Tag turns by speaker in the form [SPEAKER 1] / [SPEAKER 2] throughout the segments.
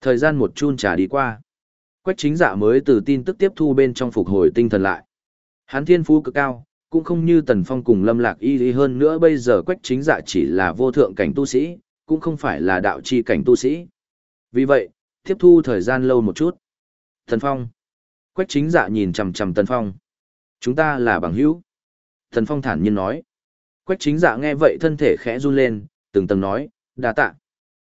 [SPEAKER 1] Thời gian một chun trà đi qua. Quách chính dạ mới từ tin tức tiếp thu bên trong phục hồi tinh thần lại. Hắn thiên phú cực cao, cũng không như Tần Phong cùng Lâm Lạc Y lý hơn nữa bây giờ Quách chính dạ chỉ là vô thượng cảnh tu sĩ, cũng không phải là đạo chi cảnh tu sĩ. Vì vậy, tiếp thu thời gian lâu một chút. Tần Phong. Quách chính dạ nhìn chằm chằm Tần Phong. Chúng ta là bằng hữu. Tần Phong thản nhiên nói. Quách chính dạ nghe vậy thân thể khẽ run lên, từng tầng nói, đa tạ.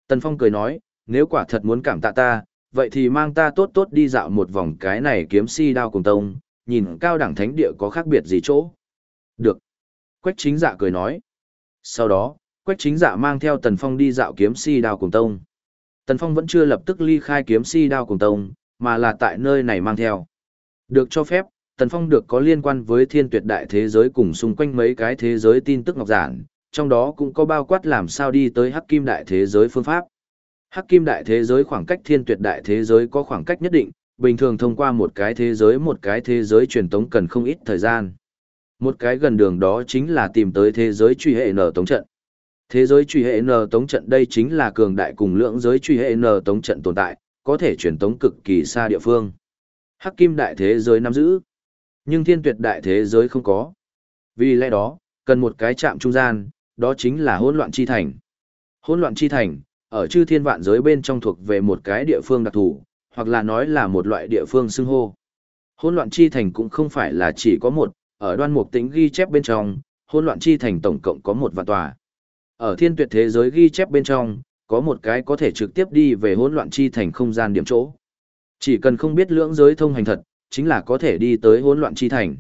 [SPEAKER 1] Tần Phong cười nói, nếu quả thật muốn cảm tạ ta, vậy thì mang ta tốt tốt đi dạo một vòng cái này kiếm si đao cùng tông, nhìn cao đẳng thánh địa có khác biệt gì chỗ. Được. Quách chính dạ cười nói. Sau đó, Quách chính dạ mang theo Tần Phong đi dạo kiếm si đao cùng tông. Tần Phong vẫn chưa lập tức ly khai kiếm si đao cùng tông, mà là tại nơi này mang theo. Được cho phép, Tần Phong được có liên quan với thiên tuyệt đại thế giới cùng xung quanh mấy cái thế giới tin tức ngọc giản, trong đó cũng có bao quát làm sao đi tới hắc kim đại thế giới phương pháp. Hắc kim đại thế giới khoảng cách thiên tuyệt đại thế giới có khoảng cách nhất định, bình thường thông qua một cái thế giới một cái thế giới truyền tống cần không ít thời gian. Một cái gần đường đó chính là tìm tới thế giới truy hệ nở tống trận. Thế giới truy hệ nở tống trận đây chính là cường đại cùng lượng giới truy hệ nở tống trận tồn tại, có thể truyền tống cực kỳ xa địa phương. Hắc kim đại thế giới nắm giữ, nhưng thiên tuyệt đại thế giới không có. Vì lẽ đó, cần một cái chạm trung gian, đó chính là hỗn loạn chi thành. Hỗn loạn chi thành, ở chư thiên vạn giới bên trong thuộc về một cái địa phương đặc thù, hoặc là nói là một loại địa phương xưng hô. Hỗn loạn chi thành cũng không phải là chỉ có một, ở đoan mục tính ghi chép bên trong, hỗn loạn chi thành tổng cộng có một vạn tòa. Ở thiên tuyệt thế giới ghi chép bên trong, có một cái có thể trực tiếp đi về hỗn loạn chi thành không gian điểm chỗ. Chỉ cần không biết lưỡng giới thông hành thật, chính là có thể đi tới hỗn loạn chi thành.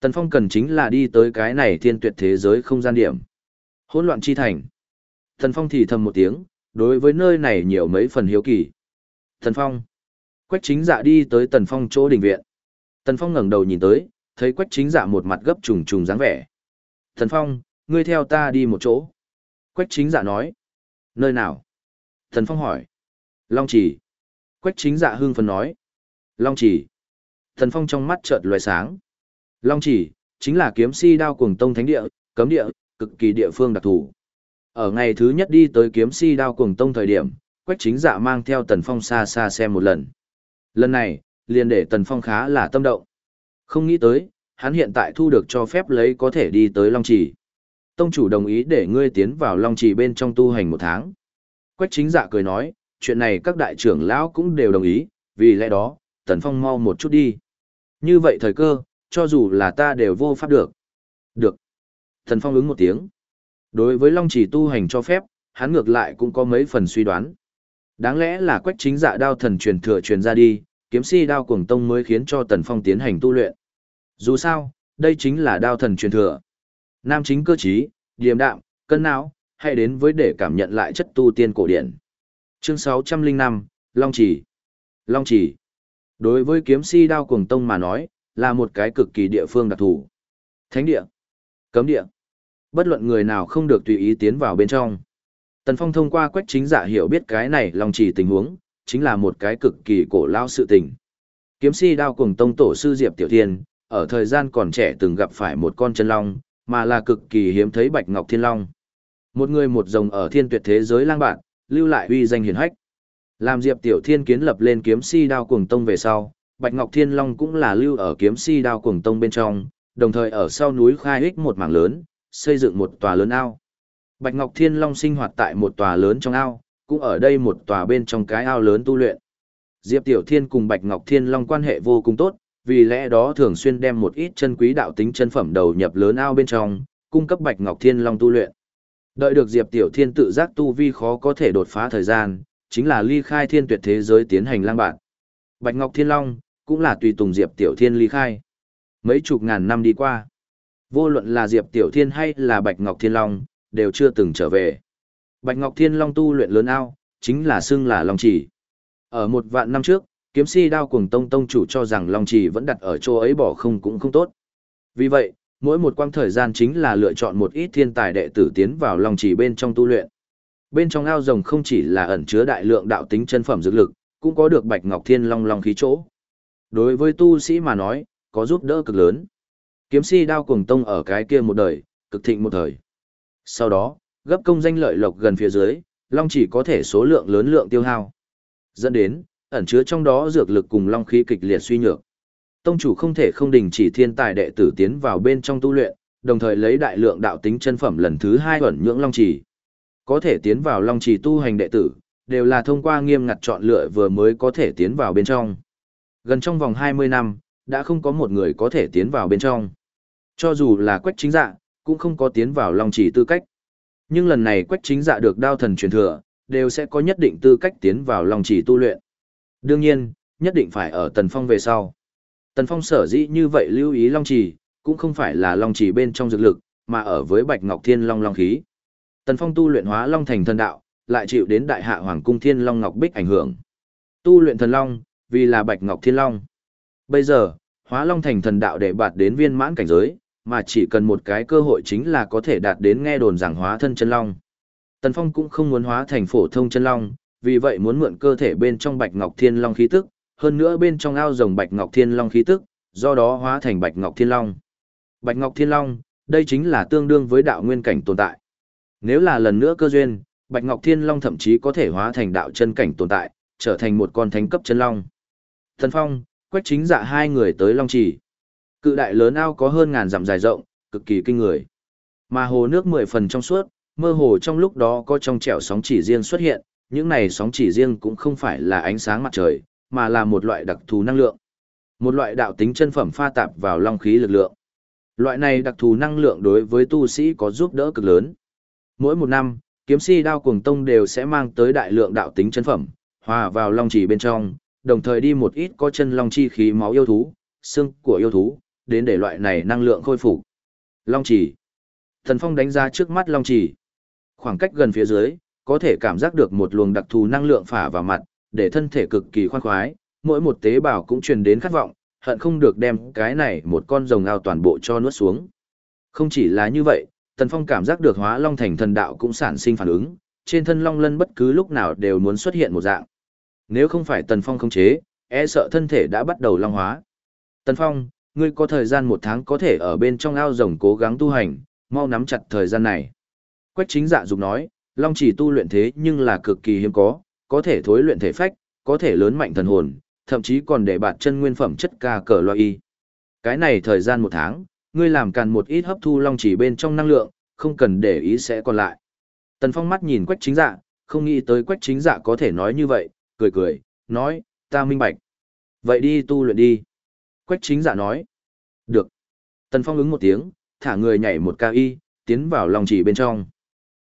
[SPEAKER 1] Tần Phong cần chính là đi tới cái này thiên tuyệt thế giới không gian điểm. Hỗn loạn chi thành. Tần Phong thì thầm một tiếng, đối với nơi này nhiều mấy phần hiếu kỳ. Tần Phong. Quách chính dạ đi tới Tần Phong chỗ đình viện. Tần Phong ngẩng đầu nhìn tới, thấy Quách chính dạ một mặt gấp trùng trùng dáng vẻ. Tần Phong, ngươi theo ta đi một chỗ. Quách chính dạ nói. Nơi nào? Tần Phong hỏi. Long chỉ. Quách chính dạ hương phấn nói. Long chỉ. Tần Phong trong mắt chợt loài sáng. Long chỉ, chính là kiếm si đao cuồng tông thánh địa, cấm địa, cực kỳ địa phương đặc thù. Ở ngày thứ nhất đi tới kiếm si đao cuồng tông thời điểm, Quách chính dạ mang theo Tần Phong xa xa xem một lần. Lần này, liền để Tần Phong khá là tâm động. Không nghĩ tới, hắn hiện tại thu được cho phép lấy có thể đi tới Long Trì. Tông chủ đồng ý để ngươi tiến vào Long Trì bên trong tu hành một tháng. Quách chính dạ cười nói, chuyện này các đại trưởng lão cũng đều đồng ý, vì lẽ đó, Tần Phong mau một chút đi. Như vậy thời cơ, cho dù là ta đều vô pháp được. Được. Tần Phong ứng một tiếng. Đối với Long Chỉ tu hành cho phép, hắn ngược lại cũng có mấy phần suy đoán. Đáng lẽ là quách chính dạ đao thần truyền thừa truyền ra đi, kiếm si đao cuồng tông mới khiến cho Tần Phong tiến hành tu luyện. Dù sao, đây chính là đao thần truyền thừa. Nam chính cơ trí, điềm đạm, cân não, hãy đến với để cảm nhận lại chất tu tiên cổ điển. Chương 605, Long Chỉ. Long Chỉ. Đối với kiếm si đao cuồng tông mà nói, là một cái cực kỳ địa phương đặc thù. Thánh địa, cấm địa. Bất luận người nào không được tùy ý tiến vào bên trong. Tần Phong thông qua quách chính giả hiểu biết cái này lòng chỉ tình huống, chính là một cái cực kỳ cổ lao sự tình. Kiếm si đao cùng tông tổ sư Diệp Tiểu Thiên, ở thời gian còn trẻ từng gặp phải một con chân long, mà là cực kỳ hiếm thấy Bạch Ngọc Thiên Long. Một người một rồng ở thiên tuyệt thế giới lang bạn, lưu lại uy danh hiển hách. Làm Diệp Tiểu Thiên kiến lập lên kiếm si đao cuồng tông về sau, Bạch Ngọc Thiên Long cũng là lưu ở kiếm si đao cuồng tông bên trong, đồng thời ở sau núi khai ích một mảng lớn, xây dựng một tòa lớn ao. Bạch Ngọc Thiên Long sinh hoạt tại một tòa lớn trong ao, cũng ở đây một tòa bên trong cái ao lớn tu luyện. Diệp Tiểu Thiên cùng Bạch Ngọc Thiên Long quan hệ vô cùng tốt, vì lẽ đó thường xuyên đem một ít chân quý đạo tính chân phẩm đầu nhập lớn ao bên trong, cung cấp Bạch Ngọc Thiên Long tu luyện. Đợi được Diệp Tiểu Thiên tự giác tu vi khó có thể đột phá thời gian, chính là ly khai thiên tuyệt thế giới tiến hành lang bạn. Bạch Ngọc Thiên Long, cũng là tùy tùng Diệp Tiểu Thiên ly khai. Mấy chục ngàn năm đi qua, vô luận là Diệp Tiểu Thiên hay là Bạch Ngọc Thiên Long, đều chưa từng trở về. Bạch Ngọc Thiên Long tu luyện lớn ao, chính là xưng là Long Chỉ. Ở một vạn năm trước, kiếm si đao cùng tông tông chủ cho rằng Long Chỉ vẫn đặt ở chỗ ấy bỏ không cũng không tốt. Vì vậy, mỗi một quang thời gian chính là lựa chọn một ít thiên tài đệ tử tiến vào Long Chỉ bên trong tu luyện. Bên trong ao rồng không chỉ là ẩn chứa đại lượng đạo tính chân phẩm dược lực, cũng có được Bạch Ngọc Thiên Long Long khí chỗ. Đối với tu sĩ mà nói, có giúp đỡ cực lớn. Kiếm si đao cuồng tông ở cái kia một đời, cực thịnh một thời. Sau đó, gấp công danh lợi lộc gần phía dưới, Long chỉ có thể số lượng lớn lượng tiêu hao. Dẫn đến, ẩn chứa trong đó dược lực cùng long khí kịch liệt suy nhược. Tông chủ không thể không đình chỉ thiên tài đệ tử tiến vào bên trong tu luyện, đồng thời lấy đại lượng đạo tính chân phẩm lần thứ hai ẩn nhưỡng long Chỉ, Có thể tiến vào long Chỉ tu hành đệ tử, đều là thông qua nghiêm ngặt chọn lựa vừa mới có thể tiến vào bên trong. Gần trong vòng 20 năm, đã không có một người có thể tiến vào bên trong. Cho dù là quách chính dạ, cũng không có tiến vào long Chỉ tư cách. Nhưng lần này quách chính dạ được đao thần truyền thừa, đều sẽ có nhất định tư cách tiến vào long Chỉ tu luyện. Đương nhiên, nhất định phải ở tần phong về sau. Tần phong sở dĩ như vậy lưu ý long Chỉ, cũng không phải là long Chỉ bên trong dược lực, mà ở với bạch ngọc thiên long long khí. Tần phong tu luyện hóa long thành thần đạo, lại chịu đến đại hạ hoàng cung thiên long ngọc bích ảnh hưởng. Tu luyện thần long, vì là bạch ngọc thiên long. Bây giờ, hóa long thành thần đạo để bạt đến viên mãn cảnh giới, mà chỉ cần một cái cơ hội chính là có thể đạt đến nghe đồn giảng hóa thân chân long. Tần Phong cũng không muốn hóa thành phổ thông chân long, vì vậy muốn mượn cơ thể bên trong Bạch Ngọc Thiên Long khí tức, hơn nữa bên trong ao rồng Bạch Ngọc Thiên Long khí tức, do đó hóa thành Bạch Ngọc Thiên Long. Bạch Ngọc Thiên Long, đây chính là tương đương với đạo nguyên cảnh tồn tại. Nếu là lần nữa cơ duyên, Bạch Ngọc Thiên Long thậm chí có thể hóa thành đạo chân cảnh tồn tại, trở thành một con thánh cấp chân long. Tần Phong, Quách Chính Dạ hai người tới Long Chỉ. Cự đại lớn ao có hơn ngàn dặm dài rộng, cực kỳ kinh người. Mà hồ nước mười phần trong suốt, mơ hồ trong lúc đó có trong trẻo sóng chỉ riêng xuất hiện, những này sóng chỉ riêng cũng không phải là ánh sáng mặt trời, mà là một loại đặc thù năng lượng. Một loại đạo tính chân phẩm pha tạp vào long khí lực lượng. Loại này đặc thù năng lượng đối với tu sĩ có giúp đỡ cực lớn. Mỗi một năm, kiếm si đao cuồng tông đều sẽ mang tới đại lượng đạo tính chân phẩm, hòa vào long chỉ bên trong, đồng thời đi một ít có chân long chi khí máu yêu thú, xương của yêu thú, đến để loại này năng lượng khôi phục. Long chỉ. Thần Phong đánh ra trước mắt long chỉ. Khoảng cách gần phía dưới, có thể cảm giác được một luồng đặc thù năng lượng phả vào mặt, để thân thể cực kỳ khoan khoái, mỗi một tế bào cũng truyền đến khát vọng, hận không được đem cái này một con rồng ao toàn bộ cho nuốt xuống. Không chỉ là như vậy, Tần Phong cảm giác được hóa long thành thần đạo cũng sản sinh phản ứng, trên thân long lân bất cứ lúc nào đều muốn xuất hiện một dạng. Nếu không phải Tần Phong không chế, e sợ thân thể đã bắt đầu long hóa. Tần Phong, ngươi có thời gian một tháng có thể ở bên trong ao rồng cố gắng tu hành, mau nắm chặt thời gian này. Quách chính dạ dục nói, long chỉ tu luyện thế nhưng là cực kỳ hiếm có, có thể thối luyện thể phách, có thể lớn mạnh thần hồn, thậm chí còn để bạt chân nguyên phẩm chất ca cờ loại y. Cái này thời gian một tháng, ngươi làm càn một ít hấp thu long chỉ bên trong năng lượng, không cần để ý sẽ còn lại. Tần Phong mắt nhìn quách chính dạ, không nghĩ tới quách chính dạ có thể nói như vậy, cười cười, nói, ta minh bạch. Vậy đi tu luyện đi. Quách chính dạ nói. Được. Tần Phong ứng một tiếng, thả người nhảy một ca y, tiến vào lòng chỉ bên trong.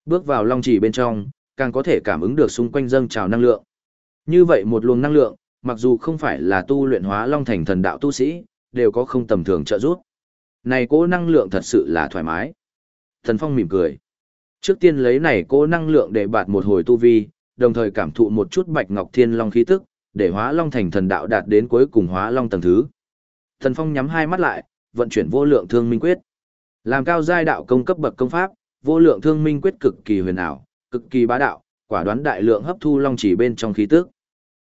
[SPEAKER 1] Bước vào lòng chỉ bên trong, càng có thể cảm ứng được xung quanh dâng trào năng lượng. Như vậy một luồng năng lượng, mặc dù không phải là tu luyện hóa long thành thần đạo tu sĩ, đều có không tầm thường trợ giúp. Này cố năng lượng thật sự là thoải mái. Thần Phong mỉm cười. Trước tiên lấy này cố năng lượng để bạt một hồi tu vi, đồng thời cảm thụ một chút bạch ngọc thiên long khí tức, để hóa long thành thần đạo đạt đến cuối cùng hóa long tầng thứ. Thần Phong nhắm hai mắt lại, vận chuyển vô lượng thương minh quyết. Làm cao giai đạo công cấp bậc công pháp, vô lượng thương minh quyết cực kỳ huyền ảo, cực kỳ bá đạo, quả đoán đại lượng hấp thu long chỉ bên trong khí tức.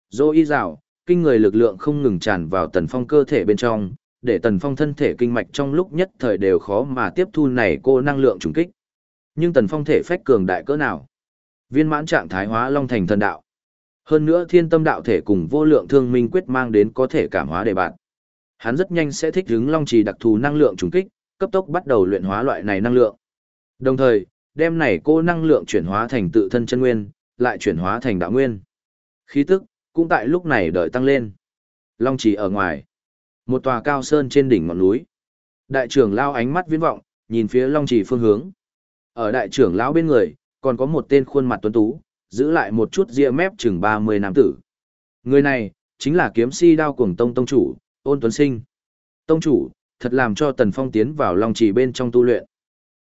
[SPEAKER 1] Dô y rào, kinh người lực lượng không ngừng tràn vào tần phong cơ thể bên trong, để tần phong thân thể kinh mạch trong lúc nhất thời đều khó mà tiếp thu này cô năng lượng trùng kích. Nhưng tần phong thể phách cường đại cỡ nào? Viên mãn trạng thái hóa long thành thần đạo. Hơn nữa thiên tâm đạo thể cùng vô lượng thương minh quyết mang đến có thể cảm hóa đề bạn. Hắn rất nhanh sẽ thích ứng long trì đặc thù năng lượng trùng kích, cấp tốc bắt đầu luyện hóa loại này năng lượng. Đồng thời, đem này cô năng lượng chuyển hóa thành tự thân chân nguyên, lại chuyển hóa thành đạo nguyên. Khí tức, cũng tại lúc này đợi tăng lên. Long trì ở ngoài. Một tòa cao sơn trên đỉnh ngọn núi. Đại trưởng lao ánh mắt viễn vọng, nhìn phía long trì phương hướng. Ở đại trưởng lão bên người, còn có một tên khuôn mặt tuấn tú, giữ lại một chút ria mép chừng 30 nam tử. Người này, chính là kiếm si đao cuồng tông tông chủ, ôn tuấn sinh. Tông chủ, thật làm cho Tần Phong tiến vào Long Trì bên trong tu luyện.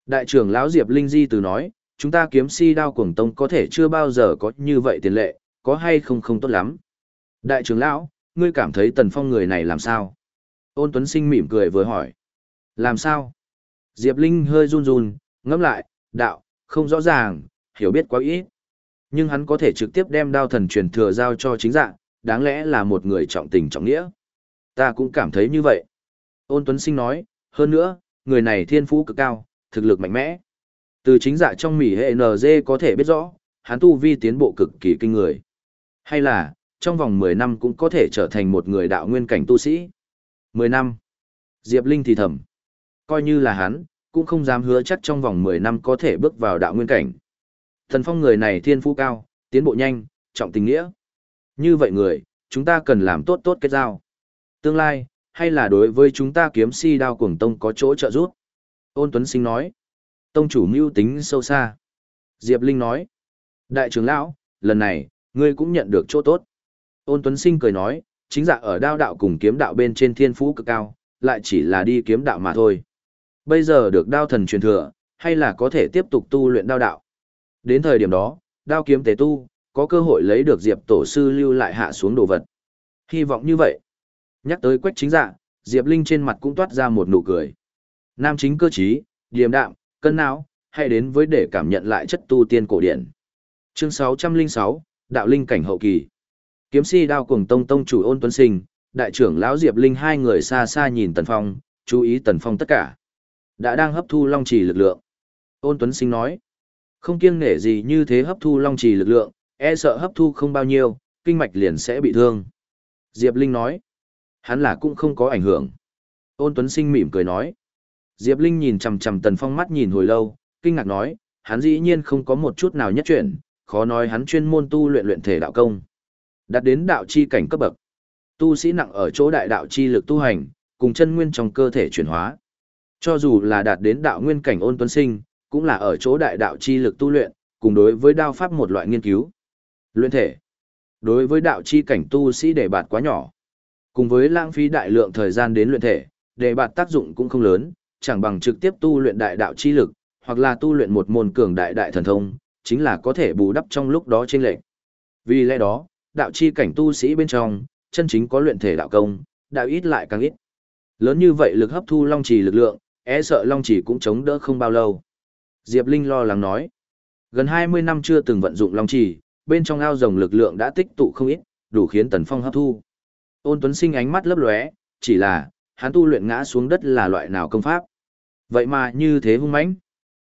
[SPEAKER 1] Đại trưởng lão Diệp Linh Di từ nói, chúng ta kiếm si đao cuồng tông có thể chưa bao giờ có như vậy tiền lệ, có hay không không tốt lắm. Đại trưởng lão, ngươi cảm thấy Tần Phong người này làm sao? Ôn Tuấn Sinh mỉm cười vừa hỏi. Làm sao? Diệp Linh hơi run run, ngẫm lại, đạo, không rõ ràng, hiểu biết quá ít. Nhưng hắn có thể trực tiếp đem đao thần truyền thừa giao cho chính dạng, đáng lẽ là một người trọng tình trọng nghĩa. Ta cũng cảm thấy như vậy. Ôn Tuấn Sinh nói, hơn nữa, người này thiên phú cực cao, thực lực mạnh mẽ. Từ chính dạ trong mỉ hệ NG có thể biết rõ, hắn tu vi tiến bộ cực kỳ kinh người. Hay là, trong vòng 10 năm cũng có thể trở thành một người đạo nguyên cảnh tu sĩ. 10 năm. Diệp Linh thì thầm. Coi như là hắn, cũng không dám hứa chắc trong vòng 10 năm có thể bước vào đạo nguyên cảnh. Thần phong người này thiên phú cao, tiến bộ nhanh, trọng tình nghĩa. Như vậy người, chúng ta cần làm tốt tốt kết giao. Tương lai, hay là đối với chúng ta kiếm si đao cuồng tông có chỗ trợ giúp? Ôn Tuấn Sinh nói. Tông chủ mưu tính sâu xa. Diệp Linh nói. Đại trưởng lão, lần này, ngươi cũng nhận được chỗ tốt. Ôn Tuấn Sinh cười nói, chính dạ ở đao đạo cùng kiếm đạo bên trên thiên phú cực cao, lại chỉ là đi kiếm đạo mà thôi. Bây giờ được đao thần truyền thừa, hay là có thể tiếp tục tu luyện đao đạo. Đến thời điểm đó, đao kiếm tế tu, có cơ hội lấy được Diệp tổ sư lưu lại hạ xuống đồ vật. Hy vọng như vậy. Nhắc tới quách chính dạ, Diệp Linh trên mặt cũng toát ra một nụ cười. Nam chính cơ trí, điềm đạm, cân não, hay đến với để cảm nhận lại chất tu tiên cổ điển. Chương 606, Đạo Linh cảnh hậu kỳ. Kiếm si đao cùng tông tông chủ ôn tuấn sinh, đại trưởng lão Diệp Linh hai người xa xa nhìn Tần Phong, chú ý Tần Phong tất cả. Đã đang hấp thu long trì lực lượng. Ôn tuấn sinh nói, không kiêng nể gì như thế hấp thu long trì lực lượng, e sợ hấp thu không bao nhiêu, kinh mạch liền sẽ bị thương. Diệp Linh nói, hắn là cũng không có ảnh hưởng. Ôn tuấn sinh mỉm cười nói, Diệp Linh nhìn chằm chằm Tần Phong mắt nhìn hồi lâu, kinh ngạc nói, hắn dĩ nhiên không có một chút nào nhất chuyển, khó nói hắn chuyên môn tu luyện luyện thể đạo công. Đạt đến đạo chi cảnh cấp bậc. Tu sĩ nặng ở chỗ đại đạo chi lực tu hành, cùng chân nguyên trong cơ thể chuyển hóa. Cho dù là đạt đến đạo nguyên cảnh ôn tuấn sinh, cũng là ở chỗ đại đạo chi lực tu luyện, cùng đối với đao pháp một loại nghiên cứu. Luyện thể. Đối với đạo chi cảnh tu sĩ để bạt quá nhỏ. Cùng với lãng phí đại lượng thời gian đến luyện thể, để bạt tác dụng cũng không lớn, chẳng bằng trực tiếp tu luyện đại đạo chi lực, hoặc là tu luyện một môn cường đại đại thần thông, chính là có thể bù đắp trong lúc đó trên lệnh. Vì lẽ đó, đạo chi cảnh tu sĩ bên trong, chân chính có luyện thể đạo công, đạo ít lại càng ít. Lớn như vậy lực hấp thu long trì lực lượng, e sợ long trì cũng chống đỡ không bao lâu. Diệp Linh lo lắng nói, gần 20 năm chưa từng vận dụng long trì, bên trong ao rồng lực lượng đã tích tụ không ít, đủ khiến Tần Phong hấp thu. Ôn Tuấn Sinh ánh mắt lấp lóe, chỉ là, hắn tu luyện ngã xuống đất là loại nào công pháp. Vậy mà như thế hung mãnh,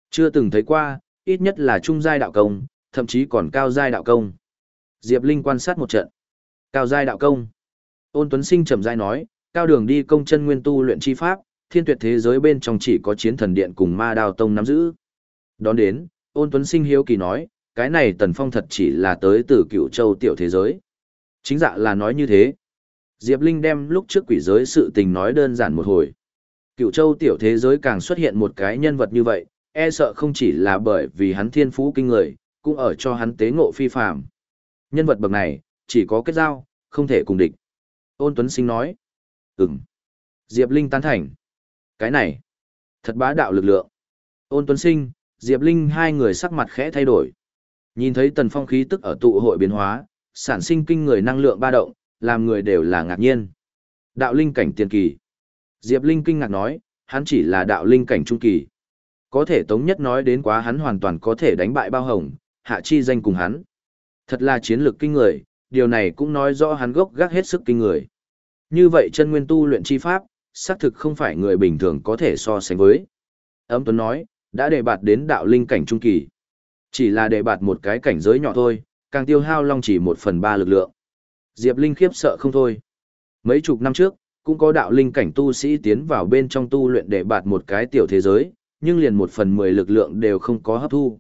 [SPEAKER 1] chưa từng thấy qua, ít nhất là trung giai đạo công, thậm chí còn cao giai đạo công. Diệp Linh quan sát một trận. Cao giai đạo công. Ôn Tuấn Sinh trầm giai nói, cao đường đi công chân nguyên tu luyện chi pháp, thiên tuyệt thế giới bên trong chỉ có chiến thần điện cùng ma đào tông nắm giữ. Đón đến, Ôn Tuấn Sinh hiếu kỳ nói, cái này Tần Phong thật chỉ là tới từ cựu châu tiểu thế giới. Chính dạ là nói như thế. Diệp Linh đem lúc trước quỷ giới sự tình nói đơn giản một hồi. Cựu châu tiểu thế giới càng xuất hiện một cái nhân vật như vậy, e sợ không chỉ là bởi vì hắn thiên phú kinh người, cũng ở cho hắn tế ngộ phi phàm. Nhân vật bậc này, chỉ có kết giao, không thể cùng địch. Ôn Tuấn Sinh nói. Ừm. Diệp Linh tán thành. Cái này, thật bá đạo lực lượng. Ôn Tuấn Sinh, Diệp Linh hai người sắc mặt khẽ thay đổi. Nhìn thấy tần phong khí tức ở tụ hội biến hóa, sản sinh kinh người năng lượng ba động, làm người đều là ngạc nhiên. Đạo linh cảnh tiền kỳ. Diệp Linh kinh ngạc nói, hắn chỉ là đạo linh cảnh trung kỳ. Có thể Tống Nhất nói đến quá hắn hoàn toàn có thể đánh bại bao hồng, hạ chi danh cùng hắn. Thật là chiến lược kinh người, điều này cũng nói rõ hắn gốc gác hết sức kinh người. Như vậy chân nguyên tu luyện chi pháp, xác thực không phải người bình thường có thể so sánh với. Ấm Tuấn nói, đã đề bạt đến đạo linh cảnh trung kỳ. Chỉ là đề bạt một cái cảnh giới nhỏ thôi, càng tiêu hao long chỉ một phần ba lực lượng. Diệp Linh khiếp sợ không thôi. Mấy chục năm trước, cũng có đạo linh cảnh tu sĩ tiến vào bên trong tu luyện để bạt một cái tiểu thế giới, nhưng liền một phần mười lực lượng đều không có hấp thu.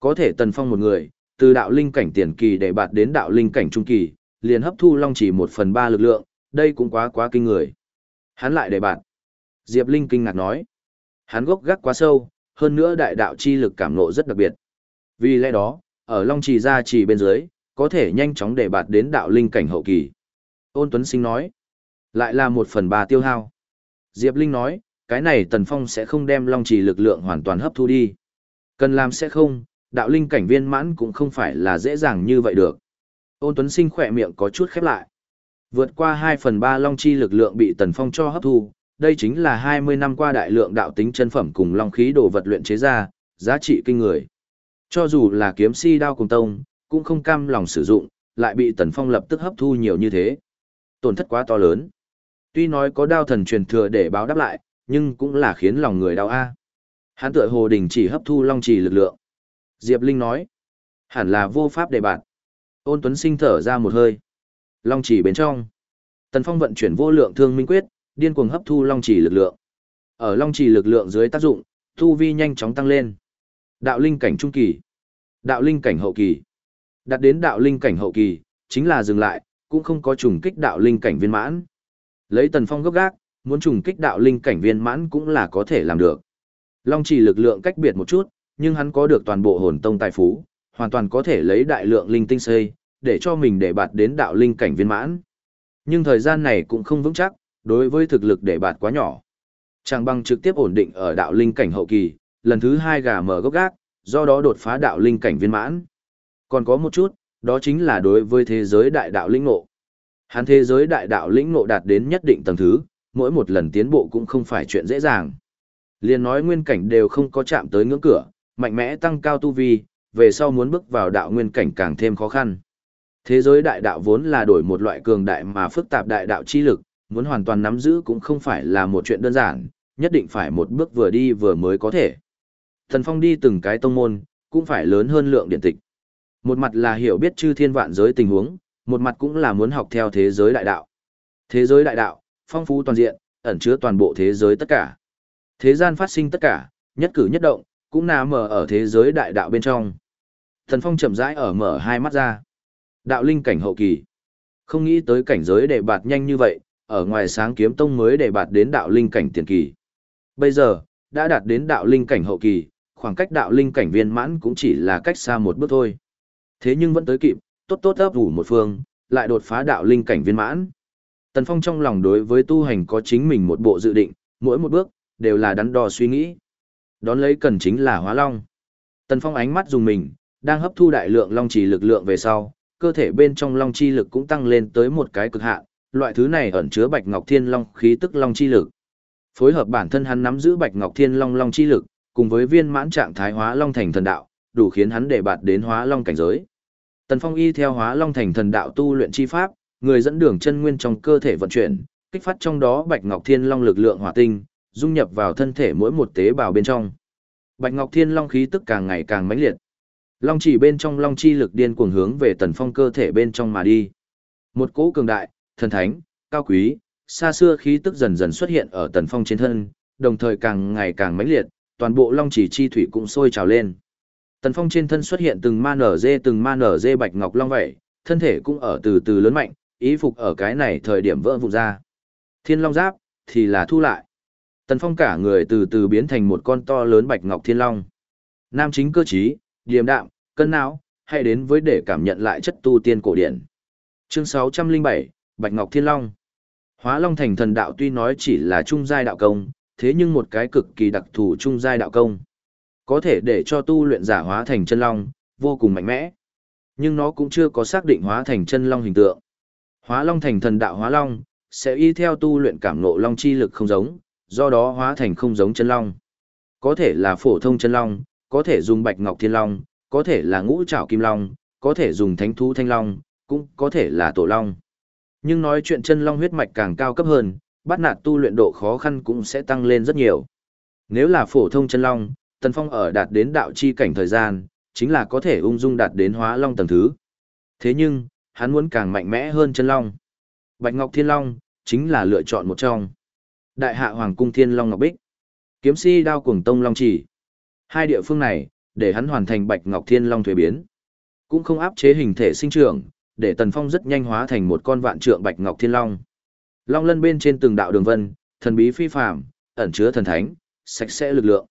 [SPEAKER 1] Có thể tần phong một người, từ đạo linh cảnh tiền kỳ để bạt đến đạo linh cảnh trung kỳ, liền hấp thu long chỉ một phần ba lực lượng, đây cũng quá quá kinh người. Hắn lại để bạt. Diệp Linh kinh ngạc nói. Hắn gốc gác quá sâu, hơn nữa đại đạo chi lực cảm ngộ rất đặc biệt. Vì lẽ đó, ở long trì ra trì bên dưới, có thể nhanh chóng để bạt đến đạo linh cảnh hậu kỳ. Ôn Tuấn Sinh nói. Lại là một phần ba tiêu hao. Diệp Linh nói, cái này Tần Phong sẽ không đem long trì lực lượng hoàn toàn hấp thu đi. Cần làm sẽ không, đạo linh cảnh viên mãn cũng không phải là dễ dàng như vậy được. Ôn Tuấn Sinh khỏe miệng có chút khép lại. Vượt qua 2 phần 3 long chi lực lượng bị Tần Phong cho hấp thu, đây chính là 20 năm qua đại lượng đạo tính chân phẩm cùng long khí đồ vật luyện chế ra, giá trị kinh người. Cho dù là kiếm si đao cùng tông, cũng không cam lòng sử dụng, lại bị Tần Phong lập tức hấp thu nhiều như thế. Tổn thất quá to lớn. Tuy nói có đao thần truyền thừa để báo đáp lại, nhưng cũng là khiến lòng người đau a. Hắn tựa hồ đình chỉ hấp thu long trì lực lượng. Diệp Linh nói, hẳn là vô pháp để bạn. Ôn Tuấn Sinh thở ra một hơi. Long chỉ bên trong. Tần Phong vận chuyển vô lượng thương minh quyết, điên cuồng hấp thu long chỉ lực lượng. Ở long chỉ lực lượng dưới tác dụng, thu vi nhanh chóng tăng lên. Đạo linh cảnh trung kỳ, đạo linh cảnh hậu kỳ. Đạt đến đạo linh cảnh hậu kỳ, chính là dừng lại, cũng không có trùng kích đạo linh cảnh viên mãn. Lấy Tần Phong gốc gác, muốn trùng kích đạo linh cảnh viên mãn cũng là có thể làm được. Long chỉ lực lượng cách biệt một chút, nhưng hắn có được toàn bộ hồn tông tài phú, hoàn toàn có thể lấy đại lượng linh tinh xây, để cho mình để bạt đến đạo linh cảnh viên mãn. Nhưng thời gian này cũng không vững chắc, đối với thực lực để bạt quá nhỏ. Chàng băng trực tiếp ổn định ở đạo linh cảnh hậu kỳ, lần thứ hai gà mở gốc gác, do đó đột phá đạo linh cảnh viên mãn. Còn có một chút, đó chính là đối với thế giới đại đạo lĩnh ngộ. Hắn thế giới đại đạo lĩnh ngộ đạt đến nhất định tầng thứ, mỗi một lần tiến bộ cũng không phải chuyện dễ dàng. Liên nói nguyên cảnh đều không có chạm tới ngưỡng cửa, mạnh mẽ tăng cao tu vi, về sau muốn bước vào đạo nguyên cảnh càng thêm khó khăn. Thế giới đại đạo vốn là đổi một loại cường đại mà phức tạp đại đạo chi lực, muốn hoàn toàn nắm giữ cũng không phải là một chuyện đơn giản, nhất định phải một bước vừa đi vừa mới có thể. Thần Phong đi từng cái tông môn, cũng phải lớn hơn lượng điện tịch. Một mặt là hiểu biết chư thiên vạn giới tình huống, một mặt cũng là muốn học theo thế giới đại đạo. Thế giới đại đạo, phong phú toàn diện, ẩn chứa toàn bộ thế giới tất cả. Thế gian phát sinh tất cả, nhất cử nhất động, cũng nằm mở ở thế giới đại đạo bên trong. Thần Phong chậm rãi ở mở hai mắt ra. Đạo linh cảnh hậu kỳ. Không nghĩ tới cảnh giới để bạt nhanh như vậy, ở ngoài sáng kiếm tông mới để bạt đến đạo linh cảnh tiền kỳ. Bây giờ, đã đạt đến đạo linh cảnh hậu kỳ, khoảng cách đạo linh cảnh viên mãn cũng chỉ là cách xa một bước thôi. Thế nhưng vẫn tới kịp, tốt tốt ấp ủ một phương, lại đột phá đạo linh cảnh viên mãn. Tần Phong trong lòng đối với tu hành có chính mình một bộ dự định, mỗi một bước, đều là đắn đo suy nghĩ. Đón lấy cần chính là hóa long. Tần Phong ánh mắt dùng mình, đang hấp thu đại lượng long trì lực lượng về sau, cơ thể bên trong long chi lực cũng tăng lên tới một cái cực hạn, loại thứ này ẩn chứa Bạch Ngọc Thiên Long khí tức long chi lực. Phối hợp bản thân hắn nắm giữ Bạch Ngọc Thiên Long long chi lực, cùng với viên mãn trạng thái hóa long thành thần đạo, đủ khiến hắn để bạt đến hóa long cảnh giới. Tần Phong y theo hóa long thành thần đạo tu luyện chi pháp, người dẫn đường chân nguyên trong cơ thể vận chuyển, kích phát trong đó Bạch Ngọc Thiên Long lực lượng hỏa tinh, dung nhập vào thân thể mỗi một tế bào bên trong. Bạch Ngọc Thiên Long khí tức càng ngày càng mãnh liệt. Long chỉ bên trong long chi lực điên cuồng hướng về Tần Phong cơ thể bên trong mà đi. Một cỗ cường đại, thần thánh, cao quý, xa xưa khí tức dần dần xuất hiện ở Tần Phong trên thân, đồng thời càng ngày càng mãnh liệt, toàn bộ long chỉ chi thủy cũng sôi trào lên. Tần Phong trên thân xuất hiện từng ma nở dê từng ma nở dê bạch ngọc long vậy, thân thể cũng ở từ từ lớn mạnh, ý phục ở cái này thời điểm vỡ vụn ra. Thiên long giáp thì là thu lại. Tần Phong cả người từ từ biến thành một con to lớn bạch ngọc thiên long. Nam chính cơ trí, điềm đạm, cân não, hãy đến với để cảm nhận lại chất tu tiên cổ điển. Chương 607, Bạch Ngọc Thiên Long. Hóa Long thành thần đạo tuy nói chỉ là trung giai đạo công, thế nhưng một cái cực kỳ đặc thù trung giai đạo công. Có thể để cho tu luyện giả hóa thành chân long, vô cùng mạnh mẽ. Nhưng nó cũng chưa có xác định hóa thành chân long hình tượng. Hóa long thành thần đạo hóa long, sẽ y theo tu luyện cảm ngộ long chi lực không giống, do đó hóa thành không giống chân long. Có thể là phổ thông chân long, có thể dùng bạch ngọc thiên long, có thể là ngũ trảo kim long, có thể dùng thánh thú thanh long, cũng có thể là tổ long. Nhưng nói chuyện chân long huyết mạch càng cao cấp hơn, bắt nạt tu luyện độ khó khăn cũng sẽ tăng lên rất nhiều. Nếu là phổ thông chân long, Tần Phong ở đạt đến đạo chi cảnh thời gian, chính là có thể ung dung đạt đến hóa long tầng thứ. Thế nhưng, hắn muốn càng mạnh mẽ hơn chân long. Bạch Ngọc Thiên Long, chính là lựa chọn một trong. Đại hạ Hoàng cung Thiên Long Ngọc Bích. Kiếm si đao cuồng tông Long chỉ. Hai địa phương này, để hắn hoàn thành Bạch Ngọc Thiên Long thuế biến. Cũng không áp chế hình thể sinh trưởng, để Tần Phong rất nhanh hóa thành một con vạn trượng Bạch Ngọc Thiên Long. Long lân bên trên từng đạo đường vân, thần bí phi phàm, ẩn chứa thần thánh, sạch sẽ lực lượng.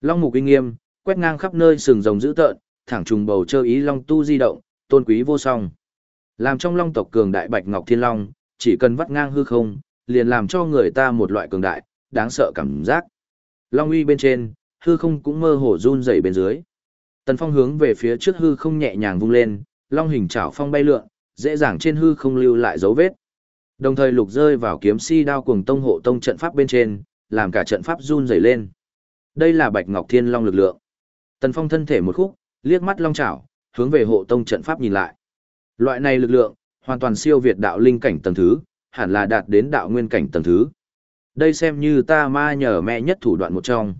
[SPEAKER 1] Long mục uy nghiêm, quét ngang khắp nơi sừng rồng dữ tợn, thẳng trùng bầu chơi ý long tu di động, tôn quý vô song. Làm trong long tộc cường đại Bạch Ngọc Thiên Long, chỉ cần vắt ngang hư không, liền làm cho người ta một loại cường đại, đáng sợ cảm giác. Long uy bên trên, hư không cũng mơ hồ run rẩy bên dưới. Tần Phong hướng về phía trước hư không nhẹ nhàng vung lên, long hình chảo phong bay lượn, dễ dàng trên hư không lưu lại dấu vết. Đồng thời lục rơi vào kiếm si đao cuồng tông hộ tông trận pháp bên trên, làm cả trận pháp run rẩy lên. Đây là Bạch Ngọc Thiên Long lực lượng. Tần Phong thân thể một khúc, liếc mắt long chảo, hướng về hộ tông trận pháp nhìn lại. Loại này lực lượng, hoàn toàn siêu việt đạo linh cảnh tầng thứ, hẳn là đạt đến đạo nguyên cảnh tầng thứ. Đây xem như ta ma nhờ mẹ nhất thủ đoạn một trong.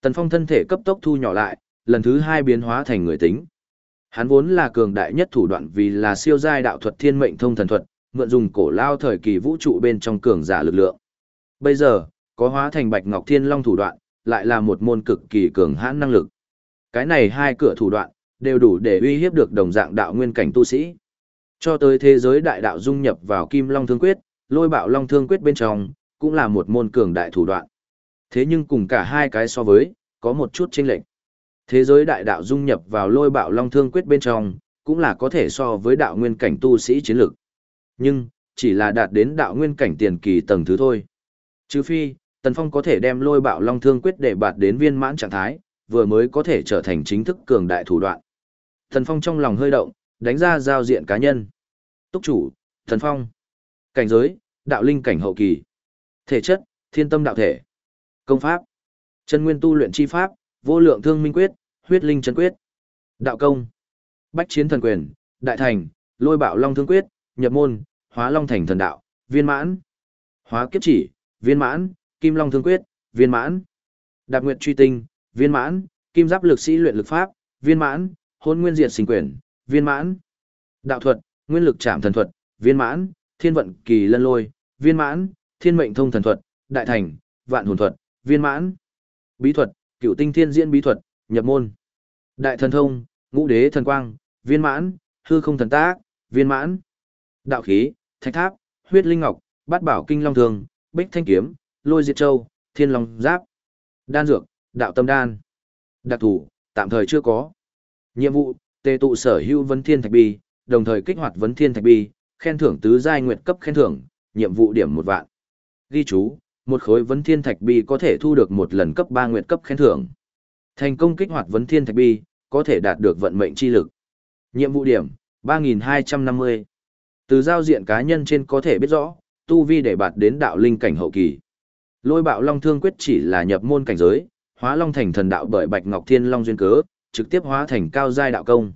[SPEAKER 1] Tần Phong thân thể cấp tốc thu nhỏ lại, lần thứ hai biến hóa thành người tính. Hắn vốn là cường đại nhất thủ đoạn vì là siêu giai đạo thuật thiên mệnh thông thần thuật, mượn dùng cổ lao thời kỳ vũ trụ bên trong cường giả lực lượng. Bây giờ, có hóa thành Bạch Ngọc Thiên Long thủ đoạn, lại là một môn cực kỳ cường hãn năng lực. Cái này hai cửa thủ đoạn, đều đủ để uy hiếp được đồng dạng đạo nguyên cảnh tu sĩ. Cho tới thế giới đại đạo dung nhập vào Kim Long Thương Quyết, lôi bạo Long Thương Quyết bên trong, cũng là một môn cường đại thủ đoạn. Thế nhưng cùng cả hai cái so với, có một chút chênh lệch. Thế giới đại đạo dung nhập vào lôi bạo Long Thương Quyết bên trong, cũng là có thể so với đạo nguyên cảnh tu sĩ chiến lực. Nhưng, chỉ là đạt đến đạo nguyên cảnh tiền kỳ tầng thứ thôi. Trừ phi, Tần Phong có thể đem lôi bạo long thương quyết để bạt đến viên mãn trạng thái, vừa mới có thể trở thành chính thức cường đại thủ đoạn. Tần Phong trong lòng hơi động, đánh ra giao diện cá nhân. Túc chủ, Tần Phong. Cảnh giới, đạo linh cảnh hậu kỳ. Thể chất, thiên tâm đạo thể. Công pháp, chân nguyên tu luyện chi pháp, vô lượng thương minh quyết, huyết linh chân quyết. Đạo công, bách chiến thần quyền, đại thành, lôi bạo long thương quyết, nhập môn, hóa long thành thần đạo, viên mãn. Hóa kiếp chỉ, viên mãn, kim long thương quyết, viên mãn. Đạp nguyện truy tinh, viên mãn, kim giáp lực sĩ luyện lực pháp, viên mãn, hôn nguyên diệt sinh quyền, viên mãn. Đạo thuật, nguyên lực trảm thần thuật, viên mãn, thiên vận kỳ lân lôi, viên mãn, thiên mệnh thông thần thuật, đại thành, vạn hồn thuật, viên mãn. Bí thuật, cựu tinh thiên diễn bí thuật, nhập môn. Đại thần thông, ngũ đế thần quang, viên mãn, hư không thần tác, viên mãn. Đạo khí, thạch tháp, huyết linh ngọc, bát bảo kinh long thường, bích thanh kiếm, lôi diệt châu, thiên long giáp. Đan dược, đạo tâm đan. Đặc thủ, tạm thời chưa có. Nhiệm vụ, tề tụ sở hữu vấn thiên thạch bi, đồng thời kích hoạt vấn thiên thạch bi, khen thưởng tứ giai nguyệt cấp khen thưởng, nhiệm vụ điểm một vạn. Ghi chú, một khối vấn thiên thạch bi có thể thu được một lần cấp ba nguyệt cấp khen thưởng. Thành công kích hoạt vấn thiên thạch bi, có thể đạt được vận mệnh chi lực. Nhiệm vụ điểm, 3250. Từ giao diện cá nhân trên có thể biết rõ, tu vi để bạt đến đạo linh cảnh hậu kỳ. Lôi bạo long thương quyết chỉ là nhập môn cảnh giới, hóa long thành thần đạo bởi Bạch Ngọc Thiên Long duyên cớ, trực tiếp hóa thành cao giai đạo công.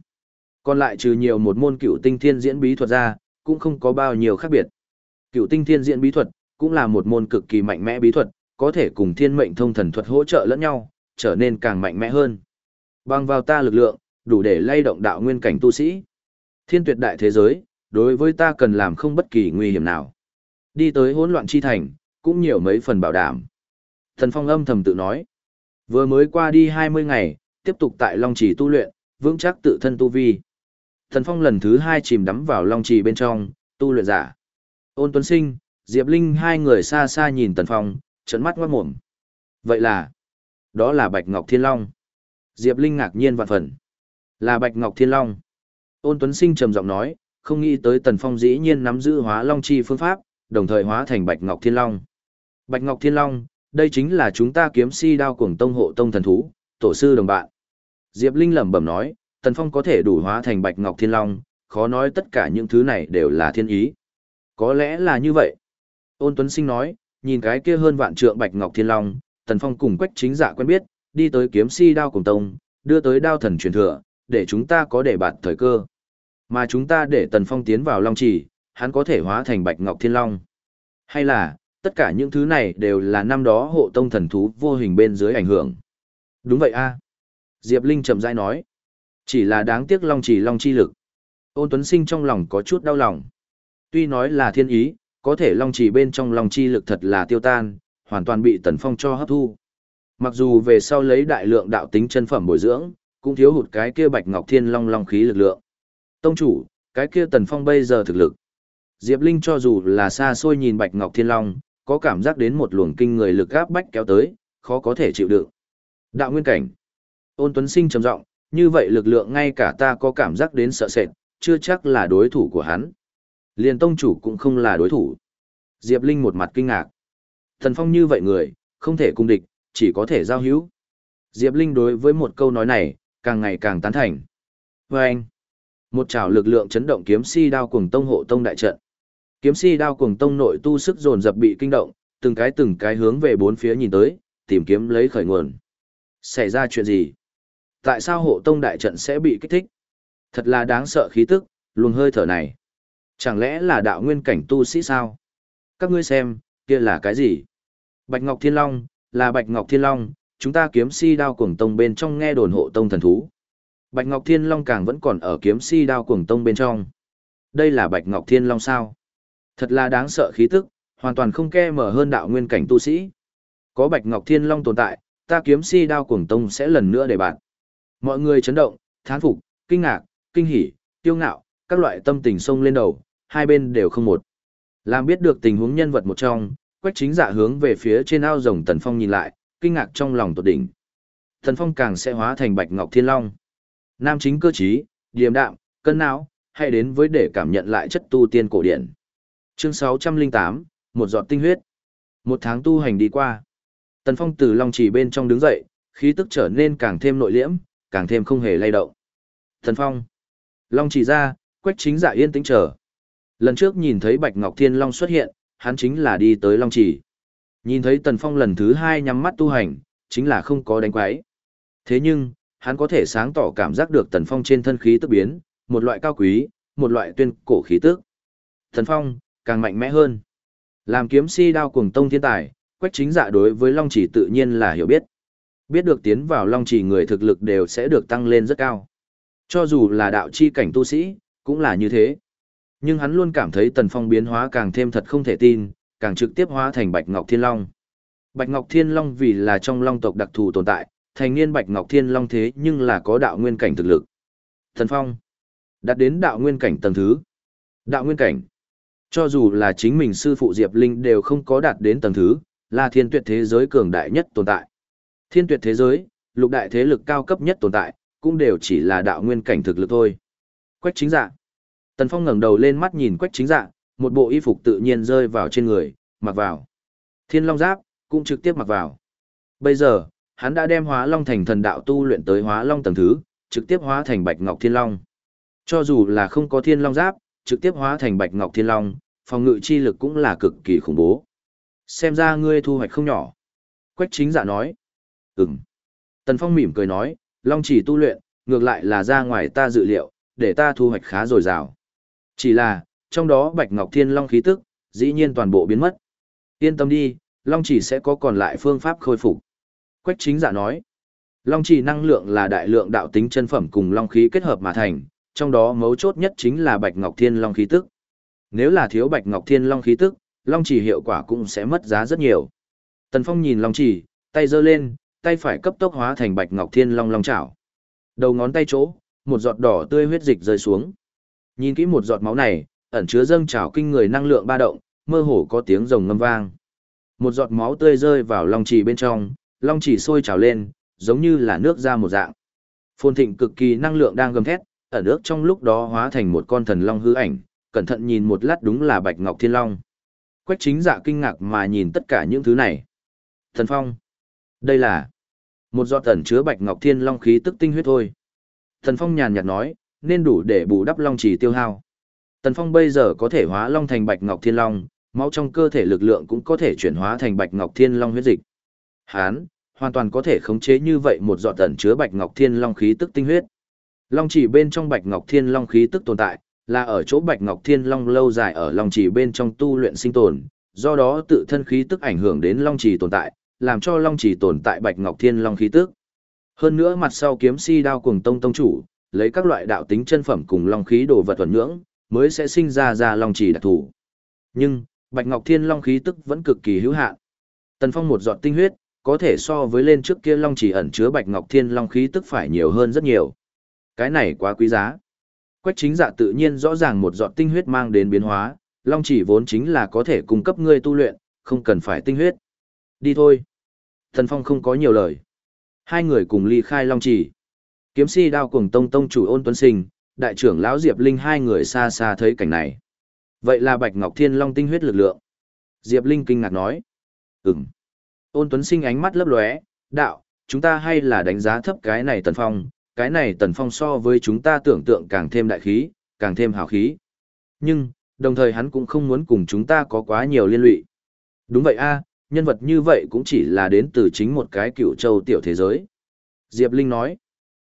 [SPEAKER 1] Còn lại trừ nhiều một môn cựu tinh thiên diễn bí thuật ra, cũng không có bao nhiêu khác biệt. Cựu tinh thiên diễn bí thuật cũng là một môn cực kỳ mạnh mẽ bí thuật, có thể cùng thiên mệnh thông thần thuật hỗ trợ lẫn nhau, trở nên càng mạnh mẽ hơn. Bằng vào ta lực lượng, đủ để lay động đạo nguyên cảnh tu sĩ. Thiên tuyệt đại thế giới, đối với ta cần làm không bất kỳ nguy hiểm nào. Đi tới hỗn loạn chi thành, cũng nhiều mấy phần bảo đảm. Thần Phong âm thầm tự nói. Vừa mới qua đi 20 ngày, tiếp tục tại Long Trì tu luyện, vững chắc tự thân tu vi. Thần Phong lần thứ hai chìm đắm vào Long Trì bên trong, tu luyện giả. Ôn Tuấn Sinh, Diệp Linh hai người xa xa nhìn Tần Phong, trấn mắt ngoát mồm. Vậy là, đó là Bạch Ngọc Thiên Long. Diệp Linh ngạc nhiên vạn phần. Là Bạch Ngọc Thiên Long. Ôn Tuấn Sinh trầm giọng nói, không nghĩ tới Tần Phong dĩ nhiên nắm giữ hóa Long Chi phương pháp, đồng thời hóa thành Bạch Ngọc Thiên Long. Bạch Ngọc Thiên Long, đây chính là chúng ta kiếm si đao cuồng tông hộ tông thần thú, tổ sư đồng bạn. Diệp Linh lẩm bẩm nói, Tần Phong có thể đủ hóa thành Bạch Ngọc Thiên Long, khó nói tất cả những thứ này đều là thiên ý. Có lẽ là như vậy. Ôn Tuấn Sinh nói, nhìn cái kia hơn vạn trượng Bạch Ngọc Thiên Long, Tần Phong cùng Quách Chính Dạ quen biết, đi tới kiếm si đao cuồng tông, đưa tới đao thần truyền thừa, để chúng ta có để bạt thời cơ. Mà chúng ta để Tần Phong tiến vào Long Chỉ, hắn có thể hóa thành Bạch Ngọc Thiên Long. Hay là, tất cả những thứ này đều là năm đó hộ tông thần thú vô hình bên dưới ảnh hưởng. Đúng vậy a Diệp Linh chậm rãi nói. Chỉ là đáng tiếc Long Chỉ Long Chi lực. Ôn Tuấn Sinh trong lòng có chút đau lòng. Tuy nói là thiên ý, có thể Long Chỉ bên trong Long Chi lực thật là tiêu tan, hoàn toàn bị Tần Phong cho hấp thu. Mặc dù về sau lấy đại lượng đạo tính chân phẩm bồi dưỡng, cũng thiếu hụt cái kia Bạch Ngọc Thiên Long Long khí lực lượng. Tông chủ, cái kia Tần Phong bây giờ thực lực. Diệp Linh cho dù là xa xôi nhìn Bạch Ngọc Thiên Long, có cảm giác đến một luồng kinh người lực áp bách kéo tới, khó có thể chịu đựng. Đạo nguyên cảnh. Ôn Tuấn Sinh trầm giọng, như vậy lực lượng ngay cả ta có cảm giác đến sợ sệt, chưa chắc là đối thủ của hắn. Liên tông chủ cũng không là đối thủ. Diệp Linh một mặt kinh ngạc. Thần Phong như vậy người, không thể cung địch, chỉ có thể giao hữu. Diệp Linh đối với một câu nói này, càng ngày càng tán thành. Và anh, một trảo lực lượng chấn động kiếm si đao cùng tông hộ tông đại trận. Kiếm si đao cùng tông nội tu sức dồn dập bị kinh động, từng cái từng cái hướng về bốn phía nhìn tới, tìm kiếm lấy khởi nguồn. Xảy ra chuyện gì? Tại sao hộ tông đại trận sẽ bị kích thích? Thật là đáng sợ khí tức, luồng hơi thở này. Chẳng lẽ là đạo nguyên cảnh tu sĩ sao? Các ngươi xem, kia là cái gì? Bạch Ngọc Thiên Long, là Bạch Ngọc Thiên Long, chúng ta kiếm si đao cuồng tông bên trong nghe đồn hộ tông thần thú. Bạch Ngọc Thiên Long càng vẫn còn ở kiếm si đao cuồng tông bên trong. Đây là Bạch Ngọc Thiên Long sao? Thật là đáng sợ khí tức, hoàn toàn không ke mở hơn đạo nguyên cảnh tu sĩ. Có Bạch Ngọc Thiên Long tồn tại, ta kiếm si đao cuồng tông sẽ lần nữa để bạn. Mọi người chấn động, thán phục, kinh ngạc, kinh hỉ, tiêu ngạo, các loại tâm tình sông lên đầu, hai bên đều không một. Làm biết được tình huống nhân vật một trong, quách chính dạ hướng về phía trên ao rồng Tần Phong nhìn lại, kinh ngạc trong lòng tột đỉnh. Tần Phong càng sẽ hóa thành Bạch Ngọc Thiên Long. Nam chính cơ trí, điềm đạm, cân não, hay đến với để cảm nhận lại chất tu tiên cổ điển. Chương 608, một giọt tinh huyết. Một tháng tu hành đi qua. Tần Phong từ Long Chỉ bên trong đứng dậy, khí tức trở nên càng thêm nội liễm, càng thêm không hề lay động. Tần Phong. Long Chỉ ra, Quách Chính Dạ yên tĩnh chờ. Lần trước nhìn thấy Bạch Ngọc Thiên Long xuất hiện, hắn chính là đi tới Long Chỉ. Nhìn thấy Tần Phong lần thứ hai nhắm mắt tu hành, chính là không có đánh quái. Thế nhưng, hắn có thể sáng tỏ cảm giác được Tần Phong trên thân khí tức biến, một loại cao quý, một loại tuyên cổ khí tức. Tần Phong, càng mạnh mẽ hơn. Làm kiếm si đao cuồng tông thiên tài, quách chính dạ đối với Long Chỉ tự nhiên là hiểu biết. Biết được tiến vào Long Chỉ người thực lực đều sẽ được tăng lên rất cao. Cho dù là đạo chi cảnh tu sĩ, cũng là như thế. Nhưng hắn luôn cảm thấy Tần Phong biến hóa càng thêm thật không thể tin, càng trực tiếp hóa thành Bạch Ngọc Thiên Long. Bạch Ngọc Thiên Long vì là trong Long tộc đặc thù tồn tại, thành niên Bạch Ngọc Thiên Long thế nhưng là có đạo nguyên cảnh thực lực. Thần Phong đạt đến đạo nguyên cảnh tầng thứ. Đạo nguyên cảnh. Cho dù là chính mình sư phụ Diệp Linh đều không có đạt đến tầng thứ, là thiên tuyệt thế giới cường đại nhất tồn tại. Thiên tuyệt thế giới, lục đại thế lực cao cấp nhất tồn tại, cũng đều chỉ là đạo nguyên cảnh thực lực thôi. Quách chính dạ. Tần Phong ngẩng đầu lên mắt nhìn quách chính dạ, một bộ y phục tự nhiên rơi vào trên người, mặc vào. Thiên Long Giáp, cũng trực tiếp mặc vào. Bây giờ, hắn đã đem hóa long thành thần đạo tu luyện tới hóa long tầng thứ, trực tiếp hóa thành bạch ngọc thiên long. Cho dù là không có thiên long giáp, trực tiếp hóa thành bạch ngọc thiên long, phòng ngự chi lực cũng là cực kỳ khủng bố. Xem ra ngươi thu hoạch không nhỏ. Quách chính dạ nói. Ừm. Tần Phong mỉm cười nói, long chỉ tu luyện, ngược lại là ra ngoài ta dự liệu, để ta thu hoạch khá dồi dào. Chỉ là, trong đó bạch ngọc thiên long khí tức, dĩ nhiên toàn bộ biến mất. Yên tâm đi, long chỉ sẽ có còn lại phương pháp khôi phục. Quách chính giả nói, long chỉ năng lượng là đại lượng đạo tính chân phẩm cùng long khí kết hợp mà thành, trong đó mấu chốt nhất chính là bạch ngọc thiên long khí tức. Nếu là thiếu bạch ngọc thiên long khí tức, long chỉ hiệu quả cũng sẽ mất giá rất nhiều. Tần Phong nhìn long chỉ, tay giơ lên, tay phải cấp tốc hóa thành bạch ngọc thiên long long chảo. Đầu ngón tay chỗ, một giọt đỏ tươi huyết dịch rơi xuống. Nhìn kỹ một giọt máu này, ẩn chứa dâng trào kinh người năng lượng ba động, mơ hồ có tiếng rồng ngâm vang. Một giọt máu tươi rơi vào long trì bên trong, long trì sôi trào lên, giống như là nước ra một dạng. Phồn thịnh cực kỳ năng lượng đang gầm thét, ở nước trong lúc đó hóa thành một con thần long hư ảnh, cẩn thận nhìn một lát đúng là Bạch Ngọc Thiên Long. Quách chính dạ kinh ngạc mà nhìn tất cả những thứ này. Thần Phong. Đây là một giọt tẩn chứa Bạch Ngọc Thiên Long khí tức tinh huyết thôi. Thần Phong nhàn nhạt nói, nên đủ để bù đắp Long chỉ tiêu hao. Tần Phong bây giờ có thể hóa Long thành Bạch Ngọc Thiên Long, máu trong cơ thể lực lượng cũng có thể chuyển hóa thành Bạch Ngọc Thiên Long huyết dịch. Hán, hoàn toàn có thể khống chế như vậy một giọt tẩn chứa Bạch Ngọc Thiên Long khí tức tinh huyết. Long chỉ bên trong Bạch Ngọc Thiên Long khí tức tồn tại, là ở chỗ Bạch Ngọc Thiên Long lâu dài ở Long chỉ bên trong tu luyện sinh tồn, do đó tự thân khí tức ảnh hưởng đến Long chỉ tồn tại, làm cho Long chỉ tồn tại Bạch Ngọc Thiên Long khí tức. Hơn nữa mặt sau kiếm si đao cùng tông tông chủ, lấy các loại đạo tính chân phẩm cùng long khí đồ vật thuần nhưỡng, mới sẽ sinh ra ra long chỉ đặc thù. Nhưng, Bạch Ngọc Thiên long khí tức vẫn cực kỳ hữu hạn. Tần Phong một giọt tinh huyết, có thể so với lên trước kia long chỉ ẩn chứa Bạch Ngọc Thiên long khí tức phải nhiều hơn rất nhiều. Cái này quá quý giá. Quách chính dạ tự nhiên rõ ràng một giọt tinh huyết mang đến biến hóa, long chỉ vốn chính là có thể cung cấp ngươi tu luyện, không cần phải tinh huyết. Đi thôi. thần Phong không có nhiều lời. Hai người cùng ly khai long chỉ. Kiếm si đao cùng tông tông chủ ôn tuấn sinh, đại trưởng lão Diệp Linh hai người xa xa thấy cảnh này. Vậy là Bạch Ngọc Thiên Long tinh huyết lực lượng. Diệp Linh kinh ngạc nói. Ừm. Ôn tuấn sinh ánh mắt lấp lóe, đạo, chúng ta hay là đánh giá thấp cái này tần phong, cái này tần phong so với chúng ta tưởng tượng càng thêm đại khí, càng thêm hào khí. Nhưng, đồng thời hắn cũng không muốn cùng chúng ta có quá nhiều liên lụy. Đúng vậy a, nhân vật như vậy cũng chỉ là đến từ chính một cái cựu châu tiểu thế giới. Diệp Linh nói.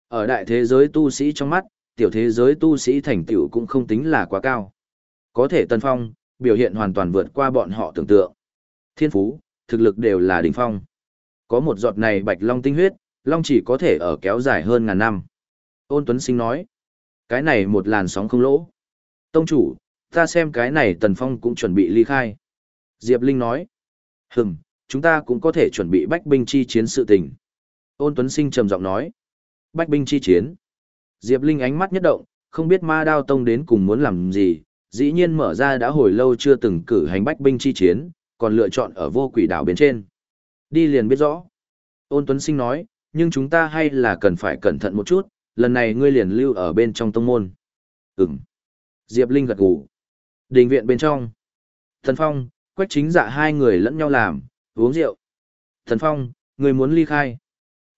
[SPEAKER 1] Ở đại thế giới tu sĩ trong mắt, tiểu thế giới tu sĩ thành tựu cũng không tính là quá cao. Có thể Tân Phong, biểu hiện hoàn toàn vượt qua bọn họ tưởng tượng. Thiên phú, thực lực đều là đỉnh phong. Có một giọt này bạch long tinh huyết, long chỉ có thể ở kéo dài hơn ngàn năm. Ôn Tuấn Sinh nói, cái này một làn sóng không lỗ. Tông chủ, Ta xem cái này Tần Phong cũng chuẩn bị ly khai. Diệp Linh nói. Hừm, chúng ta cũng có thể chuẩn bị bách binh chi chiến sự tình. Ôn Tuấn Sinh trầm giọng nói. Bách binh chi chiến. Diệp Linh ánh mắt nhất động, không biết ma đao tông đến cùng muốn làm gì, dĩ nhiên mở ra đã hồi lâu chưa từng cử hành bách binh chi chiến, còn lựa chọn ở vô quỷ đảo bên trên. Đi liền biết rõ. Ôn Tuấn Sinh nói, nhưng chúng ta hay là cần phải cẩn thận một chút, lần này ngươi liền lưu ở bên trong tông môn. Ừm. Diệp Linh gật gù. Đình viện bên trong. Thần Phong, Quách Chính Dạ hai người lẫn nhau làm, uống rượu. Thần Phong, ngươi muốn ly khai.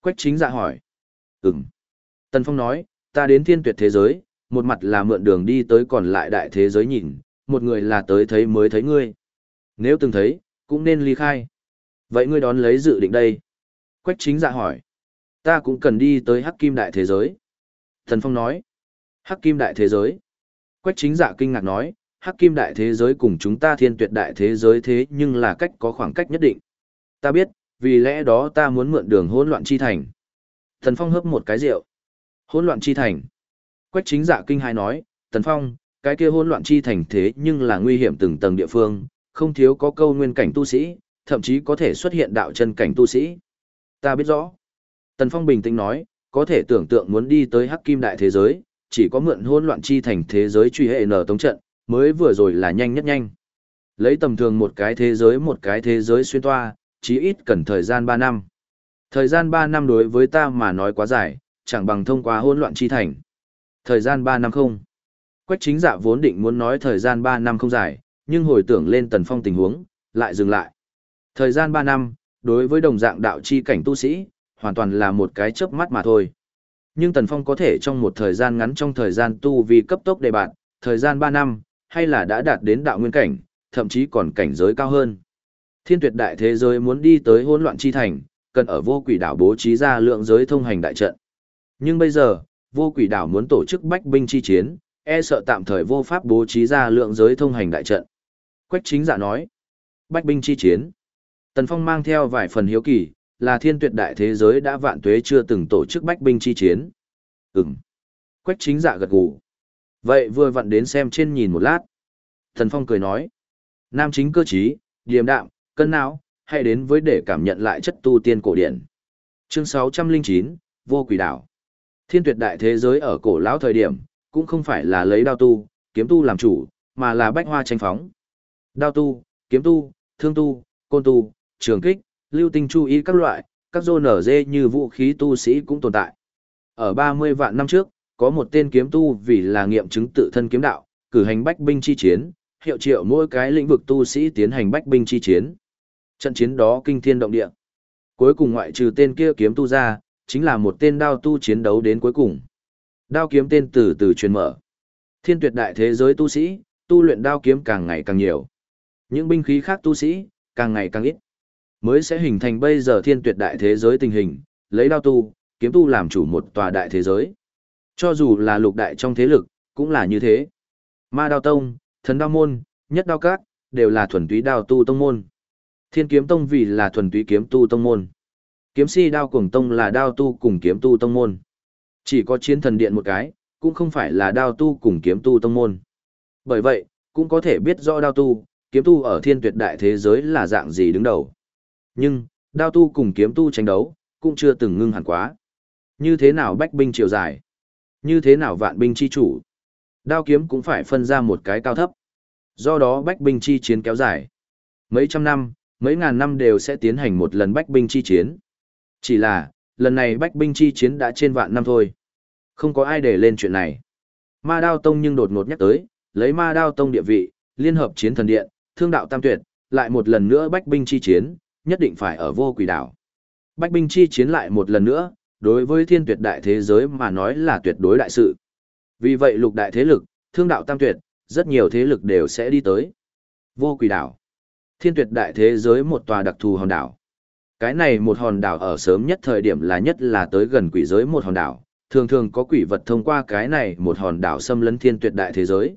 [SPEAKER 1] Quách Chính Dạ hỏi. Ừm. Tần Phong nói, ta đến thiên tuyệt thế giới, một mặt là mượn đường đi tới còn lại đại thế giới nhìn, một người là tới thấy mới thấy ngươi. Nếu từng thấy, cũng nên ly khai. Vậy ngươi đón lấy dự định đây. Quách chính dạ hỏi. Ta cũng cần đi tới hắc kim đại thế giới. Thần Phong nói. Hắc kim đại thế giới. Quách chính dạ kinh ngạc nói, hắc kim đại thế giới cùng chúng ta thiên tuyệt đại thế giới thế nhưng là cách có khoảng cách nhất định. Ta biết, vì lẽ đó ta muốn mượn đường hỗn loạn chi thành. Thần Phong hớp một cái rượu. Hỗn loạn chi thành. Quách chính dạ kinh hai nói, Tần Phong, cái kia hỗn loạn chi thành thế nhưng là nguy hiểm từng tầng địa phương, không thiếu có câu nguyên cảnh tu sĩ, thậm chí có thể xuất hiện đạo chân cảnh tu sĩ. Ta biết rõ. Tần Phong bình tĩnh nói, có thể tưởng tượng muốn đi tới hắc kim đại thế giới, chỉ có mượn hỗn loạn chi thành thế giới truy hệ nở tống trận, mới vừa rồi là nhanh nhất nhanh. Lấy tầm thường một cái thế giới một cái thế giới xuyên toa, chí ít cần thời gian 3 năm. Thời gian 3 năm đối với ta mà nói quá dài, chẳng bằng thông qua hỗn loạn chi thành. Thời gian 3 năm không. Quách chính dạ vốn định muốn nói thời gian 3 năm không dài, nhưng hồi tưởng lên tần phong tình huống, lại dừng lại. Thời gian 3 năm, đối với đồng dạng đạo chi cảnh tu sĩ, hoàn toàn là một cái chớp mắt mà thôi. Nhưng tần phong có thể trong một thời gian ngắn trong thời gian tu vì cấp tốc đề bạn, thời gian 3 năm, hay là đã đạt đến đạo nguyên cảnh, thậm chí còn cảnh giới cao hơn. Thiên tuyệt đại thế giới muốn đi tới hỗn loạn chi thành, cần ở vô quỷ đảo bố trí ra lượng giới thông hành đại trận. Nhưng bây giờ, vô quỷ đảo muốn tổ chức bách binh chi chiến, e sợ tạm thời vô pháp bố trí ra lượng giới thông hành đại trận. Quách chính giả nói, bách binh chi chiến. Tần Phong mang theo vài phần hiếu kỳ, là thiên tuyệt đại thế giới đã vạn tuế chưa từng tổ chức bách binh chi chiến. Ừm. Quách chính dạ gật gù. Vậy vừa vặn đến xem trên nhìn một lát. Thần Phong cười nói, nam chính cơ trí, điềm đạm, cân não, hãy đến với để cảm nhận lại chất tu tiên cổ điển. Chương 609, Vô Quỷ Đảo. Thiên tuyệt đại thế giới ở cổ lão thời điểm, cũng không phải là lấy đao tu, kiếm tu làm chủ, mà là bách hoa tranh phóng. Đao tu, kiếm tu, thương tu, côn tu, trường kích, lưu tinh chú ý các loại, các dô nở dê như vũ khí tu sĩ cũng tồn tại. Ở 30 vạn năm trước, có một tên kiếm tu vì là nghiệm chứng tự thân kiếm đạo, cử hành bách binh chi chiến, hiệu triệu mỗi cái lĩnh vực tu sĩ tiến hành bách binh chi chiến. Trận chiến đó kinh thiên động địa. Cuối cùng ngoại trừ tên kia kiếm tu ra, chính là một tên đao tu chiến đấu đến cuối cùng. Đao kiếm tên từ từ truyền mở. Thiên tuyệt đại thế giới tu sĩ, tu luyện đao kiếm càng ngày càng nhiều. Những binh khí khác tu sĩ, càng ngày càng ít. Mới sẽ hình thành bây giờ thiên tuyệt đại thế giới tình hình, lấy đao tu, kiếm tu làm chủ một tòa đại thế giới. Cho dù là lục đại trong thế lực, cũng là như thế. Ma đao tông, thần đao môn, nhất đao cát, đều là thuần túy đao tu tông môn. Thiên kiếm tông vì là thuần túy kiếm tu tông môn. Kiếm si đao cuồng tông là đao tu cùng kiếm tu tông môn. Chỉ có chiến thần điện một cái, cũng không phải là đao tu cùng kiếm tu tông môn. Bởi vậy, cũng có thể biết rõ đao tu, kiếm tu ở thiên tuyệt đại thế giới là dạng gì đứng đầu. Nhưng, đao tu cùng kiếm tu tranh đấu, cũng chưa từng ngưng hẳn quá. Như thế nào bách binh chiều dài? Như thế nào vạn binh chi chủ? Đao kiếm cũng phải phân ra một cái cao thấp. Do đó bách binh chi chiến kéo dài. Mấy trăm năm, mấy ngàn năm đều sẽ tiến hành một lần bách binh chi chiến. Chỉ là, lần này bách binh chi chiến đã trên vạn năm thôi. Không có ai để lên chuyện này. Ma Đao Tông nhưng đột ngột nhắc tới, lấy Ma Đao Tông địa vị, liên hợp chiến thần điện, thương đạo tam tuyệt, lại một lần nữa bách binh chi chiến, nhất định phải ở vô quỷ đảo. Bách binh chi chiến lại một lần nữa, đối với thiên tuyệt đại thế giới mà nói là tuyệt đối đại sự. Vì vậy lục đại thế lực, thương đạo tam tuyệt, rất nhiều thế lực đều sẽ đi tới. Vô quỷ đảo. Thiên tuyệt đại thế giới một tòa đặc thù hòn đảo. Cái này một hòn đảo ở sớm nhất thời điểm là nhất là tới gần quỷ giới một hòn đảo, thường thường có quỷ vật thông qua cái này một hòn đảo xâm lấn thiên tuyệt đại thế giới.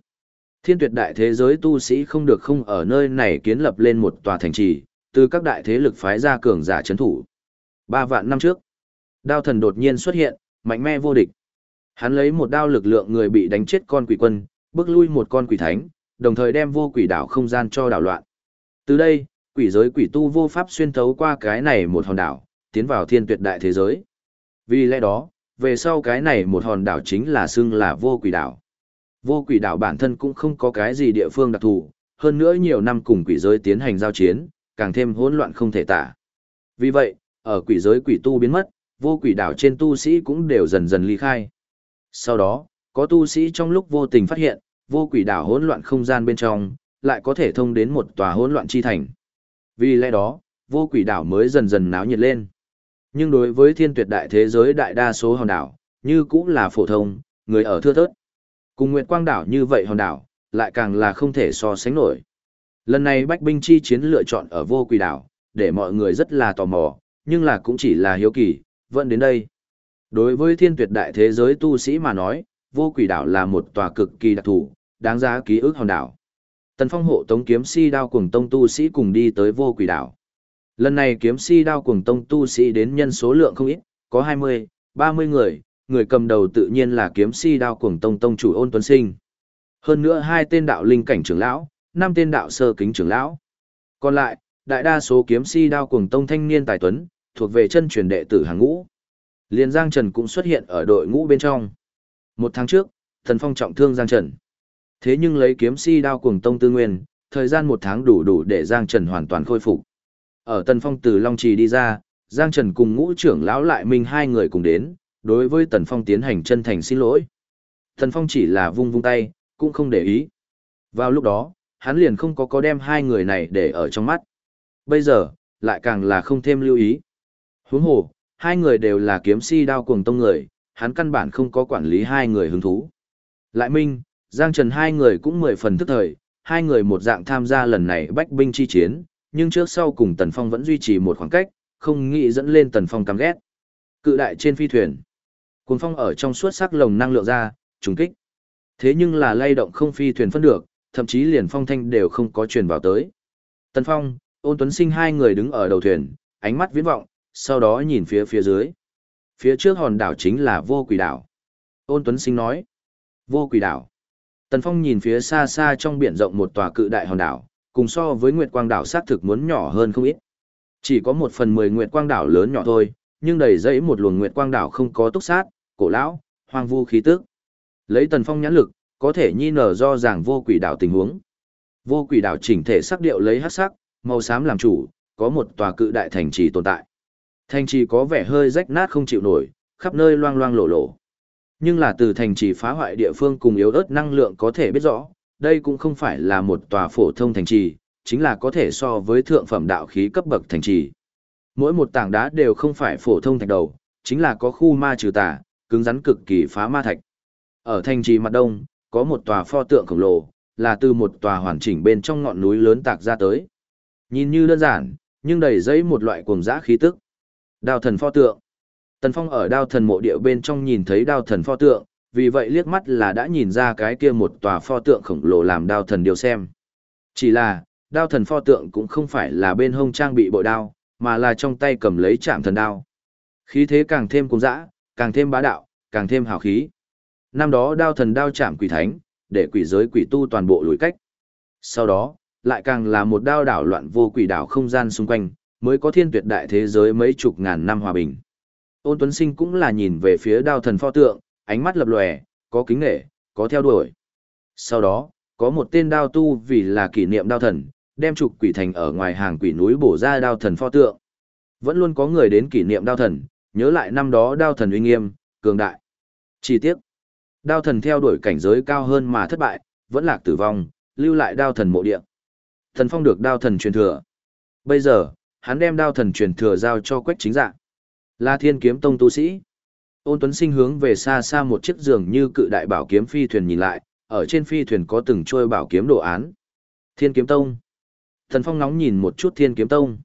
[SPEAKER 1] Thiên tuyệt đại thế giới tu sĩ không được không ở nơi này kiến lập lên một tòa thành trì, từ các đại thế lực phái ra cường giả chấn thủ. Ba vạn năm trước, đao thần đột nhiên xuất hiện, mạnh mẽ vô địch. Hắn lấy một đao lực lượng người bị đánh chết con quỷ quân, bước lui một con quỷ thánh, đồng thời đem vô quỷ đảo không gian cho đảo loạn. Từ đây, quỷ giới quỷ tu vô pháp xuyên thấu qua cái này một hòn đảo, tiến vào thiên tuyệt đại thế giới. Vì lẽ đó, về sau cái này một hòn đảo chính là xưng là vô quỷ đảo. Vô quỷ đảo bản thân cũng không có cái gì địa phương đặc thù, hơn nữa nhiều năm cùng quỷ giới tiến hành giao chiến, càng thêm hỗn loạn không thể tả. Vì vậy, ở quỷ giới quỷ tu biến mất, vô quỷ đảo trên tu sĩ cũng đều dần dần ly khai. Sau đó, có tu sĩ trong lúc vô tình phát hiện, vô quỷ đảo hỗn loạn không gian bên trong, lại có thể thông đến một tòa hỗn loạn chi thành. Vì lẽ đó, vô quỷ đảo mới dần dần náo nhiệt lên. Nhưng đối với thiên tuyệt đại thế giới đại đa số hòn đảo, như cũng là phổ thông, người ở thưa thớt. Cùng Nguyệt Quang đảo như vậy hòn đảo, lại càng là không thể so sánh nổi. Lần này Bách Binh Chi chiến lựa chọn ở vô quỷ đảo, để mọi người rất là tò mò, nhưng là cũng chỉ là hiếu kỳ, vẫn đến đây. Đối với thiên tuyệt đại thế giới tu sĩ mà nói, vô quỷ đảo là một tòa cực kỳ đặc thù, đáng giá ký ức hòn đảo. Tần Phong hộ tống kiếm si đao cùng tông tu sĩ cùng đi tới vô quỷ đảo. Lần này kiếm si đao cùng tông tu sĩ đến nhân số lượng không ít, có 20, 30 người, người cầm đầu tự nhiên là kiếm si đao cùng tông tông chủ ôn tuấn sinh. Hơn nữa hai tên đạo linh cảnh trưởng lão, năm tên đạo sơ kính trưởng lão. Còn lại, đại đa số kiếm si đao cuồng tông thanh niên tài tuấn, thuộc về chân truyền đệ tử hàng ngũ. Liên Giang Trần cũng xuất hiện ở đội ngũ bên trong. Một tháng trước, Thần Phong trọng thương Giang Trần. Thế nhưng lấy kiếm si đao cuồng tông tư nguyên, thời gian một tháng đủ đủ để Giang Trần hoàn toàn khôi phục. Ở Tần Phong từ Long Trì đi ra, Giang Trần cùng ngũ trưởng lão lại mình hai người cùng đến, đối với Tần Phong tiến hành chân thành xin lỗi. Tần Phong chỉ là vung vung tay, cũng không để ý. Vào lúc đó, hắn liền không có có đem hai người này để ở trong mắt. Bây giờ, lại càng là không thêm lưu ý. Huống hồ, hai người đều là kiếm si đao cuồng tông người, hắn căn bản không có quản lý hai người hứng thú. Lại Minh, Giang Trần hai người cũng mười phần thức thời, hai người một dạng tham gia lần này bách binh chi chiến, nhưng trước sau cùng Tần Phong vẫn duy trì một khoảng cách, không nghĩ dẫn lên Tần Phong căm ghét. Cự đại trên phi thuyền, cuồng phong ở trong suốt sắc lồng năng lượng ra, trùng kích. Thế nhưng là lay động không phi thuyền phân được, thậm chí liền phong thanh đều không có truyền vào tới. Tần Phong, Ôn Tuấn Sinh hai người đứng ở đầu thuyền, ánh mắt viễn vọng, sau đó nhìn phía phía dưới. Phía trước hòn đảo chính là vô quỷ đảo. Ôn Tuấn Sinh nói, vô quỷ đảo. Tần Phong nhìn phía xa xa trong biển rộng một tòa cự đại hòn đảo, cùng so với Nguyệt Quang đảo xác thực muốn nhỏ hơn không ít. Chỉ có một phần mười Nguyệt Quang đảo lớn nhỏ thôi, nhưng đầy dẫy một luồng Nguyệt Quang đảo không có túc sát, cổ lão, hoang vu khí tức. Lấy Tần Phong nhãn lực, có thể nhi nở do ràng vô quỷ đảo tình huống. Vô quỷ đảo chỉnh thể sắc điệu lấy hắc sắc, màu xám làm chủ, có một tòa cự đại thành trì tồn tại. Thành trì có vẻ hơi rách nát không chịu nổi, khắp nơi loang loang lổ lổ. Nhưng là từ thành trì phá hoại địa phương cùng yếu ớt năng lượng có thể biết rõ, đây cũng không phải là một tòa phổ thông thành trì, chính là có thể so với thượng phẩm đạo khí cấp bậc thành trì. Mỗi một tảng đá đều không phải phổ thông thạch đầu, chính là có khu ma trừ tà, cứng rắn cực kỳ phá ma thạch. Ở thành trì mặt đông, có một tòa pho tượng khổng lồ, là từ một tòa hoàn chỉnh bên trong ngọn núi lớn tạc ra tới. Nhìn như đơn giản, nhưng đầy dẫy một loại cuồng dã khí tức. Đao thần pho tượng. Tần Phong ở đao thần mộ địa bên trong nhìn thấy đao thần pho tượng, vì vậy liếc mắt là đã nhìn ra cái kia một tòa pho tượng khổng lồ làm đao thần điều xem. Chỉ là, đao thần pho tượng cũng không phải là bên hông trang bị bội đao, mà là trong tay cầm lấy chạm thần đao. Khí thế càng thêm cuồng dã, càng thêm bá đạo, càng thêm hào khí. Năm đó đao thần đao chạm quỷ thánh, để quỷ giới quỷ tu toàn bộ lùi cách. Sau đó, lại càng là một đao đảo loạn vô quỷ đảo không gian xung quanh, mới có thiên tuyệt đại thế giới mấy chục ngàn năm hòa bình. Ôn Tuấn Sinh cũng là nhìn về phía đao thần pho tượng, ánh mắt lập lòe, có kính nghệ, có theo đuổi. Sau đó, có một tên đao tu vì là kỷ niệm đao thần, đem trục quỷ thành ở ngoài hàng quỷ núi bổ ra đao thần pho tượng. Vẫn luôn có người đến kỷ niệm đao thần, nhớ lại năm đó đao thần uy nghiêm, cường đại. Chi tiết, đao thần theo đuổi cảnh giới cao hơn mà thất bại, vẫn lạc tử vong, lưu lại đao thần mộ địa. Thần phong được đao thần truyền thừa. Bây giờ, hắn đem đao thần truyền thừa giao cho quách chính dạng. Là thiên kiếm tông tu sĩ. Ôn Tuấn Sinh hướng về xa xa một chiếc giường như cự đại bảo kiếm phi thuyền nhìn lại, ở trên phi thuyền có từng trôi bảo kiếm đồ án. Thiên kiếm tông. Thần Phong nóng nhìn một chút Thiên kiếm tông.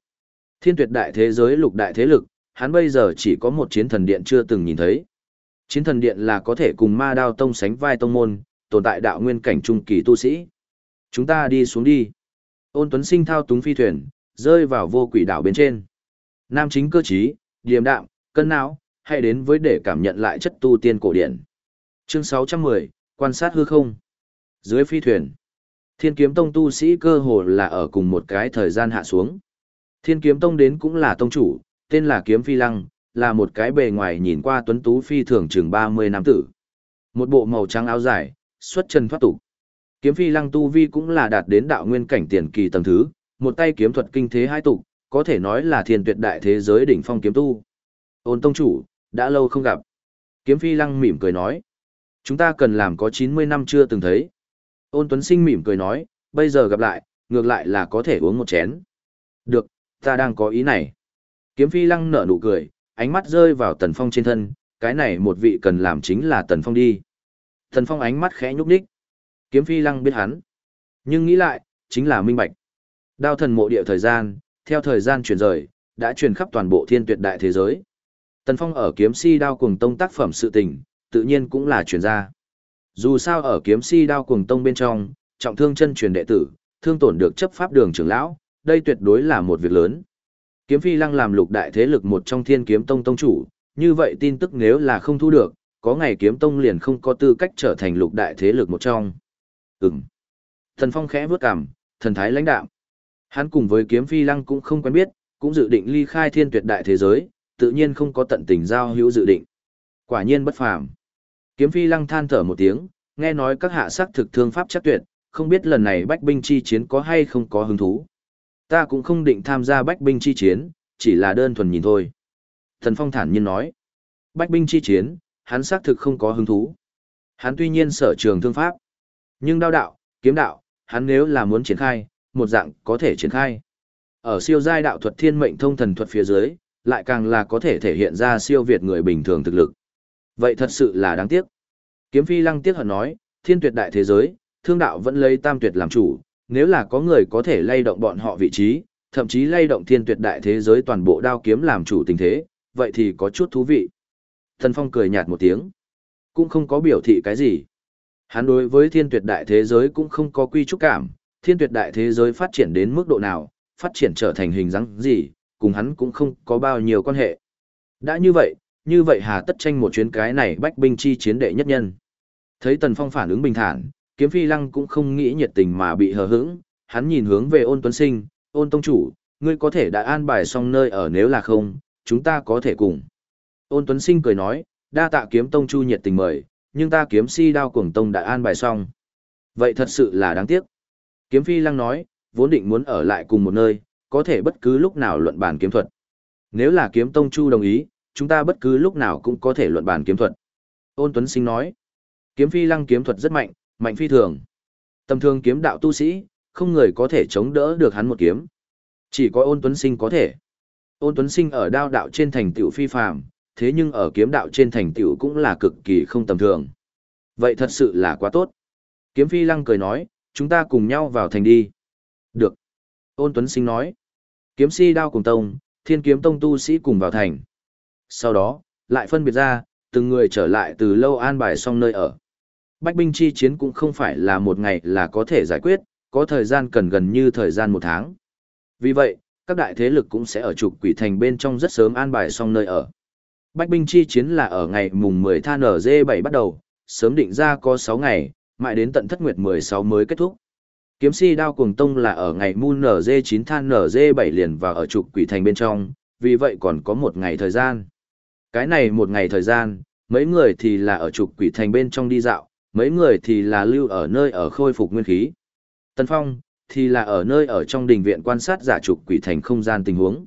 [SPEAKER 1] Thiên tuyệt đại thế giới lục đại thế lực, hắn bây giờ chỉ có một chiến thần điện chưa từng nhìn thấy. Chiến thần điện là có thể cùng ma đao tông sánh vai tông môn, tồn tại đạo nguyên cảnh trung kỳ tu sĩ. Chúng ta đi xuống đi. Ôn Tuấn Sinh thao túng phi thuyền, rơi vào vô quỷ đảo bên trên. Nam chính cơ trí, điềm đạm, cân não, hãy đến với để cảm nhận lại chất tu tiên cổ điển. Chương 610, quan sát hư không. Dưới phi thuyền, Thiên kiếm tông tu sĩ cơ hồ là ở cùng một cái thời gian hạ xuống. Thiên kiếm tông đến cũng là tông chủ, tên là kiếm phi lăng, là một cái bề ngoài nhìn qua tuấn tú phi thường chừng 30 năm tử. Một bộ màu trắng áo dài, xuất chân thoát tục. Kiếm phi lăng tu vi cũng là đạt đến đạo nguyên cảnh tiền kỳ tầng thứ, một tay kiếm thuật kinh thế hai tục, có thể nói là thiên tuyệt đại thế giới đỉnh phong kiếm tu. Ôn tông chủ, đã lâu không gặp. Kiếm phi lăng mỉm cười nói. Chúng ta cần làm có 90 năm chưa từng thấy. Ôn tuấn sinh mỉm cười nói, bây giờ gặp lại, ngược lại là có thể uống một chén. Được, ta đang có ý này. Kiếm phi lăng nở nụ cười, ánh mắt rơi vào tần phong trên thân, cái này một vị cần làm chính là tần phong đi. Tần phong ánh mắt khẽ nhúc nhích, Kiếm phi lăng biết hắn. Nhưng nghĩ lại, chính là minh bạch. Đao thần mộ địa thời gian, theo thời gian chuyển rời, đã truyền khắp toàn bộ thiên tuyệt đại thế giới. Tần Phong ở kiếm si đao cuồng tông tác phẩm sự tình, tự nhiên cũng là truyền ra. Dù sao ở kiếm si đao cuồng tông bên trong, trọng thương chân truyền đệ tử, thương tổn được chấp pháp đường trưởng lão, đây tuyệt đối là một việc lớn. Kiếm phi lăng làm lục đại thế lực một trong thiên kiếm tông tông chủ, như vậy tin tức nếu là không thu được, có ngày kiếm tông liền không có tư cách trở thành lục đại thế lực một trong. Ừm. Thần Phong khẽ vướt cằm, thần thái lãnh đạm. Hắn cùng với kiếm phi lăng cũng không quen biết, cũng dự định ly khai thiên tuyệt đại thế giới, tự nhiên không có tận tình giao hữu dự định. Quả nhiên bất phàm. Kiếm phi lăng than thở một tiếng, nghe nói các hạ sắc thực thương pháp chắc tuyệt, không biết lần này bách binh chi chiến có hay không có hứng thú. Ta cũng không định tham gia bách binh chi chiến, chỉ là đơn thuần nhìn thôi. Thần Phong thản nhiên nói. Bách binh chi chiến, hắn xác thực không có hứng thú. Hắn tuy nhiên sở trường thương pháp, nhưng đao đạo, kiếm đạo, hắn nếu là muốn triển khai, một dạng có thể triển khai. Ở siêu giai đạo thuật thiên mệnh thông thần thuật phía dưới, lại càng là có thể thể hiện ra siêu việt người bình thường thực lực. Vậy thật sự là đáng tiếc. Kiếm phi lăng tiếc hận nói, thiên tuyệt đại thế giới, thương đạo vẫn lấy tam tuyệt làm chủ, nếu là có người có thể lay động bọn họ vị trí, thậm chí lay động thiên tuyệt đại thế giới toàn bộ đao kiếm làm chủ tình thế, vậy thì có chút thú vị. Thần Phong cười nhạt một tiếng, cũng không có biểu thị cái gì. Hắn đối với thiên tuyệt đại thế giới cũng không có quy trúc cảm, thiên tuyệt đại thế giới phát triển đến mức độ nào, phát triển trở thành hình dáng gì, cùng hắn cũng không có bao nhiêu quan hệ. Đã như vậy, như vậy hà tất tranh một chuyến cái này bách binh chi chiến đệ nhất nhân. Thấy Tần Phong phản ứng bình thản, kiếm phi lăng cũng không nghĩ nhiệt tình mà bị hờ hững, hắn nhìn hướng về ôn tuấn sinh, ôn tông chủ, ngươi có thể đã an bài xong nơi ở nếu là không, chúng ta có thể cùng. Ôn tuấn sinh cười nói, đa tạ kiếm tông chu nhiệt tình mời, nhưng ta kiếm si đao cuồng tông đã an bài xong. Vậy thật sự là đáng tiếc. Kiếm phi lăng nói, vốn định muốn ở lại cùng một nơi, có thể bất cứ lúc nào luận bàn kiếm thuật. Nếu là kiếm tông chu đồng ý, chúng ta bất cứ lúc nào cũng có thể luận bàn kiếm thuật. Ôn Tuấn Sinh nói, kiếm phi lăng kiếm thuật rất mạnh, mạnh phi thường. Tầm thường kiếm đạo tu sĩ, không người có thể chống đỡ được hắn một kiếm. Chỉ có ôn Tuấn Sinh có thể. Ôn Tuấn Sinh ở đao đạo trên thành tựu phi phàm, thế nhưng ở kiếm đạo trên thành tựu cũng là cực kỳ không tầm thường. Vậy thật sự là quá tốt. Kiếm phi lăng cười nói, chúng ta cùng nhau vào thành đi. Được. Ôn Tuấn Sinh nói. Kiếm si đao cùng tông, thiên kiếm tông tu sĩ cùng vào thành. Sau đó, lại phân biệt ra, từng người trở lại từ lâu an bài xong nơi ở. Bách binh chi chiến cũng không phải là một ngày là có thể giải quyết, có thời gian cần gần như thời gian một tháng. Vì vậy, các đại thế lực cũng sẽ ở trục quỷ thành bên trong rất sớm an bài xong nơi ở. Bách binh chi chiến là ở ngày mùng 10 than NG7 bắt đầu, sớm định ra có 6 ngày, mãi đến tận thất nguyệt 16 mới kết thúc. Kiếm si đao cuồng tông là ở ngày Moon NG9 than NG7 liền vào ở trục quỷ thành bên trong, vì vậy còn có một ngày thời gian. Cái này một ngày thời gian, mấy người thì là ở trục quỷ thành bên trong đi dạo, mấy người thì là lưu ở nơi ở khôi phục nguyên khí. Tân Phong, thì là ở nơi ở trong đình viện quan sát giả trục quỷ thành không gian tình huống.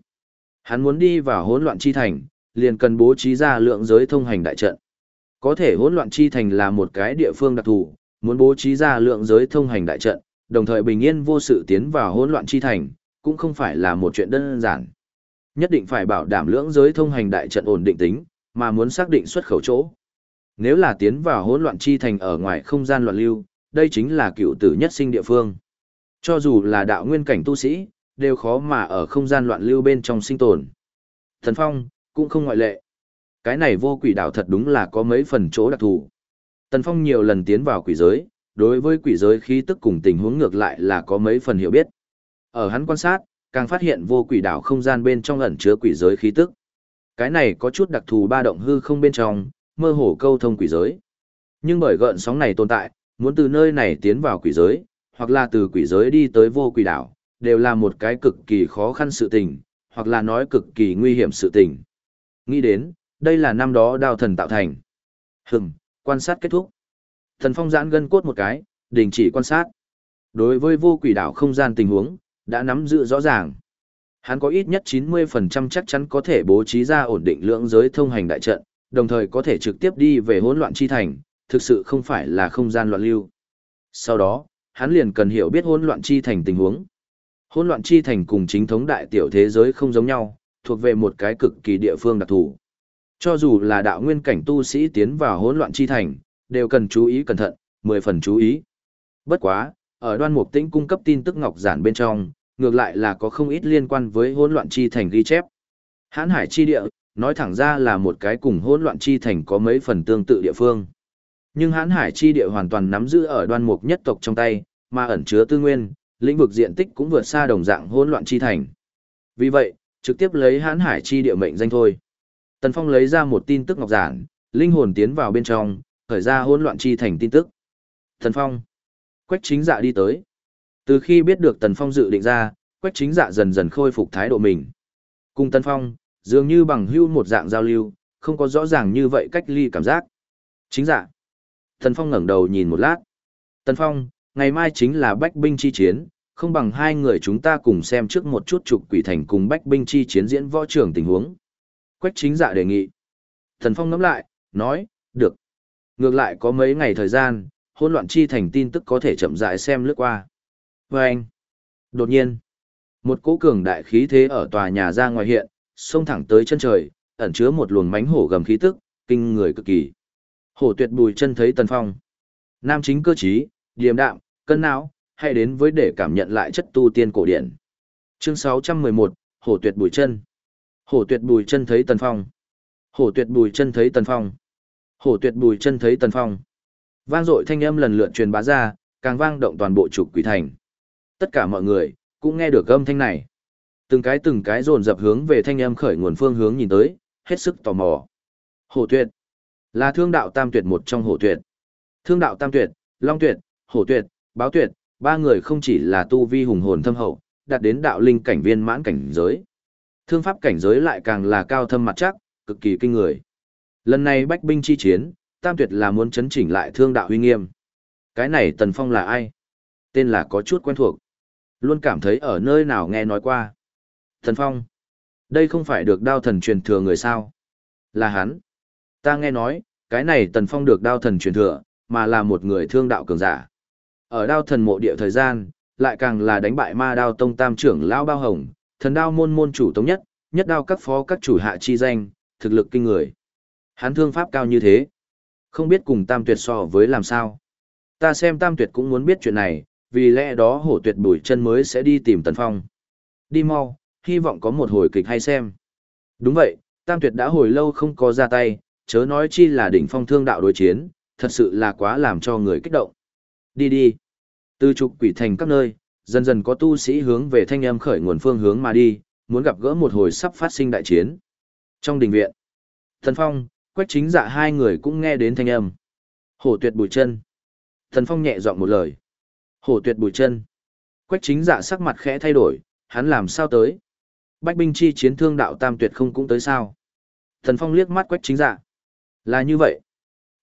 [SPEAKER 1] Hắn muốn đi vào hỗn loạn chi thành, liền cần bố trí ra lượng giới thông hành đại trận. Có thể hỗn loạn chi thành là một cái địa phương đặc thù, muốn bố trí ra lượng giới thông hành đại trận, đồng thời bình yên vô sự tiến vào hỗn loạn chi thành, cũng không phải là một chuyện đơn giản. Nhất định phải bảo đảm lưỡng giới thông hành đại trận ổn định tính, mà muốn xác định xuất khẩu chỗ. Nếu là tiến vào hỗn loạn chi thành ở ngoài không gian loạn lưu, đây chính là cựu tử nhất sinh địa phương. Cho dù là đạo nguyên cảnh tu sĩ, đều khó mà ở không gian loạn lưu bên trong sinh tồn. Thần Phong, cũng không ngoại lệ. Cái này vô quỷ đạo thật đúng là có mấy phần chỗ đặc thù. Tần Phong nhiều lần tiến vào quỷ giới, đối với quỷ giới khí tức cùng tình huống ngược lại là có mấy phần hiểu biết. Ở hắn quan sát, càng phát hiện vô quỷ đảo không gian bên trong ẩn chứa quỷ giới khí tức. Cái này có chút đặc thù ba động hư không bên trong, mơ hồ câu thông quỷ giới. Nhưng bởi gợn sóng này tồn tại, muốn từ nơi này tiến vào quỷ giới, hoặc là từ quỷ giới đi tới vô quỷ đảo, đều là một cái cực kỳ khó khăn sự tình, hoặc là nói cực kỳ nguy hiểm sự tình. Nghĩ đến, đây là năm đó đao thần tạo thành. Hừm, quan sát kết thúc. Thần phong giãn gân cốt một cái, đình chỉ quan sát. Đối với vô quỷ đảo không gian tình huống, đã nắm giữ rõ ràng. Hắn có ít nhất 90% chắc chắn có thể bố trí ra ổn định lượng giới thông hành đại trận, đồng thời có thể trực tiếp đi về hỗn loạn chi thành, thực sự không phải là không gian loạn lưu. Sau đó, hắn liền cần hiểu biết hỗn loạn chi thành tình huống. Hỗn loạn chi thành cùng chính thống đại tiểu thế giới không giống nhau, thuộc về một cái cực kỳ địa phương đặc thù. Cho dù là đạo nguyên cảnh tu sĩ tiến vào hỗn loạn chi thành, đều cần chú ý cẩn thận, mười phần chú ý. Bất quá, ở đoan mục tĩnh cung cấp tin tức ngọc giản bên trong, ngược lại là có không ít liên quan với hỗn loạn chi thành ghi chép. Hán hải chi địa, nói thẳng ra là một cái cùng hỗn loạn chi thành có mấy phần tương tự địa phương. Nhưng hán hải chi địa hoàn toàn nắm giữ ở đoan mục nhất tộc trong tay, mà ẩn chứa tư nguyên, lĩnh vực diện tích cũng vượt xa đồng dạng hỗn loạn chi thành. Vì vậy, trực tiếp lấy hán hải chi địa mệnh danh thôi. Tần Phong lấy ra một tin tức ngọc giản, linh hồn tiến vào bên trong, khởi ra hỗn loạn chi thành tin tức. Tần Phong. Quách chính dạ đi tới. Từ khi biết được Tần Phong dự định ra, Quách chính dạ dần dần khôi phục thái độ mình. Cùng Tần Phong, dường như bằng hưu một dạng giao lưu, không có rõ ràng như vậy cách ly cảm giác. Chính dạ. Tần Phong ngẩng đầu nhìn một lát. Tần Phong, ngày mai chính là bách binh chi chiến, không bằng hai người chúng ta cùng xem trước một chút trục quỷ thành cùng bách binh chi chiến diễn võ trường tình huống. Quách chính dạ đề nghị. Thần Phong ngắm lại, nói, được. Ngược lại có mấy ngày thời gian, hỗn loạn chi thành tin tức có thể chậm rãi xem lướt qua. Và anh, đột nhiên, một cỗ cường đại khí thế ở tòa nhà ra ngoài hiện, xông thẳng tới chân trời, ẩn chứa một luồng mánh hổ gầm khí tức, kinh người cực kỳ. Hổ tuyệt bùi chân thấy Tần Phong. Nam chính cơ trí, điềm đạm, cân não, hay đến với để cảm nhận lại chất tu tiên cổ điển. Chương 611, Hổ tuyệt bùi chân. Hổ tuyệt bùi chân thấy Tần Phong. Hổ tuyệt bùi chân thấy Tần Phong. Hổ tuyệt bùi chân thấy Tần Phong. Vang dội thanh âm lần lượt truyền bá ra, càng vang động toàn bộ trục quỷ thành. Tất cả mọi người cũng nghe được âm thanh này. Từng cái từng cái dồn dập hướng về thanh âm khởi nguồn phương hướng nhìn tới, hết sức tò mò. Hổ tuyệt là thương đạo tam tuyệt một trong hổ tuyệt. Thương đạo tam tuyệt, long tuyệt, hổ tuyệt, báo tuyệt, ba người không chỉ là tu vi hùng hồn thâm hậu, đạt đến đạo linh cảnh viên mãn cảnh giới. Thương pháp cảnh giới lại càng là cao thâm mặt chắc, cực kỳ kinh người. Lần này bách binh chi chiến, Tam Tuyệt là muốn chấn chỉnh lại thương đạo huy nghiêm. Cái này Tần Phong là ai? Tên là có chút quen thuộc. Luôn cảm thấy ở nơi nào nghe nói qua. Tần Phong. Đây không phải được đao thần truyền thừa người sao? Là hắn. Ta nghe nói, cái này Tần Phong được đao thần truyền thừa, mà là một người thương đạo cường giả. Ở đao thần mộ địa thời gian, lại càng là đánh bại ma đao tông tam trưởng lão bao hồng, thần đao môn môn chủ tống nhất, nhất đao các phó các chủ hạ chi danh, thực lực kinh người. Hắn thương pháp cao như thế. Không biết cùng tam tuyệt so với làm sao. Ta xem tam tuyệt cũng muốn biết chuyện này, vì lẽ đó hổ tuyệt bùi chân mới sẽ đi tìm tần phong. Đi mau, hy vọng có một hồi kịch hay xem. Đúng vậy, tam tuyệt đã hồi lâu không có ra tay, chớ nói chi là đỉnh phong thương đạo đối chiến, thật sự là quá làm cho người kích động. Đi đi. Từ trục quỷ thành các nơi, dần dần có tu sĩ hướng về thanh âm khởi nguồn phương hướng mà đi, muốn gặp gỡ một hồi sắp phát sinh đại chiến. Trong đình viện, Thần Phong, Quách Chính Dạ hai người cũng nghe đến thanh âm. Hổ Tuyệt Bùi Chân. Thần Phong nhẹ giọng một lời. Hổ Tuyệt Bùi Chân. Quách Chính Dạ sắc mặt khẽ thay đổi, hắn làm sao tới? Bách binh chi chiến thương đạo Tam Tuyệt không cũng tới sao? Thần Phong liếc mắt Quách Chính Dạ. Là như vậy.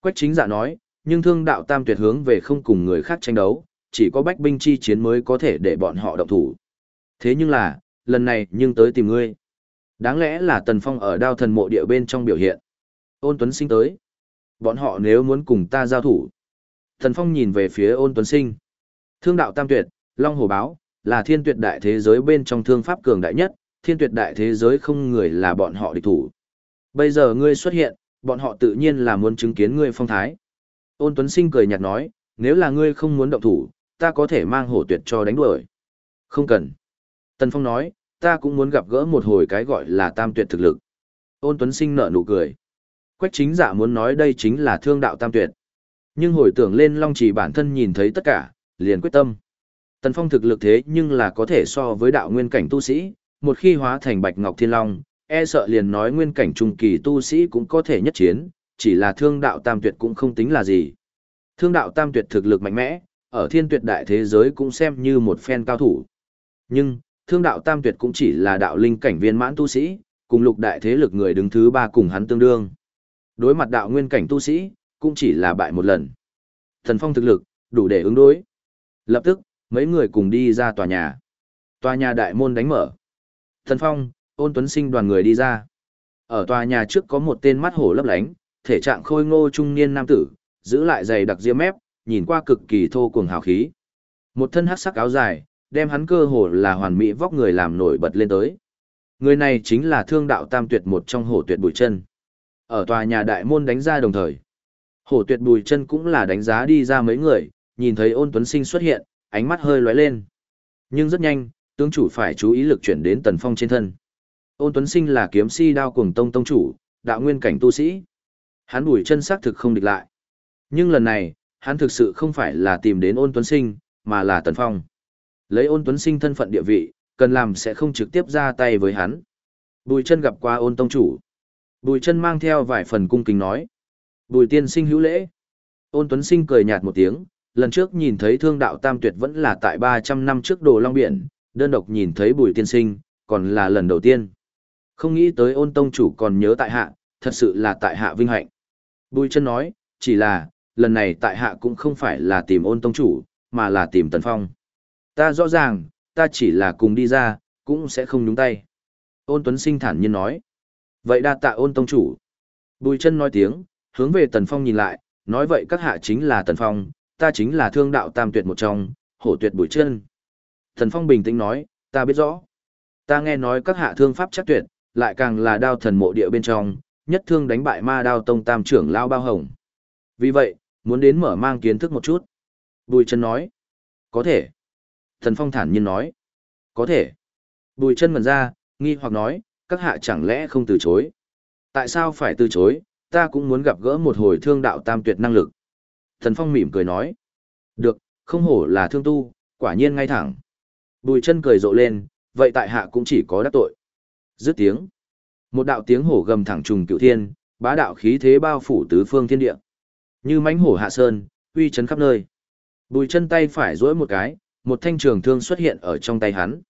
[SPEAKER 1] Quách Chính Dạ nói, nhưng thương đạo Tam Tuyệt hướng về không cùng người khác tranh đấu, chỉ có bách binh chi chiến mới có thể để bọn họ động thủ. Thế nhưng là, lần này nhưng tới tìm ngươi. Đáng lẽ là Tần Phong ở đao thần mộ địa bên trong biểu hiện. Ôn Tuấn Sinh tới. Bọn họ nếu muốn cùng ta giao thủ. Tần Phong nhìn về phía ôn Tuấn Sinh. Thương đạo tam tuyệt, Long Hồ Báo, là thiên tuyệt đại thế giới bên trong thương pháp cường đại nhất, thiên tuyệt đại thế giới không người là bọn họ địch thủ. Bây giờ ngươi xuất hiện, bọn họ tự nhiên là muốn chứng kiến ngươi phong thái. Ôn Tuấn Sinh cười nhạt nói, nếu là ngươi không muốn động thủ, ta có thể mang hổ tuyệt cho đánh đuổi. Không cần. Tần Phong nói, ta cũng muốn gặp gỡ một hồi cái gọi là tam tuyệt thực lực. Ôn Tuấn Sinh nở nụ cười. Quách chính giả muốn nói đây chính là thương đạo tam tuyệt. Nhưng hồi tưởng lên Long Chỉ bản thân nhìn thấy tất cả, liền quyết tâm. Tần Phong thực lực thế nhưng là có thể so với đạo nguyên cảnh tu sĩ, một khi hóa thành Bạch Ngọc Thiên Long, e sợ liền nói nguyên cảnh trung kỳ tu sĩ cũng có thể nhất chiến, chỉ là thương đạo tam tuyệt cũng không tính là gì. Thương đạo tam tuyệt thực lực mạnh mẽ, ở thiên tuyệt đại thế giới cũng xem như một phen cao thủ. Nhưng, thương đạo tam tuyệt cũng chỉ là đạo linh cảnh viên mãn tu sĩ, cùng lục đại thế lực người đứng thứ ba cùng hắn tương đương. Đối mặt đạo nguyên cảnh tu sĩ, cũng chỉ là bại một lần. Thần phong thực lực, đủ để ứng đối. Lập tức, mấy người cùng đi ra tòa nhà. Tòa nhà đại môn đánh mở. Thần phong, ôn tuấn sinh đoàn người đi ra. Ở tòa nhà trước có một tên mắt hổ lấp lánh, thể trạng khôi ngô trung niên nam tử, giữ lại giày đặc diêm mép, nhìn qua cực kỳ thô cuồng hào khí. Một thân hắc sắc áo dài, đem hắn cơ hồ là hoàn mỹ vóc người làm nổi bật lên tới. Người này chính là thương đạo tam tuyệt một trong hổ tuyệt bùi chân. Ở tòa nhà đại môn đánh ra đồng thời. Hổ tuyệt bùi chân cũng là đánh giá đi ra mấy người, nhìn thấy ôn tuấn sinh xuất hiện, ánh mắt hơi lóe lên. Nhưng rất nhanh, tướng chủ phải chú ý lực chuyển đến tần phong trên thân. Ôn tuấn sinh là kiếm si đao cùng tông tông chủ, đạo nguyên cảnh tu sĩ. Hắn bùi chân xác thực không địch lại. Nhưng lần này, hắn thực sự không phải là tìm đến ôn tuấn sinh, mà là tần phong. Lấy ôn tuấn sinh thân phận địa vị, cần làm sẽ không trực tiếp ra tay với hắn. Bùi chân gặp qua ôn tông chủ. Bùi chân mang theo vài phần cung kính nói. Bùi tiên sinh hữu lễ. Ôn tuấn sinh cười nhạt một tiếng, lần trước nhìn thấy thương đạo tam tuyệt vẫn là tại 300 năm trước đồ long biển, đơn độc nhìn thấy bùi tiên sinh, còn là lần đầu tiên. Không nghĩ tới ôn tông chủ còn nhớ tại hạ, thật sự là tại hạ vinh hạnh. Bùi chân nói, chỉ là, lần này tại hạ cũng không phải là tìm ôn tông chủ, mà là tìm tần phong. Ta rõ ràng, ta chỉ là cùng đi ra, cũng sẽ không nhúng tay. Ôn Tuấn Sinh thản nhiên nói. Vậy đa tạ ôn tông chủ. Bùi chân nói tiếng, hướng về Tần Phong nhìn lại, nói vậy các hạ chính là Tần Phong, ta chính là thương đạo tam tuyệt một trong, hổ tuyệt bùi chân. Thần Phong bình tĩnh nói, ta biết rõ. Ta nghe nói các hạ thương pháp chắc tuyệt, lại càng là đao thần mộ địa bên trong, nhất thương đánh bại ma đao tông tam trưởng lao bao hồng. Vì vậy, muốn đến mở mang kiến thức một chút. Bùi chân nói, có thể. Thần Phong thản nhiên nói, có thể. Bùi chân mần ra, nghi hoặc nói, các hạ chẳng lẽ không từ chối. Tại sao phải từ chối, ta cũng muốn gặp gỡ một hồi thương đạo tam tuyệt năng lực. Thần Phong mỉm cười nói, được, không hổ là thương tu, quả nhiên ngay thẳng. Bùi chân cười rộ lên, vậy tại hạ cũng chỉ có đắc tội. Dứt tiếng. Một đạo tiếng hổ gầm thẳng trùng cựu thiên, bá đạo khí thế bao phủ tứ phương thiên địa. Như mãnh hổ hạ sơn, uy chấn khắp nơi. Bùi chân tay phải duỗi một cái, một thanh trường thương xuất hiện ở trong tay hắn.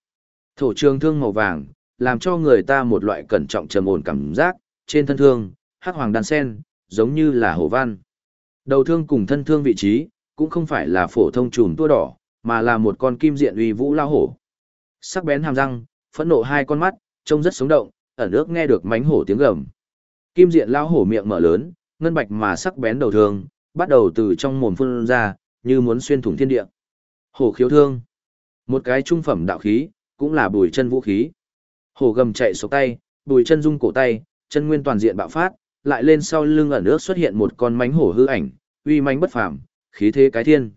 [SPEAKER 1] Thổ trường thương màu vàng, làm cho người ta một loại cẩn trọng trầm ổn cảm giác, trên thân thương, hắc hoàng đan sen, giống như là hổ văn. Đầu thương cùng thân thương vị trí, cũng không phải là phổ thông trùm tua đỏ, mà là một con kim diện uy vũ lao hổ. Sắc bén hàm răng, phẫn nộ hai con mắt, trông rất sống động, ẩn ước nghe được mánh hổ tiếng gầm. Kim diện lao hổ miệng mở lớn, ngân bạch mà sắc bén đầu thương, bắt đầu từ trong mồm phun ra, như muốn xuyên thủng thiên địa. Hổ khiếu thương. Một cái trung phẩm đạo khí, cũng là bùi chân vũ khí. Hổ gầm chạy số tay, bùi chân rung cổ tay, chân nguyên toàn diện bạo phát, lại lên sau lưng ẩn ước xuất hiện một con mánh hổ hư ảnh, uy mánh bất phàm, khí thế cái thiên.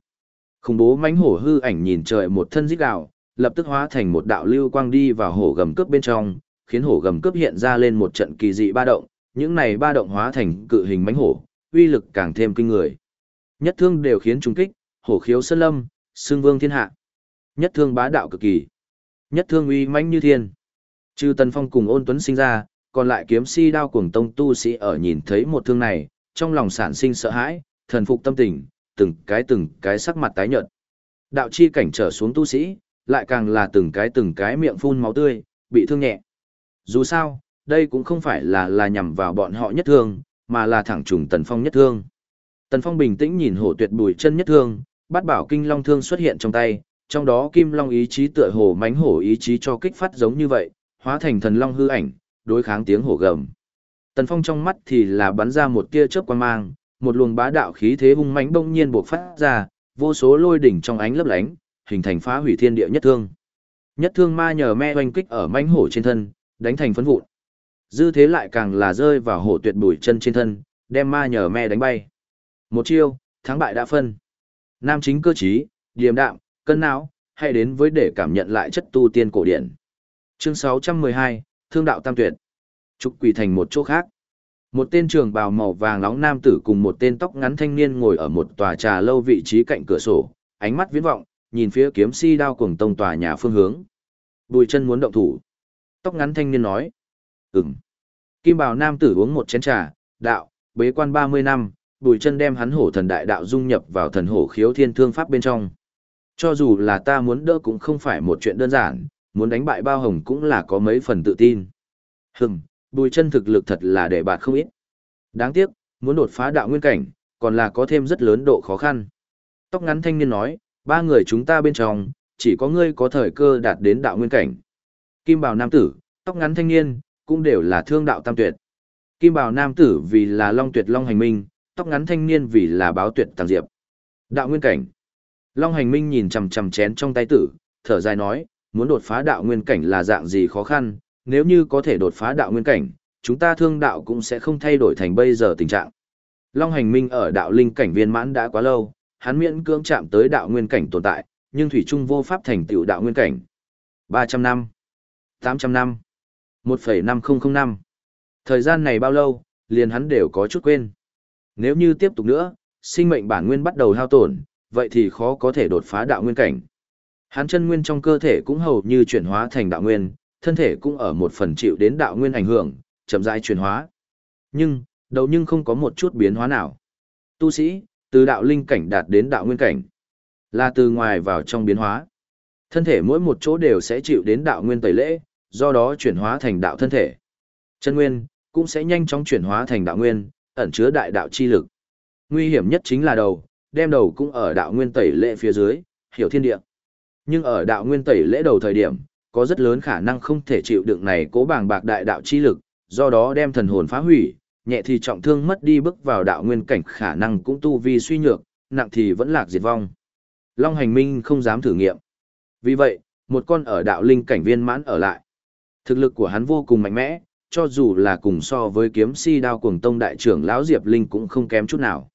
[SPEAKER 1] Khủng bố mánh hổ hư ảnh nhìn trời một thân rít gào, lập tức hóa thành một đạo lưu quang đi vào hổ gầm cướp bên trong, khiến hổ gầm cướp hiện ra lên một trận kỳ dị ba động, những này ba động hóa thành cự hình mánh hổ, uy lực càng thêm kinh người. Nhất thương đều khiến trùng kích, hổ khiếu sơn lâm, xương vương thiên hạ. Nhất thương bá đạo cực kỳ. Nhất thương uy mãnh như thiên. Trừ Tần Phong cùng ôn tuấn sinh ra, còn lại kiếm si đao cuồng tông tu sĩ ở nhìn thấy một thương này, trong lòng sản sinh sợ hãi, thần phục tâm tình, từng cái từng cái sắc mặt tái nhợt. Đạo chi cảnh trở xuống tu sĩ, lại càng là từng cái từng cái miệng phun máu tươi, bị thương nhẹ. Dù sao, đây cũng không phải là là nhằm vào bọn họ nhất thương, mà là thẳng trùng Tần Phong nhất thương. Tần Phong bình tĩnh nhìn hổ tuyệt bùi chân nhất thương, bát bảo kinh long thương xuất hiện trong tay, trong đó kim long ý chí tựa hồ mánh hổ ý chí cho kích phát giống như vậy, hóa thành thần long hư ảnh, đối kháng tiếng hổ gầm. Tần Phong trong mắt thì là bắn ra một tia chớp quang mang, một luồng bá đạo khí thế hung mãnh bỗng nhiên bộc phát ra, vô số lôi đỉnh trong ánh lấp lánh, hình thành phá hủy thiên địa nhất thương. Nhất thương ma nhờ me oanh kích ở mãnh hổ trên thân, đánh thành phấn vụn. Dư thế lại càng là rơi vào hổ tuyệt bùi chân trên thân, đem ma nhờ me đánh bay. Một chiêu, thắng bại đã phân. Nam chính cơ trí, điềm đạm, cân não, hãy đến với để cảm nhận lại chất tu tiên cổ điển. Chương 612, Thương đạo tam tuyệt. Trục quỷ thành một chỗ khác. Một tên trường bào màu vàng nóng nam tử cùng một tên tóc ngắn thanh niên ngồi ở một tòa trà lâu vị trí cạnh cửa sổ, ánh mắt viễn vọng, nhìn phía kiếm si đao cuồng tông tòa nhà phương hướng. Bùi chân muốn động thủ. Tóc ngắn thanh niên nói. Ừm. Kim bào nam tử uống một chén trà, đạo, bế quan 30 năm, bùi chân đem hắn hổ thần đại đạo dung nhập vào thần hổ khiếu thiên thương pháp bên trong. Cho dù là ta muốn đỡ cũng không phải một chuyện đơn giản, muốn đánh bại bao hồng cũng là có mấy phần tự tin. Hừm, bùi chân thực lực thật là để bạt không ít. Đáng tiếc, muốn đột phá đạo nguyên cảnh, còn là có thêm rất lớn độ khó khăn. Tóc ngắn thanh niên nói, ba người chúng ta bên trong, chỉ có ngươi có thời cơ đạt đến đạo nguyên cảnh. Kim bào nam tử, tóc ngắn thanh niên, cũng đều là thương đạo tam tuyệt. Kim bào nam tử vì là long tuyệt long hành minh, tóc ngắn thanh niên vì là báo tuyệt tàng diệp. Đạo nguyên cảnh. Long hành minh nhìn chằm chằm chén trong tay tử, thở dài nói, muốn đột phá đạo nguyên cảnh là dạng gì khó khăn, nếu như có thể đột phá đạo nguyên cảnh, chúng ta thương đạo cũng sẽ không thay đổi thành bây giờ tình trạng. Long hành minh ở đạo linh cảnh viên mãn đã quá lâu, hắn miễn cưỡng chạm tới đạo nguyên cảnh tồn tại, nhưng thủy trung vô pháp thành tựu đạo nguyên cảnh. 300 năm, 800 năm, 1,500 năm. Thời gian này bao lâu, liền hắn đều có chút quên. Nếu như tiếp tục nữa, sinh mệnh bản nguyên bắt đầu hao tổn, vậy thì khó có thể đột phá đạo nguyên cảnh. Hắn chân nguyên trong cơ thể cũng hầu như chuyển hóa thành đạo nguyên, thân thể cũng ở một phần chịu đến đạo nguyên ảnh hưởng, chậm rãi chuyển hóa. Nhưng, đầu nhưng không có một chút biến hóa nào. Tu sĩ, từ đạo linh cảnh đạt đến đạo nguyên cảnh, là từ ngoài vào trong biến hóa. Thân thể mỗi một chỗ đều sẽ chịu đến đạo nguyên tẩy lễ, do đó chuyển hóa thành đạo thân thể. Chân nguyên cũng sẽ nhanh chóng chuyển hóa thành đạo nguyên, ẩn chứa đại đạo chi lực. Nguy hiểm nhất chính là đầu, đem đầu cũng ở đạo nguyên tẩy lễ phía dưới, hiểu thiên địa. Nhưng ở đạo nguyên tẩy lễ đầu thời điểm, có rất lớn khả năng không thể chịu đựng này cố bàng bạc đại đạo chi lực, do đó đem thần hồn phá hủy, nhẹ thì trọng thương mất đi bước vào đạo nguyên cảnh khả năng cũng tu vi suy nhược, nặng thì vẫn lạc diệt vong. Long hành minh không dám thử nghiệm. Vì vậy, một con ở đạo linh cảnh viên mãn ở lại. Thực lực của hắn vô cùng mạnh mẽ, cho dù là cùng so với kiếm si đao cuồng tông đại trưởng lão Diệp Linh cũng không kém chút nào.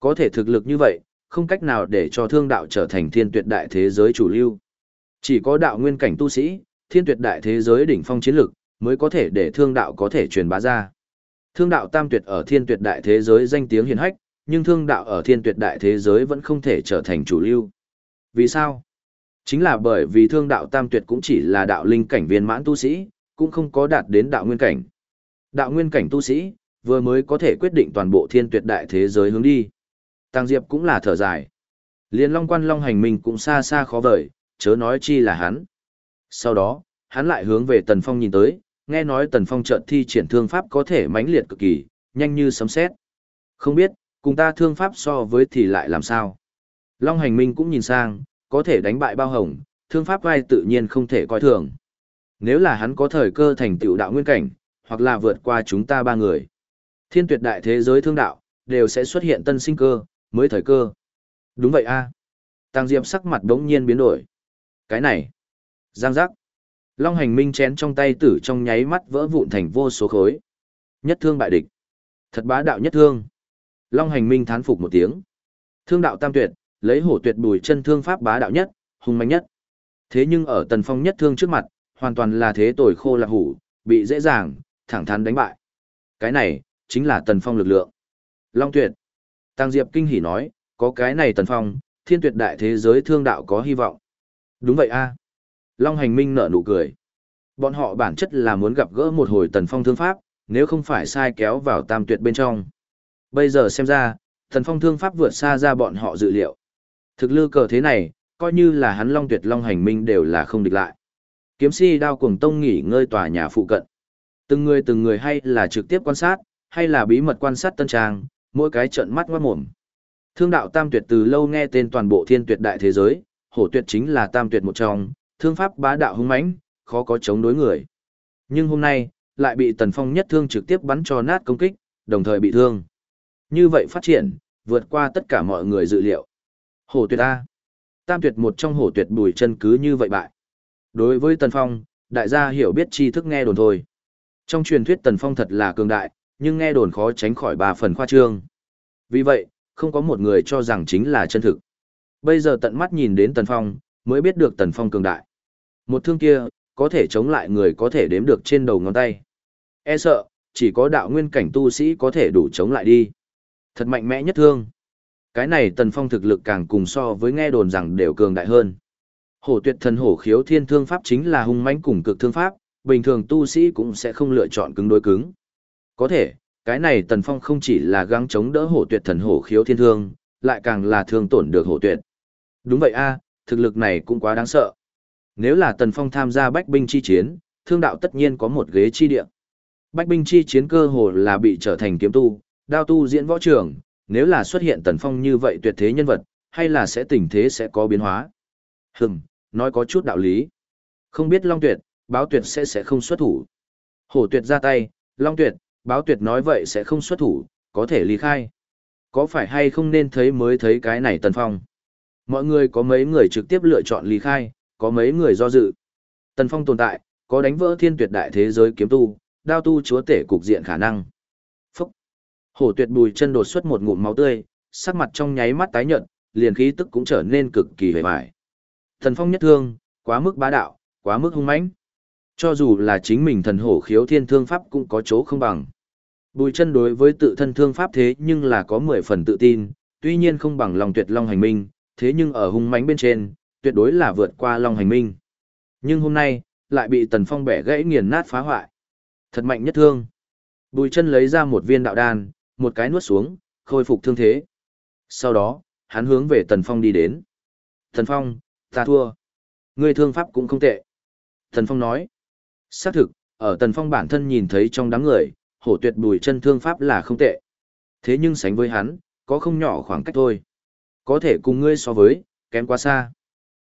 [SPEAKER 1] Có thể thực lực như vậy, không cách nào để cho thương đạo trở thành thiên tuyệt đại thế giới chủ lưu. Chỉ có đạo nguyên cảnh tu sĩ, thiên tuyệt đại thế giới đỉnh phong chiến lực, mới có thể để thương đạo có thể truyền bá ra. Thương đạo tam tuyệt ở thiên tuyệt đại thế giới danh tiếng hiển hách, nhưng thương đạo ở thiên tuyệt đại thế giới vẫn không thể trở thành chủ lưu. Vì sao? Chính là bởi vì thương đạo tam tuyệt cũng chỉ là đạo linh cảnh viên mãn tu sĩ, cũng không có đạt đến đạo nguyên cảnh. Đạo nguyên cảnh tu sĩ, vừa mới có thể quyết định toàn bộ thiên tuyệt đại thế giới hướng đi. Tăng Diệp cũng là thở dài. Liên Long Quan Long hành mình cũng xa xa khó vời, chớ nói chi là hắn. Sau đó, hắn lại hướng về Tần Phong nhìn tới, nghe nói Tần Phong trận thi triển thương pháp có thể mãnh liệt cực kỳ, nhanh như sấm sét. Không biết, cùng ta thương pháp so với thì lại làm sao? Long hành minh cũng nhìn sang, có thể đánh bại bao hồng, thương pháp vai tự nhiên không thể coi thường. Nếu là hắn có thời cơ thành tựu đạo nguyên cảnh, hoặc là vượt qua chúng ta ba người. Thiên tuyệt đại thế giới thương đạo, đều sẽ xuất hiện tân sinh cơ, mới thời cơ. Đúng vậy a à. Tăng Diệp sắc mặt đống nhiên biến đổi. Cái này. Giang giác. Long hành minh chén trong tay tử trong nháy mắt vỡ vụn thành vô số khối. Nhất thương bại địch. Thật bá đạo nhất thương. Long hành minh thán phục một tiếng. Thương đạo tam tuyệt, lấy hổ tuyệt bùi chân thương pháp bá đạo nhất, hung mạnh nhất. Thế nhưng ở tần phong nhất thương trước mặt, hoàn toàn là thế tồi khô lạc hủ, bị dễ dàng, thẳng thắn đánh bại. Cái này, chính là tần phong lực lượng. Long tuyệt. Tăng Diệp kinh hỉ nói, có cái này tần phong, thiên tuyệt đại thế giới thương đạo có hy vọng. Đúng vậy a Long hành minh nở nụ cười. Bọn họ bản chất là muốn gặp gỡ một hồi tần phong thương pháp, nếu không phải sai kéo vào tam tuyệt bên trong. Bây giờ xem ra, tần phong thương pháp vượt xa ra bọn họ dự liệu. Thực lư cờ thế này, coi như là hắn long tuyệt long hành minh đều là không địch lại. Kiếm si đao cuồng tông nghỉ ngơi tòa nhà phụ cận. Từng người từng người hay là trực tiếp quan sát, hay là bí mật quan sát tân trang, mỗi cái trận mắt ngoát mồm. Thương đạo tam tuyệt từ lâu nghe tên toàn bộ thiên tuyệt đại thế giới, hổ tuyệt chính là tam tuyệt một trong, thương pháp bá đạo hung mãnh, khó có chống đối người. Nhưng hôm nay, lại bị tần phong nhất thương trực tiếp bắn cho nát công kích, đồng thời bị thương. Như vậy phát triển, vượt qua tất cả mọi người dự liệu. Hổ tuyệt A. Tam tuyệt một trong hổ tuyệt bùi chân cứ như vậy bại. Đối với tần phong, đại gia hiểu biết tri thức nghe đồn thôi. Trong truyền thuyết tần phong thật là cường đại, nhưng nghe đồn khó tránh khỏi ba phần khoa trương. Vì vậy, không có một người cho rằng chính là chân thực. Bây giờ tận mắt nhìn đến Tần Phong, mới biết được Tần Phong cường đại. Một thương kia, có thể chống lại người có thể đếm được trên đầu ngón tay. E sợ, chỉ có đạo nguyên cảnh tu sĩ có thể đủ chống lại đi. Thật mạnh mẽ nhất thương. Cái này Tần Phong thực lực càng cùng so với nghe đồn rằng đều cường đại hơn. Hổ tuyệt thần hổ khiếu thiên thương pháp chính là hung mãnh cùng cực thương pháp, bình thường tu sĩ cũng sẽ không lựa chọn cứng đối cứng. Có thể, cái này Tần Phong không chỉ là gắng chống đỡ hổ tuyệt thần hổ khiếu thiên thương, lại càng là thương tổn được hổ tuyệt. Đúng vậy a, thực lực này cũng quá đáng sợ. Nếu là Tần Phong tham gia bách binh chi chiến, thương đạo tất nhiên có một ghế chi địa. Bách binh chi chiến cơ hồ là bị trở thành kiếm tu, đao tu diễn võ trường, nếu là xuất hiện Tần Phong như vậy tuyệt thế nhân vật, hay là sẽ tình thế sẽ có biến hóa. Hừm, nói có chút đạo lý. Không biết Long Tuyệt, báo tuyệt sẽ sẽ không xuất thủ. Hổ tuyệt ra tay, Long Tuyệt, báo tuyệt nói vậy sẽ không xuất thủ, có thể ly khai. Có phải hay không nên thấy mới thấy cái này Tần Phong? Mọi người có mấy người trực tiếp lựa chọn ly khai, có mấy người do dự. Tần Phong tồn tại, có đánh vỡ thiên tuyệt đại thế giới kiếm tu, đao tu chúa tể cục diện khả năng. Phúc! Hổ tuyệt bùi chân đột xuất một ngụm máu tươi, sắc mặt trong nháy mắt tái nhợt, liền khí tức cũng trở nên cực kỳ hề bại. Thần Phong nhất thương, quá mức bá đạo, quá mức hung mãnh. Cho dù là chính mình thần hổ khiếu thiên thương pháp cũng có chỗ không bằng. Bùi chân đối với tự thân thương pháp thế nhưng là có 10 phần tự tin, tuy nhiên không bằng lòng tuyệt long hành minh, thế nhưng ở hung mãnh bên trên, tuyệt đối là vượt qua long hành minh. Nhưng hôm nay, lại bị tần phong bẻ gãy nghiền nát phá hoại. Thật mạnh nhất thương. Bùi chân lấy ra một viên đạo đan, một cái nuốt xuống, khôi phục thương thế. Sau đó, hắn hướng về tần phong đi đến. Tần phong, ta thua. Ngươi thương pháp cũng không tệ. Tần phong nói. Xác thực, ở tần phong bản thân nhìn thấy trong đám người, hổ tuyệt bùi chân thương pháp là không tệ. Thế nhưng sánh với hắn, có không nhỏ khoảng cách thôi. Có thể cùng ngươi so với, kém quá xa.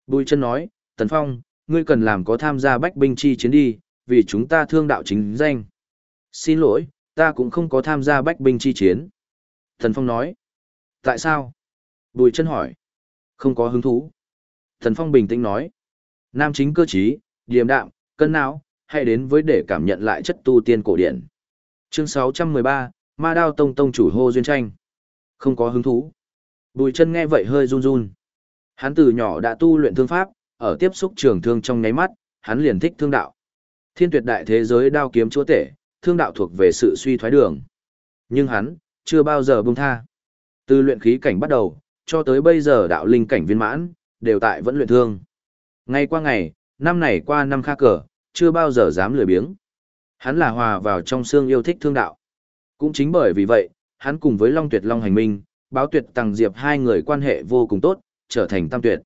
[SPEAKER 1] Bùi chân nói, Tần Phong, ngươi cần làm có tham gia bách binh chi chiến đi, vì chúng ta thương đạo chính danh. Xin lỗi, ta cũng không có tham gia bách binh chi chiến. Tần Phong nói, tại sao? Bùi chân hỏi, không có hứng thú. Tần Phong bình tĩnh nói, nam chính cơ trí, điềm đạm, cân não, hãy đến với để cảm nhận lại chất tu tiên cổ điển. Chương 613, Ma Đao Tông Tông chủ hô duyên tranh. Không có hứng thú. Bùi chân nghe vậy hơi run run. Hắn từ nhỏ đã tu luyện thương pháp, ở tiếp xúc trường thương trong nháy mắt, hắn liền thích thương đạo. Thiên tuyệt đại thế giới đao kiếm chúa tể, thương đạo thuộc về sự suy thoái đường. Nhưng hắn, chưa bao giờ buông tha. Từ luyện khí cảnh bắt đầu, cho tới bây giờ đạo linh cảnh viên mãn, đều tại vẫn luyện thương. Ngày qua ngày, năm này qua năm kha cờ, chưa bao giờ dám lười biếng. Hắn là hòa vào trong xương yêu thích thương đạo. Cũng chính bởi vì vậy, hắn cùng với Long Tuyệt Long Hành Minh, báo tuyệt Tăng Diệp hai người quan hệ vô cùng tốt, trở thành tam tuyệt.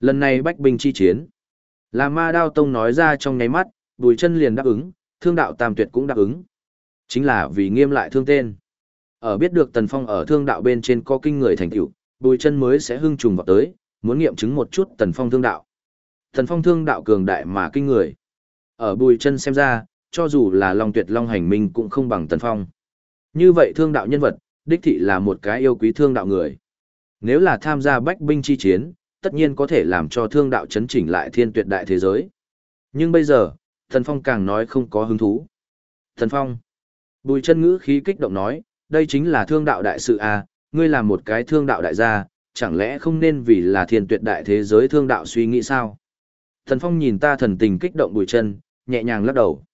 [SPEAKER 1] Lần này bách binh chi chiến. Là ma đao tông nói ra trong nháy mắt, bùi chân liền đáp ứng, thương đạo tam tuyệt cũng đáp ứng. Chính là vì nghiêm lại thương tên. Ở biết được Tần Phong ở thương đạo bên trên có kinh người thành tựu, bùi chân mới sẽ hưng trùng vào tới, muốn nghiệm chứng một chút Tần Phong thương đạo. Tần Phong thương đạo cường đại mà kinh người. Ở bùi chân xem ra, cho dù là Long Tuyệt Long hành minh cũng không bằng Tần Phong. Như vậy thương đạo nhân vật, đích thị là một cái yêu quý thương đạo người. Nếu là tham gia bách binh chi chiến, tất nhiên có thể làm cho thương đạo chấn chỉnh lại thiên tuyệt đại thế giới. Nhưng bây giờ, thần Phong càng nói không có hứng thú. Thần Phong. Bùi chân ngữ khí kích động nói, đây chính là thương đạo đại sự à, ngươi là một cái thương đạo đại gia, chẳng lẽ không nên vì là thiên tuyệt đại thế giới thương đạo suy nghĩ sao? Thần Phong nhìn ta thần tình kích động bùi chân, nhẹ nhàng lắc đầu.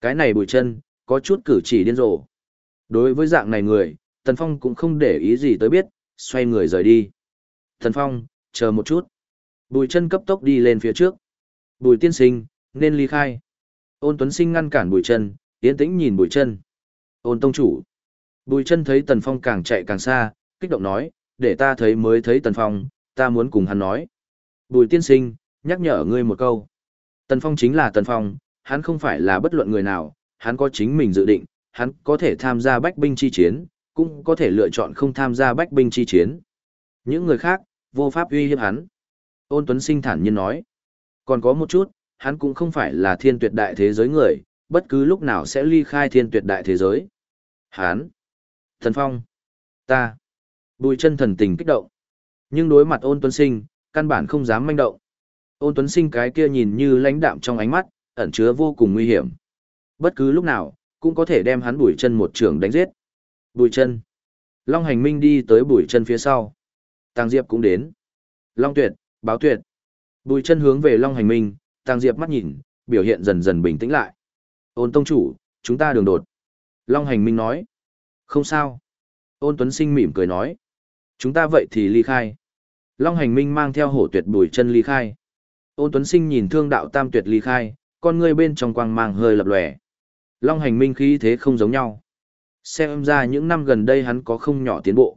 [SPEAKER 1] Cái này bùi chân, có chút cử chỉ điên rồ. Đối với dạng này người, Tần Phong cũng không để ý gì tới biết, xoay người rời đi. Tần Phong, chờ một chút. Bùi chân cấp tốc đi lên phía trước. Bùi tiên sinh, nên ly khai. Ôn Tuấn Sinh ngăn cản bùi chân, tiến tĩnh nhìn bùi chân. Ôn tông chủ. Bùi chân thấy Tần Phong càng chạy càng xa, kích động nói, để ta thấy mới thấy Tần Phong, ta muốn cùng hắn nói. Bùi tiên sinh, nhắc nhở ngươi một câu. Tần Phong chính là Tần Phong, hắn không phải là bất luận người nào, hắn có chính mình dự định, hắn có thể tham gia bách binh chi chiến, cũng có thể lựa chọn không tham gia bách binh chi chiến. Những người khác, vô pháp uy hiếp hắn. Ôn Tuấn Sinh thản nhiên nói. Còn có một chút, hắn cũng không phải là thiên tuyệt đại thế giới người, bất cứ lúc nào sẽ ly khai thiên tuyệt đại thế giới. Hắn. Thần Phong. Ta. Bùi chân thần tình kích động. Nhưng đối mặt ôn Tuấn Sinh, căn bản không dám manh động. Ôn Tuấn Sinh cái kia nhìn như lãnh đạm trong ánh mắt, ẩn chứa vô cùng nguy hiểm. Bất cứ lúc nào, cũng có thể đem hắn bùi chân một trường đánh giết. Bùi chân. Long hành minh đi tới bùi chân phía sau. Tàng Diệp cũng đến. Long tuyệt, báo tuyệt. Bùi chân hướng về Long hành minh, Tàng Diệp mắt nhìn, biểu hiện dần dần bình tĩnh lại. Ôn tông chủ, chúng ta đường đột. Long hành minh nói. Không sao. Ôn Tuấn Sinh mỉm cười nói. Chúng ta vậy thì ly khai. Long hành minh mang theo hổ tuyệt bùi chân ly khai. Ôn Tuấn Sinh nhìn thương đạo tam tuyệt ly khai, con ngươi bên trong quang mang hơi lập lòe. Long hành minh khí thế không giống nhau. Xem ra những năm gần đây hắn có không nhỏ tiến bộ.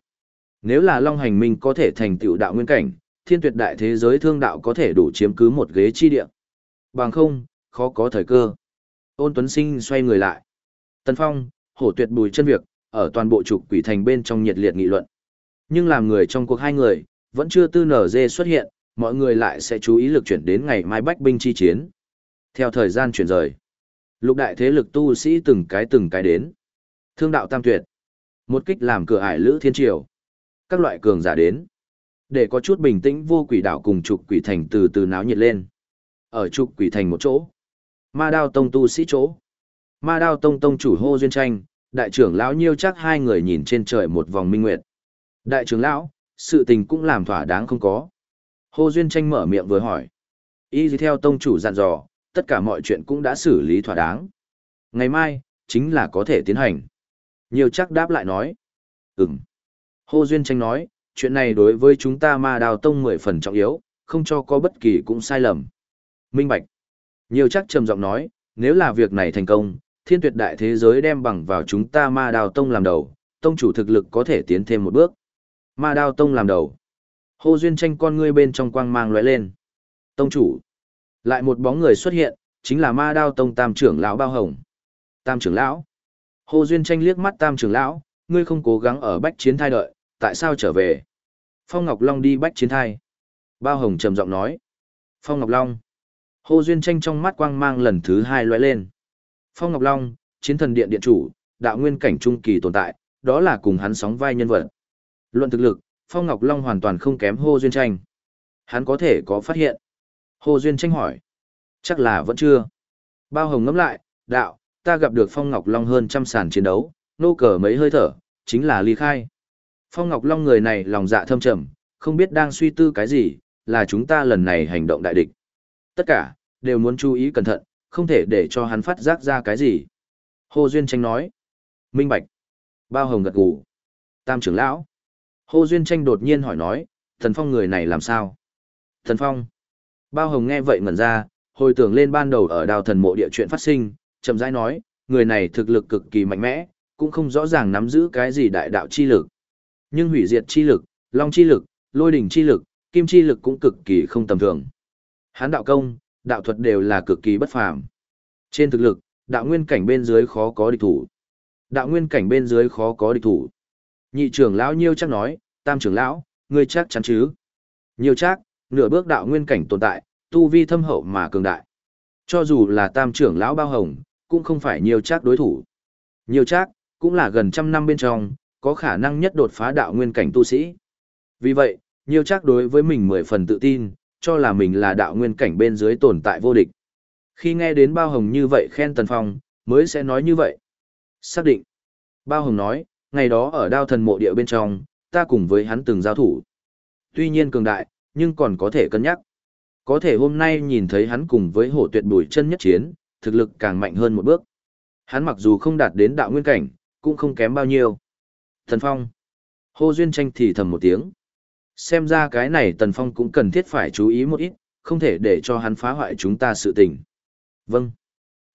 [SPEAKER 1] Nếu là Long hành minh có thể thành tựu đạo nguyên cảnh, thiên tuyệt đại thế giới thương đạo có thể đủ chiếm cứ một ghế chi địa. Bằng không, khó có thời cơ. Ôn Tuấn Sinh xoay người lại. Tần Phong, hổ tuyệt bùi chân việc, ở toàn bộ trục quỷ thành bên trong nhiệt liệt nghị luận. Nhưng làm người trong cuộc hai người, vẫn chưa tư nở dê xuất hiện, mọi người lại sẽ chú ý lực chuyển đến ngày mai bách binh chi chiến. Theo thời gian chuyển rời, lục đại thế lực tu sĩ từng cái từng cái đến. Thương đạo tam tuyệt, một kích làm cửa ải lữ thiên triều. Các loại cường giả đến. Để có chút bình tĩnh vô quỷ đảo cùng trục quỷ thành từ từ náo nhiệt lên. Ở trục quỷ thành một chỗ. Ma đao tông tu sĩ chỗ. Ma đao tông tông chủ hô duyên tranh, đại trưởng lão nhiêu chắc hai người nhìn trên trời một vòng minh nguyệt. Đại trưởng lão, sự tình cũng làm thỏa đáng không có. Hô duyên tranh mở miệng vừa hỏi. Y theo tông chủ dặn dò, tất cả mọi chuyện cũng đã xử lý thỏa đáng. Ngày mai, chính là có thể tiến hành. Nhiều chắc đáp lại nói. Ừm. Hô Duyên tranh nói, chuyện này đối với chúng ta ma đào tông mười phần trọng yếu, không cho có bất kỳ cũng sai lầm. Minh Bạch. Nhiều chắc trầm giọng nói, nếu là việc này thành công, thiên tuyệt đại thế giới đem bằng vào chúng ta ma đào tông làm đầu, tông chủ thực lực có thể tiến thêm một bước. Ma đào tông làm đầu. Hô Duyên tranh con ngươi bên trong quang mang lóe lên. Tông chủ. Lại một bóng người xuất hiện, chính là ma đao tông tam trưởng lão bao hồng. Tam trưởng lão. Hồ Duyên tranh liếc mắt tam trưởng lão, ngươi không cố gắng ở bách chiến thai đợi, tại sao trở về? Phong Ngọc Long đi bách chiến thai. Bao hồng trầm giọng nói. Phong Ngọc Long. Hồ Duyên tranh trong mắt quang mang lần thứ hai lóe lên. Phong Ngọc Long, chiến thần điện điện chủ, đạo nguyên cảnh trung kỳ tồn tại, đó là cùng hắn sóng vai nhân vật. Luận thực lực, Phong Ngọc Long hoàn toàn không kém Hồ Duyên tranh. Hắn có thể có phát hiện. Hồ Duyên tranh hỏi. Chắc là vẫn chưa. Bao hồng ngẫm lại, đạo, ta gặp được Phong Ngọc Long hơn trăm sàn chiến đấu, nô cờ mấy hơi thở, chính là ly khai. Phong Ngọc Long người này lòng dạ thâm trầm, không biết đang suy tư cái gì, là chúng ta lần này hành động đại địch. Tất cả, đều muốn chú ý cẩn thận, không thể để cho hắn phát giác ra cái gì. Hồ Duyên tranh nói. Minh Bạch. Bao hồng gật gù. Tam trưởng lão. Hồ Duyên tranh đột nhiên hỏi nói, thần phong người này làm sao? Thần phong. Bao hồng nghe vậy ngẩn ra, hồi tưởng lên ban đầu ở đào thần mộ địa chuyện phát sinh, chậm rãi nói, người này thực lực cực kỳ mạnh mẽ, cũng không rõ ràng nắm giữ cái gì đại đạo chi lực. Nhưng hủy diệt chi lực, long chi lực, lôi đỉnh chi lực, kim chi lực cũng cực kỳ không tầm thường. Hán đạo công, đạo thuật đều là cực kỳ bất phàm. Trên thực lực, đạo nguyên cảnh bên dưới khó có địch thủ. Đạo nguyên cảnh bên dưới khó có địch thủ. Nhị trưởng lão Nhiêu chắc nói, tam trưởng lão, ngươi chắc chắn chứ? Nhiêu chắc, nửa bước đạo nguyên cảnh tồn tại, tu vi thâm hậu mà cường đại. Cho dù là tam trưởng lão bao hồng, cũng không phải nhiều chắc đối thủ. Nhiều chắc, cũng là gần trăm năm bên trong, có khả năng nhất đột phá đạo nguyên cảnh tu sĩ. Vì vậy, nhiều chắc đối với mình mười phần tự tin, cho là mình là đạo nguyên cảnh bên dưới tồn tại vô địch. Khi nghe đến bao hồng như vậy khen Tần Phong, mới sẽ nói như vậy. Xác định. Bao hồng nói, ngày đó ở đao thần mộ địa bên trong, ta cùng với hắn từng giao thủ. Tuy nhiên cường đại, nhưng còn có thể cân nhắc. Có thể hôm nay nhìn thấy hắn cùng với hổ tuyệt bùi chân nhất chiến, thực lực càng mạnh hơn một bước. Hắn mặc dù không đạt đến đạo nguyên cảnh, cũng không kém bao nhiêu. Thần Phong. Hô Duyên tranh thì thầm một tiếng. Xem ra cái này Tần Phong cũng cần thiết phải chú ý một ít, không thể để cho hắn phá hoại chúng ta sự tình. Vâng.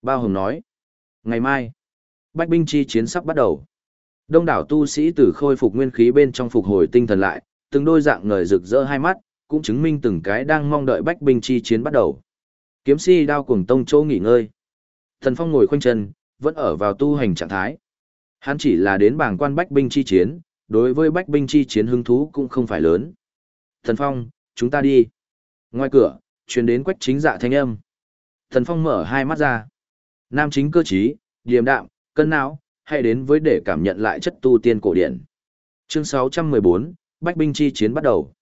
[SPEAKER 1] Bao Hồng nói. Ngày mai, Bách binh chi chiến sắp bắt đầu. Đông đảo tu sĩ từ khôi phục nguyên khí bên trong phục hồi tinh thần lại, từng đôi dạng ngời rực rỡ hai mắt, cũng chứng minh từng cái đang mong đợi bách binh chi chiến bắt đầu. Kiếm si đao cuồng tông chỗ nghỉ ngơi. Thần Phong ngồi khoanh chân, vẫn ở vào tu hành trạng thái. Hắn chỉ là đến bảng quan bách binh chi chiến, đối với bách binh chi chiến hứng thú cũng không phải lớn. Thần Phong, chúng ta đi. Ngoài cửa, truyền đến quách chính dạ thanh âm. Thần Phong mở hai mắt ra. Nam chính cơ trí, điềm đạm, cân não, hãy đến với để cảm nhận lại chất tu tiên cổ điển. Chương 614, Bách binh chi chiến bắt đầu.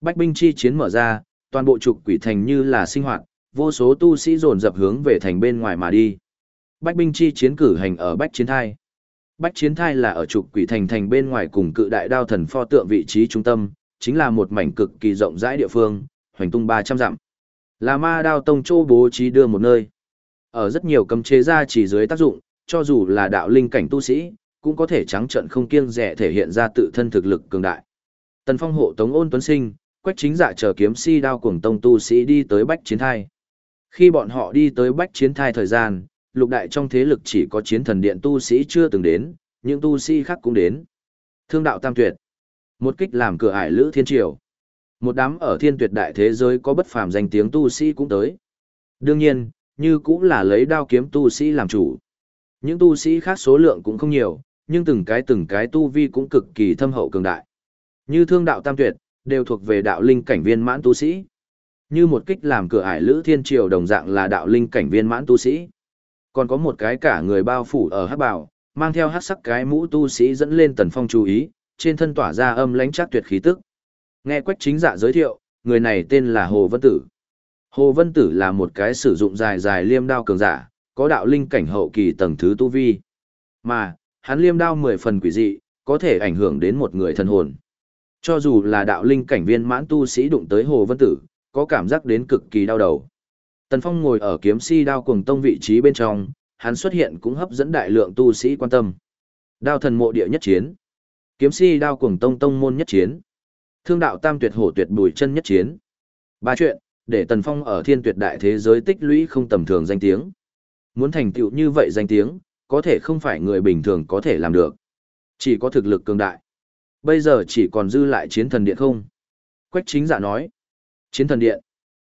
[SPEAKER 1] Bách binh chi chiến mở ra, toàn bộ trục quỷ thành như là sinh hoạt, vô số tu sĩ dồn dập hướng về thành bên ngoài mà đi. Bách binh chi chiến cử hành ở Bách Chiến Thai. Bách Chiến Thai là ở trục quỷ thành thành bên ngoài cùng cự đại đao thần pho tượng vị trí trung tâm, chính là một mảnh cực kỳ rộng rãi địa phương, hoành tung 300 dặm. Là ma đao tông châu bố trí đưa một nơi. Ở rất nhiều cấm chế ra chỉ dưới tác dụng, cho dù là đạo linh cảnh tu sĩ, cũng có thể trắng trận không kiêng dè thể hiện ra tự thân thực lực cường đại. Tần Phong hộ tống ôn tuấn sinh, quách chính dạ chờ kiếm si đao cuồng tông tu sĩ đi tới bách chiến thai. Khi bọn họ đi tới bách chiến thai thời gian, lục đại trong thế lực chỉ có chiến thần điện tu sĩ chưa từng đến, những tu sĩ khác cũng đến. Thương đạo tam tuyệt. Một kích làm cửa ải lữ thiên triều. Một đám ở thiên tuyệt đại thế giới có bất phàm danh tiếng tu sĩ cũng tới. Đương nhiên, như cũng là lấy đao kiếm tu sĩ làm chủ. Những tu sĩ khác số lượng cũng không nhiều, nhưng từng cái từng cái tu vi cũng cực kỳ thâm hậu cường đại. Như thương đạo tam tuyệt, đều thuộc về đạo linh cảnh viên mãn tu sĩ. Như một kích làm cửa ải lữ thiên triều đồng dạng là đạo linh cảnh viên mãn tu sĩ. Còn có một cái cả người bao phủ ở hắc bảo, mang theo hắc sắc cái mũ tu sĩ dẫn lên tần phong chú ý, trên thân tỏa ra âm lãnh chắc tuyệt khí tức. Nghe quách chính dạ giới thiệu, người này tên là Hồ Vân Tử. Hồ Vân Tử là một cái sử dụng dài dài liêm đao cường giả, có đạo linh cảnh hậu kỳ tầng thứ tu vi. Mà, hắn liêm đao mười phần quỷ dị, có thể ảnh hưởng đến một người thân hồn. Cho dù là đạo linh cảnh viên mãn tu sĩ đụng tới Hồ Vân Tử, có cảm giác đến cực kỳ đau đầu. Tần Phong ngồi ở kiếm si đao cuồng tông vị trí bên trong, hắn xuất hiện cũng hấp dẫn đại lượng tu sĩ quan tâm. Đao thần mộ địa nhất chiến. Kiếm si đao cuồng tông tông môn nhất chiến. Thương đạo tam tuyệt hổ tuyệt bùi chân nhất chiến. Ba chuyện, để Tần Phong ở thiên tuyệt đại thế giới tích lũy không tầm thường danh tiếng. Muốn thành tựu như vậy danh tiếng, có thể không phải người bình thường có thể làm được. Chỉ có thực lực cường đại. Bây giờ chỉ còn dư lại chiến thần điện không? Quách chính giả nói. Chiến thần điện.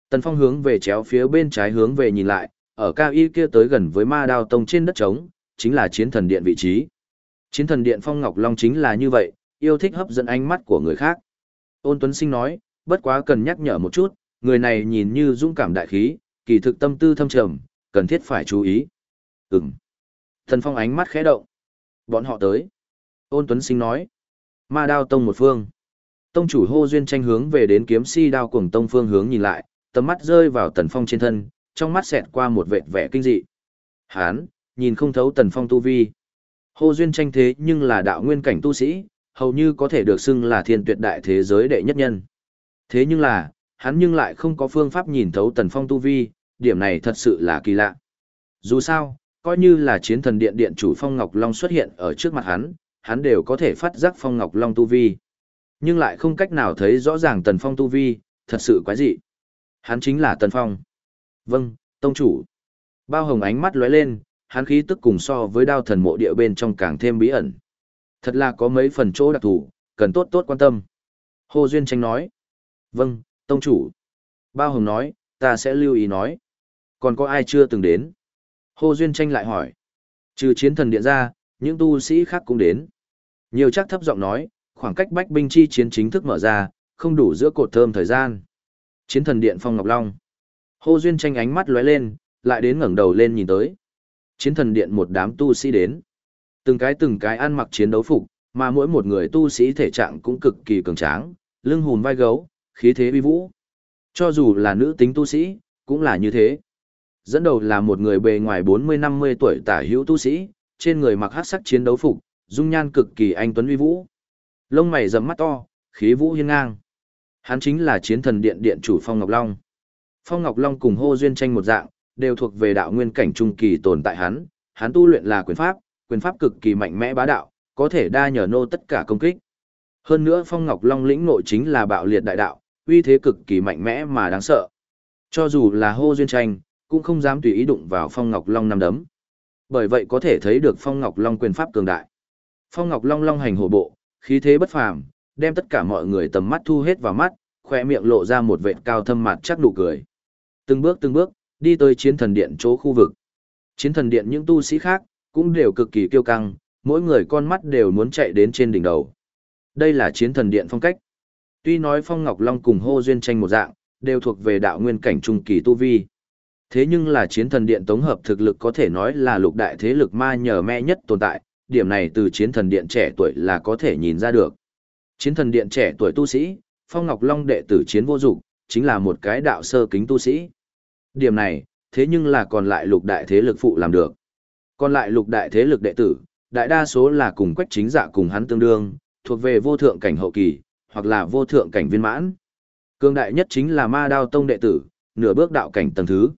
[SPEAKER 1] Tần Phong hướng về chéo phía bên trái hướng về nhìn lại, ở cao y kia tới gần với ma đao tông trên đất trống, chính là chiến thần điện vị trí. Chiến thần điện Phong Ngọc Long chính là như vậy, yêu thích hấp dẫn ánh mắt của người khác. Ôn Tuấn Sinh nói, bất quá cần nhắc nhở một chút, người này nhìn như dũng cảm đại khí, kỳ thực tâm tư thâm trầm, cần thiết phải chú ý. Ừm. Thần Phong ánh mắt khẽ động. Bọn họ tới. Ôn Tuấn Sinh nói. Ma đao tông một phương. Tông chủ hô duyên tranh hướng về đến kiếm si đao cuồng tông phương hướng nhìn lại, tầm mắt rơi vào tần phong trên thân, trong mắt xẹt qua một vệt vẻ kinh dị. Hán, nhìn không thấu tần phong tu vi. Hô duyên tranh thế nhưng là đạo nguyên cảnh tu sĩ, hầu như có thể được xưng là thiên tuyệt đại thế giới đệ nhất nhân. Thế nhưng là, hắn nhưng lại không có phương pháp nhìn thấu tần phong tu vi, điểm này thật sự là kỳ lạ. Dù sao, coi như là chiến thần điện điện chủ Phong Ngọc Long xuất hiện ở trước mặt hắn, hắn đều có thể phát giác Phong Ngọc Long tu vi. Nhưng lại không cách nào thấy rõ ràng Tần Phong tu vi, thật sự quái dị. Hắn chính là Tần Phong. Vâng, tông chủ. Bao hồng ánh mắt lóe lên, hắn khí tức cùng so với đao thần mộ địa bên trong càng thêm bí ẩn. Thật là có mấy phần chỗ đặc thù, cần tốt tốt quan tâm. Hồ Duyên Tranh nói. Vâng, tông chủ. Bao hồng nói, ta sẽ lưu ý nói. Còn có ai chưa từng đến? Hồ Duyên Tranh lại hỏi. Trừ chiến thần điện ra, những tu sĩ khác cũng đến. Nhiều chắc thấp giọng nói, khoảng cách bách binh chi chiến chính thức mở ra, không đủ giữa cột thơm thời gian. Chiến thần điện Phong Ngọc Long. Hồ Duyên tranh ánh mắt lóe lên, lại đến ngẩng đầu lên nhìn tới. Chiến thần điện một đám tu sĩ đến. Từng cái từng cái ăn mặc chiến đấu phục, mà mỗi một người tu sĩ thể trạng cũng cực kỳ cường tráng, lưng hùn vai gấu, khí thế uy vũ. Cho dù là nữ tính tu sĩ, cũng là như thế. Dẫn đầu là một người bề ngoài 40-50 tuổi tả hữu tu sĩ, trên người mặc hắc sắc chiến đấu phục, dung nhan cực kỳ anh tuấn uy vũ. Lông mày rậm mắt to, khí vũ hiên ngang. Hắn chính là chiến thần điện điện chủ Phong Ngọc Long. Phong Ngọc Long cùng hô duyên tranh một dạng, đều thuộc về đạo nguyên cảnh trung kỳ tồn tại hắn, hắn tu luyện là quyền pháp, quyền pháp cực kỳ mạnh mẽ bá đạo, có thể đa nhờ nô tất cả công kích. Hơn nữa Phong Ngọc Long lĩnh nội chính là bạo liệt đại đạo, uy thế cực kỳ mạnh mẽ mà đáng sợ. Cho dù là hô duyên tranh, cũng không dám tùy ý đụng vào Phong Ngọc Long năm đấm. Bởi vậy có thể thấy được Phong Ngọc Long quyền pháp cường đại. Phong Ngọc Long long hành hổ bộ, khí thế bất phàm, đem tất cả mọi người tầm mắt thu hết vào mắt, khoe miệng lộ ra một vệt cao thâm mặt chắc nụ cười. Từng bước từng bước, đi tới chiến thần điện chỗ khu vực. Chiến thần điện những tu sĩ khác, cũng đều cực kỳ kiêu căng, mỗi người con mắt đều muốn chạy đến trên đỉnh đầu. Đây là chiến thần điện phong cách. Tuy nói Phong Ngọc Long cùng hô duyên tranh một dạng, đều thuộc về đạo nguyên cảnh trung kỳ tu vi. Thế nhưng là chiến thần điện tổng hợp thực lực có thể nói là lục đại thế lực ma nhờ me nhất tồn tại, điểm này từ chiến thần điện trẻ tuổi là có thể nhìn ra được. Chiến thần điện trẻ tuổi tu sĩ, Phong Ngọc Long đệ tử chiến vô dụng, chính là một cái đạo sơ kính tu sĩ. Điểm này, thế nhưng là còn lại lục đại thế lực phụ làm được. Còn lại lục đại thế lực đệ tử, đại đa số là cùng quách chính dạ cùng hắn tương đương, thuộc về vô thượng cảnh hậu kỳ, hoặc là vô thượng cảnh viên mãn. Cương đại nhất chính là ma đao tông đệ tử, nửa bước đạo cảnh tầng thứ.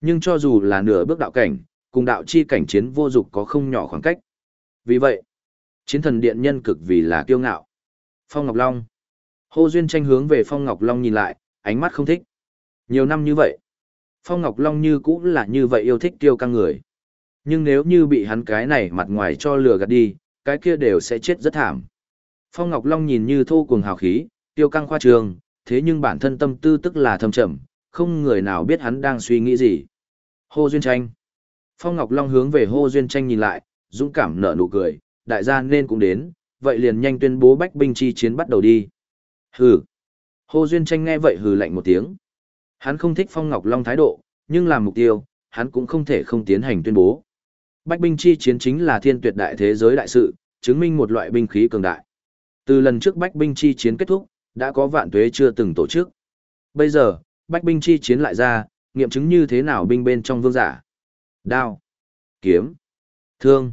[SPEAKER 1] Nhưng cho dù là nửa bước đạo cảnh, cùng đạo chi cảnh chiến vô dục có không nhỏ khoảng cách. Vì vậy, chiến thần điện nhân cực vì là kiêu ngạo. Phong Ngọc Long. Hô Duyên tranh hướng về Phong Ngọc Long nhìn lại, ánh mắt không thích. Nhiều năm như vậy, Phong Ngọc Long như cũng là như vậy yêu thích tiêu căng người. Nhưng nếu như bị hắn cái này mặt ngoài cho lừa gạt đi, cái kia đều sẽ chết rất thảm. Phong Ngọc Long nhìn như thô cuồng hào khí, tiêu căng khoa trường, thế nhưng bản thân tâm tư tức là thâm trầm, không người nào biết hắn đang suy nghĩ gì. Hô Duyên Tranh. Phong Ngọc Long hướng về Hô Duyên Tranh nhìn lại, dũng cảm nở nụ cười, đại gia nên cũng đến, vậy liền nhanh tuyên bố bách binh chi chiến bắt đầu đi. Hừ. hồ Duyên Tranh nghe vậy hừ lạnh một tiếng. Hắn không thích Phong Ngọc Long thái độ, nhưng làm mục tiêu, hắn cũng không thể không tiến hành tuyên bố. Bách binh chi chiến chính là thiên tuyệt đại thế giới đại sự, chứng minh một loại binh khí cường đại. Từ lần trước bách binh chi chiến kết thúc, đã có vạn tuế chưa từng tổ chức. Bây giờ, bách binh chi chiến lại ra, nghiệm chứng như thế nào binh bên trong vương giả. Đao, kiếm, thương.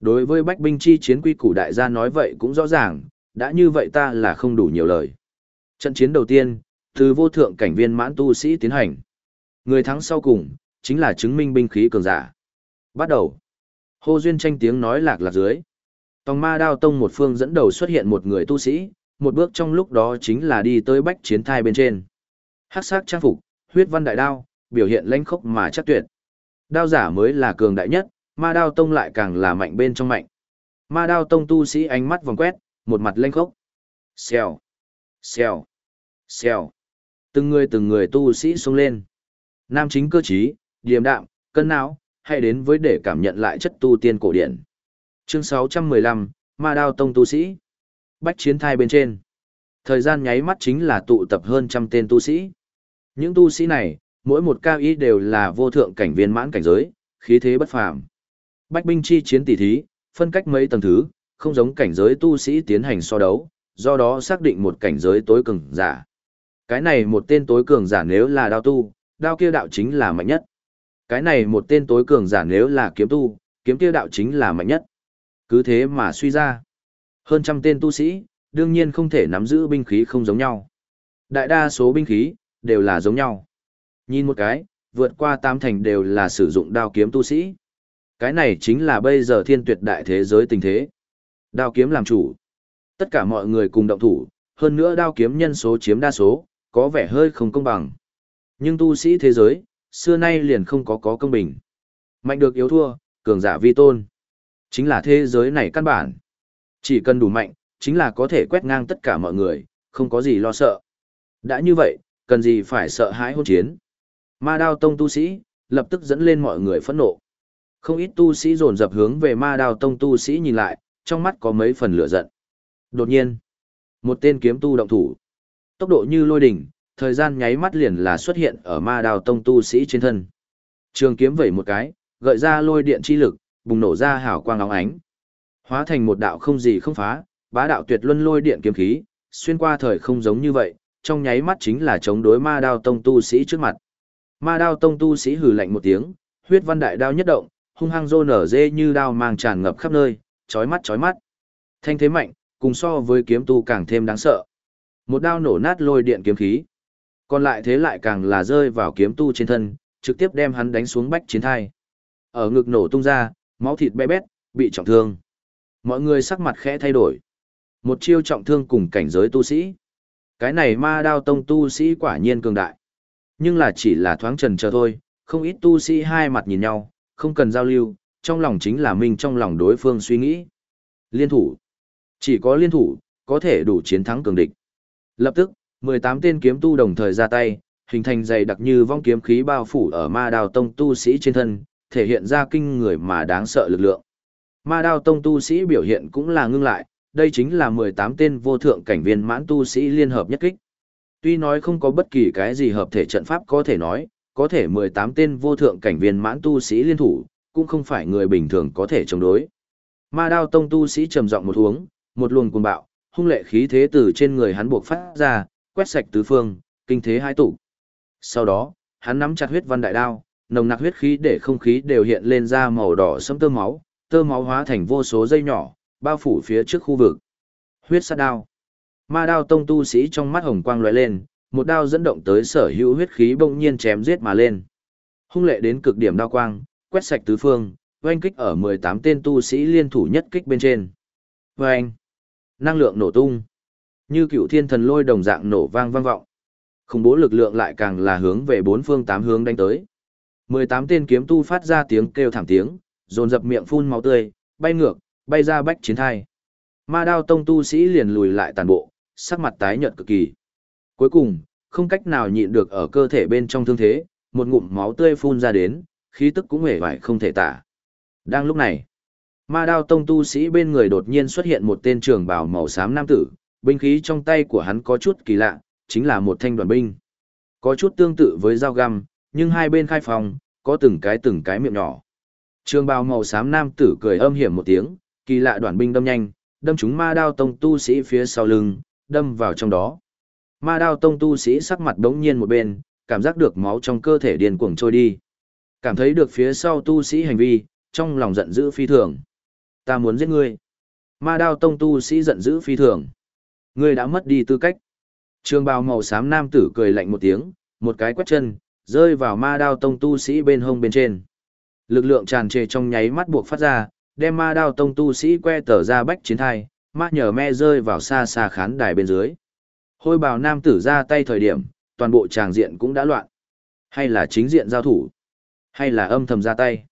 [SPEAKER 1] Đối với bách binh chi chiến quy củ đại gia nói vậy cũng rõ ràng, đã như vậy ta là không đủ nhiều lời. Trận chiến đầu tiên, từ vô thượng cảnh viên mãn tu sĩ tiến hành. Người thắng sau cùng, chính là chứng minh binh khí cường giả. Bắt đầu. Hô Duyên tranh tiếng nói lạc lạc dưới. Tòng ma đao tông một phương dẫn đầu xuất hiện một người tu sĩ, một bước trong lúc đó chính là đi tới bách chiến thai bên trên. Hắc sắc trang phục, huyết văn đại đao, biểu hiện lãnh khốc mà chắc tuyệt. Đao giả mới là cường đại nhất, ma đao tông lại càng là mạnh bên trong mạnh. Ma đao tông tu sĩ ánh mắt vòng quét, một mặt lãnh khốc. Xèo, xèo, xèo. Từng người từng người tu sĩ xuống lên. Nam chính cơ trí, điềm đạm, cân não, hay đến với để cảm nhận lại chất tu tiên cổ điển. Chương 615, Ma Đao Tông tu sĩ. Bách chiến thai bên trên. Thời gian nháy mắt chính là tụ tập hơn trăm tên tu sĩ. Những tu sĩ này, mỗi một cao ý đều là vô thượng cảnh viên mãn cảnh giới, khí thế bất phàm. Bách binh chi chiến tỷ thí, phân cách mấy tầng thứ, không giống cảnh giới tu sĩ tiến hành so đấu, do đó xác định một cảnh giới tối cường giả. Cái này một tên tối cường giả nếu là đao tu, đao kia đạo chính là mạnh nhất. Cái này một tên tối cường giả nếu là kiếm tu, kiếm kia đạo chính là mạnh nhất. Cứ thế mà suy ra. Hơn trăm tên tu sĩ, đương nhiên không thể nắm giữ binh khí không giống nhau. Đại đa số binh khí, đều là giống nhau. Nhìn một cái, vượt qua tam thành đều là sử dụng đao kiếm tu sĩ. Cái này chính là bây giờ thiên tuyệt đại thế giới tình thế. Đao kiếm làm chủ. Tất cả mọi người cùng động thủ, hơn nữa đao kiếm nhân số chiếm đa số, có vẻ hơi không công bằng. Nhưng tu sĩ thế giới, xưa nay liền không có có công bình. Mạnh được yếu thua, cường giả vi tôn. Chính là thế giới này căn bản. Chỉ cần đủ mạnh, chính là có thể quét ngang tất cả mọi người, không có gì lo sợ. Đã như vậy, cần gì phải sợ hãi hôn chiến. Ma đao tông tu sĩ, lập tức dẫn lên mọi người phẫn nộ. Không ít tu sĩ dồn dập hướng về ma đao tông tu sĩ nhìn lại, trong mắt có mấy phần lửa giận. Đột nhiên, một tên kiếm tu động thủ. Tốc độ như lôi đỉnh, thời gian nháy mắt liền là xuất hiện ở ma đào tông tu sĩ trên thân. Trường kiếm vẩy một cái, gợi ra lôi điện chi lực, bùng nổ ra hào quang óng ánh. Hóa thành một đạo không gì không phá, bá đạo tuyệt luân lôi điện kiếm khí, xuyên qua thời không giống như vậy, trong nháy mắt chính là chống đối ma đao tông tu sĩ trước mặt. Ma đao tông tu sĩ hừ lạnh một tiếng, huyết văn đại đao nhất động, hung hăng rô nở dê như đao mang tràn ngập khắp nơi, chói mắt chói mắt. Thanh thế mạnh, cùng so với kiếm tu càng thêm đáng sợ. Một đao nổ nát lôi điện kiếm khí. Còn lại thế lại càng là rơi vào kiếm tu trên thân, trực tiếp đem hắn đánh xuống bách chiến thai. Ở ngực nổ tung ra, máu thịt bé bét, bị trọng thương. Mọi người sắc mặt khẽ thay đổi. Một chiêu trọng thương cùng cảnh giới tu sĩ. Cái này ma đao tông tu sĩ quả nhiên cường đại. Nhưng là chỉ là thoáng trần chờ thôi, không ít tu sĩ hai mặt nhìn nhau, không cần giao lưu, trong lòng chính là mình trong lòng đối phương suy nghĩ. Liên thủ. Chỉ có liên thủ, có thể đủ chiến thắng cường địch. Lập tức, 18 tên kiếm tu đồng thời ra tay, hình thành dày đặc như vong kiếm khí bao phủ ở ma đào tông tu sĩ trên thân, thể hiện ra kinh người mà đáng sợ lực lượng. Ma đào tông tu sĩ biểu hiện cũng là ngưng lại, đây chính là 18 tên vô thượng cảnh viên mãn tu sĩ liên hợp nhất kích. Tuy nói không có bất kỳ cái gì hợp thể trận pháp có thể nói, có thể 18 tên vô thượng cảnh viên mãn tu sĩ liên thủ, cũng không phải người bình thường có thể chống đối. Ma đao tông tu sĩ trầm giọng một uống, một luồng cuồng bạo, hung lệ khí thế từ trên người hắn buộc phát ra, quét sạch tứ phương, kinh thế hai tụ. Sau đó, hắn nắm chặt huyết văn đại đao, nồng nặc huyết khí để không khí đều hiện lên ra màu đỏ sẫm tơ máu, tơ máu hóa thành vô số dây nhỏ, bao phủ phía trước khu vực. Huyết sát đao. Ma đao tông tu sĩ trong mắt hồng quang lóe lên, một đao dẫn động tới sở hữu huyết khí bỗng nhiên chém giết mà lên. Hung lệ đến cực điểm đao quang, quét sạch tứ phương, oanh kích ở 18 tên tu sĩ liên thủ nhất kích bên trên. Oanh! Năng lượng nổ tung. Như cựu thiên thần lôi đồng dạng nổ vang vang vọng. Khủng bố lực lượng lại càng là hướng về bốn phương tám hướng đánh tới. mười tám tên kiếm tu phát ra tiếng kêu thảm tiếng, dồn dập miệng phun máu tươi, bay ngược, bay ra bách chiến thai. Ma đao tông tu sĩ liền lùi lại tàn bộ, sắc mặt tái nhợt cực kỳ. Cuối cùng, không cách nào nhịn được ở cơ thể bên trong thương thế, một ngụm máu tươi phun ra đến, khí tức cũng hề vải không thể tả. Đang lúc này, ma đao tông tu sĩ bên người đột nhiên xuất hiện một tên trường bào màu xám nam tử, binh khí trong tay của hắn có chút kỳ lạ, chính là một thanh đoàn binh. Có chút tương tự với dao găm, nhưng hai bên khai phòng, có từng cái từng cái miệng nhỏ. Trường bào màu xám nam tử cười âm hiểm một tiếng, kỳ lạ đoàn binh đâm nhanh, đâm chúng ma đao tông tu sĩ phía sau lưng, đâm vào trong đó. Ma đao tông tu sĩ sắc mặt đống nhiên một bên, cảm giác được máu trong cơ thể điên cuồng trôi đi. Cảm thấy được phía sau tu sĩ hành vi, trong lòng giận dữ phi thường. Ta muốn giết ngươi. Ma đao tông tu sĩ giận dữ phi thường. Ngươi đã mất đi tư cách. Trường bào màu xám nam tử cười lạnh một tiếng, một cái quét chân, rơi vào ma đao tông tu sĩ bên hông bên trên. Lực lượng tràn trề trong nháy mắt buộc phát ra, đem ma đao tông tu sĩ que tở ra bách chiến thai, ma nhở me rơi vào xa xa khán đài bên dưới. Hôi bào nam tử ra tay thời điểm, toàn bộ tràng diện cũng đã loạn. Hay là chính diện giao thủ? Hay là âm thầm ra tay?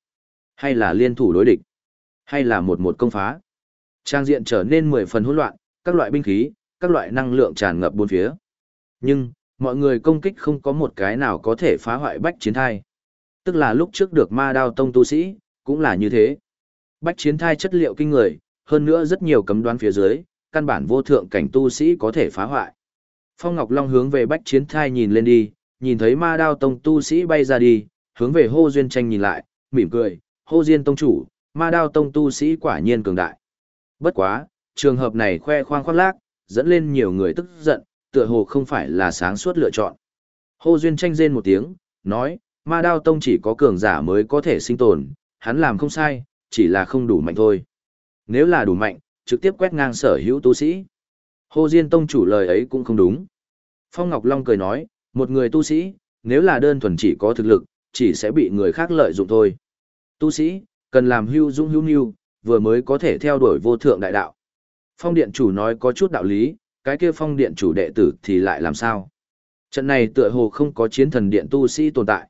[SPEAKER 1] Hay là liên thủ đối địch? Hay là một một công phá? Trang diện trở nên mười phần hỗn loạn, các loại binh khí, các loại năng lượng tràn ngập bốn phía. Nhưng, mọi người công kích không có một cái nào có thể phá hoại bách chiến thai. Tức là lúc trước được ma đao tông tu sĩ, cũng là như thế. Bách chiến thai chất liệu kinh người, hơn nữa rất nhiều cấm đoán phía dưới, căn bản vô thượng cảnh tu sĩ có thể phá hoại. Phong Ngọc Long hướng về bách chiến thai nhìn lên đi, nhìn thấy ma đao tông tu sĩ bay ra đi, hướng về hô duyên tranh nhìn lại, mỉm cười, hô diên tông chủ, ma đao tông tu sĩ quả nhiên cường đại. Bất quá, trường hợp này khoe khoang khoác lác, dẫn lên nhiều người tức giận, tựa hồ không phải là sáng suốt lựa chọn. Hô duyên tranh rên một tiếng, nói, ma đao tông chỉ có cường giả mới có thể sinh tồn, hắn làm không sai, chỉ là không đủ mạnh thôi. Nếu là đủ mạnh, trực tiếp quét ngang sở hữu tu sĩ. Hồ Diên Tông chủ lời ấy cũng không đúng. Phong Ngọc Long cười nói, một người tu sĩ, nếu là đơn thuần chỉ có thực lực, chỉ sẽ bị người khác lợi dụng thôi. Tu sĩ, cần làm hưu dung hưu nưu, vừa mới có thể theo đuổi vô thượng đại đạo. Phong điện chủ nói có chút đạo lý, cái kia phong điện chủ đệ tử thì lại làm sao? Trận này tựa hồ không có chiến thần điện tu sĩ tồn tại.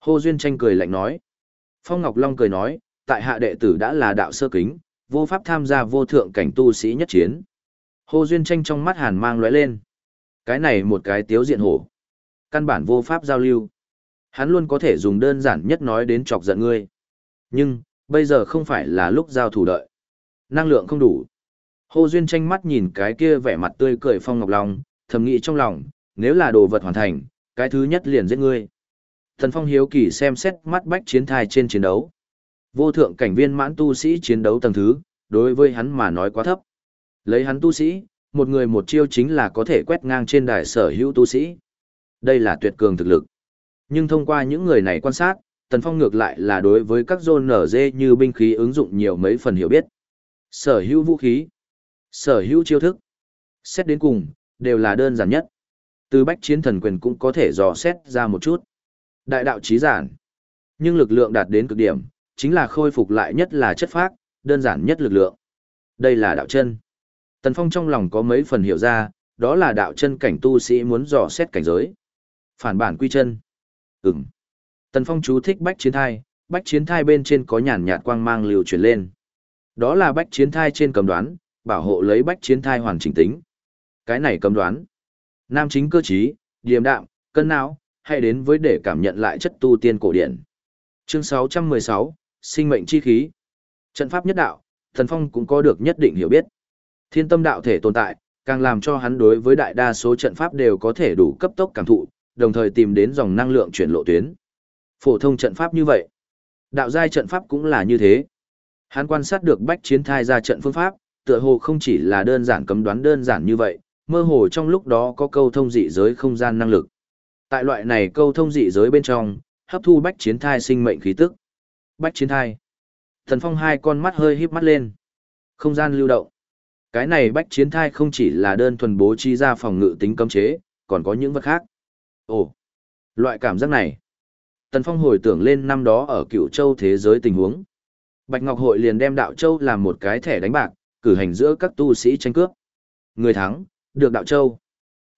[SPEAKER 1] Hồ Duyên tranh cười lạnh nói. Phong Ngọc Long cười nói, tại hạ đệ tử đã là đạo sơ kính, vô pháp tham gia vô thượng cảnh tu sĩ nhất chiến. Hồ Duyên tranh trong mắt hàn mang lóe lên. Cái này một cái tiếu diện hổ. Căn bản vô pháp giao lưu. Hắn luôn có thể dùng đơn giản nhất nói đến chọc giận ngươi. Nhưng, bây giờ không phải là lúc giao thủ đợi. Năng lượng không đủ. Hồ Duyên tranh mắt nhìn cái kia vẻ mặt tươi cười Phong Ngọc Long, thầm nghĩ trong lòng, nếu là đồ vật hoàn thành, cái thứ nhất liền giết ngươi. Thần Phong hiếu kỳ xem xét mắt bách chiến thai trên chiến đấu. Vô thượng cảnh viên mãn tu sĩ chiến đấu tầng thứ, đối với hắn mà nói quá thấp. Lấy hắn tu sĩ, một người một chiêu chính là có thể quét ngang trên đài sở hữu tu sĩ. Đây là tuyệt cường thực lực. Nhưng thông qua những người này quan sát, Tần Phong ngược lại là đối với các zone nở dê như binh khí ứng dụng nhiều mấy phần hiểu biết. Sở hữu vũ khí, sở hữu chiêu thức, xét đến cùng, đều là đơn giản nhất. Từ bách chiến thần quyền cũng có thể dò xét ra một chút. Đại đạo trí giản. Nhưng lực lượng đạt đến cực điểm, chính là khôi phục lại nhất là chất phác, đơn giản nhất lực lượng. Đây là đạo chân. Tần Phong trong lòng có mấy phần hiểu ra, đó là đạo chân cảnh tu sĩ muốn dò xét cảnh giới. Phản bản quy chân. Ừm. Tần Phong chú thích bách chiến thai, bách chiến thai bên trên có nhàn nhạt quang mang liều chuyển lên. Đó là bách chiến thai trên cầm đoán, bảo hộ lấy bách chiến thai hoàn chỉnh tính. Cái này cầm đoán. Nam chính cơ trí, điềm đạm, cân não, hay đến với để cảm nhận lại chất tu tiên cổ điển. Chương 616, sinh mệnh chi khí. Trận pháp nhất đạo, Tần Phong cũng có được nhất định hiểu biết. Thiên tâm đạo thể tồn tại, càng làm cho hắn đối với đại đa số trận pháp đều có thể đủ cấp tốc cảm thụ, đồng thời tìm đến dòng năng lượng chuyển lộ tuyến. Phổ thông trận pháp như vậy. Đạo giai trận pháp cũng là như thế. Hắn quan sát được bách chiến thai ra trận phương pháp, tựa hồ không chỉ là đơn giản cấm đoán đơn giản như vậy, mơ hồ trong lúc đó có câu thông dị giới không gian năng lực. Tại loại này câu thông dị giới bên trong, hấp thu bách chiến thai sinh mệnh khí tức. Bách chiến thai. Thần Phong hai con mắt hơi híp mắt lên. Không gian lưu động. Cái này bách chiến thai không chỉ là đơn thuần bố trí ra phòng ngự tính cấm chế, còn có những vật khác. Ồ, loại cảm giác này. Tần Phong hồi tưởng lên năm đó ở cựu châu thế giới tình huống. Bạch Ngọc Hội liền đem đạo châu làm một cái thẻ đánh bạc, cử hành giữa các tu sĩ tranh cướp. Người thắng, được đạo châu.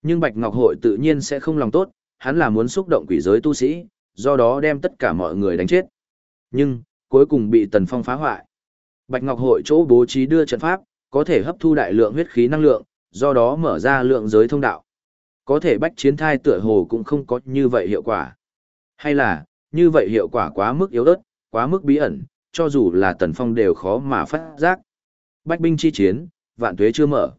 [SPEAKER 1] Nhưng Bạch Ngọc Hội tự nhiên sẽ không lòng tốt, hắn là muốn xúc động quỷ giới tu sĩ, do đó đem tất cả mọi người đánh chết. Nhưng, cuối cùng bị Tần Phong phá hoại. Bạch Ngọc Hội chỗ bố trí đưa trận pháp, có thể hấp thu đại lượng huyết khí năng lượng, do đó mở ra lượng giới thông đạo. Có thể bách chiến thai tựa hồ cũng không có như vậy hiệu quả. Hay là, như vậy hiệu quả quá mức yếu ớt, quá mức bí ẩn, cho dù là tần phong đều khó mà phát giác. Bách binh chi chiến, vạn tuế chưa mở.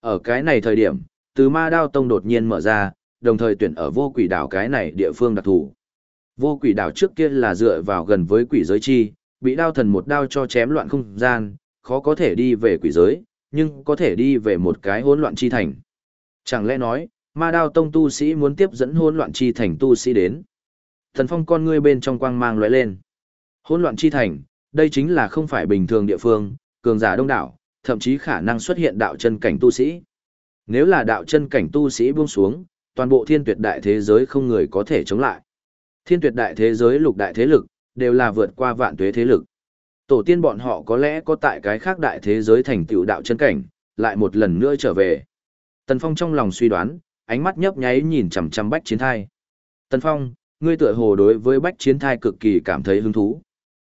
[SPEAKER 1] Ở cái này thời điểm, từ ma đao tông đột nhiên mở ra, đồng thời tuyển ở vô quỷ đảo cái này địa phương đặc thù. Vô quỷ đảo trước kia là dựa vào gần với quỷ giới chi, bị đao thần một đao cho chém loạn không gian, khó có thể đi về quỷ giới, nhưng có thể đi về một cái hỗn loạn chi thành. Chẳng lẽ nói, ma đao tông tu sĩ muốn tiếp dẫn hỗn loạn chi thành tu sĩ đến. Thần phong con ngươi bên trong quang mang lóe lên. Hỗn loạn chi thành, đây chính là không phải bình thường địa phương, cường giả đông đảo, thậm chí khả năng xuất hiện đạo chân cảnh tu sĩ. Nếu là đạo chân cảnh tu sĩ buông xuống, toàn bộ thiên tuyệt đại thế giới không người có thể chống lại. Thiên tuyệt đại thế giới lục đại thế lực, đều là vượt qua vạn tuế thế lực. Tổ tiên bọn họ có lẽ có tại cái khác đại thế giới thành tựu đạo chân cảnh, lại một lần nữa trở về. Tần Phong trong lòng suy đoán, ánh mắt nhấp nháy nhìn chằm chằm Bách Chiến Thai. Tần Phong, ngươi tựa hồ đối với Bách Chiến Thai cực kỳ cảm thấy hứng thú.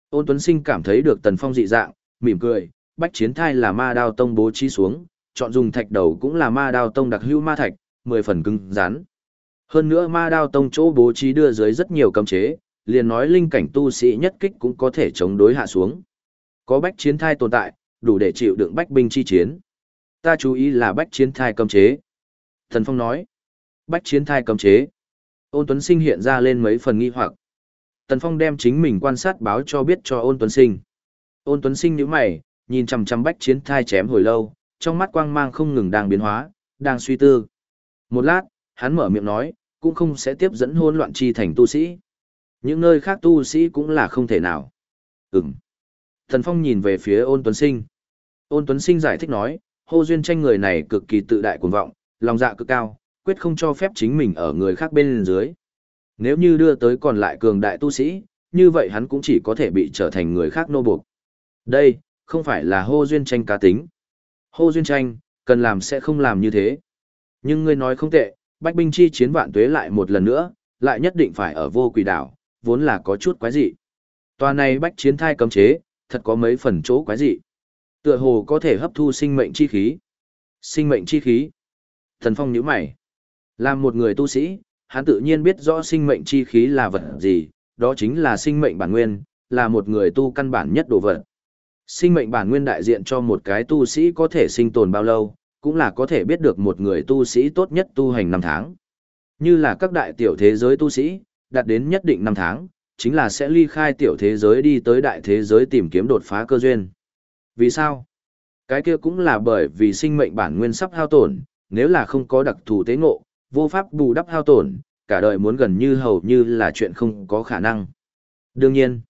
[SPEAKER 1] Ôn Tuấn Sinh cảm thấy được Tần Phong dị dạng, mỉm cười, Bách Chiến Thai là ma đao tông bố trí xuống, chọn dùng thạch đầu cũng là ma đao tông đặc hữu ma thạch, mười phần cứng rắn. Hơn nữa ma đao tông chỗ bố trí đưa dưới rất nhiều cấm chế, liền nói linh cảnh tu sĩ nhất kích cũng có thể chống đối hạ xuống. Có bách chiến thai tồn tại, đủ để chịu đựng bách binh chi chiến. Ta chú ý là bách chiến thai cấm chế. Thần Phong nói, bách chiến thai cấm chế. Ôn Tuấn Sinh hiện ra lên mấy phần nghi hoặc. Tần Phong đem chính mình quan sát báo cho biết cho Ôn Tuấn Sinh. Ôn Tuấn Sinh nhíu mày, nhìn chằm chằm bách chiến thai chém hồi lâu, trong mắt quang mang không ngừng đang biến hóa, đang suy tư. Một lát, hắn mở miệng nói, cũng không sẽ tiếp dẫn hỗn loạn chi thành tu sĩ. Những nơi khác tu sĩ cũng là không thể nào. Ừm. Thần Phong nhìn về phía ôn tuấn sinh. Ôn tuấn sinh giải thích nói, hô duyên tranh người này cực kỳ tự đại cuồng vọng, lòng dạ cực cao, quyết không cho phép chính mình ở người khác bên dưới. Nếu như đưa tới còn lại cường đại tu sĩ, như vậy hắn cũng chỉ có thể bị trở thành người khác nô buộc. Đây, không phải là hô duyên tranh cá tính. Hô duyên tranh, cần làm sẽ không làm như thế. Nhưng ngươi nói không tệ, bách binh chi chiến vạn tuế lại một lần nữa, lại nhất định phải ở vô quỷ đảo, vốn là có chút quái dị. Tòa này bách chiến thai cấm chế, thật có mấy phần chỗ quái dị. Tựa hồ có thể hấp thu sinh mệnh chi khí. Sinh mệnh chi khí. Thần Phong nhíu mày. Làm một người tu sĩ, hắn tự nhiên biết rõ sinh mệnh chi khí là vật gì, đó chính là sinh mệnh bản nguyên, là một người tu căn bản nhất đồ vật. Sinh mệnh bản nguyên đại diện cho một cái tu sĩ có thể sinh tồn bao lâu, cũng là có thể biết được một người tu sĩ tốt nhất tu hành năm tháng. Như là các đại tiểu thế giới tu sĩ, đạt đến nhất định năm tháng, chính là sẽ ly khai tiểu thế giới đi tới đại thế giới tìm kiếm đột phá cơ duyên. Vì sao? Cái kia cũng là bởi vì sinh mệnh bản nguyên sắp hao tổn, nếu là không có đặc thù tế ngộ, vô pháp bù đắp hao tổn, cả đời muốn gần như hầu như là chuyện không có khả năng. Đương nhiên,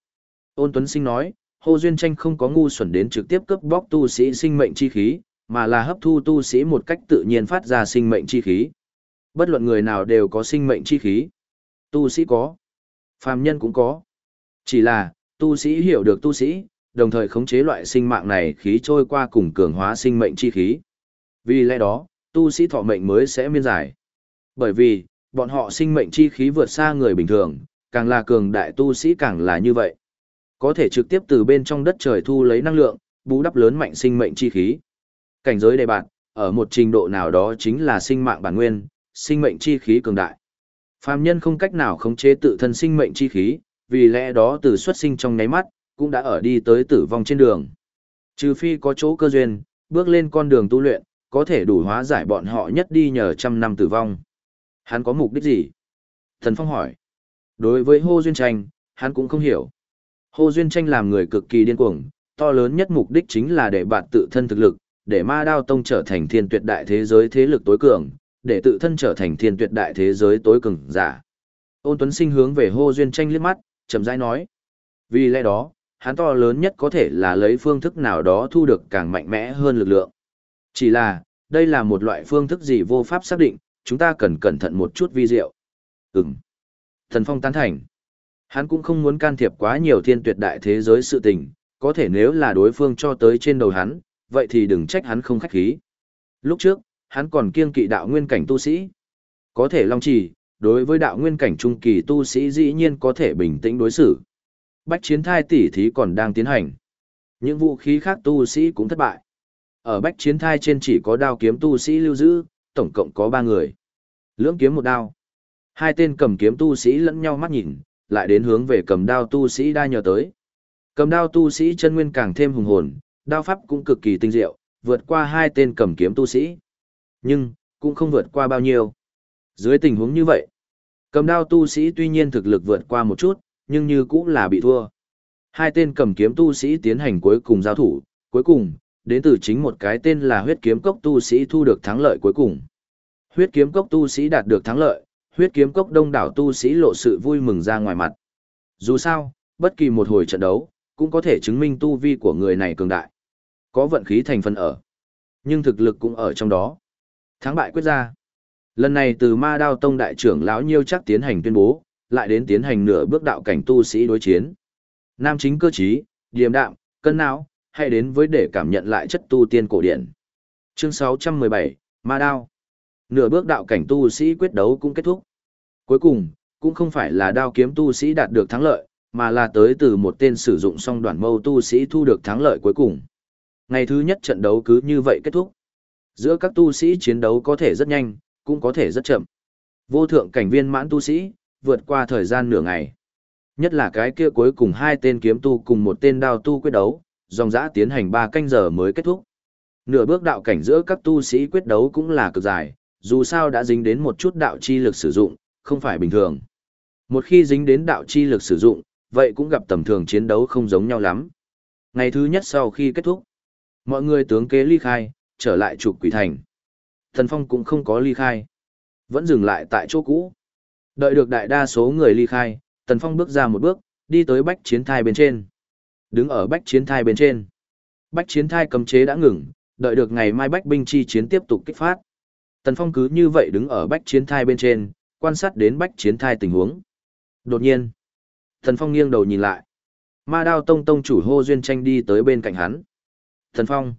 [SPEAKER 1] ôn tuấn sinh nói, Hồ Duyên Tranh không có ngu xuẩn đến trực tiếp cướp bóc tu sĩ sinh mệnh chi khí, mà là hấp thu tu sĩ một cách tự nhiên phát ra sinh mệnh chi khí. Bất luận người nào đều có sinh mệnh chi khí. Tu sĩ có. Phàm nhân cũng có. Chỉ là, tu sĩ hiểu được tu sĩ, đồng thời khống chế loại sinh mạng này khí trôi qua cùng cường hóa sinh mệnh chi khí. Vì lẽ đó, tu sĩ thọ mệnh mới sẽ miên dài. Bởi vì, bọn họ sinh mệnh chi khí vượt xa người bình thường, càng là cường đại tu sĩ càng là như vậy. Có thể trực tiếp từ bên trong đất trời thu lấy năng lượng, bù đắp lớn mạnh sinh mệnh chi khí. Cảnh giới đề bạn, ở một trình độ nào đó chính là sinh mạng bản nguyên, sinh mệnh chi khí cường đại. Phàm nhân không cách nào khống chế tự thân sinh mệnh chi khí, vì lẽ đó từ xuất sinh trong nháy mắt, cũng đã ở đi tới tử vong trên đường. Trừ phi có chỗ cơ duyên, bước lên con đường tu luyện, có thể đủ hóa giải bọn họ nhất đi nhờ trăm năm tử vong. Hắn có mục đích gì? Thần Phong hỏi. Đối với Hô Duyên Tranh, hắn cũng không hiểu. Hô Duyên Tranh làm người cực kỳ điên cuồng, to lớn nhất mục đích chính là để bạn tự thân thực lực, để ma đao tông trở thành thiên tuyệt đại thế giới thế lực tối cường, để tự thân trở thành thiên tuyệt đại thế giới tối cường giả. Ôn Tuấn Sinh hướng về Hồ Duyên Tranh liếc mắt, chậm rãi nói. Vì lẽ đó, hắn to lớn nhất có thể là lấy phương thức nào đó thu được càng mạnh mẽ hơn lực lượng. Chỉ là, đây là một loại phương thức gì vô pháp xác định, chúng ta cần cẩn thận một chút vi diệu. Ừm. Thần Phong tán thành. Hắn cũng không muốn can thiệp quá nhiều thiên tuyệt đại thế giới sự tình, có thể nếu là đối phương cho tới trên đầu hắn, vậy thì đừng trách hắn không khách khí. Lúc trước, hắn còn kiêng kỵ đạo nguyên cảnh tu sĩ. Có thể long trì, đối với đạo nguyên cảnh trung kỳ tu sĩ dĩ nhiên có thể bình tĩnh đối xử. Bách chiến thai tỷ thí còn đang tiến hành. Những vũ khí khác tu sĩ cũng thất bại. Ở bách chiến thai trên chỉ có đao kiếm tu sĩ lưu giữ, tổng cộng có ba người. Lưỡng kiếm một đao. Hai tên cầm kiếm tu sĩ lẫn nhau mắt nhìn, lại đến hướng về cầm đao tu sĩ đa nhờ tới. Cầm đao tu sĩ chân nguyên càng thêm hùng hồn, đao pháp cũng cực kỳ tinh diệu, vượt qua hai tên cầm kiếm tu sĩ. Nhưng, cũng không vượt qua bao nhiêu. Dưới tình huống như vậy, cầm đao tu sĩ tuy nhiên thực lực vượt qua một chút, nhưng như cũng là bị thua. Hai tên cầm kiếm tu sĩ tiến hành cuối cùng giao thủ, cuối cùng, đến từ chính một cái tên là huyết kiếm cốc tu sĩ thu được thắng lợi cuối cùng. Huyết kiếm cốc tu sĩ đạt được thắng lợi, huyết kiếm cốc đông đảo tu sĩ lộ sự vui mừng ra ngoài mặt. Dù sao, bất kỳ một hồi trận đấu, cũng có thể chứng minh tu vi của người này cường đại. Có vận khí thành phần ở, nhưng thực lực cũng ở trong đó. Thắng bại quyết ra. Lần này từ ma đao tông đại trưởng lão nhiêu chắc tiến hành tuyên bố, lại đến tiến hành nửa bước đạo cảnh tu sĩ đối chiến. Nam chính cơ trí, điềm đạm, cân não, hay đến với để cảm nhận lại chất tu tiên cổ điển. Chương 617, Ma Đao. Nửa bước đạo cảnh tu sĩ quyết đấu cũng kết thúc. Cuối cùng, cũng không phải là đao kiếm tu sĩ đạt được thắng lợi, mà là tới từ một tên sử dụng song đoàn mâu tu sĩ thu được thắng lợi cuối cùng. Ngày thứ nhất trận đấu cứ như vậy kết thúc. Giữa các tu sĩ chiến đấu có thể rất nhanh, cũng có thể rất chậm. Vô thượng cảnh viên mãn tu sĩ, vượt qua thời gian nửa ngày. Nhất là cái kia cuối cùng hai tên kiếm tu cùng một tên đao tu quyết đấu, dòng dã tiến hành 3 canh giờ mới kết thúc. Nửa bước đạo cảnh giữa các tu sĩ quyết đấu cũng là cực dài, dù sao đã dính đến một chút đạo chi lực sử dụng, không phải bình thường. Một khi dính đến đạo chi lực sử dụng, vậy cũng gặp tầm thường chiến đấu không giống nhau lắm. Ngày thứ nhất sau khi kết thúc, mọi người tướng kế ly khai, trở lại trục quỷ thành. Thần Phong cũng không có ly khai, vẫn dừng lại tại chỗ cũ. Đợi được đại đa số người ly khai, Tần Phong bước ra một bước, đi tới bách chiến thai bên trên. Đứng ở bách chiến thai bên trên. Bách chiến thai cấm chế đã ngừng, đợi được ngày mai bách binh chi chiến tiếp tục kích phát. Tần Phong cứ như vậy đứng ở bách chiến thai bên trên, quan sát đến bách chiến thai tình huống. Đột nhiên, Tần Phong nghiêng đầu nhìn lại. Ma đao tông tông chủ Hô Duyên Tranh đi tới bên cạnh hắn. Tần Phong.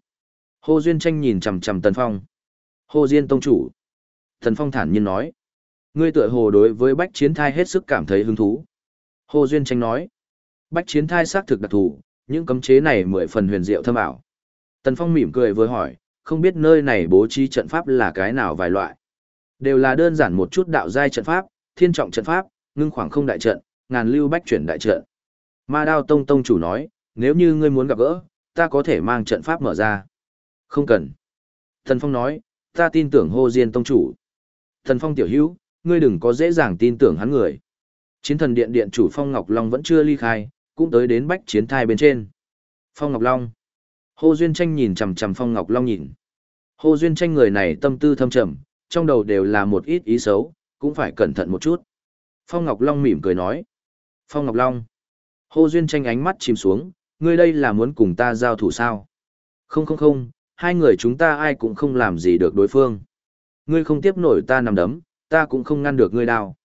[SPEAKER 1] Hồ Duyên Tranh nhìn chằm chằm Tần Phong. Hồ Diên tông chủ. Tần Phong thản nhiên nói. Ngươi tựa hồ đối với bách chiến thai hết sức cảm thấy hứng thú. Hồ Duyên Tranh nói. Bách chiến thai xác thực đặc thù, những cấm chế này mười phần huyền diệu thâm ảo. Tần Phong mỉm cười vừa hỏi, không biết nơi này bố trí trận pháp là cái nào vài loại. Đều là đơn giản một chút đạo giai trận pháp, thiên trọng trận pháp, ngưng khoảng không đại trận, ngàn lưu bách chuyển đại trận. Ma đao tông tông chủ nói, nếu như ngươi muốn gặp gỡ, ta có thể mang trận pháp mở ra. Không cần. Thần Phong nói, ta tin tưởng hô diên tông chủ. Thần Phong tiểu hữu, ngươi đừng có dễ dàng tin tưởng hắn người. Chiến thần điện điện chủ Phong Ngọc Long vẫn chưa ly khai, cũng tới đến bách chiến thai bên trên. Phong Ngọc Long. Hồ Duyên Tranh nhìn chằm chằm Phong Ngọc Long nhìn. Hồ Duyên Tranh người này tâm tư thâm trầm, trong đầu đều là một ít ý xấu, cũng phải cẩn thận một chút. Phong Ngọc Long mỉm cười nói. Phong Ngọc Long. Hồ Duyên Tranh ánh mắt chìm xuống, ngươi đây là muốn cùng ta giao thủ sao? Không không không, hai người chúng ta ai cũng không làm gì được đối phương. Ngươi không tiếp nổi ta nằm đấm, ta cũng không ngăn được ngươi đao.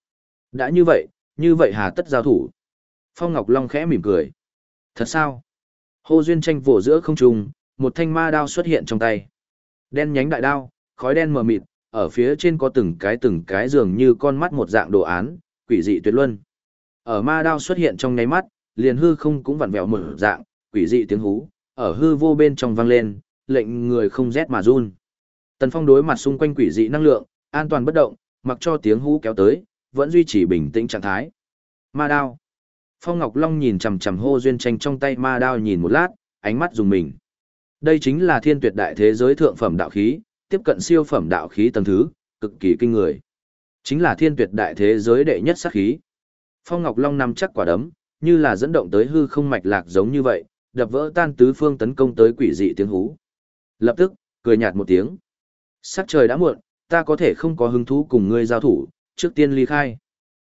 [SPEAKER 1] Đã như vậy, như vậy hà tất giao thủ. Phong Ngọc Long khẽ mỉm cười. Thật sao? Hồ Duyên tranh vỗ giữa không trung, một thanh ma đao xuất hiện trong tay. Đen nhánh đại đao, khói đen mờ mịt, ở phía trên có từng cái từng cái dường như con mắt một dạng đồ án, quỷ dị tuyệt luân. Ở ma đao xuất hiện trong nháy mắt, liền hư không cũng vặn vẹo một dạng, quỷ dị tiếng hú, ở hư vô bên trong vang lên, lệnh người không rét mà run. Tần Phong đối mặt xung quanh quỷ dị năng lượng, an toàn bất động, mặc cho tiếng hú kéo tới, vẫn duy trì bình tĩnh trạng thái. Ma đao. Phong Ngọc Long nhìn chằm chằm hô duyên tranh trong tay ma đao nhìn một lát, ánh mắt dùng mình. Đây chính là thiên tuyệt đại thế giới thượng phẩm đạo khí, tiếp cận siêu phẩm đạo khí tầng thứ, cực kỳ kinh người. Chính là thiên tuyệt đại thế giới đệ nhất sát khí. Phong Ngọc Long nằm chắc quả đấm, như là dẫn động tới hư không mạch lạc giống như vậy, đập vỡ tan tứ phương tấn công tới quỷ dị tiếng hú. Lập tức, cười nhạt một tiếng. Sắc trời đã muộn, ta có thể không có hứng thú cùng ngươi giao thủ, trước tiên ly khai.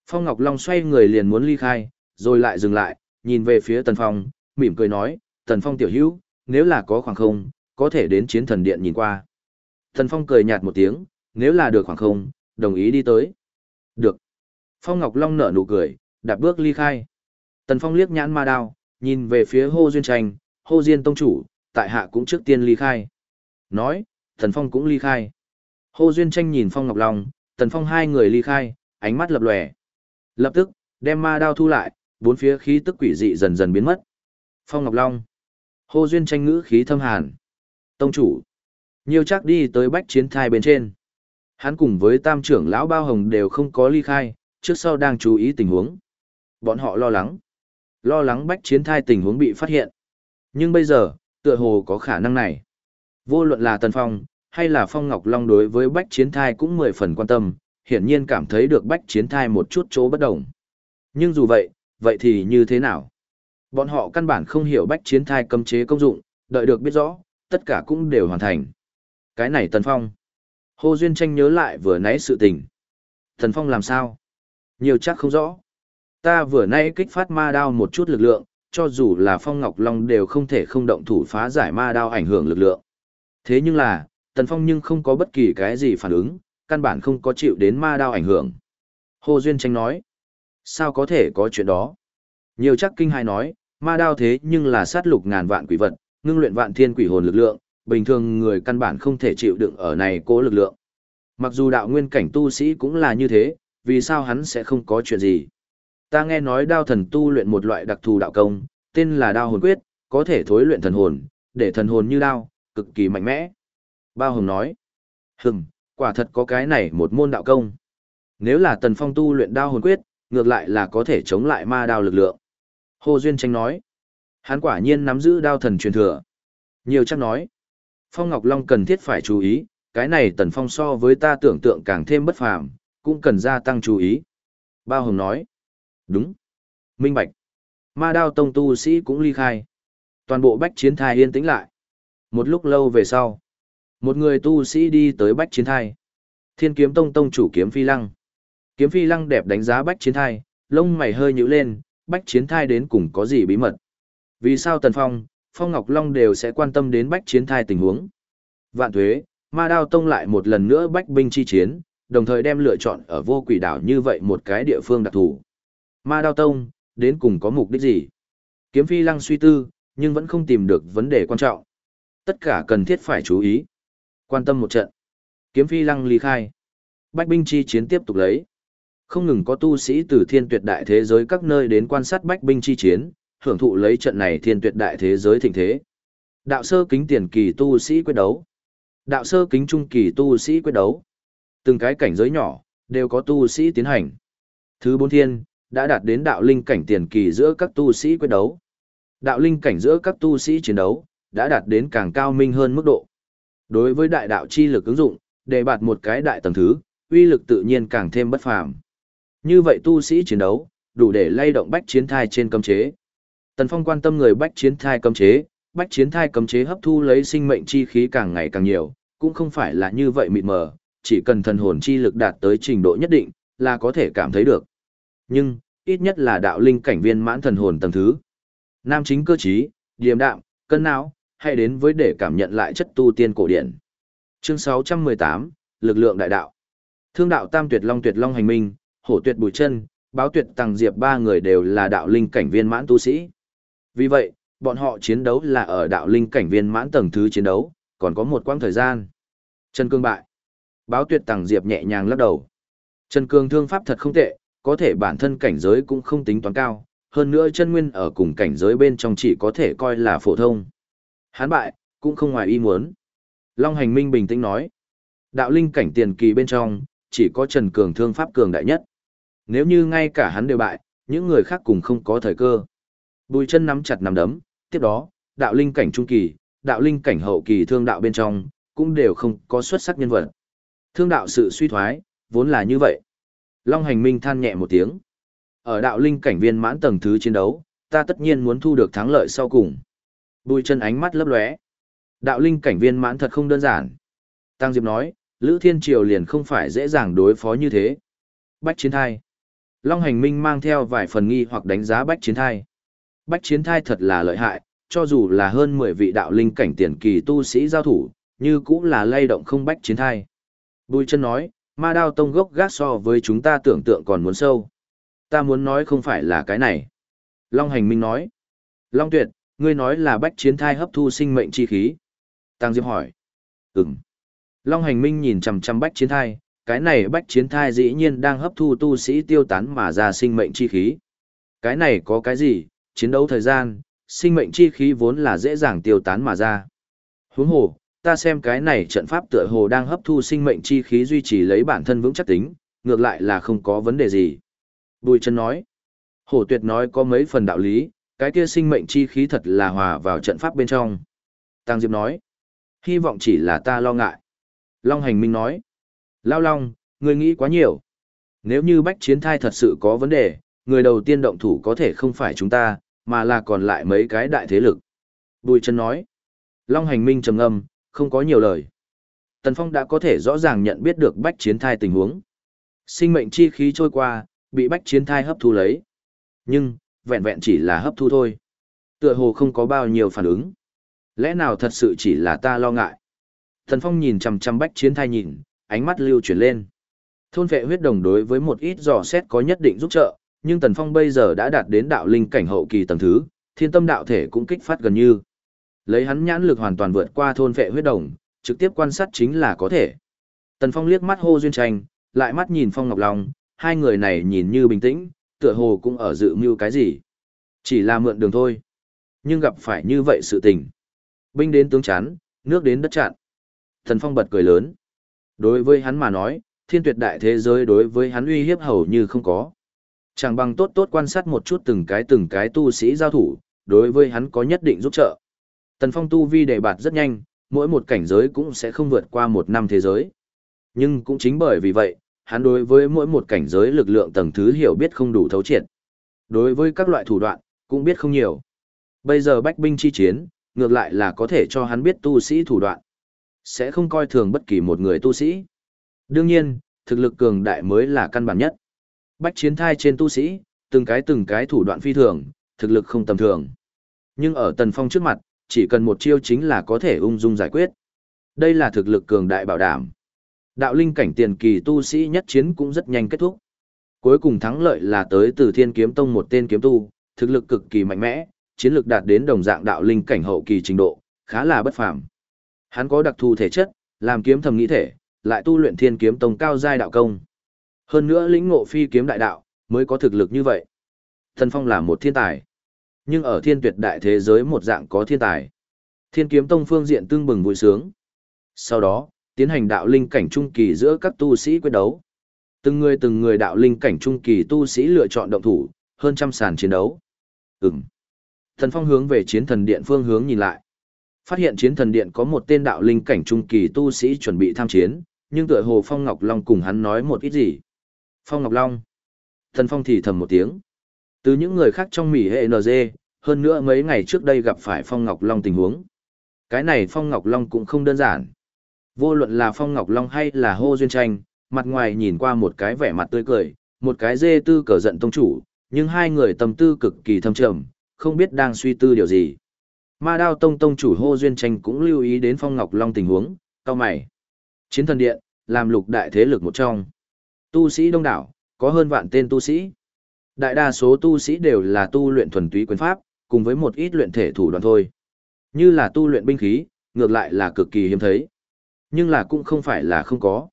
[SPEAKER 1] Phong Ngọc Long xoay người liền muốn ly khai, rồi lại dừng lại, nhìn về phía Tần Phong, mỉm cười nói, Tần Phong tiểu hữu, nếu là có khoảng không, có thể đến chiến thần điện nhìn qua. Tần Phong cười nhạt một tiếng, nếu là được khoảng không, đồng ý đi tới. Được. Phong Ngọc Long nở nụ cười, đạp bước ly khai. Tần Phong liếc nhãn ma đao, nhìn về phía Hô Duyên Tranh, Hô Diên Tông Chủ, tại hạ cũng trước tiên ly khai. Nói, Tần Phong cũng ly khai. Hô Duyên Tranh nhìn Phong Ngọc Long, Tần Phong hai người ly khai, ánh mắt lập lòe. Lập tức, đem ma đao thu lại, bốn phía khí tức quỷ dị dần dần biến mất. Phong Ngọc Long. Hô Duyên tranh ngữ khí thâm hàn. Tông chủ. Nhiều chắc đi tới bách chiến thai bên trên. Hắn cùng với tam trưởng lão bao hồng đều không có ly khai, trước sau đang chú ý tình huống. Bọn họ lo lắng. Lo lắng bách chiến thai tình huống bị phát hiện. Nhưng bây giờ, tựa hồ có khả năng này. Vô luận là Tần Phong, hay là Phong Ngọc Long đối với bách chiến thai cũng mười phần quan tâm, hiển nhiên cảm thấy được bách chiến thai một chút chỗ bất đồng. Nhưng dù vậy, vậy thì như thế nào? Bọn họ căn bản không hiểu bách chiến thai cấm chế công dụng, đợi được biết rõ, tất cả cũng đều hoàn thành. Cái này Tần Phong. Hồ Duyên tranh nhớ lại vừa nãy sự tình. Tần Phong làm sao? Nhiều chắc không rõ. Ta vừa nãy kích phát ma đao một chút lực lượng, cho dù là Phong Ngọc Long đều không thể không động thủ phá giải ma đao ảnh hưởng lực lượng. Thế nhưng là, Tần Phong nhưng không có bất kỳ cái gì phản ứng, căn bản không có chịu đến ma đao ảnh hưởng. Hồ Duyên tranh nói. Sao có thể có chuyện đó? Nhiều chắc kinh hai nói, ma đao thế nhưng là sát lục ngàn vạn quỷ vật, ngưng luyện vạn thiên quỷ hồn lực lượng, bình thường người căn bản không thể chịu đựng ở này cố lực lượng. Mặc dù đạo nguyên cảnh tu sĩ cũng là như thế, vì sao hắn sẽ không có chuyện gì? Ta nghe nói đao thần tu luyện một loại đặc thù đạo công, tên là đao hồn quyết, có thể thối luyện thần hồn, để thần hồn như đao, cực kỳ mạnh mẽ. Bao hồng nói, hừng, quả thật có cái này một môn đạo công. Nếu là tần phong tu luyện đao hồn quyết, ngược lại là có thể chống lại ma đao lực lượng. Hồ Duyên tranh nói, hắn quả nhiên nắm giữ đao thần truyền thừa. Nhiều chắc nói, Phong Ngọc Long cần thiết phải chú ý, cái này tần phong so với ta tưởng tượng càng thêm bất phàm, cũng cần gia tăng chú ý. Bao Hồng nói, đúng, minh bạch. Ma đao tông tu sĩ cũng ly khai. Toàn bộ bách chiến thai yên tĩnh lại. Một lúc lâu về sau, một người tu sĩ đi tới bách chiến thai. Thiên kiếm tông tông chủ kiếm phi lăng. Kiếm phi lăng đẹp đánh giá bách chiến thai, lông mày hơi nhíu lên, bách chiến thai đến cùng có gì bí mật. Vì sao Tần Phong, Phong Ngọc Long đều sẽ quan tâm đến bách chiến thai tình huống. Vạn thuế, ma đao tông lại một lần nữa bách binh chi chiến, đồng thời đem lựa chọn ở vô quỷ đảo như vậy một cái địa phương đặc thù. Ma đao tông, đến cùng có mục đích gì? Kiếm phi lăng suy tư, nhưng vẫn không tìm được vấn đề quan trọng. Tất cả cần thiết phải chú ý. Quan tâm một trận. Kiếm phi lăng ly khai. Bách binh chi chiến tiếp tục lấy. Không ngừng có tu sĩ từ thiên tuyệt đại thế giới các nơi đến quan sát bách binh chi chiến, hưởng thụ lấy trận này thiên tuyệt đại thế giới thịnh thế. Đạo sơ kính tiền kỳ tu sĩ quyết đấu. Đạo sơ kính trung kỳ tu sĩ quyết đấu. Từng cái cảnh giới nhỏ, đều có tu sĩ tiến hành. Thứ bốn thiên, đã đạt đến đạo linh cảnh tiền kỳ giữa các tu sĩ quyết đấu. Đạo linh cảnh giữa các tu sĩ chiến đấu, đã đạt đến càng cao minh hơn mức độ. Đối với đại đạo chi lực ứng dụng, để bạt một cái đại tầng thứ, uy lực tự nhiên càng thêm bất phàm. Như vậy tu sĩ chiến đấu, đủ để lay động bách chiến thai trên cấm chế. Tần Phong quan tâm người bách chiến thai cấm chế, bách chiến thai cấm chế hấp thu lấy sinh mệnh chi khí càng ngày càng nhiều, cũng không phải là như vậy mịt mờ, chỉ cần thần hồn chi lực đạt tới trình độ nhất định, là có thể cảm thấy được. Nhưng, ít nhất là đạo linh cảnh viên mãn thần hồn tầng thứ. Nam chính cơ trí, điềm đạm, cân não, hay đến với để cảm nhận lại chất tu tiên cổ điển. Chương 618, lực lượng đại đạo. Thương đạo Tam Tuyệt Long Tuyệt Long hành minh, Hổ Tuyệt Bùi Chân, Báo Tuyệt Tằng Diệp ba người đều là đạo linh cảnh viên mãn tu sĩ. Vì vậy, bọn họ chiến đấu là ở đạo linh cảnh viên mãn tầng thứ chiến đấu, còn có một quãng thời gian. Trần Cương bại. Báo Tuyệt Tằng Diệp nhẹ nhàng lắc đầu. Trần Cương thương pháp thật không tệ, có thể bản thân cảnh giới cũng không tính toán cao, hơn nữa chân nguyên ở cùng cảnh giới bên trong chỉ có thể coi là phổ thông. Hán bại, cũng không ngoài ý muốn. Long Hành Minh bình tĩnh nói. Đạo linh cảnh tiền kỳ bên trong, chỉ có Trần Cường thương pháp cường đại nhất. Nếu như ngay cả hắn đều bại, những người khác cùng không có thời cơ. Bùi chân nắm chặt nắm đấm, tiếp đó, đạo linh cảnh trung kỳ, đạo linh cảnh hậu kỳ thương đạo bên trong, cũng đều không có xuất sắc nhân vật. Thương đạo sự suy thoái, vốn là như vậy. Long hành minh than nhẹ một tiếng. Ở đạo linh cảnh viên mãn tầng thứ chiến đấu, ta tất nhiên muốn thu được thắng lợi sau cùng. Bùi chân ánh mắt lấp lóe. Đạo linh cảnh viên mãn thật không đơn giản. Tăng Diệp nói, Lữ Thiên Triều liền không phải dễ dàng đối phó như thế. Bách chiến thai. Long hành minh mang theo vài phần nghi hoặc đánh giá bách chiến thai. Bách chiến thai thật là lợi hại, cho dù là hơn 10 vị đạo linh cảnh tiền kỳ tu sĩ giao thủ, như cũng là lay động không bách chiến thai. Bùi chân nói, ma đao tông gốc gác so với chúng ta tưởng tượng còn muốn sâu. Ta muốn nói không phải là cái này. Long hành minh nói. Long tuyệt, ngươi nói là bách chiến thai hấp thu sinh mệnh chi khí. Tăng Diệp hỏi. Ừm. Long hành minh nhìn chằm chằm bách chiến thai, cái này bách chiến thai dĩ nhiên đang hấp thu tu sĩ tiêu tán mà ra sinh mệnh chi khí. Cái này có cái gì, chiến đấu thời gian, sinh mệnh chi khí vốn là dễ dàng tiêu tán mà ra. Huống hồ, ta xem cái này trận pháp tựa hồ đang hấp thu sinh mệnh chi khí duy trì lấy bản thân vững chắc tính, ngược lại là không có vấn đề gì. Bùi chân nói, hổ tuyệt nói có mấy phần đạo lý, cái kia sinh mệnh chi khí thật là hòa vào trận pháp bên trong. Tăng Diệp nói, hy vọng chỉ là ta lo ngại. Long hành minh nói, Lao Long, người nghĩ quá nhiều. Nếu như bách chiến thai thật sự có vấn đề, người đầu tiên động thủ có thể không phải chúng ta, mà là còn lại mấy cái đại thế lực. Bùi chân nói, Long hành minh trầm ngâm, không có nhiều lời. Tần Phong đã có thể rõ ràng nhận biết được bách chiến thai tình huống. Sinh mệnh chi khí trôi qua, bị bách chiến thai hấp thu lấy. Nhưng, vẹn vẹn chỉ là hấp thu thôi. Tựa hồ không có bao nhiêu phản ứng. Lẽ nào thật sự chỉ là ta lo ngại? Thần Phong nhìn chằm chằm bách chiến thai nhìn, ánh mắt lưu chuyển lên. Thôn vệ huyết đồng đối với một ít dò xét có nhất định giúp trợ, nhưng Tần Phong bây giờ đã đạt đến đạo linh cảnh hậu kỳ tầng thứ, thiên tâm đạo thể cũng kích phát gần như. Lấy hắn nhãn lực hoàn toàn vượt qua thôn vệ huyết đồng, trực tiếp quan sát chính là có thể. Tần Phong liếc mắt hô duyên tranh, lại mắt nhìn Phong Ngọc Long, hai người này nhìn như bình tĩnh, tựa hồ cũng ở dự mưu cái gì. Chỉ là mượn đường thôi. Nhưng gặp phải như vậy sự tình. Binh đến tướng chán, nước đến đất chặn. Tần Phong bật cười lớn. Đối với hắn mà nói, thiên tuyệt đại thế giới đối với hắn uy hiếp hầu như không có. Chẳng bằng tốt tốt quan sát một chút từng cái từng cái tu sĩ giao thủ, đối với hắn có nhất định giúp trợ. Tần Phong tu vi đề bạt rất nhanh, mỗi một cảnh giới cũng sẽ không vượt qua một năm thế giới. Nhưng cũng chính bởi vì vậy, hắn đối với mỗi một cảnh giới lực lượng tầng thứ hiểu biết không đủ thấu triệt. Đối với các loại thủ đoạn, cũng biết không nhiều. Bây giờ bách binh chi chiến, ngược lại là có thể cho hắn biết tu sĩ thủ đoạn. Sẽ không coi thường bất kỳ một người tu sĩ. Đương nhiên, thực lực cường đại mới là căn bản nhất. Bách chiến thai trên tu sĩ, từng cái từng cái thủ đoạn phi thường, thực lực không tầm thường. Nhưng ở Tần Phong trước mặt, chỉ cần một chiêu chính là có thể ung dung giải quyết. Đây là thực lực cường đại bảo đảm. Đạo linh cảnh tiền kỳ tu sĩ nhất chiến cũng rất nhanh kết thúc. Cuối cùng thắng lợi là tới từ Thiên Kiếm Tông một tên kiếm tu, thực lực cực kỳ mạnh mẽ, chiến lực đạt đến đồng dạng đạo linh cảnh hậu kỳ trình độ, khá là bất phàm. Hắn có đặc thù thể chất, làm kiếm thầm nghĩ thể, lại tu luyện Thiên Kiếm Tông cao giai đạo công. Hơn nữa lĩnh ngộ phi kiếm đại đạo, mới có thực lực như vậy. Thần Phong là một thiên tài. Nhưng ở thiên tuyệt đại thế giới một dạng có thiên tài. Thiên kiếm tông phương diện tương bừng vui sướng. Sau đó, tiến hành đạo linh cảnh trung kỳ giữa các tu sĩ quyết đấu. Từng người từng người đạo linh cảnh trung kỳ tu sĩ lựa chọn động thủ, hơn trăm sàn chiến đấu. Ừm. Thần Phong hướng về chiến thần điện phương hướng nhìn lại. Phát hiện chiến thần điện có một tên đạo linh cảnh trung kỳ tu sĩ chuẩn bị tham chiến, nhưng tựa hồ Phong Ngọc Long cùng hắn nói một ít gì. Phong Ngọc Long. Thần Phong thì thầm một tiếng. Từ những người khác trong Mỹ hệ NG, hơn nữa mấy ngày trước đây gặp phải Phong Ngọc Long tình huống. Cái này Phong Ngọc Long cũng không đơn giản. Vô luận là Phong Ngọc Long hay là Hô Duyên Tranh, mặt ngoài nhìn qua một cái vẻ mặt tươi cười, một cái dê tư cờ giận tông chủ, nhưng hai người tâm tư cực kỳ thâm trầm, không biết đang suy tư điều gì. Ma đao tông tông chủ Hô Duyên Tranh cũng lưu ý đến Phong Ngọc Long tình huống, cao mày. Chiến thần điện, làm lục đại thế lực một trong. Tu sĩ đông đảo, có hơn vạn tên tu sĩ. Đại đa số tu sĩ đều là tu luyện thuần túy quyền pháp, cùng với một ít luyện thể thủ đoạn thôi. Như là tu luyện binh khí, ngược lại là cực kỳ hiếm thấy. Nhưng là cũng không phải là không có.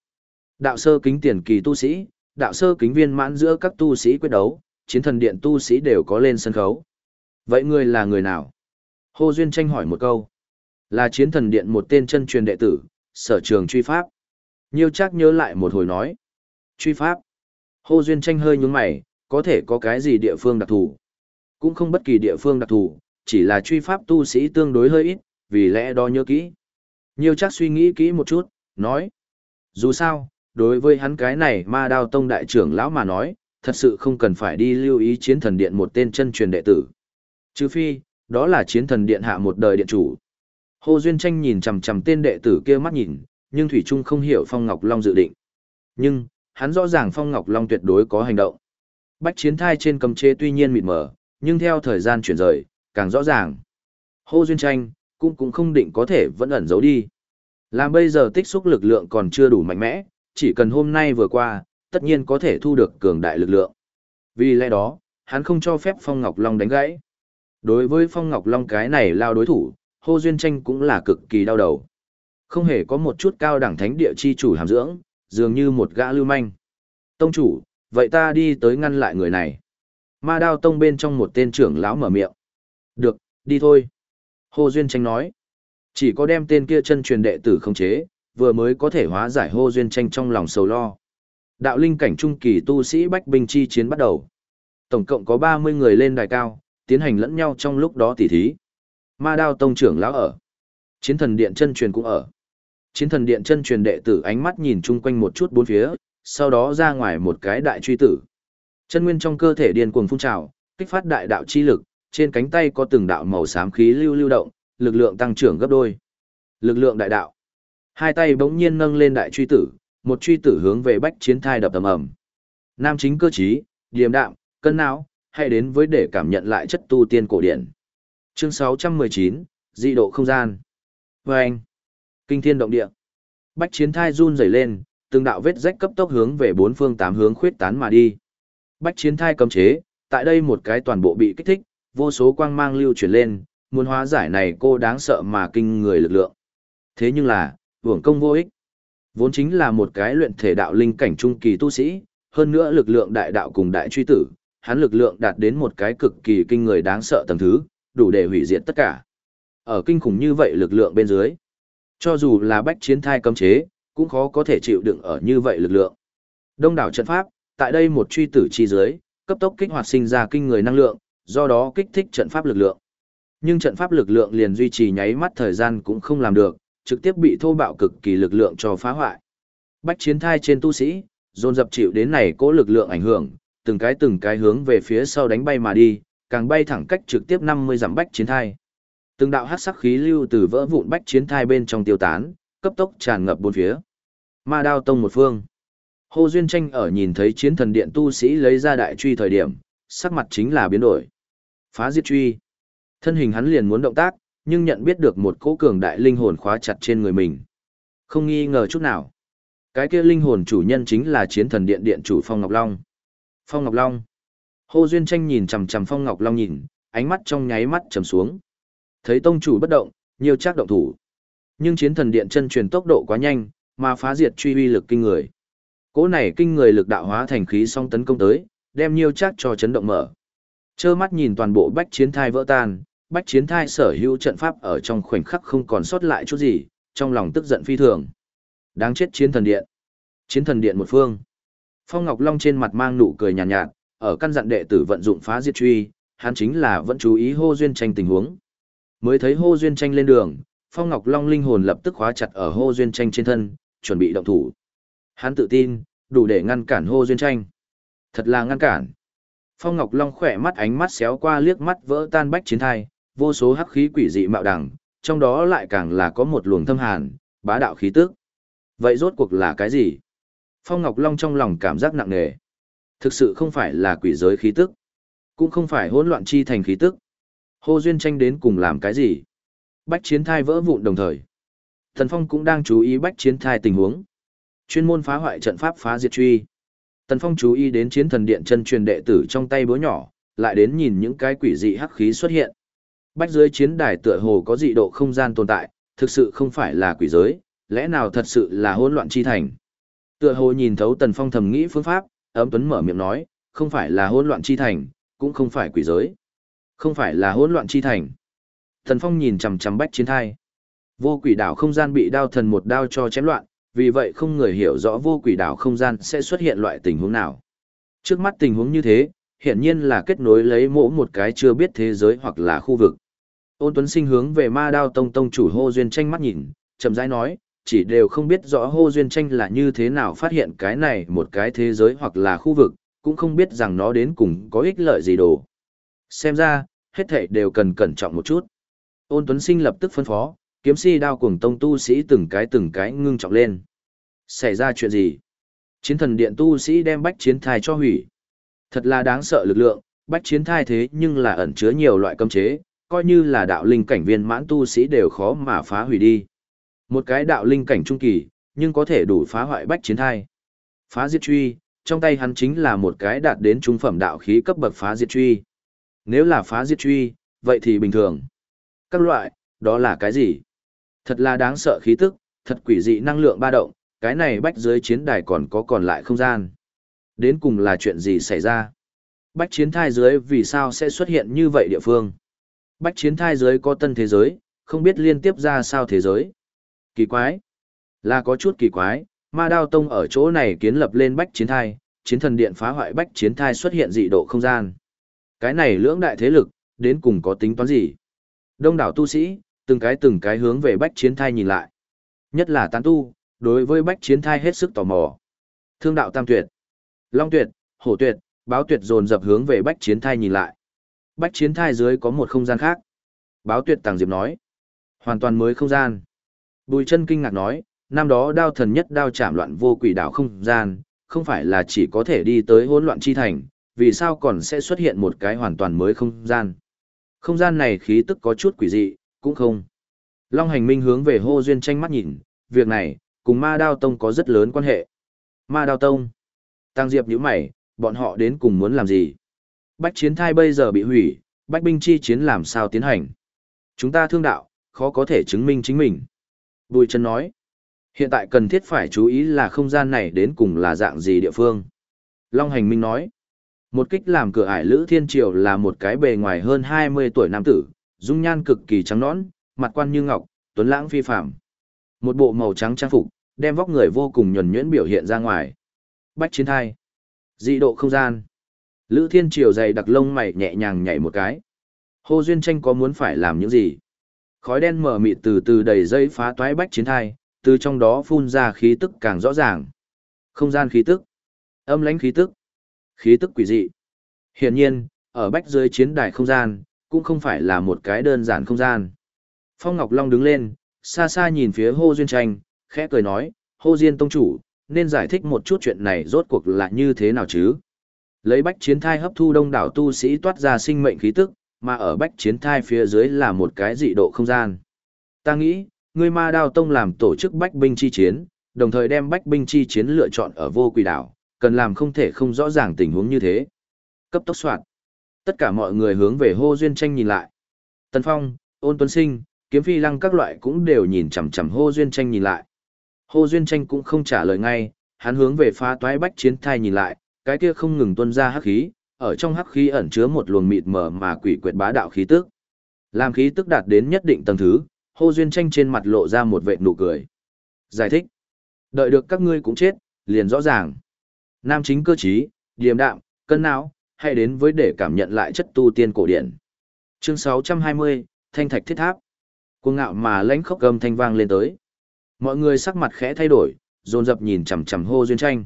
[SPEAKER 1] Đạo sơ kính tiền kỳ tu sĩ, đạo sơ kính viên mãn giữa các tu sĩ quyết đấu, chiến thần điện tu sĩ đều có lên sân khấu. Vậy người là người nào? Hồ Duyên tranh hỏi một câu. Là chiến thần điện một tên chân truyền đệ tử, sở trường truy pháp. Nhiêu chắc nhớ lại một hồi nói. Truy pháp. Hồ Duyên tranh hơi nhướng mày, có thể có cái gì địa phương đặc thù. Cũng không bất kỳ địa phương đặc thù, chỉ là truy pháp tu sĩ tương đối hơi ít, vì lẽ đó nhớ kỹ. Nhiều chắc suy nghĩ kỹ một chút, nói. Dù sao, đối với hắn cái này ma đao tông đại trưởng lão mà nói, thật sự không cần phải đi lưu ý chiến thần điện một tên chân truyền đệ tử. Trừ phi, đó là chiến thần điện hạ một đời điện chủ. Hồ Duyên Tranh nhìn chằm chằm tên đệ tử kia mắt nhìn, nhưng Thủy Trung không hiểu Phong Ngọc Long dự định. Nhưng, hắn rõ ràng Phong Ngọc Long tuyệt đối có hành động. Bách chiến thai trên cầm chế tuy nhiên mịt mờ, nhưng theo thời gian chuyển rời, càng rõ ràng. Hô Duyên Tranh, cũng cũng không định có thể vẫn ẩn giấu đi. Làm bây giờ tích xúc lực lượng còn chưa đủ mạnh mẽ, chỉ cần hôm nay vừa qua, tất nhiên có thể thu được cường đại lực lượng. Vì lẽ đó, hắn không cho phép Phong Ngọc Long đánh gãy. Đối với Phong Ngọc Long cái này lao đối thủ, Hô Duyên Tranh cũng là cực kỳ đau đầu. Không hề có một chút cao đẳng thánh địa chi chủ hàm dưỡng, dường như một gã lưu manh. Tông chủ, vậy ta đi tới ngăn lại người này. Ma đao tông bên trong một tên trưởng lão mở miệng. Được, đi thôi. Hồ Duyên tranh nói. Chỉ có đem tên kia chân truyền đệ tử không chế, vừa mới có thể hóa giải hô duyên tranh trong lòng sầu lo. Đạo linh cảnh trung kỳ tu sĩ bách binh chi chiến bắt đầu. Tổng cộng có 30 người lên đài cao, tiến hành lẫn nhau trong lúc đó tỉ thí. Ma đao tông trưởng lão ở. Chiến thần điện chân truyền cũng ở. Chiến thần điện chân truyền đệ tử ánh mắt nhìn chung quanh một chút bốn phía, sau đó ra ngoài một cái đại truy tử. Chân nguyên trong cơ thể điên cuồng phun trào, kích phát đại đạo chi lực, trên cánh tay có từng đạo màu xám khí lưu lưu động, lực lượng tăng trưởng gấp đôi. Lực lượng đại đạo. Hai tay bỗng nhiên nâng lên đại truy tử, một truy tử hướng về bách chiến thai đập tầm ầm. Nam chính cơ trí, điềm đạm, cân não, hãy đến với để cảm nhận lại chất tu tiên cổ điển. Chương 619, dị độ không gian. Và anh, kinh thiên động địa. Bách chiến thai run rẩy lên, từng đạo vết rách cấp tốc hướng về bốn phương tám hướng khuyết tán mà đi. Bách chiến thai cấm chế, tại đây một cái toàn bộ bị kích thích, vô số quang mang lưu chuyển lên, muốn hóa giải này cô đáng sợ mà kinh người lực lượng. Thế nhưng là, hưởng công vô ích. Vốn chính là một cái luyện thể đạo linh cảnh trung kỳ tu sĩ, hơn nữa lực lượng đại đạo cùng đại truy tử, hắn lực lượng đạt đến một cái cực kỳ kinh người đáng sợ tầng thứ, đủ để hủy diệt tất cả. Ở kinh khủng như vậy lực lượng bên dưới, cho dù là bách chiến thai cấm chế, cũng khó có thể chịu đựng ở như vậy lực lượng. Đông đảo trận pháp, tại đây một truy tử chi dưới, cấp tốc kích hoạt sinh ra kinh người năng lượng, do đó kích thích trận pháp lực lượng. Nhưng trận pháp lực lượng liền duy trì nháy mắt thời gian cũng không làm được, trực tiếp bị thô bạo cực kỳ lực lượng cho phá hoại. Bách chiến thai trên tu sĩ, dồn dập chịu đến này cố lực lượng ảnh hưởng, từng cái từng cái hướng về phía sau đánh bay mà đi, càng bay thẳng cách trực tiếp 50 dặm bách chiến thai. Từng đạo hắc sắc khí lưu từ vỡ vụn bách chiến thai bên trong tiêu tán, cấp tốc tràn ngập bốn phía. Ma đao tông một phương. Hồ Duyên Tranh ở nhìn thấy chiến thần điện tu sĩ lấy ra đại truy thời điểm, sắc mặt chính là biến đổi. Phá diệt truy. Thân hình hắn liền muốn động tác, nhưng nhận biết được một cỗ cường đại linh hồn khóa chặt trên người mình. Không nghi ngờ chút nào. Cái kia linh hồn chủ nhân chính là chiến thần điện điện chủ Phong Ngọc Long. Phong Ngọc Long. Hồ Duyên Tranh nhìn chằm chằm Phong Ngọc Long nhìn, ánh mắt trong nháy mắt trầm xuống. Thấy tông chủ bất động, nhiều chắc động thủ. Nhưng chiến thần điện chân truyền tốc độ quá nhanh, mà phá diệt truy uy lực kinh người. Cỗ này kinh người lực đạo hóa thành khí song tấn công tới, đem nhiều chắc cho chấn động mở. Chơ mắt nhìn toàn bộ bách chiến thai vỡ tan, bách chiến thai sở hữu trận pháp ở trong khoảnh khắc không còn sót lại chút gì, trong lòng tức giận phi thường. Đáng chết chiến thần điện. Chiến thần điện một phương. Phong Ngọc Long trên mặt mang nụ cười nhàn nhạt, nhạt, ở căn dặn đệ tử vận dụng phá diệt truy, hắn chính là vẫn chú ý hô duyên tranh tình huống. Mới thấy hô duyên tranh lên đường, Phong Ngọc Long linh hồn lập tức khóa chặt ở hô duyên tranh trên thân, chuẩn bị động thủ. Hắn tự tin, đủ để ngăn cản hô duyên tranh. Thật là ngăn cản. Phong Ngọc Long khỏe mắt ánh mắt xéo qua liếc mắt vỡ tan bách chiến thai, vô số hắc khí quỷ dị mạo đằng, trong đó lại càng là có một luồng thâm hàn, bá đạo khí tức. Vậy rốt cuộc là cái gì? Phong Ngọc Long trong lòng cảm giác nặng nề. Thực sự không phải là quỷ giới khí tức, cũng không phải hỗn loạn chi thành khí tức. Hô Duyên tranh đến cùng làm cái gì? Bách chiến thai vỡ vụn đồng thời. Thần Phong cũng đang chú ý bách chiến thai tình huống. Chuyên môn phá hoại trận pháp phá diệt truy. Tần Phong chú ý đến chiến thần điện chân truyền đệ tử trong tay búa nhỏ, lại đến nhìn những cái quỷ dị hắc khí xuất hiện. Bách dưới chiến đài tựa hồ có dị độ không gian tồn tại, thực sự không phải là quỷ giới, lẽ nào thật sự là hỗn loạn chi thành. Tựa hồ nhìn thấu Tần Phong thầm nghĩ phương pháp, ấm tuấn mở miệng nói, không phải là hỗn loạn chi thành, cũng không phải quỷ giới. Không phải là hỗn loạn chi thành. Tần Phong nhìn chằm chằm bách chiến thai. Vô quỷ đảo không gian bị đao thần một đao cho chém loạn, vì vậy không người hiểu rõ vô quỷ đảo không gian sẽ xuất hiện loại tình huống nào. Trước mắt tình huống như thế, hiển nhiên là kết nối lấy mỗi một cái chưa biết thế giới hoặc là khu vực. Ôn Tuấn Sinh hướng về Ma Đao Tông tông chủ Hô Duyên Tranh mắt nhìn, chậm rãi nói, chỉ đều không biết rõ Hô Duyên Tranh là như thế nào phát hiện cái này một cái thế giới hoặc là khu vực, cũng không biết rằng nó đến cùng có ích lợi gì đồ. Xem ra, hết thảy đều cần cẩn trọng một chút. Ôn Tuấn Sinh lập tức phân phó, kiếm si đao cuồng tông tu sĩ từng cái từng cái ngưng trọng lên. Xảy ra chuyện gì? Chiến thần điện tu sĩ đem bách chiến thai cho hủy. Thật là đáng sợ lực lượng, bách chiến thai thế nhưng là ẩn chứa nhiều loại cấm chế, coi như là đạo linh cảnh viên mãn tu sĩ đều khó mà phá hủy đi. Một cái đạo linh cảnh trung kỳ, nhưng có thể đủ phá hoại bách chiến thai. Phá diệt truy, trong tay hắn chính là một cái đạt đến trung phẩm đạo khí cấp bậc phá diệt truy. Nếu là phá diệt truy, vậy thì bình thường. Các loại, đó là cái gì? Thật là đáng sợ khí tức, thật quỷ dị năng lượng ba động, cái này bách dưới chiến đài còn có còn lại không gian. Đến cùng là chuyện gì xảy ra? Bách chiến thai dưới vì sao sẽ xuất hiện như vậy địa phương? Bách chiến thai dưới có tân thế giới, không biết liên tiếp ra sao thế giới. Kỳ quái. Là có chút kỳ quái, ma đao tông ở chỗ này kiến lập lên bách chiến thai, chiến thần điện phá hoại bách chiến thai xuất hiện dị độ không gian. Cái này lưỡng đại thế lực, đến cùng có tính toán gì? Đông đảo tu sĩ, từng cái từng cái hướng về bách chiến thai nhìn lại. Nhất là tán tu, đối với bách chiến thai hết sức tò mò. Thương đạo tam tuyệt, long tuyệt, hổ tuyệt, báo tuyệt dồn dập hướng về bách chiến thai nhìn lại. Bách chiến thai dưới có một không gian khác. Báo tuyệt tàng diệp nói. Hoàn toàn mới không gian. Bùi chân kinh ngạc nói, năm đó đao thần nhất đao chạm loạn vô quỷ đảo không gian, không phải là chỉ có thể đi tới hỗn loạn chi thành, vì sao còn sẽ xuất hiện một cái hoàn toàn mới không gian. Không gian này khí tức có chút quỷ dị, cũng không. Long hành minh hướng về hô duyên tranh mắt nhìn, việc này, cùng ma đao tông có rất lớn quan hệ. Ma đao tông. Tăng Diệp nhíu mày, bọn họ đến cùng muốn làm gì? Bách chiến thai bây giờ bị hủy, bách binh chi chiến làm sao tiến hành? Chúng ta thương đạo, khó có thể chứng minh chính mình. Bùi chân nói, hiện tại cần thiết phải chú ý là không gian này đến cùng là dạng gì địa phương. Long hành minh nói, một kích làm cửa ải Lữ Thiên Triều là một cái bề ngoài hơn 20 tuổi nam tử, dung nhan cực kỳ trắng nõn, mặt quan như ngọc, tuấn lãng phi phàm. Một bộ màu trắng trang phục, đem vóc người vô cùng nhuần nhuyễn biểu hiện ra ngoài. Bách chiến thai. Dị độ không gian. Lữ Thiên Triều dày đặc lông mày nhẹ nhàng nhảy một cái. Hồ Duyên Tranh có muốn phải làm những gì? Khói đen mở mịt từ từ đầy dây phá toái bách chiến thai, từ trong đó phun ra khí tức càng rõ ràng. Không gian khí tức. Âm lãnh khí tức. Khí tức quỷ dị. Hiển nhiên, ở bách dưới chiến đài không gian, cũng không phải là một cái đơn giản không gian. Phong Ngọc Long đứng lên, xa xa nhìn phía Hồ Duyên Tranh, khẽ cười nói, Hồ Diên Tông Chủ, nên giải thích một chút chuyện này rốt cuộc là như thế nào chứ? Lấy bách chiến thai hấp thu đông đảo tu sĩ toát ra sinh mệnh khí tức, mà ở bách chiến thai phía dưới là một cái dị độ không gian. Ta nghĩ, người ma đao tông làm tổ chức bách binh chi chiến, đồng thời đem bách binh chi chiến lựa chọn ở vô quỷ đảo, cần làm không thể không rõ ràng tình huống như thế. Cấp tốc soạn. Tất cả mọi người hướng về hô duyên tranh nhìn lại. Tần Phong, ôn tuấn sinh, kiếm phi lăng các loại cũng đều nhìn chằm chằm hô duyên tranh nhìn lại. Hô duyên tranh cũng không trả lời ngay, hắn hướng về phá toái bách chiến thai nhìn lại, cái kia không ngừng tuôn ra hắc khí, ở trong hắc khí ẩn chứa một luồng mịt mờ mà quỷ quyệt bá đạo khí tức. Làm khí tức đạt đến nhất định tầng thứ, Hồ Duyên Tranh trên mặt lộ ra một vệt nụ cười. Giải thích. Đợi được các ngươi cũng chết, liền rõ ràng. Nam chính cơ trí, điềm đạm, cân não, hãy đến với để cảm nhận lại chất tu tiên cổ điển. Chương 620, Thanh Thạch Thiết Tháp. Cuồng ngạo mà lãnh khốc gầm thanh vang lên tới. Mọi người sắc mặt khẽ thay đổi, dồn dập nhìn chằm chằm Hồ Duyên Tranh.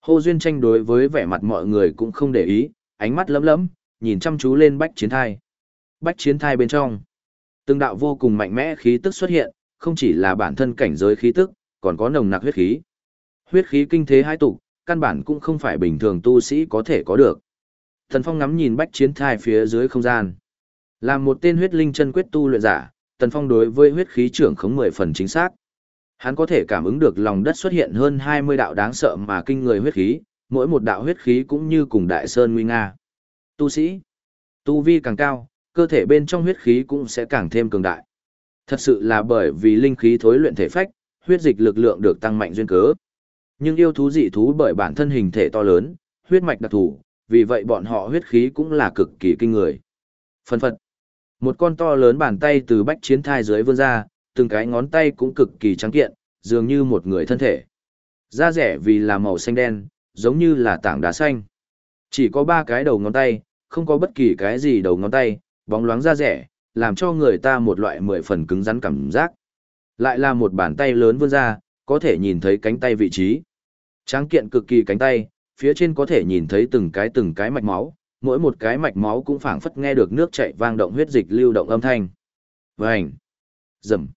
[SPEAKER 1] Hồ Duyên tranh đối với vẻ mặt mọi người cũng không để ý, ánh mắt lấm lấm, nhìn chăm chú lên bách chiến thai. Bách chiến thai bên trong. Từng đạo vô cùng mạnh mẽ khí tức xuất hiện, không chỉ là bản thân cảnh giới khí tức, còn có nồng nặc huyết khí. Huyết khí kinh thế hai tụ, căn bản cũng không phải bình thường tu sĩ có thể có được. Thần Phong ngắm nhìn bách chiến thai phía dưới không gian. Làm một tên huyết linh chân quyết tu luyện giả, Tần Phong đối với huyết khí trưởng khống mười phần chính xác. Hắn có thể cảm ứng được lòng đất xuất hiện hơn 20 đạo đáng sợ mà kinh người huyết khí, mỗi một đạo huyết khí cũng như cùng đại sơn nguy nga. Tu sĩ, tu vi càng cao, cơ thể bên trong huyết khí cũng sẽ càng thêm cường đại. Thật sự là bởi vì linh khí thối luyện thể phách, huyết dịch lực lượng được tăng mạnh duyên cớ. Nhưng yêu thú dị thú bởi bản thân hình thể to lớn, huyết mạch đặc thù, vì vậy bọn họ huyết khí cũng là cực kỳ kinh người. Phân phật. Một con to lớn bàn tay từ bách chiến thai dưới vươn ra, từng cái ngón tay cũng cực kỳ trắng kiện, dường như một người thân thể. Da rẻ vì là màu xanh đen, giống như là tảng đá xanh. Chỉ có ba cái đầu ngón tay, không có bất kỳ cái gì đầu ngón tay, bóng loáng da rẻ, làm cho người ta một loại mười phần cứng rắn cảm giác. Lại là một bàn tay lớn vươn ra, có thể nhìn thấy cánh tay vị trí. Tráng kiện cực kỳ cánh tay, phía trên có thể nhìn thấy từng cái từng cái mạch máu, mỗi một cái mạch máu cũng phảng phất nghe được nước chảy vang động huyết dịch lưu động âm thanh. Vành! Rầm!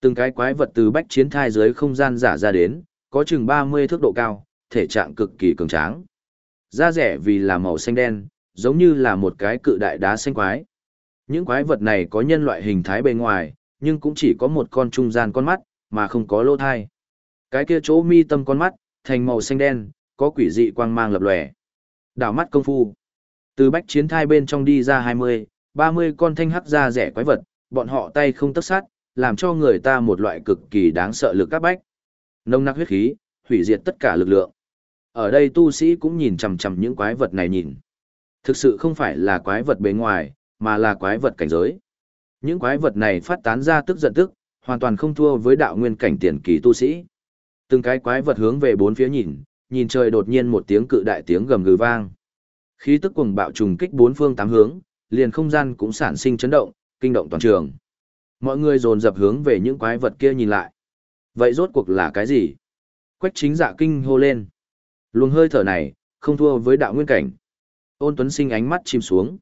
[SPEAKER 1] Từng cái quái vật từ bách chiến thai dưới không gian giả ra đến, có chừng 30 thước độ cao, thể trạng cực kỳ cường tráng. Da rẻ vì là màu xanh đen, giống như là một cái cự đại đá xanh quái. Những quái vật này có nhân loại hình thái bề ngoài, nhưng cũng chỉ có một con trung gian con mắt, mà không có lỗ thai. Cái kia chỗ mi tâm con mắt, thành màu xanh đen, có quỷ dị quang mang lập lòe. Đảo mắt công phu. Từ bách chiến thai bên trong đi ra 20, 30 con thanh hắc da rẻ quái vật, bọn họ tay không tấc sát, làm cho người ta một loại cực kỳ đáng sợ lực các bách. Nông nặc huyết khí, hủy diệt tất cả lực lượng. Ở đây tu sĩ cũng nhìn chằm chằm những quái vật này nhìn. Thực sự không phải là quái vật bề ngoài, mà là quái vật cảnh giới. Những quái vật này phát tán ra tức giận tức, hoàn toàn không thua với đạo nguyên cảnh tiền kỳ tu sĩ. Từng cái quái vật hướng về bốn phía nhìn, nhìn trời đột nhiên một tiếng cự đại tiếng gầm gừ vang. Khí tức cuồng bạo trùng kích bốn phương tám hướng, liền không gian cũng sản sinh chấn động, kinh động toàn trường. Mọi người dồn dập hướng về những quái vật kia nhìn lại. Vậy rốt cuộc là cái gì? Quách chính dạ kinh hô lên. Luồng hơi thở này, không thua với đạo nguyên cảnh. Ôn Tuấn Sinh ánh mắt chìm xuống.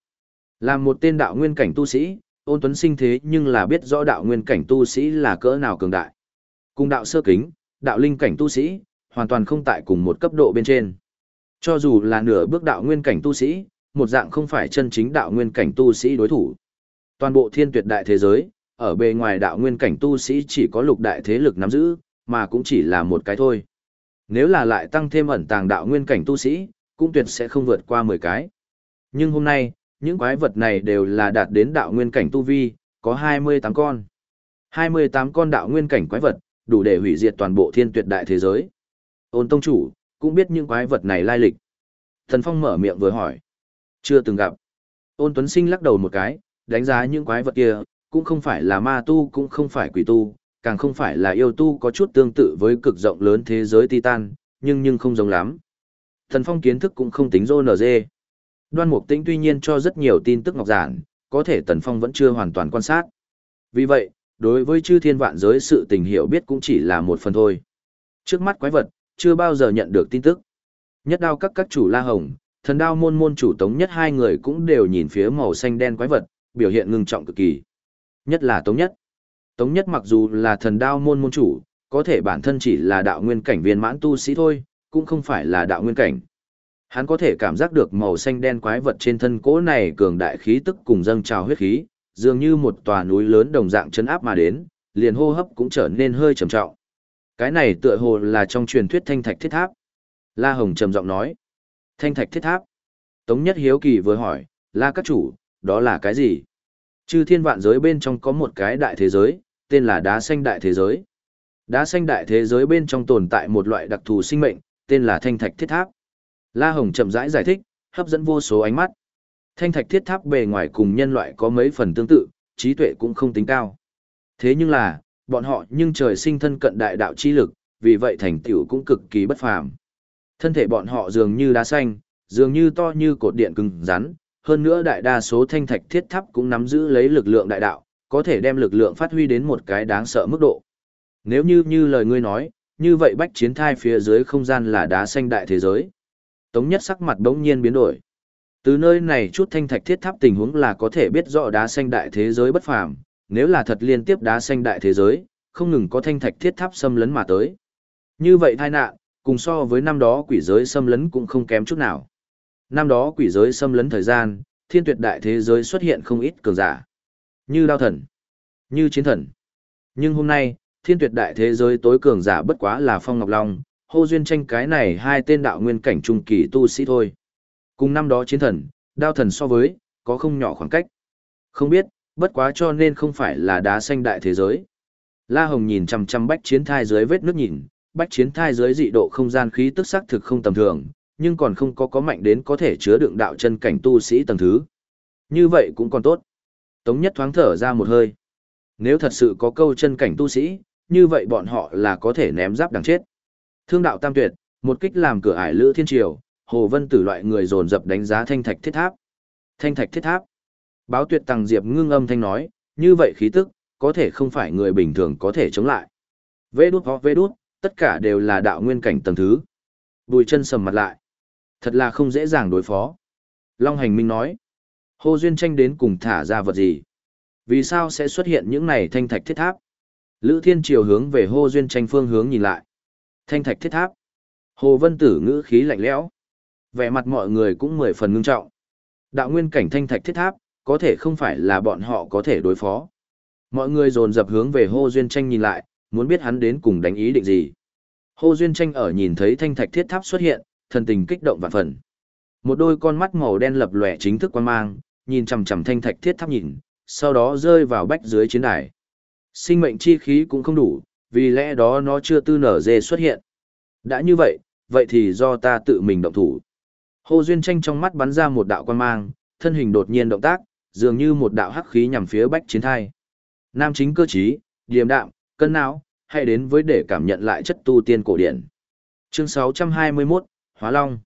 [SPEAKER 1] Là một tên đạo nguyên cảnh tu sĩ, ôn Tuấn Sinh thế nhưng là biết rõ đạo nguyên cảnh tu sĩ là cỡ nào cường đại. Cùng đạo sơ kính, đạo linh cảnh tu sĩ, hoàn toàn không tại cùng một cấp độ bên trên. Cho dù là nửa bước đạo nguyên cảnh tu sĩ, một dạng không phải chân chính đạo nguyên cảnh tu sĩ đối thủ. Toàn bộ thiên tuyệt đại thế giới, ở bề ngoài đạo nguyên cảnh tu sĩ chỉ có lục đại thế lực nắm giữ, mà cũng chỉ là một cái thôi. Nếu là lại tăng thêm ẩn tàng đạo nguyên cảnh tu sĩ, cũng tuyệt sẽ không vượt qua 10 cái. Nhưng hôm nay, những quái vật này đều là đạt đến đạo nguyên cảnh tu vi, có 28 con. 28 con đạo nguyên cảnh quái vật, đủ để hủy diệt toàn bộ thiên tuyệt đại thế giới. Ôn tông chủ, cũng biết những quái vật này lai lịch. Thần Phong mở miệng vừa hỏi. Chưa từng gặp. Ôn Tuấn Sinh lắc đầu một cái, đánh giá những quái vật kia, cũng không phải là ma tu cũng không phải quỷ tu, càng không phải là yêu tu có chút tương tự với cực rộng lớn thế giới Titan, nhưng nhưng không giống lắm. Thần Phong kiến thức cũng không tính rô NG. Đoan Mục Tĩnh tuy nhiên cho rất nhiều tin tức ngọc giản, có thể Tần Phong vẫn chưa hoàn toàn quan sát. Vì vậy, đối với chư thiên vạn giới sự tình hiểu biết cũng chỉ là một phần thôi. Trước mắt quái vật, chưa bao giờ nhận được tin tức. Nhất đao các các chủ La Hồng, thần đao môn môn chủ Tống Nhất hai người cũng đều nhìn phía màu xanh đen quái vật, biểu hiện ngưng trọng cực kỳ. Nhất là Tống Nhất. Tống Nhất mặc dù là thần đao môn môn chủ, có thể bản thân chỉ là đạo nguyên cảnh viên mãn tu sĩ thôi, cũng không phải là đạo nguyên cảnh. Hắn có thể cảm giác được màu xanh đen quái vật trên thân cỗ này cường đại khí tức cùng dâng trào huyết khí, dường như một tòa núi lớn đồng dạng chấn áp mà đến, liền hô hấp cũng trở nên hơi trầm trọng. Cái này tựa hồ là trong truyền thuyết thanh thạch thiết tháp. La Hồng trầm giọng nói. Thanh thạch thiết tháp. Tống Nhất Hiếu Kỳ vừa hỏi, La các chủ, đó là cái gì? Chư thiên vạn giới bên trong có một cái đại thế giới, tên là đá xanh đại thế giới. Đá xanh đại thế giới bên trong tồn tại một loại đặc thù sinh mệnh, tên là thanh thạch thiết tháp. La Hồng chậm rãi giải, giải thích, hấp dẫn vô số ánh mắt. Thanh thạch thiết tháp bề ngoài cùng nhân loại có mấy phần tương tự, trí tuệ cũng không tính cao. Thế nhưng là, bọn họ nhưng trời sinh thân cận đại đạo chi lực, vì vậy thành tựu cũng cực kỳ bất phàm. Thân thể bọn họ dường như đá xanh, dường như to như cột điện cứng rắn, hơn nữa đại đa số thanh thạch thiết tháp cũng nắm giữ lấy lực lượng đại đạo, có thể đem lực lượng phát huy đến một cái đáng sợ mức độ. Nếu như như lời ngươi nói, như vậy bách chiến thai phía dưới không gian là đá xanh đại thế giới. Tống nhất sắc mặt đống nhiên biến đổi. Từ nơi này chút thanh thạch thiết tháp tình huống là có thể biết rõ đá xanh đại thế giới bất phàm, nếu là thật liên tiếp đá xanh đại thế giới, không ngừng có thanh thạch thiết tháp xâm lấn mà tới. Như vậy tai nạn, cùng so với năm đó quỷ giới xâm lấn cũng không kém chút nào. Năm đó quỷ giới xâm lấn thời gian, thiên tuyệt đại thế giới xuất hiện không ít cường giả. Như đao thần, như chiến thần. Nhưng hôm nay, thiên tuyệt đại thế giới tối cường giả bất quá là Phong Ngọc Long, hô duyên tranh cái này hai tên đạo nguyên cảnh trung kỳ tu sĩ thôi. Cùng năm đó chiến thần, đao thần so với, có không nhỏ khoảng cách. Không biết, bất quá cho nên không phải là đá xanh đại thế giới. La Hồng nhìn chằm chằm bách chiến thai dưới vết nước nhìn, bách chiến thai dưới dị độ không gian khí tức sắc thực không tầm thường, nhưng còn không có có mạnh đến có thể chứa đựng đạo chân cảnh tu sĩ tầng thứ. Như vậy cũng còn tốt. Tống nhất thoáng thở ra một hơi. Nếu thật sự có câu chân cảnh tu sĩ, như vậy bọn họ là có thể ném giáp đằng chết. Thương đạo tam tuyệt, một kích làm cửa ải lữ thiên triều, hồ vân tử loại người dồn dập đánh giá thanh thạch thiết tháp. Thanh thạch thiết tháp. Báo tuyệt tăng diệp ngưng âm thanh nói, như vậy khí tức, có thể không phải người bình thường có thể chống lại. Vê đút ho vê đút, tất cả đều là đạo nguyên cảnh tầng thứ. Bùi chân sầm mặt lại. Thật là không dễ dàng đối phó. Long hành minh nói. Hồ Duyên tranh đến cùng thả ra vật gì? Vì sao sẽ xuất hiện những này thanh thạch thiết tháp? Lữ Thiên Triều hướng về Hồ Duyên tranh phương hướng nhìn lại. Thanh thạch thiết tháp. Hồ Vân Tử ngữ khí lạnh lẽo. Vẻ mặt mọi người cũng mười phần ngưng trọng. Đạo nguyên cảnh thanh thạch thiết tháp, có thể không phải là bọn họ có thể đối phó. Mọi người dồn dập hướng về Hồ Duyên tranh nhìn lại, muốn biết hắn đến cùng đánh ý định gì. Hồ Duyên tranh ở nhìn thấy thanh thạch thiết tháp xuất hiện, thần tình kích động vạn phần. Một đôi con mắt màu đen lập lòe chính thức quan mang, nhìn chằm chằm thanh thạch thiết tháp nhìn, sau đó rơi vào bách dưới chiến đài. Sinh mệnh chi khí cũng không đủ, vì lẽ đó nó chưa tư nở dê xuất hiện. Đã như vậy, vậy thì do ta tự mình động thủ. Hồ Duyên tranh trong mắt bắn ra một đạo quan mang, thân hình đột nhiên động tác, dường như một đạo hắc khí nhằm phía bách chiến thai. Nam chính cơ trí, điềm đạm, cân não, hay đến với để cảm nhận lại chất tu tiên cổ điển. Chương 621, Hóa Long.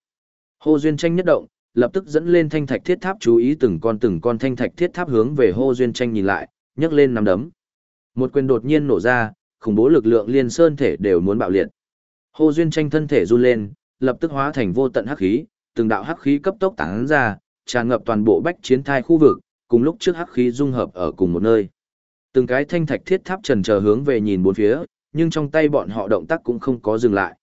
[SPEAKER 1] Hô Duyên tranh nhất động, lập tức dẫn lên thanh thạch thiết tháp chú ý từng con từng con thanh thạch thiết tháp hướng về Hô Duyên tranh nhìn lại, nhấc lên nắm đấm. Một quyền đột nhiên nổ ra, khủng bố lực lượng liên sơn thể đều muốn bạo liệt. Hô Duyên tranh thân thể run lên, lập tức hóa thành vô tận hắc khí, từng đạo hắc khí cấp tốc tán ra, tràn ngập toàn bộ bách chiến thai khu vực, cùng lúc trước hắc khí dung hợp ở cùng một nơi. Từng cái thanh thạch thiết tháp trần chờ hướng về nhìn bốn phía, nhưng trong tay bọn họ động tác cũng không có dừng lại.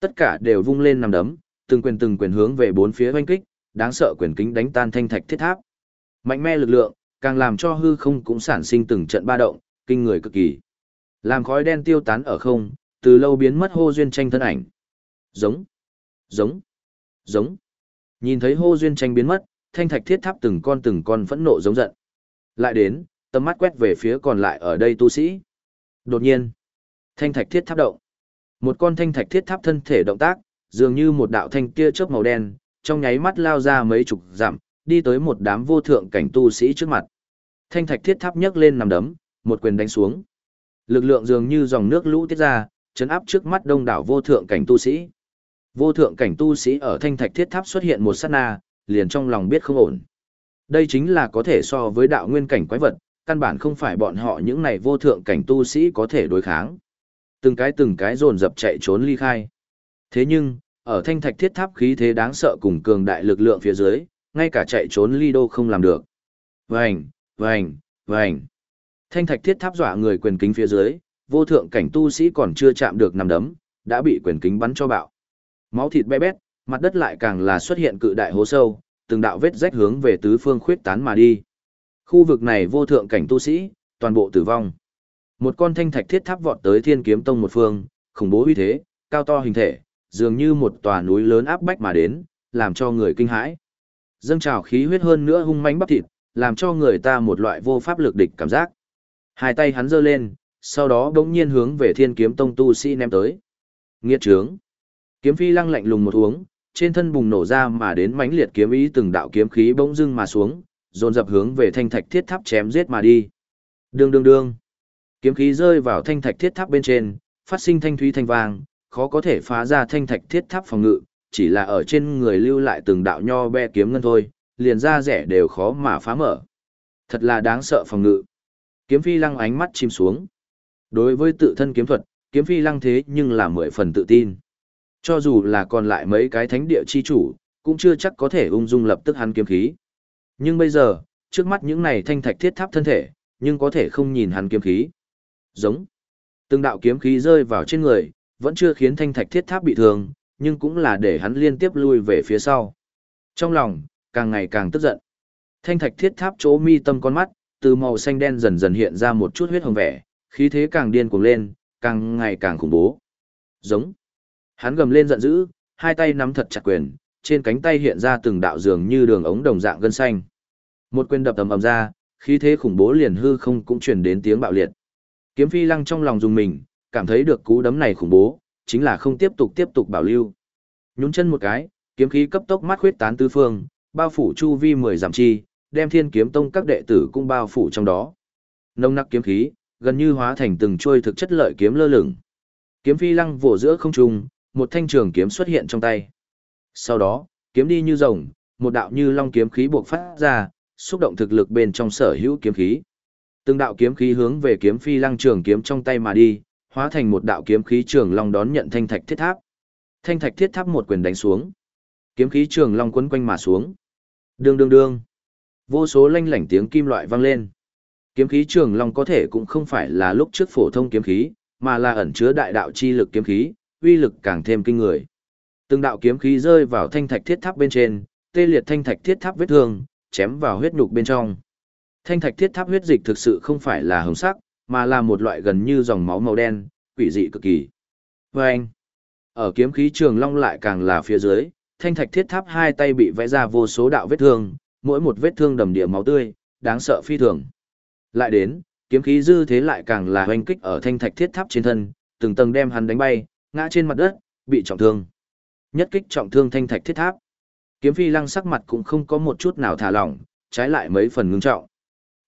[SPEAKER 1] Tất cả đều vung lên nằm đấm, từng quyền từng quyền hướng về bốn phía hoanh kích, đáng sợ quyền kính đánh tan thanh thạch thiết tháp. Mạnh mẽ lực lượng, càng làm cho hư không cũng sản sinh từng trận ba động, kinh người cực kỳ. Làm khói đen tiêu tán ở không, từ lâu biến mất hô duyên tranh thân ảnh. Giống, giống, giống. Nhìn thấy hô duyên tranh biến mất, thanh thạch thiết tháp từng con từng con phẫn nộ giống giận. Lại đến, tầm mắt quét về phía còn lại ở đây tu sĩ. Đột nhiên, thanh thạch thiết tháp động. Một con thanh thạch thiết tháp thân thể động tác, dường như một đạo thanh tia chớp màu đen, trong nháy mắt lao ra mấy chục dặm, đi tới một đám vô thượng cảnh tu sĩ trước mặt. Thanh thạch thiết tháp nhấc lên nằm đấm, một quyền đánh xuống. Lực lượng dường như dòng nước lũ tiết ra, chấn áp trước mắt đông đảo vô thượng cảnh tu sĩ. Vô thượng cảnh tu sĩ ở thanh thạch thiết tháp xuất hiện một sát na, liền trong lòng biết không ổn. Đây chính là có thể so với đạo nguyên cảnh quái vật, căn bản không phải bọn họ những này vô thượng cảnh tu sĩ có thể đối kháng. Từng cái từng cái dồn dập chạy trốn ly khai. Thế nhưng, ở thanh thạch thiết tháp khí thế đáng sợ cùng cường đại lực lượng phía dưới, ngay cả chạy trốn ly đô không làm được. Vành, vành, vành. Thanh thạch thiết tháp dọa người quyền kính phía dưới, vô thượng cảnh tu sĩ còn chưa chạm được nằm đấm, đã bị quyền kính bắn cho bạo. Máu thịt bé bét, mặt đất lại càng là xuất hiện cự đại hố sâu, từng đạo vết rách hướng về tứ phương khuyết tán mà đi. Khu vực này vô thượng cảnh tu sĩ, toàn bộ tử vong. Một con thanh thạch thiết tháp vọt tới Thiên Kiếm Tông một phương, khủng bố uy thế, cao to hình thể, dường như một tòa núi lớn áp bách mà đến, làm cho người kinh hãi. Dâng trào khí huyết hơn nữa hung mãnh bắp thịt, làm cho người ta một loại vô pháp lực địch cảm giác. Hai tay hắn giơ lên, sau đó bỗng nhiên hướng về Thiên Kiếm Tông tu sĩ ném tới. Nghiệt trướng. Kiếm phi lăng lạnh lùng một uống, trên thân bùng nổ ra mà đến mãnh liệt kiếm ý từng đạo kiếm khí bỗng dưng mà xuống, dồn dập hướng về thanh thạch thiết tháp chém giết mà đi. Đương đương đương. Kiếm khí rơi vào thanh thạch thiết tháp bên trên, phát sinh thanh thúy thanh vang, khó có thể phá ra thanh thạch thiết tháp phòng ngự, chỉ là ở trên người lưu lại từng đạo nho be kiếm ngân thôi, liền ra rẻ đều khó mà phá mở. Thật là đáng sợ phòng ngự. Kiếm phi lăng ánh mắt chìm xuống. Đối với tự thân kiếm thuật, kiếm phi lăng thế nhưng là mười phần tự tin. Cho dù là còn lại mấy cái thánh địa chi chủ, cũng chưa chắc có thể ung dung lập tức hắn kiếm khí. Nhưng bây giờ, trước mắt những này thanh thạch thiết tháp thân thể, nhưng có thể không nhìn hắn kiếm khí. Giống. Từng đạo kiếm khí rơi vào trên người, vẫn chưa khiến thanh thạch thiết tháp bị thương, nhưng cũng là để hắn liên tiếp lui về phía sau. Trong lòng, càng ngày càng tức giận. Thanh thạch thiết tháp chỗ mi tâm con mắt, từ màu xanh đen dần dần hiện ra một chút huyết hồng vẻ, khí thế càng điên cuồng lên, càng ngày càng khủng bố. Giống. Hắn gầm lên giận dữ, hai tay nắm thật chặt quyền, trên cánh tay hiện ra từng đạo dường như đường ống đồng dạng gân xanh. Một quyền đập tầm ầm ra, khí thế khủng bố liền hư không cũng truyền đến tiếng bạo liệt. Kiếm Phi Lăng trong lòng dùng mình, cảm thấy được cú đấm này khủng bố, chính là không tiếp tục tiếp tục bảo lưu. Nhún chân một cái, kiếm khí cấp tốc mắt khuyết tán tứ phương, bao phủ chu vi mười giảm chi, đem Thiên Kiếm Tông các đệ tử cũng bao phủ trong đó. Nông nặc kiếm khí, gần như hóa thành từng chuôi thực chất lợi kiếm lơ lửng. Kiếm Phi Lăng vỗ giữa không trung, một thanh trường kiếm xuất hiện trong tay. Sau đó, kiếm đi như rồng, một đạo như long kiếm khí buộc phát ra, xúc động thực lực bên trong sở hữu kiếm khí. Từng đạo kiếm khí hướng về kiếm phi lăng trường kiếm trong tay mà đi, hóa thành một đạo kiếm khí trường long đón nhận thanh thạch thiết tháp. Thanh thạch thiết tháp một quyền đánh xuống. Kiếm khí trường long quấn quanh mà xuống. Đương đương đương. Vô số lanh lảnh tiếng kim loại vang lên. Kiếm khí trường long có thể cũng không phải là lúc trước phổ thông kiếm khí, mà là ẩn chứa đại đạo chi lực kiếm khí, uy lực càng thêm kinh người. Từng đạo kiếm khí rơi vào thanh thạch thiết tháp bên trên, tê liệt thanh thạch thiết tháp vết thương, chém vào huyết nhục bên trong. Thanh thạch thiết tháp huyết dịch thực sự không phải là hồng sắc, mà là một loại gần như dòng máu màu đen, quỷ dị cực kỳ. Và anh, ở kiếm khí trường long lại càng là phía dưới, thanh thạch thiết tháp hai tay bị vẽ ra vô số đạo vết thương, mỗi một vết thương đầm địa máu tươi, đáng sợ phi thường. Lại đến, kiếm khí dư thế lại càng là hoành kích ở thanh thạch thiết tháp trên thân, từng tầng đem hắn đánh bay, ngã trên mặt đất, bị trọng thương. Nhất kích trọng thương thanh thạch thiết tháp. Kiếm phi lăng sắc mặt cũng không có một chút nào thả lỏng, trái lại mấy phần ngưng trọng.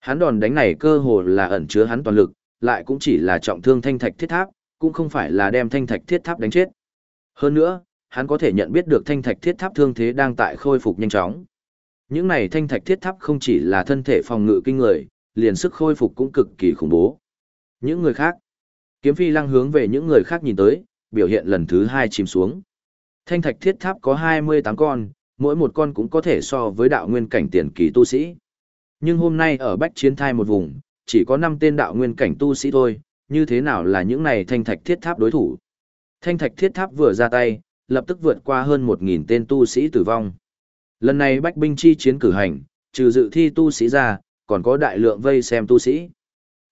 [SPEAKER 1] Hắn đòn đánh này cơ hồ là ẩn chứa hắn toàn lực, lại cũng chỉ là trọng thương thanh thạch thiết tháp, cũng không phải là đem thanh thạch thiết tháp đánh chết. Hơn nữa, hắn có thể nhận biết được thanh thạch thiết tháp thương thế đang tại khôi phục nhanh chóng. Những này thanh thạch thiết tháp không chỉ là thân thể phòng ngự kinh người, liền sức khôi phục cũng cực kỳ khủng bố. Những người khác, kiếm phi lăng hướng về những người khác nhìn tới, biểu hiện lần thứ hai chìm xuống. Thanh thạch thiết tháp có 28 con, mỗi một con cũng có thể so với đạo nguyên cảnh tiền kỳ tu sĩ. Nhưng hôm nay ở Bách Chiến Thai một vùng, chỉ có 5 tên đạo nguyên cảnh tu sĩ thôi, như thế nào là những này thanh thạch thiết tháp đối thủ. Thanh thạch thiết tháp vừa ra tay, lập tức vượt qua hơn 1.000 tên tu sĩ tử vong. Lần này Bách Binh chi chiến cử hành, trừ dự thi tu sĩ ra, còn có đại lượng vây xem tu sĩ.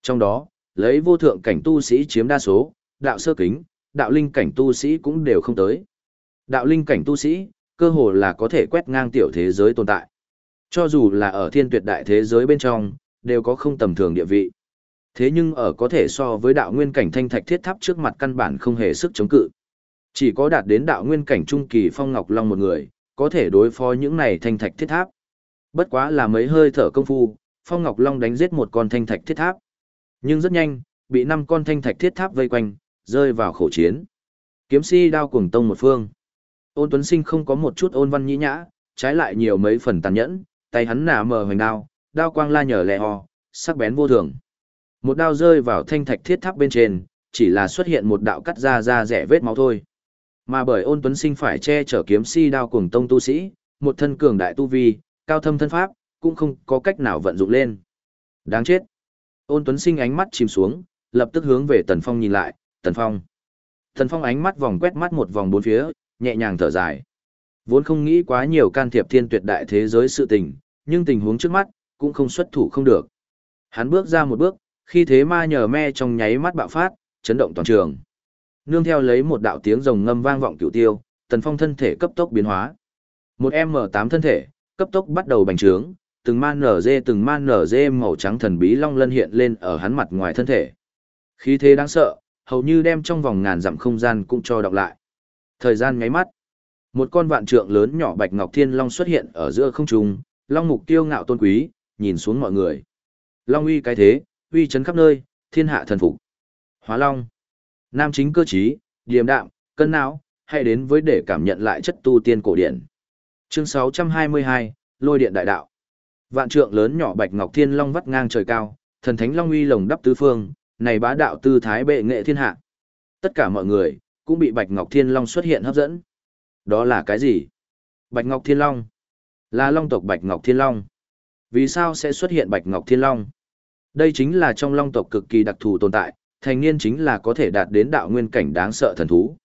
[SPEAKER 1] Trong đó, lấy vô thượng cảnh tu sĩ chiếm đa số, đạo sơ kính, đạo linh cảnh tu sĩ cũng đều không tới. Đạo linh cảnh tu sĩ, cơ hồ là có thể quét ngang tiểu thế giới tồn tại. Cho dù là ở thiên tuyệt đại thế giới bên trong, đều có không tầm thường địa vị. Thế nhưng ở có thể so với đạo nguyên cảnh thanh thạch thiết tháp trước mặt căn bản không hề sức chống cự. Chỉ có đạt đến đạo nguyên cảnh trung kỳ phong ngọc long một người, có thể đối phó những này thanh thạch thiết tháp. Bất quá là mấy hơi thở công phu, phong ngọc long đánh giết một con thanh thạch thiết tháp. Nhưng rất nhanh, bị năm con thanh thạch thiết tháp vây quanh, rơi vào khổ chiến. Kiếm si đao cuồng tông một phương. Ôn Tuấn Sinh không có một chút ôn văn nhĩ nhã, trái lại nhiều mấy phần tàn nhẫn, tay hắn nả mờ hoành đao, đao quang la nhở lẹ ho, sắc bén vô thường. Một đao rơi vào thanh thạch thiết tháp bên trên, chỉ là xuất hiện một đạo cắt ra ra rẻ vết máu thôi. Mà bởi ôn tuấn sinh phải che chở kiếm si đao cuồng tông tu sĩ, một thân cường đại tu vi, cao thâm thân pháp, cũng không có cách nào vận dụng lên. Đáng chết. Ôn tuấn sinh ánh mắt chìm xuống, lập tức hướng về tần phong nhìn lại, tần phong. Tần phong ánh mắt vòng quét mắt một vòng bốn phía, nhẹ nhàng thở dài. Vốn không nghĩ quá nhiều can thiệp thiên tuyệt đại thế giới sự tình, nhưng tình huống trước mắt, cũng không xuất thủ không được. Hắn bước ra một bước, khi thế ma nhờ me trong nháy mắt bạo phát, chấn động toàn trường. Nương theo lấy một đạo tiếng rồng ngâm vang vọng cửu tiêu, Tần Phong thân thể cấp tốc biến hóa. Một M8 thân thể, cấp tốc bắt đầu bành trướng, từng man nở dê từng man nở dê màu trắng thần bí long lân hiện lên ở hắn mặt ngoài thân thể. Khí thế đáng sợ, hầu như đem trong vòng ngàn dặm không gian cũng cho đọc lại. Thời gian nháy mắt, một con vạn trượng lớn nhỏ bạch ngọc thiên long xuất hiện ở giữa không trung, long mục tiêu ngạo tôn quý, nhìn xuống mọi người. Long uy cái thế, uy chấn khắp nơi, thiên hạ thần phục. Hóa long. Nam chính cơ trí, điềm đạm, cân não, hãy đến với để cảm nhận lại chất tu tiên cổ điển. Chương 622, Lôi điện đại đạo. Vạn trượng lớn nhỏ bạch ngọc thiên long vắt ngang trời cao, thần thánh long uy lồng đắp tứ phương, này bá đạo tư thái bệ nghệ thiên hạ. Tất cả mọi người cũng bị bạch ngọc thiên long xuất hiện hấp dẫn. Đó là cái gì? Bạch ngọc thiên long. Là long tộc bạch ngọc thiên long. Vì sao sẽ xuất hiện bạch ngọc thiên long? Đây chính là trong long tộc cực kỳ đặc thù tồn tại, thành niên chính là có thể đạt đến đạo nguyên cảnh đáng sợ thần thú.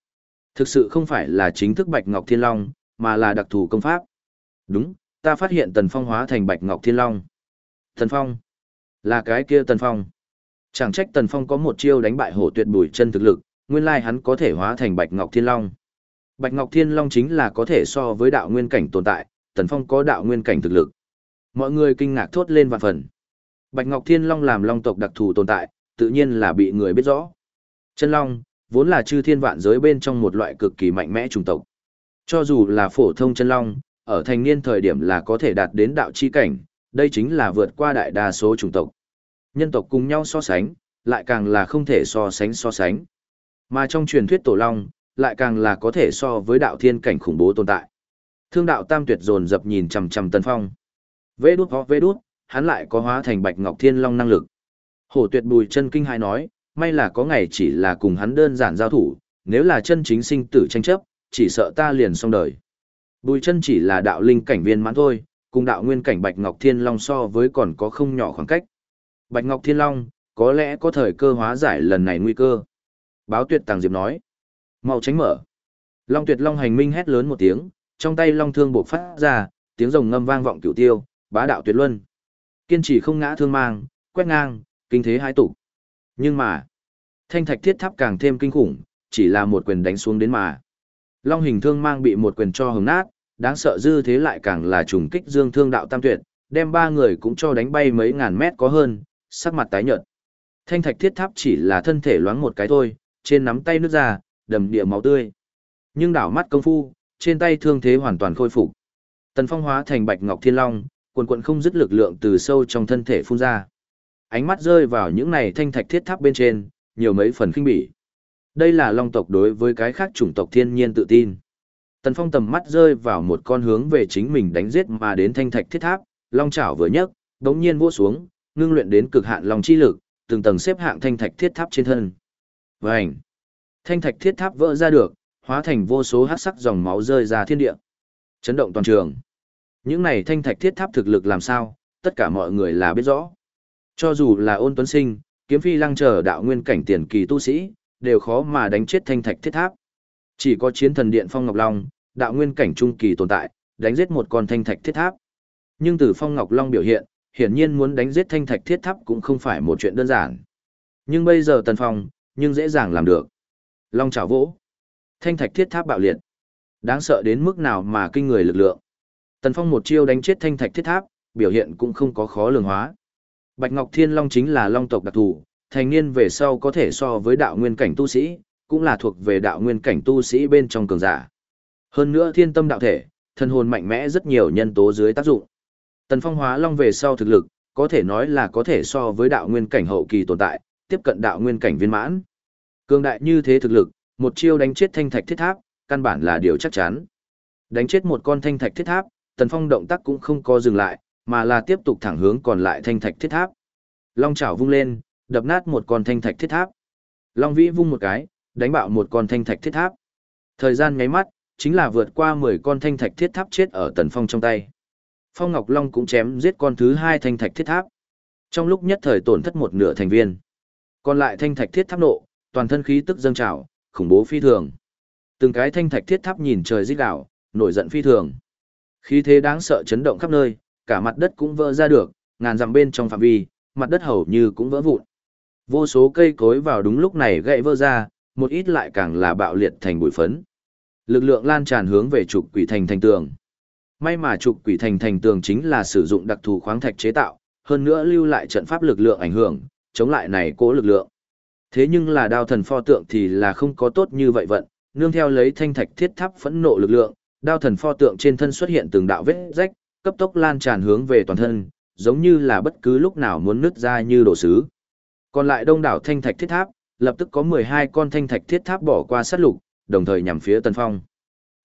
[SPEAKER 1] Thực sự không phải là chính thức Bạch Ngọc Thiên Long, mà là đặc thù công pháp. Đúng, ta phát hiện Tần Phong hóa thành Bạch Ngọc Thiên Long. Tần Phong? Là cái kia Tần Phong. Chẳng trách Tần Phong có một chiêu đánh bại hổ tuyệt bùi chân thực lực, nguyên lai hắn có thể hóa thành Bạch Ngọc Thiên Long. Bạch Ngọc Thiên Long chính là có thể so với đạo nguyên cảnh tồn tại, Tần Phong có đạo nguyên cảnh thực lực. Mọi người kinh ngạc thốt lên vạn phần. Bạch Ngọc Thiên Long làm long tộc đặc thù tồn tại, tự nhiên là bị người biết rõ. Chân long, vốn là chư thiên vạn giới bên trong một loại cực kỳ mạnh mẽ chủng tộc. Cho dù là phổ thông chân long, ở thành niên thời điểm là có thể đạt đến đạo chi cảnh, đây chính là vượt qua đại đa số chủng tộc. Nhân tộc cùng nhau so sánh, lại càng là không thể so sánh so sánh. Mà trong truyền thuyết tổ long, lại càng là có thể so với đạo thiên cảnh khủng bố tồn tại. Thương đạo tam tuyệt dồn dập nhìn chằm chằm Tân Phong. Vê đút ho vê đút, hắn lại có hóa thành bạch ngọc thiên long năng lực. Hổ tuyệt bùi chân kinh hai nói, may là có ngày chỉ là cùng hắn đơn giản giao thủ, nếu là chân chính sinh tử tranh chấp, chỉ sợ ta liền xong đời. Bùi chân chỉ là đạo linh cảnh viên mãn thôi, cùng đạo nguyên cảnh Bạch Ngọc Thiên Long so với còn có không nhỏ khoảng cách. Bạch Ngọc Thiên Long, có lẽ có thời cơ hóa giải lần này nguy cơ. Báo tuyệt tàng diệp nói. mau tránh mở. Long tuyệt long hành minh hét lớn một tiếng, trong tay long thương bộc phát ra, tiếng rồng ngâm vang vọng cửu tiêu, bá đạo tuyệt luân. Kiên trì không ngã thương mang, quét ngang, kinh thế hai tụ. Nhưng mà, thanh thạch thiết tháp càng thêm kinh khủng, chỉ là một quyền đánh xuống đến mà. Long hình thương mang bị một quyền cho hồng nát, đáng sợ dư thế lại càng là trùng kích dương thương đạo tam tuyệt, đem ba người cũng cho đánh bay mấy ngàn mét có hơn, sắc mặt tái nhợt. Thanh thạch thiết tháp chỉ là thân thể loáng một cái thôi, trên nắm tay nước ra, đầm địa máu tươi. Nhưng đảo mắt công phu, trên tay thương thế hoàn toàn khôi phục. Tần Phong hóa thành Bạch Ngọc Thiên Long, quần quần không dứt lực lượng từ sâu trong thân thể phun ra. Ánh mắt rơi vào những này thanh thạch thiết tháp bên trên, nhiều mấy phần kinh bỉ. Đây là long tộc đối với cái khác chủng tộc thiên nhiên tự tin. Tần Phong tầm mắt rơi vào một con hướng về chính mình đánh giết mà đến thanh thạch thiết tháp, long chảo vừa nhấc, đống nhiên vỗ xuống, ngưng luyện đến cực hạn lòng chi lực, từng tầng xếp hạng thanh thạch thiết tháp trên thân. Vành! Thanh thạch thiết tháp vỡ ra được, hóa thành vô số hắc sắc dòng máu rơi ra thiên địa. Chấn động toàn trường. Những này thanh thạch thiết tháp thực lực làm sao, tất cả mọi người là biết rõ. Cho dù là ôn tuấn sinh, kiếm phi lăng trở đạo nguyên cảnh tiền kỳ tu sĩ, đều khó mà đánh chết thanh thạch thiết tháp. Chỉ có chiến thần điện Phong Ngọc Long, đạo nguyên cảnh trung kỳ tồn tại, đánh giết một con thanh thạch thiết tháp. Nhưng từ Phong Ngọc Long biểu hiện, hiển nhiên muốn đánh giết thanh thạch thiết tháp cũng không phải một chuyện đơn giản. Nhưng bây giờ Tần Phong, nhưng dễ dàng làm được. Long chảo vỗ. Thanh thạch thiết tháp bạo liệt. Đáng sợ đến mức nào mà kinh người lực lượng. Tần Phong một chiêu đánh chết thanh thạch thiết tháp, biểu hiện cũng không có khó lường hóa. Bạch Ngọc Thiên Long chính là long tộc đặc thù, thành niên về sau có thể so với đạo nguyên cảnh tu sĩ, cũng là thuộc về đạo nguyên cảnh tu sĩ bên trong cường giả. Hơn nữa thiên tâm đạo thể, thân hồn mạnh mẽ rất nhiều nhân tố dưới tác dụng. Tần Phong hóa long về sau thực lực, có thể nói là có thể so với đạo nguyên cảnh hậu kỳ tồn tại, tiếp cận đạo nguyên cảnh viên mãn. Cường đại như thế thực lực, một chiêu đánh chết thanh thạch thiết tháp, căn bản là điều chắc chắn. Đánh chết một con thanh thạch thiết tháp, Tần Phong động tác cũng không có dừng lại, mà là tiếp tục thẳng hướng còn lại thanh thạch thiết tháp. Long chảo vung lên, đập nát một con thanh thạch thiết tháp. Long vĩ vung một cái, đánh bạo một con thanh thạch thiết tháp. Thời gian nháy mắt, chính là vượt qua 10 con thanh thạch thiết tháp chết ở Tần Phong trong tay. Phong Ngọc Long cũng chém giết con thứ hai thanh thạch thiết tháp. Trong lúc nhất thời tổn thất một nửa thành viên. Còn lại thanh thạch thiết tháp nộ, toàn thân khí tức dâng trào, khủng bố phi thường. Từng cái thanh thạch thiết tháp nhìn trời rít đảo, nổi giận phi thường. Khí thế đáng sợ chấn động khắp nơi, cả mặt đất cũng vỡ ra được, ngàn dặm bên trong phạm vi, mặt đất hầu như cũng vỡ vụn. Vô số cây cối vào đúng lúc này gãy vỡ ra, một ít lại càng là bạo liệt thành bụi phấn. Lực lượng lan tràn hướng về trục quỷ thành thành tường. May mà trục quỷ thành thành tường chính là sử dụng đặc thù khoáng thạch chế tạo, hơn nữa lưu lại trận pháp lực lượng ảnh hưởng, chống lại này cố lực lượng. Thế nhưng là đao thần pho tượng thì là không có tốt như vậy vận, nương theo lấy thanh thạch thiết tháp phẫn nộ lực lượng, đao thần pho tượng trên thân xuất hiện từng đạo vết rách, cấp tốc lan tràn hướng về toàn thân, giống như là bất cứ lúc nào muốn nứt ra như đổ sứ. Còn lại đông đảo thanh thạch thiết tháp, lập tức có 12 con thanh thạch thiết tháp bỏ qua sát lục, đồng thời nhằm phía Tần Phong.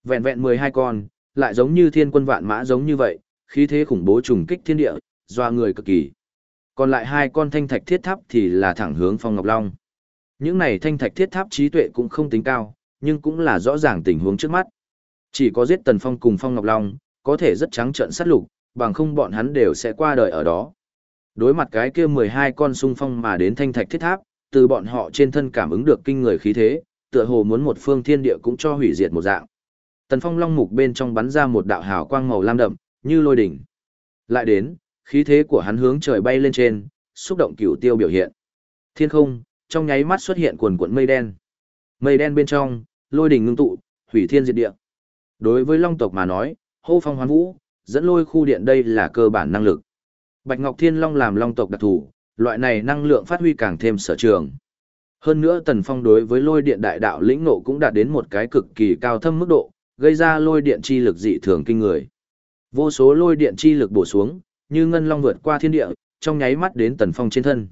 [SPEAKER 1] Vẹn vẹn 12 con, lại giống như thiên quân vạn mã giống như vậy, khí thế khủng bố trùng kích thiên địa, doa người cực kỳ. Còn lại hai con thanh thạch thiết tháp thì là thẳng hướng Phong Ngọc Long. Những này thanh thạch thiết tháp trí tuệ cũng không tính cao, nhưng cũng là rõ ràng tình huống trước mắt. Chỉ có giết Tần Phong cùng Phong Ngọc Long, có thể rất trắng trợn sát lục, bằng không bọn hắn đều sẽ qua đời ở đó. Đối mặt cái kia 12 con sung phong mà đến thanh thạch thiết tháp, từ bọn họ trên thân cảm ứng được kinh người khí thế, tựa hồ muốn một phương thiên địa cũng cho hủy diệt một dạng. Tần Phong long mục bên trong bắn ra một đạo hào quang màu lam đậm, như lôi đỉnh. Lại đến, khí thế của hắn hướng trời bay lên trên, xúc động cửu tiêu biểu hiện. Thiên không, trong nháy mắt xuất hiện quần cuộn mây đen. Mây đen bên trong, lôi đỉnh ngưng tụ, hủy thiên diệt địa. Đối với long tộc mà nói, hô phong hoán vũ, dẫn lôi khu điện đây là cơ bản năng lực. Bạch Ngọc Thiên Long làm long tộc đặc thù, loại này năng lượng phát huy càng thêm sở trường. Hơn nữa Tần Phong đối với lôi điện đại đạo lĩnh nộ cũng đạt đến một cái cực kỳ cao thâm mức độ, gây ra lôi điện chi lực dị thường kinh người. Vô số lôi điện chi lực bổ xuống, như ngân long vượt qua thiên địa, trong nháy mắt đến Tần Phong trên thân.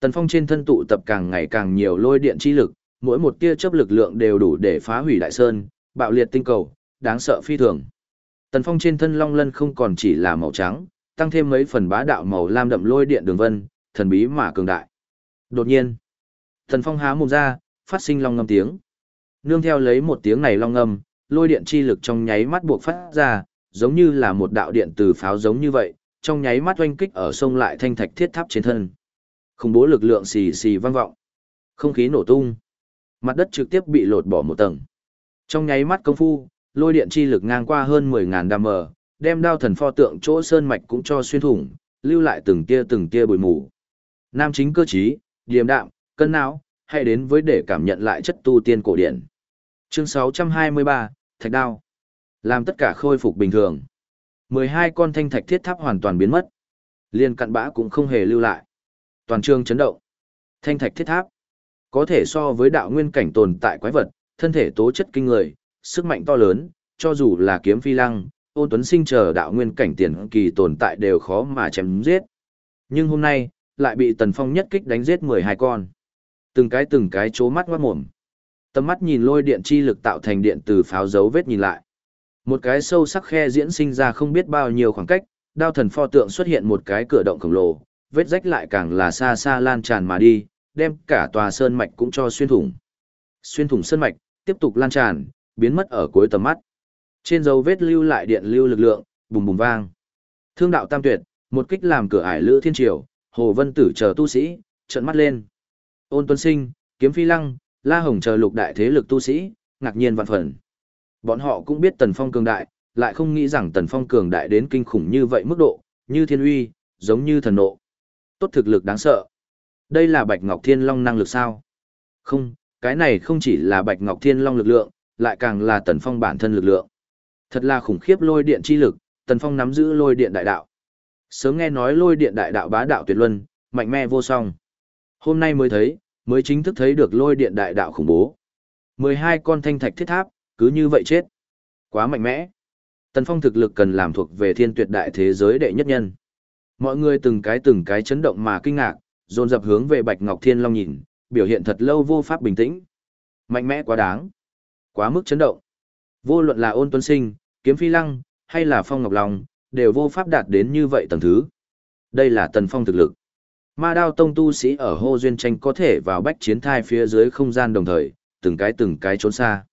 [SPEAKER 1] Tần Phong trên thân tụ tập càng ngày càng nhiều lôi điện chi lực, mỗi một tia chớp lực lượng đều đủ để phá hủy đại sơn, bạo liệt tinh cầu, đáng sợ phi thường. Tần Phong trên thân long lân không còn chỉ là màu trắng, tăng thêm mấy phần bá đạo màu lam đậm lôi điện đường vân, thần bí mà cường đại. Đột nhiên, Tần Phong há mồm ra, phát sinh long ngâm tiếng. Nương theo lấy một tiếng này long ngâm, lôi điện chi lực trong nháy mắt buộc phát ra, giống như là một đạo điện từ pháo giống như vậy, trong nháy mắt oanh kích ở sông lại thanh thạch thiết tháp trên thân. Không bố lực lượng xì xì vang vọng. Không khí nổ tung. Mặt đất trực tiếp bị lột bỏ một tầng. Trong nháy mắt công phu, lôi điện chi lực ngang qua hơn 10.000 đam mờ, đem đao thần pho tượng chỗ sơn mạch cũng cho xuyên thủng, lưu lại từng tia từng tia bụi mù. Nam chính cơ trí, điềm đạm, cân não, hãy đến với để cảm nhận lại chất tu tiên cổ điển. Chương 623, Thạch Đao. Làm tất cả khôi phục bình thường. 12 con thanh thạch thiết tháp hoàn toàn biến mất. Liên cặn bã cũng không hề lưu lại. Toàn trường chấn động. Thanh thạch thiết tháp. Có thể so với đạo nguyên cảnh tồn tại quái vật, thân thể tố chất kinh người, sức mạnh to lớn, cho dù là kiếm phi lăng, ôn tuấn sinh chờ đạo nguyên cảnh tiền kỳ tồn tại đều khó mà chém giết. Nhưng hôm nay, lại bị Tần Phong nhất kích đánh giết 12 con. Từng cái từng cái chố mắt ngoát mồm. Tầm mắt nhìn lôi điện chi lực tạo thành điện từ pháo dấu vết nhìn lại. Một cái sâu sắc khe diễn sinh ra không biết bao nhiêu khoảng cách, đao thần pho tượng xuất hiện một cái cửa động khổng lồ, vết rách lại càng là xa xa lan tràn mà đi, đem cả tòa sơn mạch cũng cho xuyên thủng. Xuyên thủng sơn mạch, tiếp tục lan tràn, biến mất ở cuối tầm mắt. Trên dấu vết lưu lại điện lưu lực lượng, bùng bùng vang. Thương đạo tam tuyệt, một kích làm cửa ải lữ thiên triều, hồ vân tử chờ tu sĩ, trợn mắt lên. Ôn tuấn sinh, kiếm phi lăng, la hồng chờ lục đại thế lực tu sĩ, ngạc nhiên vạn phần. Bọn họ cũng biết tần phong cường đại, lại không nghĩ rằng tần phong cường đại đến kinh khủng như vậy mức độ, như thiên uy, giống như thần nộ. Tốt thực lực đáng sợ. Đây là Bạch Ngọc Thiên Long năng lực sao? Không, cái này không chỉ là Bạch Ngọc Thiên Long lực lượng, lại càng là Tần Phong bản thân lực lượng. Thật là khủng khiếp lôi điện chi lực, Tần Phong nắm giữ lôi điện đại đạo. Sớm nghe nói lôi điện đại đạo bá đạo tuyệt luân, mạnh mẽ vô song. Hôm nay mới thấy, mới chính thức thấy được lôi điện đại đạo khủng bố. 12 con thanh thạch thiết tháp, cứ như vậy chết. Quá mạnh mẽ. Tần Phong thực lực cần làm thuộc về thiên tuyệt đại thế giới đệ nhất nhân. Mọi người từng cái từng cái chấn động mà kinh ngạc, dồn dập hướng về Bạch Ngọc Thiên Long nhìn, biểu hiện thật lâu vô pháp bình tĩnh. Mạnh mẽ quá đáng. Quá mức chấn động. Vô luận là ôn tuấn sinh, kiếm phi lăng, hay là phong ngọc long, đều vô pháp đạt đến như vậy tầng thứ. Đây là tần phong thực lực. Ma đao tông tu sĩ ở hô duyên tranh có thể vào bách chiến thai phía dưới không gian đồng thời, từng cái từng cái trốn xa.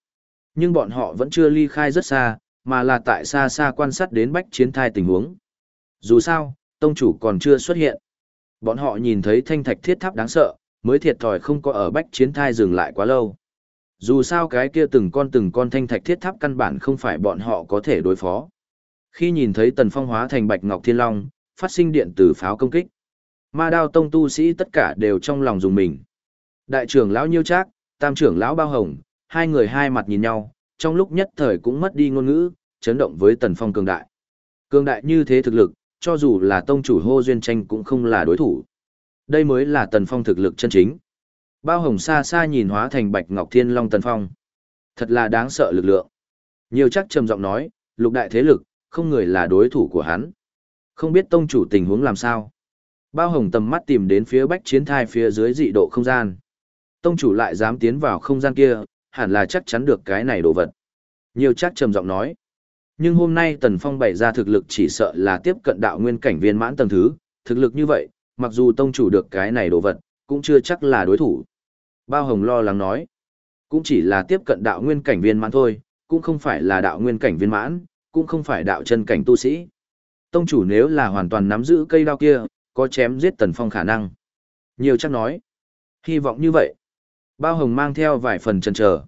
[SPEAKER 1] Nhưng bọn họ vẫn chưa ly khai rất xa, mà là tại xa xa quan sát đến bách chiến thai tình huống. Dù sao, tông chủ còn chưa xuất hiện. Bọn họ nhìn thấy thanh thạch thiết tháp đáng sợ, mới thiệt thòi không có ở bách chiến thai dừng lại quá lâu. Dù sao cái kia từng con từng con thanh thạch thiết tháp căn bản không phải bọn họ có thể đối phó. Khi nhìn thấy tần phong hóa thành bạch ngọc thiên long, phát sinh điện từ pháo công kích. Ma đao tông tu sĩ tất cả đều trong lòng dùng mình. Đại trưởng lão nhiêu trác, tam trưởng lão bao hồng, hai người hai mặt nhìn nhau, trong lúc nhất thời cũng mất đi ngôn ngữ, chấn động với tần phong cường đại. Cường đại như thế thực lực, cho dù là tông chủ hô duyên tranh cũng không là đối thủ. Đây mới là tần phong thực lực chân chính. Bao hồng xa xa nhìn hóa thành bạch ngọc thiên long tần phong. Thật là đáng sợ lực lượng. Nhiều chắc trầm giọng nói, lục đại thế lực, không người là đối thủ của hắn. Không biết tông chủ tình huống làm sao. Bao hồng tầm mắt tìm đến phía bách chiến thai phía dưới dị độ không gian. Tông chủ lại dám tiến vào không gian kia, hẳn là chắc chắn được cái này đồ vật. Nhiều chắc trầm giọng nói. Nhưng hôm nay Tần Phong bày ra thực lực chỉ sợ là tiếp cận đạo nguyên cảnh viên mãn tầng thứ, thực lực như vậy, mặc dù tông chủ được cái này đồ vật, cũng chưa chắc là đối thủ. Bao Hồng lo lắng nói, cũng chỉ là tiếp cận đạo nguyên cảnh viên mãn thôi, cũng không phải là đạo nguyên cảnh viên mãn, cũng không phải đạo chân cảnh tu sĩ. Tông chủ nếu là hoàn toàn nắm giữ cây đao kia, có chém giết Tần Phong khả năng. Nhiều chắc nói, hy vọng như vậy. Bao Hồng mang theo vài phần chần chờ.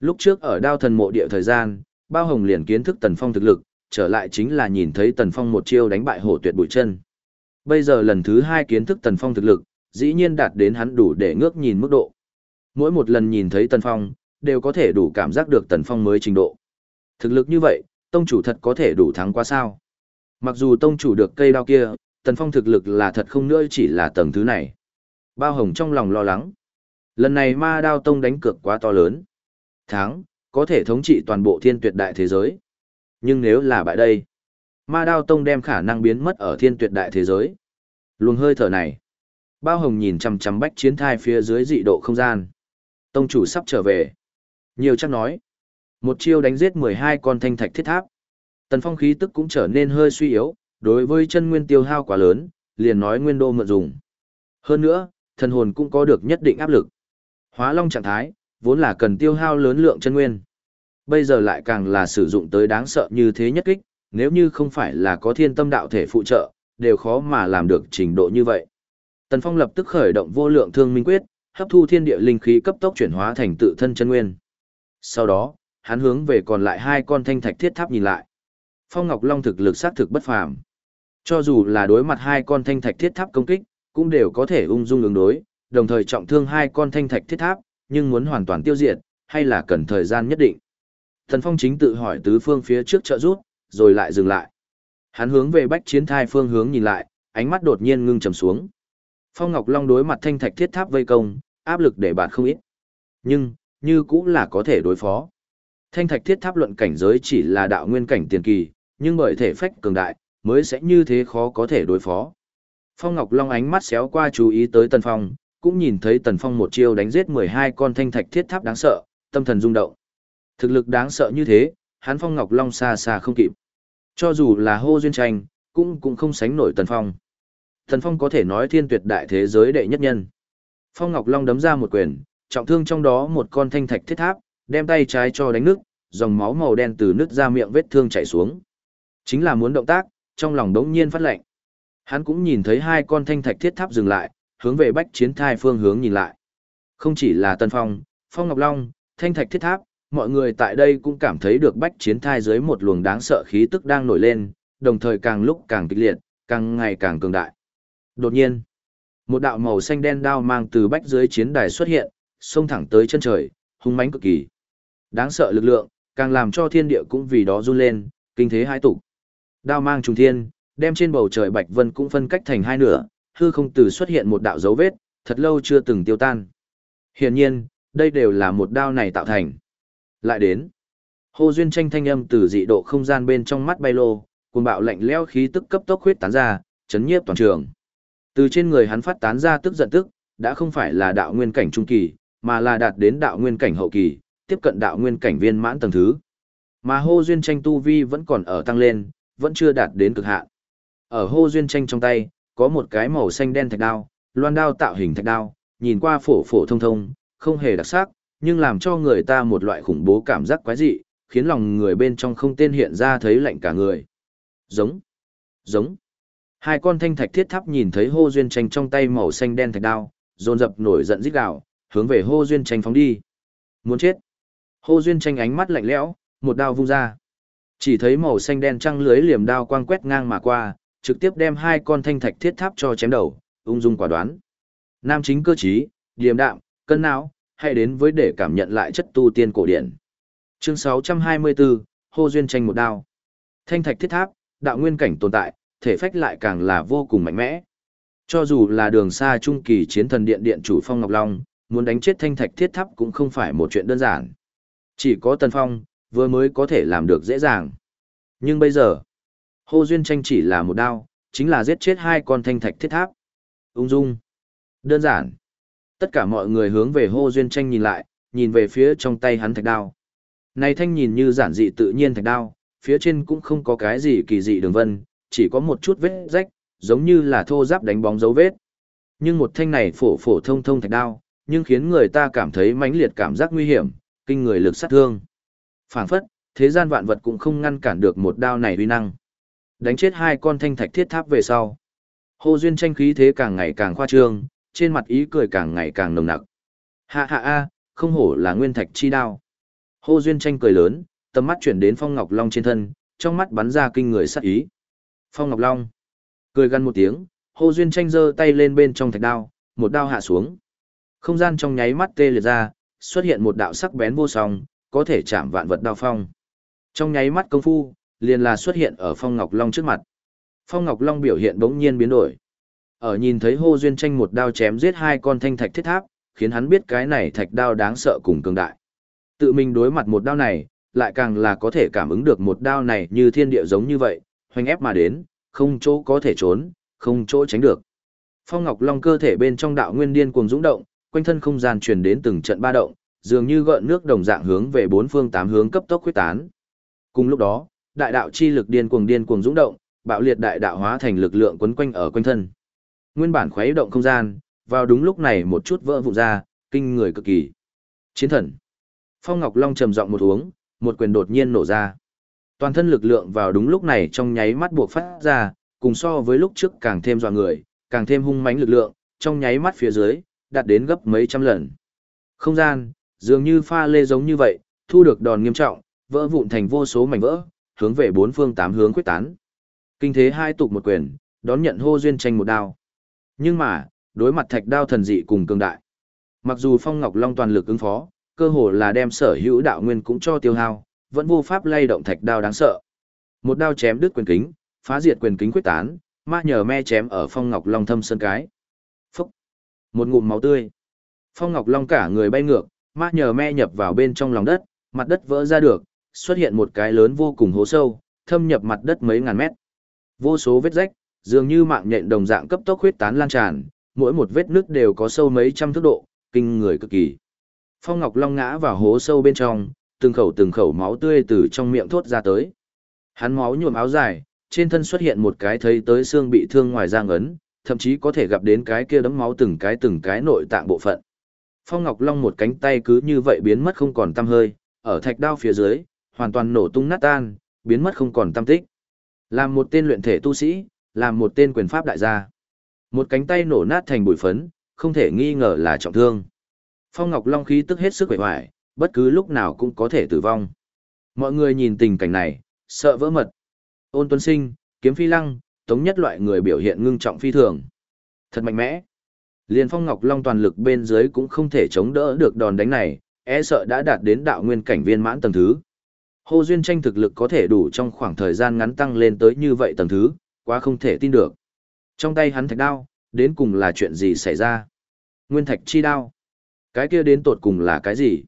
[SPEAKER 1] Lúc trước ở đao thần mộ địa thời gian, Bao Hồng liền kiến thức Tần Phong thực lực, trở lại chính là nhìn thấy Tần Phong một chiêu đánh bại hổ tuyệt bụi chân. Bây giờ lần thứ hai kiến thức Tần Phong thực lực, dĩ nhiên đạt đến hắn đủ để ngước nhìn mức độ. Mỗi một lần nhìn thấy Tần Phong, đều có thể đủ cảm giác được Tần Phong mới trình độ. Thực lực như vậy, tông chủ thật có thể đủ thắng qua sao. Mặc dù tông chủ được cây đao kia, Tần Phong thực lực là thật không nữa chỉ là tầng thứ này. Bao Hồng trong lòng lo lắng. Lần này ma đao tông đánh cược quá to lớn. Thắng, có thể thống trị toàn bộ thiên tuyệt đại thế giới. Nhưng nếu là bại đây, ma đao tông đem khả năng biến mất ở thiên tuyệt đại thế giới. Luồng hơi thở này. Bao hồng nhìn chằm chằm bách chiến thai phía dưới dị độ không gian. Tông chủ sắp trở về. Nhiều chắc nói. Một chiêu đánh giết 12 con thanh thạch thiết tháp. Tần phong khí tức cũng trở nên hơi suy yếu, đối với chân nguyên tiêu hao quá lớn, liền nói nguyên đô mượn dùng. Hơn nữa, thần hồn cũng có được nhất định áp lực. Hóa long trạng thái, vốn là cần tiêu hao lớn lượng chân nguyên. Bây giờ lại càng là sử dụng tới đáng sợ như thế nhất kích, nếu như không phải là có thiên tâm đạo thể phụ trợ, đều khó mà làm được trình độ như vậy. Tần Phong lập tức khởi động vô lượng thương minh quyết, hấp thu thiên địa linh khí cấp tốc chuyển hóa thành tự thân chân nguyên. Sau đó, hắn hướng về còn lại hai con thanh thạch thiết tháp nhìn lại. Phong Ngọc Long thực lực sát thực bất phàm. Cho dù là đối mặt hai con thanh thạch thiết tháp công kích, cũng đều có thể ung dung ứng đối, đồng thời trọng thương hai con thanh thạch thiết tháp, nhưng muốn hoàn toàn tiêu diệt, hay là cần thời gian nhất định. Thần Phong chính tự hỏi tứ phương phía trước trợ rút, rồi lại dừng lại. Hắn hướng về bách chiến thai phương hướng nhìn lại, ánh mắt đột nhiên ngưng trầm xuống. Phong Ngọc Long đối mặt thanh thạch thiết tháp vây công, áp lực để bạn không ít. Nhưng, như cũng là có thể đối phó. Thanh thạch thiết tháp luận cảnh giới chỉ là đạo nguyên cảnh tiền kỳ, nhưng bởi thể phách cường đại, mới sẽ như thế khó có thể đối phó. Phong Ngọc Long ánh mắt xéo qua chú ý tới Tần Phong, cũng nhìn thấy Tần Phong một chiêu đánh giết 12 con thanh thạch thiết tháp đáng sợ, tâm thần rung động. Thực lực đáng sợ như thế, hắn Phong Ngọc Long xa xa không kịp. Cho dù là hô duyên tranh, cũng cũng không sánh nổi Tần Phong. Tần Phong có thể nói thiên tuyệt đại thế giới đệ nhất nhân. Phong Ngọc Long đấm ra một quyền, trọng thương trong đó một con thanh thạch thiết tháp, đem tay trái cho đánh nước, dòng máu màu đen từ nứt ra miệng vết thương chảy xuống. Chính là muốn động tác, trong lòng đống nhiên phát lệnh. Hắn cũng nhìn thấy hai con thanh thạch thiết tháp dừng lại, hướng về bách chiến thai phương hướng nhìn lại. Không chỉ là Tân Phong, Phong Ngọc Long, thanh thạch thiết tháp, mọi người tại đây cũng cảm thấy được bách chiến thai dưới một luồng đáng sợ khí tức đang nổi lên, đồng thời càng lúc càng kịch liệt, càng ngày càng cường đại. Đột nhiên, một đạo màu xanh đen đao mang từ bách dưới chiến đài xuất hiện, xông thẳng tới chân trời, hung mãnh cực kỳ. Đáng sợ lực lượng, càng làm cho thiên địa cũng vì đó run lên, kinh thế hai tục. Đao mang trùng thiên, đem trên bầu trời bạch vân cũng phân cách thành hai nửa, hư không từ xuất hiện một đạo dấu vết, thật lâu chưa từng tiêu tan. Hiển nhiên, đây đều là một đao này tạo thành. Lại đến, Hồ Duyên tranh thanh âm từ dị độ không gian bên trong mắt bay lô, cuồng bạo lạnh lẽo khí tức cấp tốc huyết tán ra, chấn nhiếp toàn trường. Từ trên người hắn phát tán ra tức giận tức, đã không phải là đạo nguyên cảnh trung kỳ, mà là đạt đến đạo nguyên cảnh hậu kỳ, tiếp cận đạo nguyên cảnh viên mãn tầng thứ. Mà hô duyên tranh tu vi vẫn còn ở tăng lên, vẫn chưa đạt đến cực hạn. Ở hô duyên tranh trong tay, có một cái màu xanh đen thạch đao, loan đao tạo hình thạch đao, nhìn qua phổ phổ thông thông, không hề đặc sắc, nhưng làm cho người ta một loại khủng bố cảm giác quái dị, khiến lòng người bên trong không tên hiện ra thấy lạnh cả người. Giống, giống. Hai con thanh thạch thiết tháp nhìn thấy hô duyên tranh trong tay màu xanh đen thạch đao, dồn dập nổi giận rít gào, hướng về hô duyên tranh phóng đi. Muốn chết. Hô duyên tranh ánh mắt lạnh lẽo, một đao vung ra. Chỉ thấy màu xanh đen trăng lưới liềm đao quang quét ngang mà qua, trực tiếp đem hai con thanh thạch thiết tháp cho chém đầu, ung dung quả đoán. Nam chính cơ trí, điềm đạm, cân não, hãy đến với để cảm nhận lại chất tu tiên cổ điển. Chương 624, hô duyên tranh một đao. Thanh thạch thiết tháp, đạo nguyên cảnh tồn tại, thể phách lại càng là vô cùng mạnh mẽ. Cho dù là đường xa trung kỳ chiến thần điện điện chủ Phong Ngọc Long, muốn đánh chết thanh thạch thiết tháp cũng không phải một chuyện đơn giản. Chỉ có Tần Phong, vừa mới có thể làm được dễ dàng. Nhưng bây giờ, hô duyên tranh chỉ là một đao, chính là giết chết hai con thanh thạch thiết tháp. Ung dung. Đơn giản. Tất cả mọi người hướng về hô duyên tranh nhìn lại, nhìn về phía trong tay hắn thạch đao. Này thanh nhìn như giản dị tự nhiên thạch đao, phía trên cũng không có cái gì kỳ dị đường vân, chỉ có một chút vết rách, giống như là thô giáp đánh bóng dấu vết. Nhưng một thanh này phổ phổ thông thông thạch đao, nhưng khiến người ta cảm thấy mãnh liệt cảm giác nguy hiểm, kinh người lực sát thương. Phảng phất, thế gian vạn vật cũng không ngăn cản được một đao này uy năng. Đánh chết hai con thanh thạch thiết tháp về sau. Hồ Duyên tranh khí thế càng ngày càng khoa trương, trên mặt ý cười càng ngày càng nồng nặc. Hạ hạ a, không hổ là nguyên thạch chi đao. Hồ Duyên tranh cười lớn, tầm mắt chuyển đến Phong Ngọc Long trên thân, trong mắt bắn ra kinh người sắc ý. Phong Ngọc Long cười gần một tiếng, Hồ Duyên tranh giơ tay lên bên trong thạch đao, một đao hạ xuống. Không gian trong nháy mắt tê liệt ra, xuất hiện một đạo sắc bén vô song, có thể chạm vạn vật đao phong. Trong nháy mắt công phu, liền là xuất hiện ở Phong Ngọc Long trước mặt. Phong Ngọc Long biểu hiện bỗng nhiên biến đổi. Ở nhìn thấy Hô Duyên tranh một đao chém giết hai con thanh thạch thiết tháp, khiến hắn biết cái này thạch đao đáng sợ cùng cường đại. Tự mình đối mặt một đao này, lại càng là có thể cảm ứng được một đao này như thiên địa giống như vậy, hoành ép mà đến, không chỗ có thể trốn, không chỗ tránh được. Phong Ngọc Long cơ thể bên trong đạo nguyên điên cuồng dũng động, quanh thân không gian truyền đến từng trận ba động, dường như gợn nước đồng dạng hướng về bốn phương tám hướng cấp tốc huyết tán. Cùng lúc đó, đại đạo chi lực điên cuồng điên cuồng dũng động, bạo liệt đại đạo hóa thành lực lượng quấn quanh ở quanh thân. Nguyên bản khuấy động không gian, vào đúng lúc này một chút vỡ vụn ra, kinh người cực kỳ. Chiến thần. Phong Ngọc Long trầm giọng một uống, một quyền đột nhiên nổ ra. Toàn thân lực lượng vào đúng lúc này trong nháy mắt buộc phát ra, cùng so với lúc trước càng thêm dọa người, càng thêm hung mãnh lực lượng, trong nháy mắt phía dưới, đạt đến gấp mấy trăm lần. Không gian, dường như pha lê giống như vậy, thu được đòn nghiêm trọng, vỡ vụn thành vô số mảnh vỡ, hướng về bốn phương tám hướng quyết tán. Kinh thế hai tục một quyền, đón nhận hô duyên tranh một đao. Nhưng mà, đối mặt thạch đao thần dị cùng cường đại. Mặc dù Phong Ngọc Long toàn lực ứng phó, cơ hồ là đem sở hữu đạo nguyên cũng cho tiêu hao, vẫn vô pháp lay động thạch đao đáng sợ. Một đao chém đứt quyền kính, phá diệt quyền kính quyết tán, ma nhờ me chém ở Phong Ngọc Long thâm sơn cái. Phúc! Một ngụm máu tươi. Phong Ngọc Long cả người bay ngược, ma nhờ me nhập vào bên trong lòng đất, mặt đất vỡ ra được, xuất hiện một cái lớn vô cùng hố sâu, thâm nhập mặt đất mấy ngàn mét. Vô số vết rách, dường như mạng nhện đồng dạng cấp tốc huyết tán lan tràn, mỗi một vết nứt đều có sâu mấy trăm thước độ, kinh người cực kỳ. Phong Ngọc Long ngã vào hố sâu bên trong, từng khẩu từng khẩu máu tươi từ trong miệng thốt ra tới. Hắn máu nhuộm áo dài, trên thân xuất hiện một cái thấy tới xương bị thương ngoài giang ấn, thậm chí có thể gặp đến cái kia đấm máu từng cái từng cái nội tạng bộ phận. Phong Ngọc Long một cánh tay cứ như vậy biến mất không còn tăm hơi, ở thạch đao phía dưới, hoàn toàn nổ tung nát tan, biến mất không còn tăm tích. Làm một tên luyện thể tu sĩ, làm một tên quyền pháp đại gia. Một cánh tay nổ nát thành bụi phấn, không thể nghi ngờ là trọng thương. Phong Ngọc Long khí tức hết sức quệ hoài, bất cứ lúc nào cũng có thể tử vong. Mọi người nhìn tình cảnh này, sợ vỡ mật. Ôn Tuấn Sinh, Kiếm Phi Lăng, Tống Nhất loại người biểu hiện ngưng trọng phi thường. Thật mạnh mẽ. Liên Phong Ngọc Long toàn lực bên dưới cũng không thể chống đỡ được đòn đánh này, e sợ đã đạt đến đạo nguyên cảnh viên mãn tầng thứ. Hồ Duyên tranh thực lực có thể đủ trong khoảng thời gian ngắn tăng lên tới như vậy tầng thứ, quá không thể tin được. Trong tay hắn thạch đao, đến cùng là chuyện gì xảy ra? Nguyên thạch chi đao. Cái kia đến tột cùng là cái gì?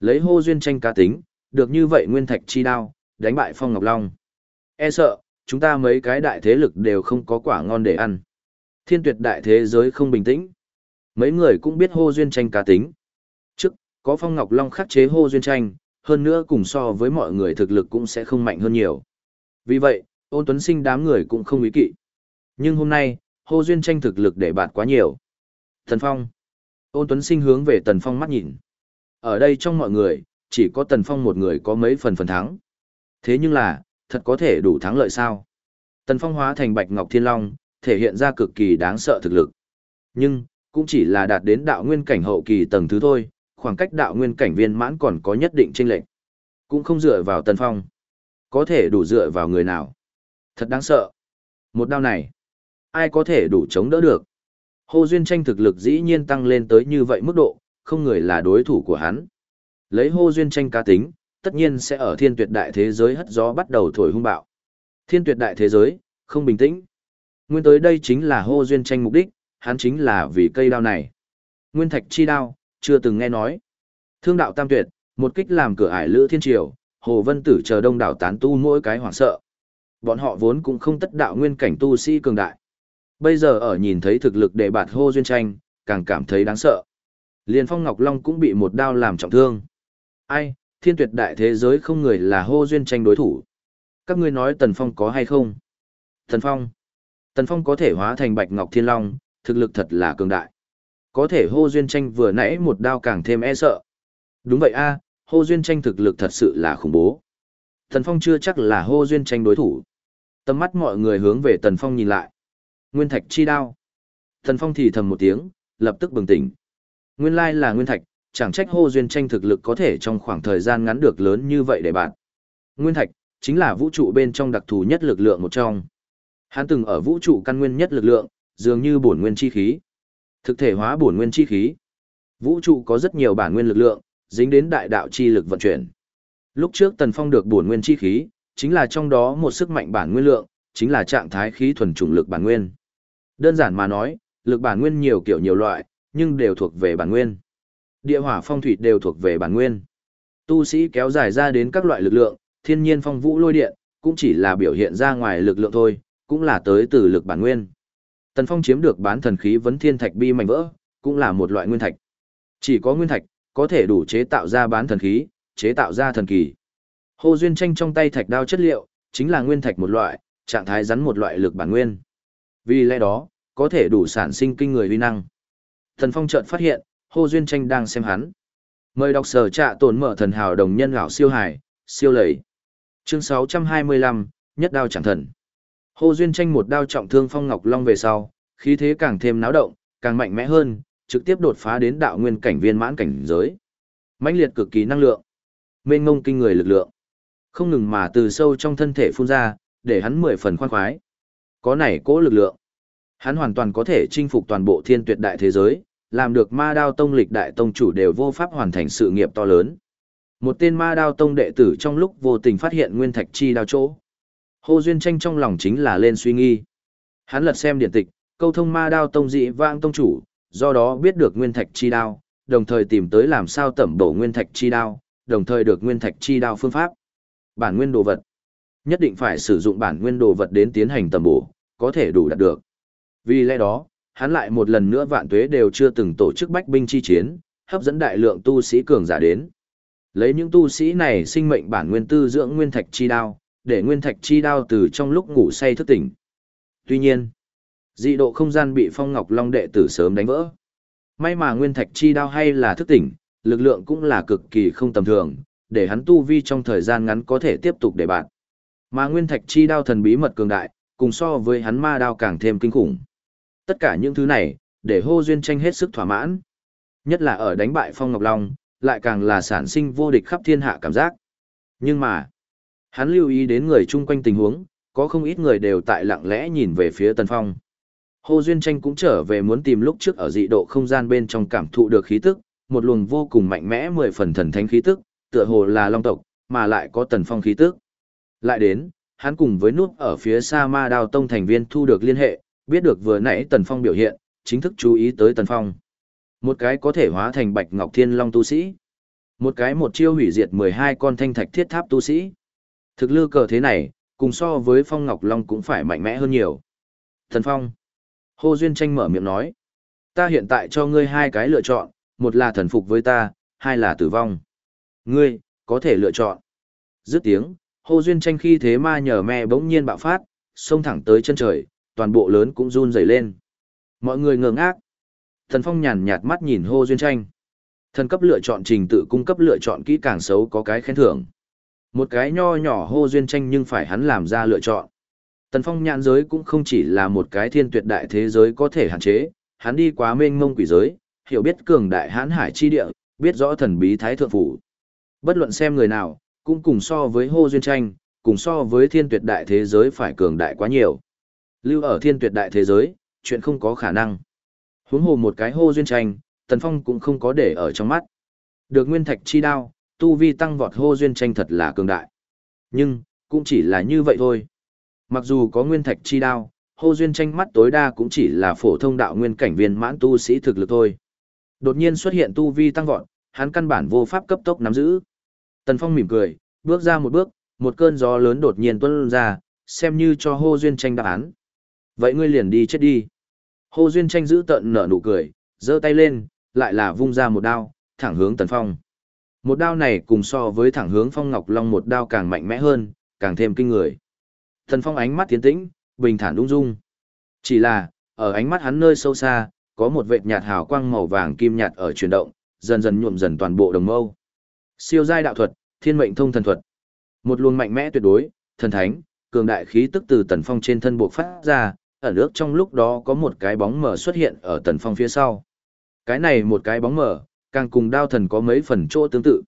[SPEAKER 1] Lấy Hồ duyên tranh cá tính, được như vậy nguyên thạch chi đao, đánh bại Phong Ngọc Long. E sợ, chúng ta mấy cái đại thế lực đều không có quả ngon để ăn. Thiên tuyệt đại thế giới không bình tĩnh. Mấy người cũng biết hô duyên tranh cá tính. Trước, có Phong Ngọc Long khắc chế hô duyên tranh, hơn nữa cùng so với mọi người thực lực cũng sẽ không mạnh hơn nhiều. Vì vậy, ôn tuấn sinh đám người cũng không ý kỵ. Nhưng hôm nay, hô duyên tranh thực lực để bạt quá nhiều. Thần Phong. Ôn tuấn sinh hướng về Tần Phong mắt nhìn. Ở đây trong mọi người, chỉ có Tần Phong một người có mấy phần phần thắng. Thế nhưng là, thật có thể đủ thắng lợi sao? Tần Phong hóa thành Bạch Ngọc Thiên Long, thể hiện ra cực kỳ đáng sợ thực lực. Nhưng, cũng chỉ là đạt đến đạo nguyên cảnh hậu kỳ tầng thứ thôi, khoảng cách đạo nguyên cảnh viên mãn còn có nhất định chênh lệch. Cũng không dựa vào Tần Phong. Có thể đủ dựa vào người nào. Thật đáng sợ. Một đao này, ai có thể đủ chống đỡ được. Hồ Duyên tranh thực lực dĩ nhiên tăng lên tới như vậy mức độ, không người là đối thủ của hắn. Lấy Hồ Duyên tranh cá tính, tất nhiên sẽ ở thiên tuyệt đại thế giới hất gió bắt đầu thổi hung bạo. Thiên tuyệt đại thế giới, không bình tĩnh. Nguyên tới đây chính là Hồ Duyên tranh mục đích, hắn chính là vì cây đao này. Nguyên thạch chi đao, chưa từng nghe nói. Thương đạo tam tuyệt, một kích làm cửa ải lữ thiên triều, Hồ Vân Tử chờ đông đảo tán tu mỗi cái hoảng sợ. Bọn họ vốn cũng không tất đạo nguyên cảnh tu sĩ cường đại. Bây giờ ở nhìn thấy thực lực đệ bạt hô duyên tranh, càng cảm thấy đáng sợ. Liên Phong Ngọc Long cũng bị một đao làm trọng thương. Ai, thiên tuyệt đại thế giới không người là hô duyên tranh đối thủ. Các ngươi nói Tần Phong có hay không? Tần Phong. Tần Phong có thể hóa thành Bạch Ngọc Thiên Long, thực lực thật là cường đại. Có thể hô duyên tranh vừa nãy một đao càng thêm e sợ. Đúng vậy a, hô duyên tranh thực lực thật sự là khủng bố. Tần Phong chưa chắc là hô duyên tranh đối thủ. Tầm mắt mọi người hướng về Tần Phong nhìn lại. Nguyên thạch chi đao. Tần Phong thì thầm một tiếng, lập tức bừng tỉnh. Nguyên lai là nguyên thạch, chẳng trách hô duyên tranh thực lực có thể trong khoảng thời gian ngắn được lớn như vậy để bạn. Nguyên thạch, chính là vũ trụ bên trong đặc thù nhất lực lượng một trong. Hắn từng ở vũ trụ căn nguyên nhất lực lượng, dường như bổn nguyên chi khí. Thực thể hóa bổn nguyên chi khí. Vũ trụ có rất nhiều bản nguyên lực lượng, dính đến đại đạo chi lực vận chuyển. Lúc trước Tần Phong được bổn nguyên chi khí, chính là trong đó một sức mạnh bản nguyên lượng, chính là trạng thái khí thuần chủng lực bản nguyên. Đơn giản mà nói, lực bản nguyên nhiều kiểu nhiều loại, nhưng đều thuộc về bản nguyên. Địa hỏa phong thủy đều thuộc về bản nguyên. Tu sĩ kéo dài ra đến các loại lực lượng, thiên nhiên phong vũ lôi điện, cũng chỉ là biểu hiện ra ngoài lực lượng thôi, cũng là tới từ lực bản nguyên. Tần Phong chiếm được bán thần khí vấn thiên thạch bi mảnh vỡ, cũng là một loại nguyên thạch. Chỉ có nguyên thạch, có thể đủ chế tạo ra bán thần khí, chế tạo ra thần kỳ. Hồ Duyên tranh trong tay thạch đao chất liệu, chính là nguyên thạch một loại, trạng thái rắn một loại lực bản nguyên. Vì lẽ đó, có thể đủ sản sinh kinh người uy năng. Thần Phong chợt phát hiện, Hồ Duyên tranh đang xem hắn. Mời đọc sở trạ tổn mở thần hào đồng nhân lão siêu hải, siêu lầy. Chương 625, nhất đao chẳng thần. Hồ Duyên tranh một đao trọng thương Phong Ngọc Long về sau, khí thế càng thêm náo động, càng mạnh mẽ hơn, trực tiếp đột phá đến đạo nguyên cảnh viên mãn cảnh giới. mãnh liệt cực kỳ năng lượng, mênh ngông kinh người lực lượng. Không ngừng mà từ sâu trong thân thể phun ra, để hắn mười phần khoan khoái. Có này cố lực lượng. Hắn hoàn toàn có thể chinh phục toàn bộ thiên tuyệt đại thế giới, làm được ma đao tông lịch đại tông chủ đều vô pháp hoàn thành sự nghiệp to lớn. Một tên ma đao tông đệ tử trong lúc vô tình phát hiện nguyên thạch chi đao chỗ. Hồ Duyên tranh trong lòng chính là lên suy nghi. Hắn lật xem điện tịch, câu thông ma đao tông dị vãng tông chủ, do đó biết được nguyên thạch chi đao, đồng thời tìm tới làm sao tẩm bổ nguyên thạch chi đao, đồng thời được nguyên thạch chi đao phương pháp. Bản nguyên đồ vật. nhất định phải sử dụng bản nguyên đồ vật đến tiến hành tầm bổ, có thể đủ đạt được. Vì lẽ đó, hắn lại một lần nữa vạn tuế đều chưa từng tổ chức bách binh chi chiến, hấp dẫn đại lượng tu sĩ cường giả đến. Lấy những tu sĩ này sinh mệnh bản nguyên tư dưỡng nguyên thạch chi đao, để nguyên thạch chi đao từ trong lúc ngủ say thức tỉnh. Tuy nhiên, dị độ không gian bị phong ngọc long đệ tử sớm đánh vỡ. May mà nguyên thạch chi đao hay là thức tỉnh, lực lượng cũng là cực kỳ không tầm thường, để hắn tu vi trong thời gian ngắn có thể tiếp tục để bạn. Mà nguyên thạch chi đao thần bí mật cường đại, cùng so với hắn ma đao càng thêm kinh khủng. Tất cả những thứ này, để hô duyên tranh hết sức thỏa mãn. Nhất là ở đánh bại Phong Ngọc Long, lại càng là sản sinh vô địch khắp thiên hạ cảm giác. Nhưng mà, hắn lưu ý đến người chung quanh tình huống, có không ít người đều tại lặng lẽ nhìn về phía Tần Phong. Hồ Duyên Tranh cũng trở về muốn tìm lúc trước ở dị độ không gian bên trong cảm thụ được khí tức, một luồng vô cùng mạnh mẽ mười phần thần thánh khí tức, tựa hồ là long tộc, mà lại có Tần Phong khí tức. Lại đến, hắn cùng với nút ở phía xa ma đao tông thành viên thu được liên hệ, biết được vừa nãy Tần Phong biểu hiện, chính thức chú ý tới Tần Phong. Một cái có thể hóa thành bạch ngọc thiên long tu sĩ. Một cái một chiêu hủy diệt 12 con thanh thạch thiết tháp tu sĩ. Thực lư cờ thế này, cùng so với phong ngọc long cũng phải mạnh mẽ hơn nhiều. Thần Phong. hô Duyên Tranh mở miệng nói. Ta hiện tại cho ngươi hai cái lựa chọn, một là thần phục với ta, hai là tử vong. Ngươi, có thể lựa chọn. Dứt tiếng, hô Duyên Tranh khi thế ma nhờ me bỗng nhiên bạo phát, xông thẳng tới chân trời, toàn bộ lớn cũng run rẩy lên. Mọi người ngơ ngác. Thần Phong nhàn nhạt mắt nhìn hô Duyên Tranh. Thần cấp lựa chọn trình tự cung cấp lựa chọn kỹ càng xấu có cái khen thưởng. Một cái nho nhỏ hô Duyên Tranh nhưng phải hắn làm ra lựa chọn. Tần Phong nhãn giới cũng không chỉ là một cái thiên tuyệt đại thế giới có thể hạn chế, hắn đi quá mênh mông quỷ giới, hiểu biết cường đại hãn hải chi địa, biết rõ thần bí thái thượng phủ. Bất luận xem người nào, cũng cùng so với hô duyên tranh, cùng so với thiên tuyệt đại thế giới phải cường đại quá nhiều. Lưu ở thiên tuyệt đại thế giới, chuyện không có khả năng. Huống hồ một cái hô duyên tranh, Tần Phong cũng không có để ở trong mắt. Được nguyên thạch chi đao, tu vi tăng vọt hô duyên tranh thật là cường đại. Nhưng, cũng chỉ là như vậy thôi. Mặc dù có nguyên thạch chi đao, hô duyên tranh mắt tối đa cũng chỉ là phổ thông đạo nguyên cảnh viên mãn tu sĩ thực lực thôi. Đột nhiên xuất hiện tu vi tăng vọt, hắn căn bản vô pháp cấp tốc nắm giữ. Tần Phong mỉm cười, bước ra một bước, một cơn gió lớn đột nhiên tuôn ra, xem như cho hô duyên tranh đáp án. Vậy ngươi liền đi chết đi. Hô duyên tranh giữ tận nở nụ cười, giơ tay lên, lại là vung ra một đao, thẳng hướng Tần Phong. Một đao này cùng so với thẳng hướng Phong Ngọc Long một đao càng mạnh mẽ hơn, càng thêm kinh người. Thần Phong ánh mắt tiến tĩnh, bình thản ung dung. Chỉ là, ở ánh mắt hắn nơi sâu xa, có một vệt nhạt hào quang màu vàng kim nhạt ở chuyển động, dần dần nhuộm dần toàn bộ đồng mâu. Siêu giai đạo thuật, thiên mệnh thông thần thuật. Một luồng mạnh mẽ tuyệt đối, thần thánh, cường đại khí tức từ Tần Phong trên thân bộ phát ra, ở nước trong lúc đó có một cái bóng mờ xuất hiện ở Tần Phong phía sau. Cái này một cái bóng mờ, càng cùng đao thần có mấy phần chỗ tương tự.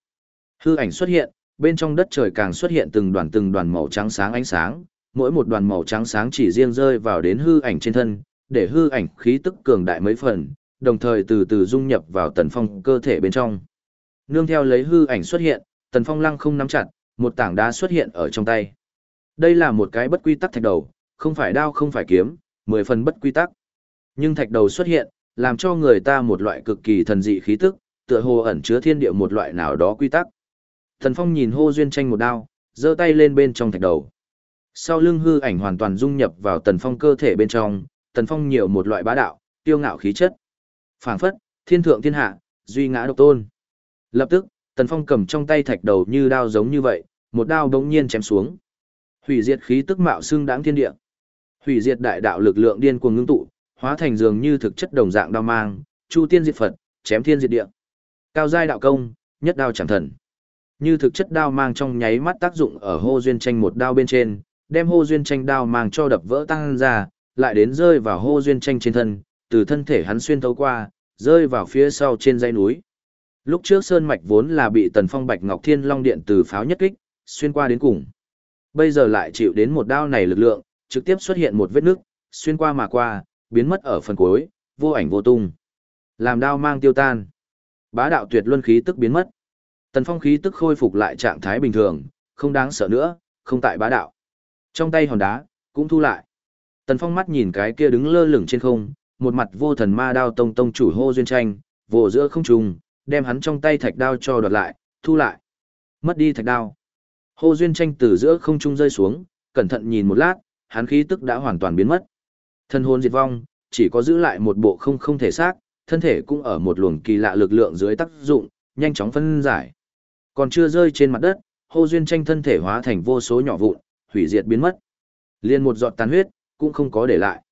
[SPEAKER 1] Hư ảnh xuất hiện, bên trong đất trời càng xuất hiện từng đoàn từng đoàn màu trắng sáng ánh sáng, mỗi một đoàn màu trắng sáng chỉ riêng rơi vào đến hư ảnh trên thân, để hư ảnh khí tức cường đại mấy phần, đồng thời từ từ dung nhập vào tần phong cơ thể bên trong. Nương theo lấy hư ảnh xuất hiện, tần phong lăng không nắm chặt, một tảng đá xuất hiện ở trong tay. Đây là một cái bất quy tắc thạch đầu, không phải đao không phải kiếm, mười phần bất quy tắc. Nhưng thạch đầu xuất hiện, làm cho người ta một loại cực kỳ thần dị khí tức, tựa hồ ẩn chứa thiên địa một loại nào đó quy tắc. Thần Phong nhìn Hô Duyên tranh một đao, giơ tay lên bên trong thạch đầu. Sau lưng hư ảnh hoàn toàn dung nhập vào Tần Phong cơ thể bên trong, Tần Phong nhiều một loại bá đạo, tiêu ngạo khí chất. Phảng phất, thiên thượng thiên hạ, duy ngã độc tôn. Lập tức, Tần Phong cầm trong tay thạch đầu như đao giống như vậy, một đao đống nhiên chém xuống. Hủy diệt khí tức mạo xương đáng thiên địa. Hủy diệt đại đạo lực lượng điên cuồng ngưng tụ, hóa thành dường như thực chất đồng dạng đao mang, chu tiên diệt Phật, chém thiên diệt địa. Cao giai đạo công, nhất đao chẳng thần. Như thực chất đao mang trong nháy mắt tác dụng ở hô duyên tranh một đao bên trên, đem hô duyên tranh đao mang cho đập vỡ tăng ra, lại đến rơi vào hô duyên tranh trên thân, từ thân thể hắn xuyên thấu qua, rơi vào phía sau trên dãy núi. Lúc trước Sơn Mạch vốn là bị Tần Phong Bạch Ngọc Thiên Long Điện từ pháo nhất kích, xuyên qua đến cùng. Bây giờ lại chịu đến một đao này lực lượng, trực tiếp xuất hiện một vết nứt xuyên qua mà qua, biến mất ở phần cuối, vô ảnh vô tung. Làm đao mang tiêu tan. Bá đạo tuyệt luân khí tức biến mất. Tần Phong khí tức khôi phục lại trạng thái bình thường, không đáng sợ nữa, không tại bá đạo. Trong tay hòn đá, cũng thu lại. Tần Phong mắt nhìn cái kia đứng lơ lửng trên không, một mặt vô thần ma đao tông tông chủ hô duyên tranh, vồ giữa không trùng, đem hắn trong tay thạch đao cho đoạt lại, thu lại. Mất đi thạch đao. Hô duyên tranh từ giữa không trung rơi xuống, cẩn thận nhìn một lát, hắn khí tức đã hoàn toàn biến mất. Thân hồn diệt vong, chỉ có giữ lại một bộ không không thể xác, thân thể cũng ở một luồng kỳ lạ lực lượng dưới tác dụng, nhanh chóng phân giải. Còn chưa rơi trên mặt đất, Hồ Duyên Tranh thân thể hóa thành vô số nhỏ vụn, hủy diệt biến mất. Liên một giọt tàn huyết, cũng không có để lại.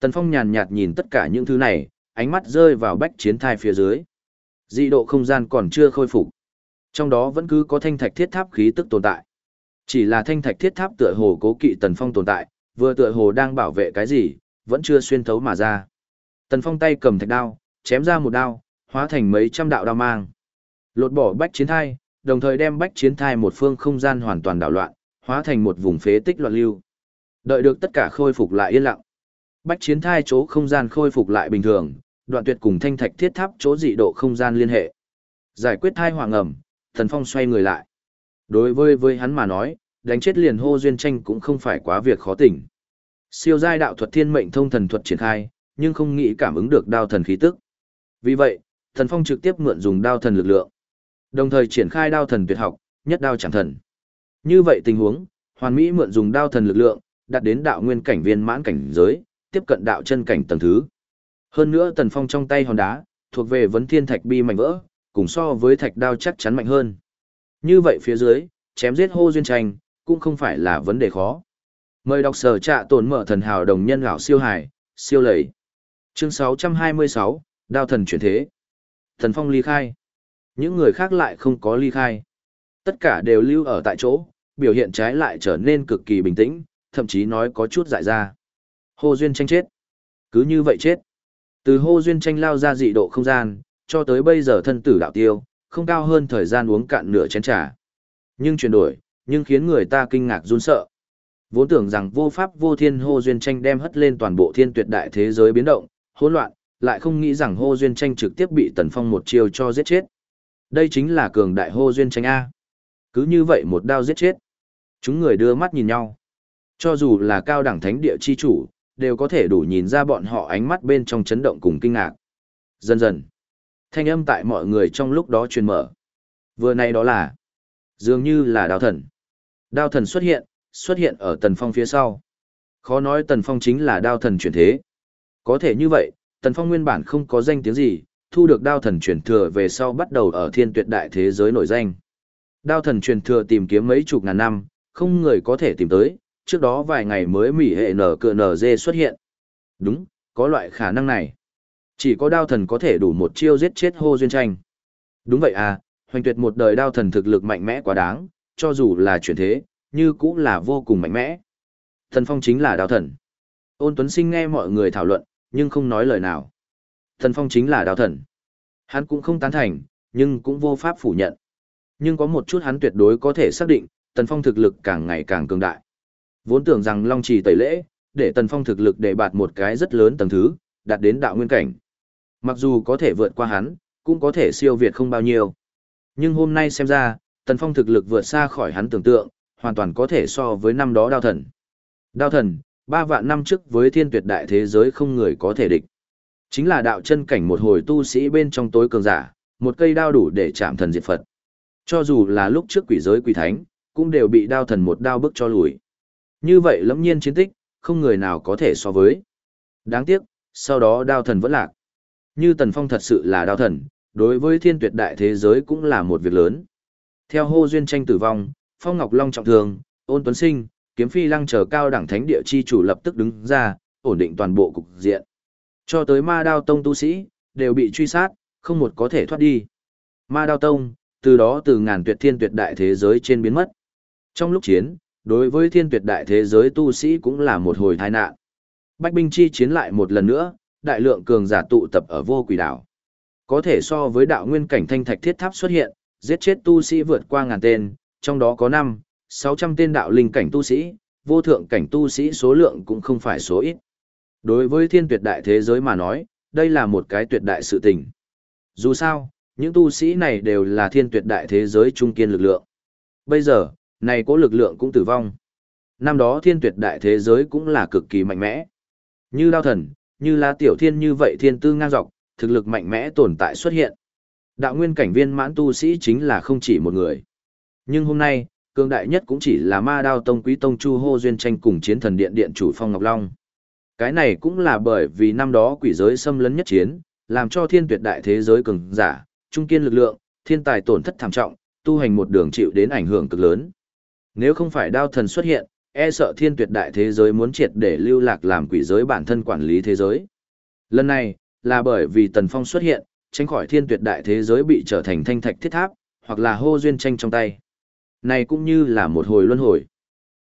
[SPEAKER 1] Tần Phong nhàn nhạt nhìn tất cả những thứ này, ánh mắt rơi vào bách chiến thai phía dưới. Dị độ không gian còn chưa khôi phục. Trong đó vẫn cứ có thanh thạch thiết tháp khí tức tồn tại. Chỉ là thanh thạch thiết tháp tựa hồ cố kỵ Tần Phong tồn tại, vừa tựa hồ đang bảo vệ cái gì, vẫn chưa xuyên thấu mà ra. Tần Phong tay cầm thạch đao, chém ra một đao, hóa thành mấy trăm đạo đao mang. Lột bỏ bách chiến thai, đồng thời đem bách chiến thai một phương không gian hoàn toàn đảo loạn, hóa thành một vùng phế tích loạn lưu. Đợi được tất cả khôi phục lại yên lặng. Bách chiến thai chỗ không gian khôi phục lại bình thường, đoạn tuyệt cùng thanh thạch thiết tháp chỗ dị độ không gian liên hệ. Giải quyết thai hoàng ẩm, Thần Phong xoay người lại. Đối với với hắn mà nói, đánh chết liền hô duyên tranh cũng không phải quá việc khó tỉnh. Siêu giai đạo thuật thiên mệnh thông thần thuật triển khai, nhưng không nghĩ cảm ứng được đao thần khí tức. Vì vậy, Thần Phong trực tiếp mượn dùng đao thần lực lượng. Đồng thời triển khai đao thần tuyệt học, nhất đao chẳng thần. Như vậy tình huống, hoàn mỹ mượn dùng đao thần lực lượng, đạt đến đạo nguyên cảnh viên mãn cảnh giới, tiếp cận đạo chân cảnh tầng thứ. Hơn nữa Tần Phong trong tay hòn đá, thuộc về vấn thiên thạch bi mảnh vỡ, cùng so với thạch đao chắc chắn mạnh hơn. Như vậy phía dưới, chém giết hô duyên tranh, cũng không phải là vấn đề khó. Mời đọc sở trạ tổn mở thần hào đồng nhân gạo siêu hải, siêu lầy. Chương 626, Đao thần chuyển thế. Thần Phong ly khai. Những người khác lại không có ly khai. Tất cả đều lưu ở tại chỗ, biểu hiện trái lại trở nên cực kỳ bình tĩnh, thậm chí nói có chút dại ra. Hô Duyên tranh chết. Cứ như vậy chết. Từ hô Duyên tranh lao ra dị độ không gian, cho tới bây giờ thân tử đạo tiêu, không cao hơn thời gian uống cạn nửa chén trà. Nhưng chuyển đổi, nhưng khiến người ta kinh ngạc run sợ. Vốn tưởng rằng vô pháp vô thiên hô duyên tranh đem hất lên toàn bộ thiên tuyệt đại thế giới biến động, hỗn loạn, lại không nghĩ rằng hô duyên tranh trực tiếp bị tần phong một chiêu cho giết chết. Đây chính là cường đại hô duyên tranh A. Cứ như vậy một đao giết chết. Chúng người đưa mắt nhìn nhau. Cho dù là cao đẳng thánh địa chi chủ, đều có thể đủ nhìn ra bọn họ ánh mắt bên trong chấn động cùng kinh ngạc. Dần dần, thanh âm tại mọi người trong lúc đó truyền mở. Vừa nay đó là, dường như là đao thần. Đao thần xuất hiện, xuất hiện ở tần phong phía sau. Khó nói tần phong chính là đao thần chuyển thế. Có thể như vậy, tần phong nguyên bản không có danh tiếng gì, thu được đao thần Truyền thừa về sau bắt đầu ở thiên tuyệt đại thế giới nổi danh. Đao thần truyền thừa tìm kiếm mấy chục ngàn năm, không người có thể tìm tới, trước đó vài ngày mới mỉ hệ nở cờ nở dê xuất hiện. Đúng, có loại khả năng này. Chỉ có đao thần có thể đủ một chiêu giết chết hô duyên tranh. Đúng vậy à, hoành tuyệt một đời đao thần thực lực mạnh mẽ quá đáng, cho dù là chuyển thế, như cũng là vô cùng mạnh mẽ. Thần phong chính là đao thần. Ôn Tuấn Sinh nghe mọi người thảo luận, nhưng không nói lời nào. Thần phong chính là Đào thần. Hắn cũng không tán thành, nhưng cũng vô pháp phủ nhận. Nhưng có một chút hắn tuyệt đối có thể xác định, Tần Phong thực lực càng ngày càng cường đại. Vốn tưởng rằng Long Trì tẩy lễ, để Tần Phong thực lực để bạt một cái rất lớn tầng thứ, đạt đến đạo nguyên cảnh. Mặc dù có thể vượt qua hắn, cũng có thể siêu việt không bao nhiêu. Nhưng hôm nay xem ra, Tần Phong thực lực vượt xa khỏi hắn tưởng tượng, hoàn toàn có thể so với năm đó đao thần. Đao thần, ba vạn năm trước với thiên tuyệt đại thế giới không người có thể địch. Chính là đạo chân cảnh một hồi tu sĩ bên trong tối cường giả, một cây đao đủ để chạm thần diệt Phật. Cho dù là lúc trước quỷ giới quỷ thánh, cũng đều bị đao thần một đao bức cho lùi. Như vậy lẫm nhiên chiến tích, không người nào có thể so với. Đáng tiếc, sau đó đao thần vẫn lạc. Như Tần Phong thật sự là đao thần, đối với thiên tuyệt đại thế giới cũng là một việc lớn. Theo hô duyên tranh tử vong, Phong Ngọc Long trọng thương, ôn tuấn sinh, kiếm phi lăng chờ cao đẳng thánh địa chi chủ lập tức đứng ra, ổn định toàn bộ cục diện. Cho tới ma đao tông tu sĩ, đều bị truy sát, không một có thể thoát đi. Ma đao tông, từ đó từ ngàn tuyệt thiên tuyệt đại thế giới trên biến mất. Trong lúc chiến, đối với thiên tuyệt đại thế giới tu sĩ cũng là một hồi tai nạn. Bách binh chi chiến lại một lần nữa, đại lượng cường giả tụ tập ở vô quỷ đảo. Có thể so với đạo nguyên cảnh thanh thạch thiết tháp xuất hiện, giết chết tu sĩ vượt qua ngàn tên, trong đó có năm, sáu trăm tên đạo linh cảnh tu sĩ, vô thượng cảnh tu sĩ số lượng cũng không phải số ít. Đối với thiên tuyệt đại thế giới mà nói, đây là một cái tuyệt đại sự tình. Dù sao, những tu sĩ này đều là thiên tuyệt đại thế giới trung kiên lực lượng. Bây giờ, này có lực lượng cũng tử vong. Năm đó thiên tuyệt đại thế giới cũng là cực kỳ mạnh mẽ. Như lao thần, như la tiểu thiên như vậy thiên tư ngang dọc, thực lực mạnh mẽ tồn tại xuất hiện. Đạo nguyên cảnh viên mãn tu sĩ chính là không chỉ một người. Nhưng hôm nay, Cương đại nhất cũng chỉ là ma đao tông quý tông Chu Hô Duyên tranh cùng chiến thần điện điện chủ Phong Ngọc Long. Cái này cũng là bởi vì năm đó quỷ giới xâm lấn nhất chiến, làm cho thiên tuyệt đại thế giới cường giả, trung kiên lực lượng, thiên tài tổn thất thảm trọng, tu hành một đường chịu đến ảnh hưởng cực lớn. Nếu không phải đao thần xuất hiện, e sợ thiên tuyệt đại thế giới muốn triệt để lưu lạc làm quỷ giới bản thân quản lý thế giới. Lần này, là bởi vì Tần Phong xuất hiện, tránh khỏi thiên tuyệt đại thế giới bị trở thành thanh thạch thiết tháp, hoặc là hô duyên tranh trong tay. Này cũng như là một hồi luân hồi.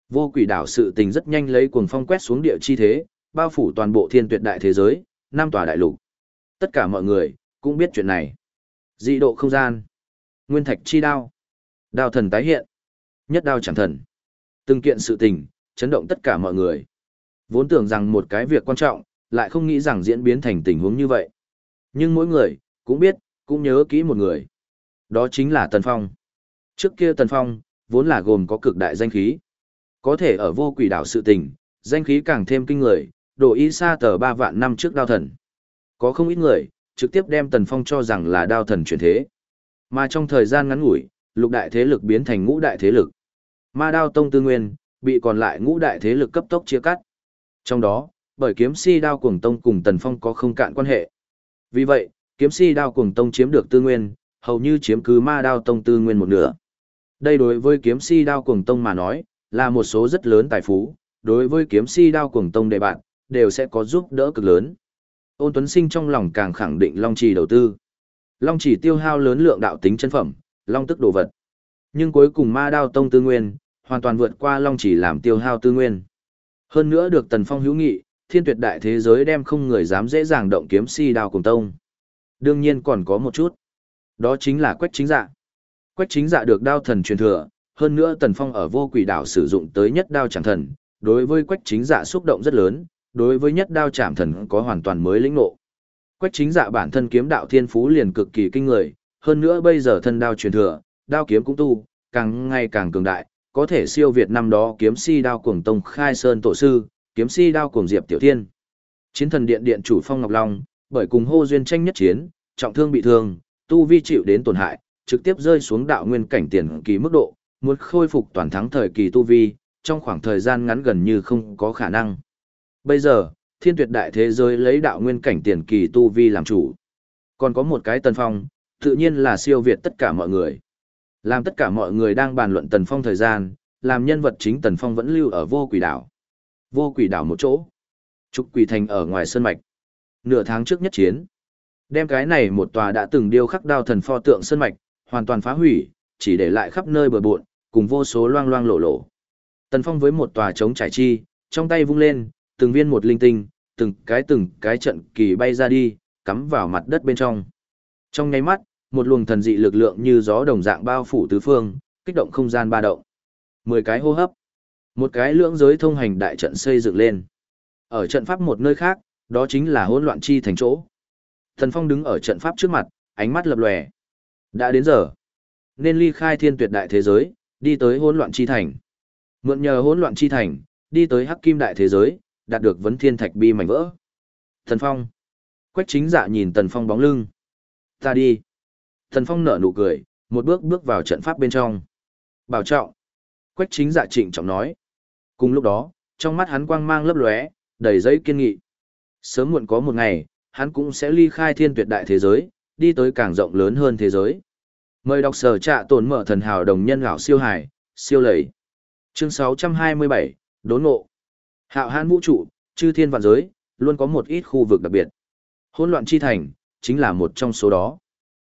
[SPEAKER 1] Vô quỷ đảo sự tình rất nhanh lấy cuồng phong quét xuống địa chi thế, bao phủ toàn bộ thiên tuyệt đại thế giới, năm tòa đại lục. Tất cả mọi người, cũng biết chuyện này. Dị độ không gian. Nguyên thạch chi đao. Đao thần tái hiện. Nhất đao chẳng thần. Từng kiện sự tình, chấn động tất cả mọi người. Vốn tưởng rằng một cái việc quan trọng, lại không nghĩ rằng diễn biến thành tình huống như vậy. Nhưng mỗi người, cũng biết, cũng nhớ kỹ một người. Đó chính là Tần Phong. Trước kia Tần Phong, vốn là gồm có cực đại danh khí. Có thể ở vô quỷ đảo sự tình, danh khí càng thêm kinh người, độ ý xa tờ 3 vạn năm trước đao thần. Có không ít người, trực tiếp đem Tần Phong cho rằng là đao thần chuyển thế. Mà trong thời gian ngắn ngủi, lục đại thế lực biến thành ngũ đại thế lực. Ma đao tông tư nguyên, bị còn lại ngũ đại thế lực cấp tốc chia cắt. Trong đó, bởi kiếm si đao cuồng tông cùng Tần Phong có không cạn quan hệ. Vì vậy, kiếm si đao cuồng tông chiếm được tư nguyên, hầu như chiếm cứ ma đao tông tư nguyên một nửa. Đây đối với kiếm si đao cuồng tông mà nói, là một số rất lớn tài phú, đối với kiếm si đao cuồng tông đệ bạn, đều sẽ có giúp đỡ cực lớn. Ôn Tuấn Sinh trong lòng càng khẳng định Long Trì đầu tư. Long Trì tiêu hao lớn lượng đạo tính chân phẩm, Long tức đồ vật. Nhưng cuối cùng ma đao tông tư nguyên, hoàn toàn vượt qua Long Trì làm tiêu hao tư nguyên. Hơn nữa được Tần Phong hữu nghị, thiên tuyệt đại thế giới đem không người dám dễ dàng động kiếm si đao cùng tông. Đương nhiên còn có một chút. Đó chính là quách chính dạ. Quách chính dạ được đao thần truyền thừa, hơn nữa Tần Phong ở vô quỷ đảo sử dụng tới nhất đao chẳng thần, đối với quách chính dạ xúc động rất lớn, đối với nhất đao chạm thần có hoàn toàn mới lĩnh ngộ. Quách chính dạ bản thân kiếm đạo thiên phú liền cực kỳ kinh người, hơn nữa bây giờ thân đao truyền thừa, đao kiếm cũng tu, càng ngày càng cường đại, có thể siêu việt năm đó kiếm si đao cuồng tông khai sơn tổ sư, kiếm si đao cuồng diệp tiểu thiên. Chiến thần điện điện chủ Phong Ngọc Long, bởi cùng hô duyên tranh nhất chiến, trọng thương bị thương, tu vi chịu đến tổn hại, trực tiếp rơi xuống đạo nguyên cảnh tiền kỳ mức độ, muốn khôi phục toàn thắng thời kỳ tu vi, trong khoảng thời gian ngắn gần như không có khả năng. Bây giờ, thiên tuyệt đại thế giới lấy đạo nguyên cảnh tiền kỳ tu vi làm chủ. Còn có một cái tần phong, tự nhiên là siêu việt tất cả mọi người. Làm tất cả mọi người đang bàn luận tần phong thời gian, làm nhân vật chính tần phong vẫn lưu ở vô quỷ đảo. Vô quỷ đảo một chỗ. Trục quỷ thành ở ngoài sơn mạch. Nửa tháng trước nhất chiến. Đem cái này một tòa đã từng điêu khắc đao thần pho tượng sơn mạch, hoàn toàn phá hủy, chỉ để lại khắp nơi bờ bộn, cùng vô số loang loang lộ lộ. Tần Phong với một tòa trống trải chi, trong tay vung lên, từng viên một linh tinh, từng cái từng cái trận kỳ bay ra đi, cắm vào mặt đất bên trong. Trong nháy mắt, một luồng thần dị lực lượng như gió đồng dạng bao phủ tứ phương, kích động không gian ba động. Mười cái hô hấp, một cái lưỡng giới thông hành đại trận xây dựng lên. Ở trận pháp một nơi khác, đó chính là hỗn loạn chi thành chỗ. Thần Phong đứng ở trận pháp trước mặt, ánh mắt lập lòe. Đã đến giờ, nên ly khai thiên tuyệt đại thế giới, đi tới hỗn loạn chi thành. Mượn nhờ hỗn loạn chi thành, đi tới hắc kim đại thế giới, đạt được vấn thiên thạch bi mảnh vỡ. Thần Phong. Quách chính dạ nhìn Tần Phong bóng lưng. Ta đi. Tần Phong nở nụ cười, một bước bước vào trận pháp bên trong. Bảo trọng. Quách chính dạ trịnh trọng nói. Cùng lúc đó, trong mắt hắn quang mang lấp lóe, đầy giấy kiên nghị. Sớm muộn có một ngày, hắn cũng sẽ ly khai thiên tuyệt đại thế giới, đi tới càng rộng lớn hơn thế giới. Mời đọc sở trạ tổn mở thần hào đồng nhân gạo siêu hải, siêu lầy. Chương 627, đốn ngộ. Hạo hãn vũ trụ, chư thiên vạn giới, luôn có một ít khu vực đặc biệt. Hỗn loạn chi thành, chính là một trong số đó.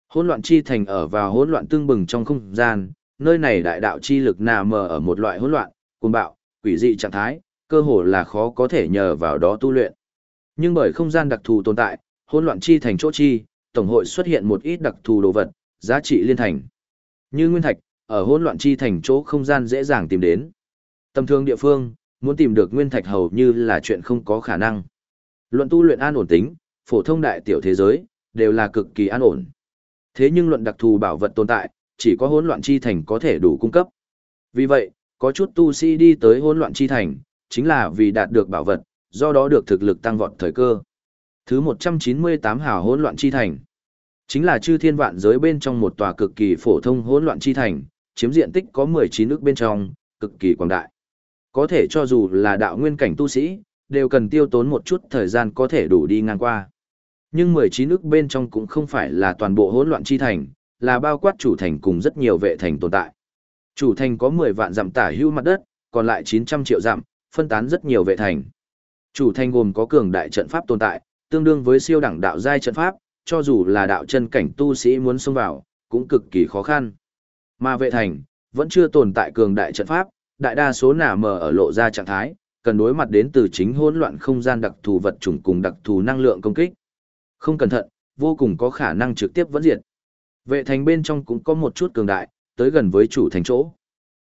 [SPEAKER 1] Hỗn loạn chi thành ở vào hỗn loạn tương bừng trong không gian, nơi này đại đạo chi lực nà mờ ở một loại hỗn loạn, cuồng bạo, quỷ dị trạng thái, cơ hồ là khó có thể nhờ vào đó tu luyện. Nhưng bởi không gian đặc thù tồn tại, hỗn loạn chi thành chỗ chi, tổng hội xuất hiện một ít đặc thù đồ vật, giá trị liên thành. Như nguyên thạch, ở hỗn loạn chi thành chỗ không gian dễ dàng tìm đến. Tầm thường địa phương, muốn tìm được nguyên thạch hầu như là chuyện không có khả năng. Luận tu luyện an ổn tính, phổ thông đại tiểu thế giới, đều là cực kỳ an ổn. Thế nhưng luận đặc thù bảo vật tồn tại, chỉ có hỗn loạn chi thành có thể đủ cung cấp. Vì vậy, có chút tu sĩ đi tới hỗn loạn chi thành, chính là vì đạt được bảo vật, do đó được thực lực tăng vọt thời cơ. Thứ 198 hào hỗn loạn chi thành, chính là chư thiên vạn giới bên trong một tòa cực kỳ phổ thông hỗn loạn chi thành, chiếm diện tích có 19 nước bên trong, cực kỳ quảng đại. Có thể cho dù là đạo nguyên cảnh tu sĩ, đều cần tiêu tốn một chút thời gian có thể đủ đi ngang qua. Nhưng 19 nước bên trong cũng không phải là toàn bộ hỗn loạn chi thành, là bao quát chủ thành cùng rất nhiều vệ thành tồn tại. Chủ thành có 10 vạn dặm tả hữu mặt đất, còn lại 900 triệu dặm, phân tán rất nhiều vệ thành. Chủ thành gồm có cường đại trận pháp tồn tại, tương đương với siêu đẳng đạo giai trận pháp, cho dù là đạo chân cảnh tu sĩ muốn xông vào, cũng cực kỳ khó khăn. Mà vệ thành, vẫn chưa tồn tại cường đại trận pháp, đại đa số nả mờ ở lộ ra trạng thái, cần đối mặt đến từ chính hỗn loạn không gian đặc thù vật chủng cùng đặc thù năng lượng công kích. Không cẩn thận, vô cùng có khả năng trực tiếp vẫn diệt. Vệ thành bên trong cũng có một chút cường đại, tới gần với chủ thành chỗ.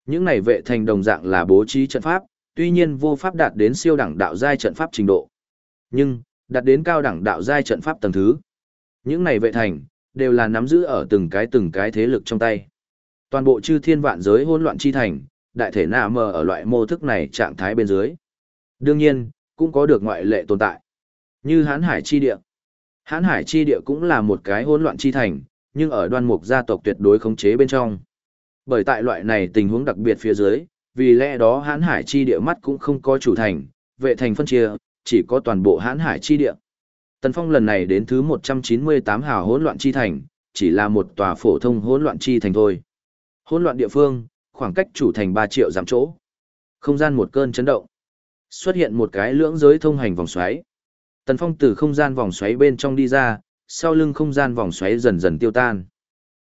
[SPEAKER 1] Những này vệ thành đồng dạng là bố trí trận pháp, tuy nhiên vô pháp đạt đến siêu đẳng đạo giai trận pháp trình độ. Nhưng, đạt đến cao đẳng đạo giai trận pháp tầng thứ. Những này vệ thành, đều là nắm giữ ở từng cái từng cái thế lực trong tay. Toàn bộ chư thiên vạn giới hỗn loạn chi thành, đại thể nạ mờ ở loại mô thức này trạng thái bên dưới. Đương nhiên, cũng có được ngoại lệ tồn tại. Như hán hải chi địa. Hán hải chi địa cũng là một cái hỗn loạn chi thành, nhưng ở đoan mục gia tộc tuyệt đối khống chế bên trong. Bởi tại loại này tình huống đặc biệt phía dưới, vì lẽ đó hán hải chi địa mắt cũng không có chủ thành, vệ thành phân chia, chỉ có toàn bộ hán hải chi địa. Tần Phong lần này đến thứ 198 hào hỗn loạn chi thành, chỉ là một tòa phổ thông hỗn loạn chi thành thôi. Hỗn loạn địa phương, khoảng cách chủ thành 3 triệu giảm chỗ. Không gian một cơn chấn động. Xuất hiện một cái lưỡng giới thông hành vòng xoáy. Tần Phong từ không gian vòng xoáy bên trong đi ra, sau lưng không gian vòng xoáy dần dần tiêu tan.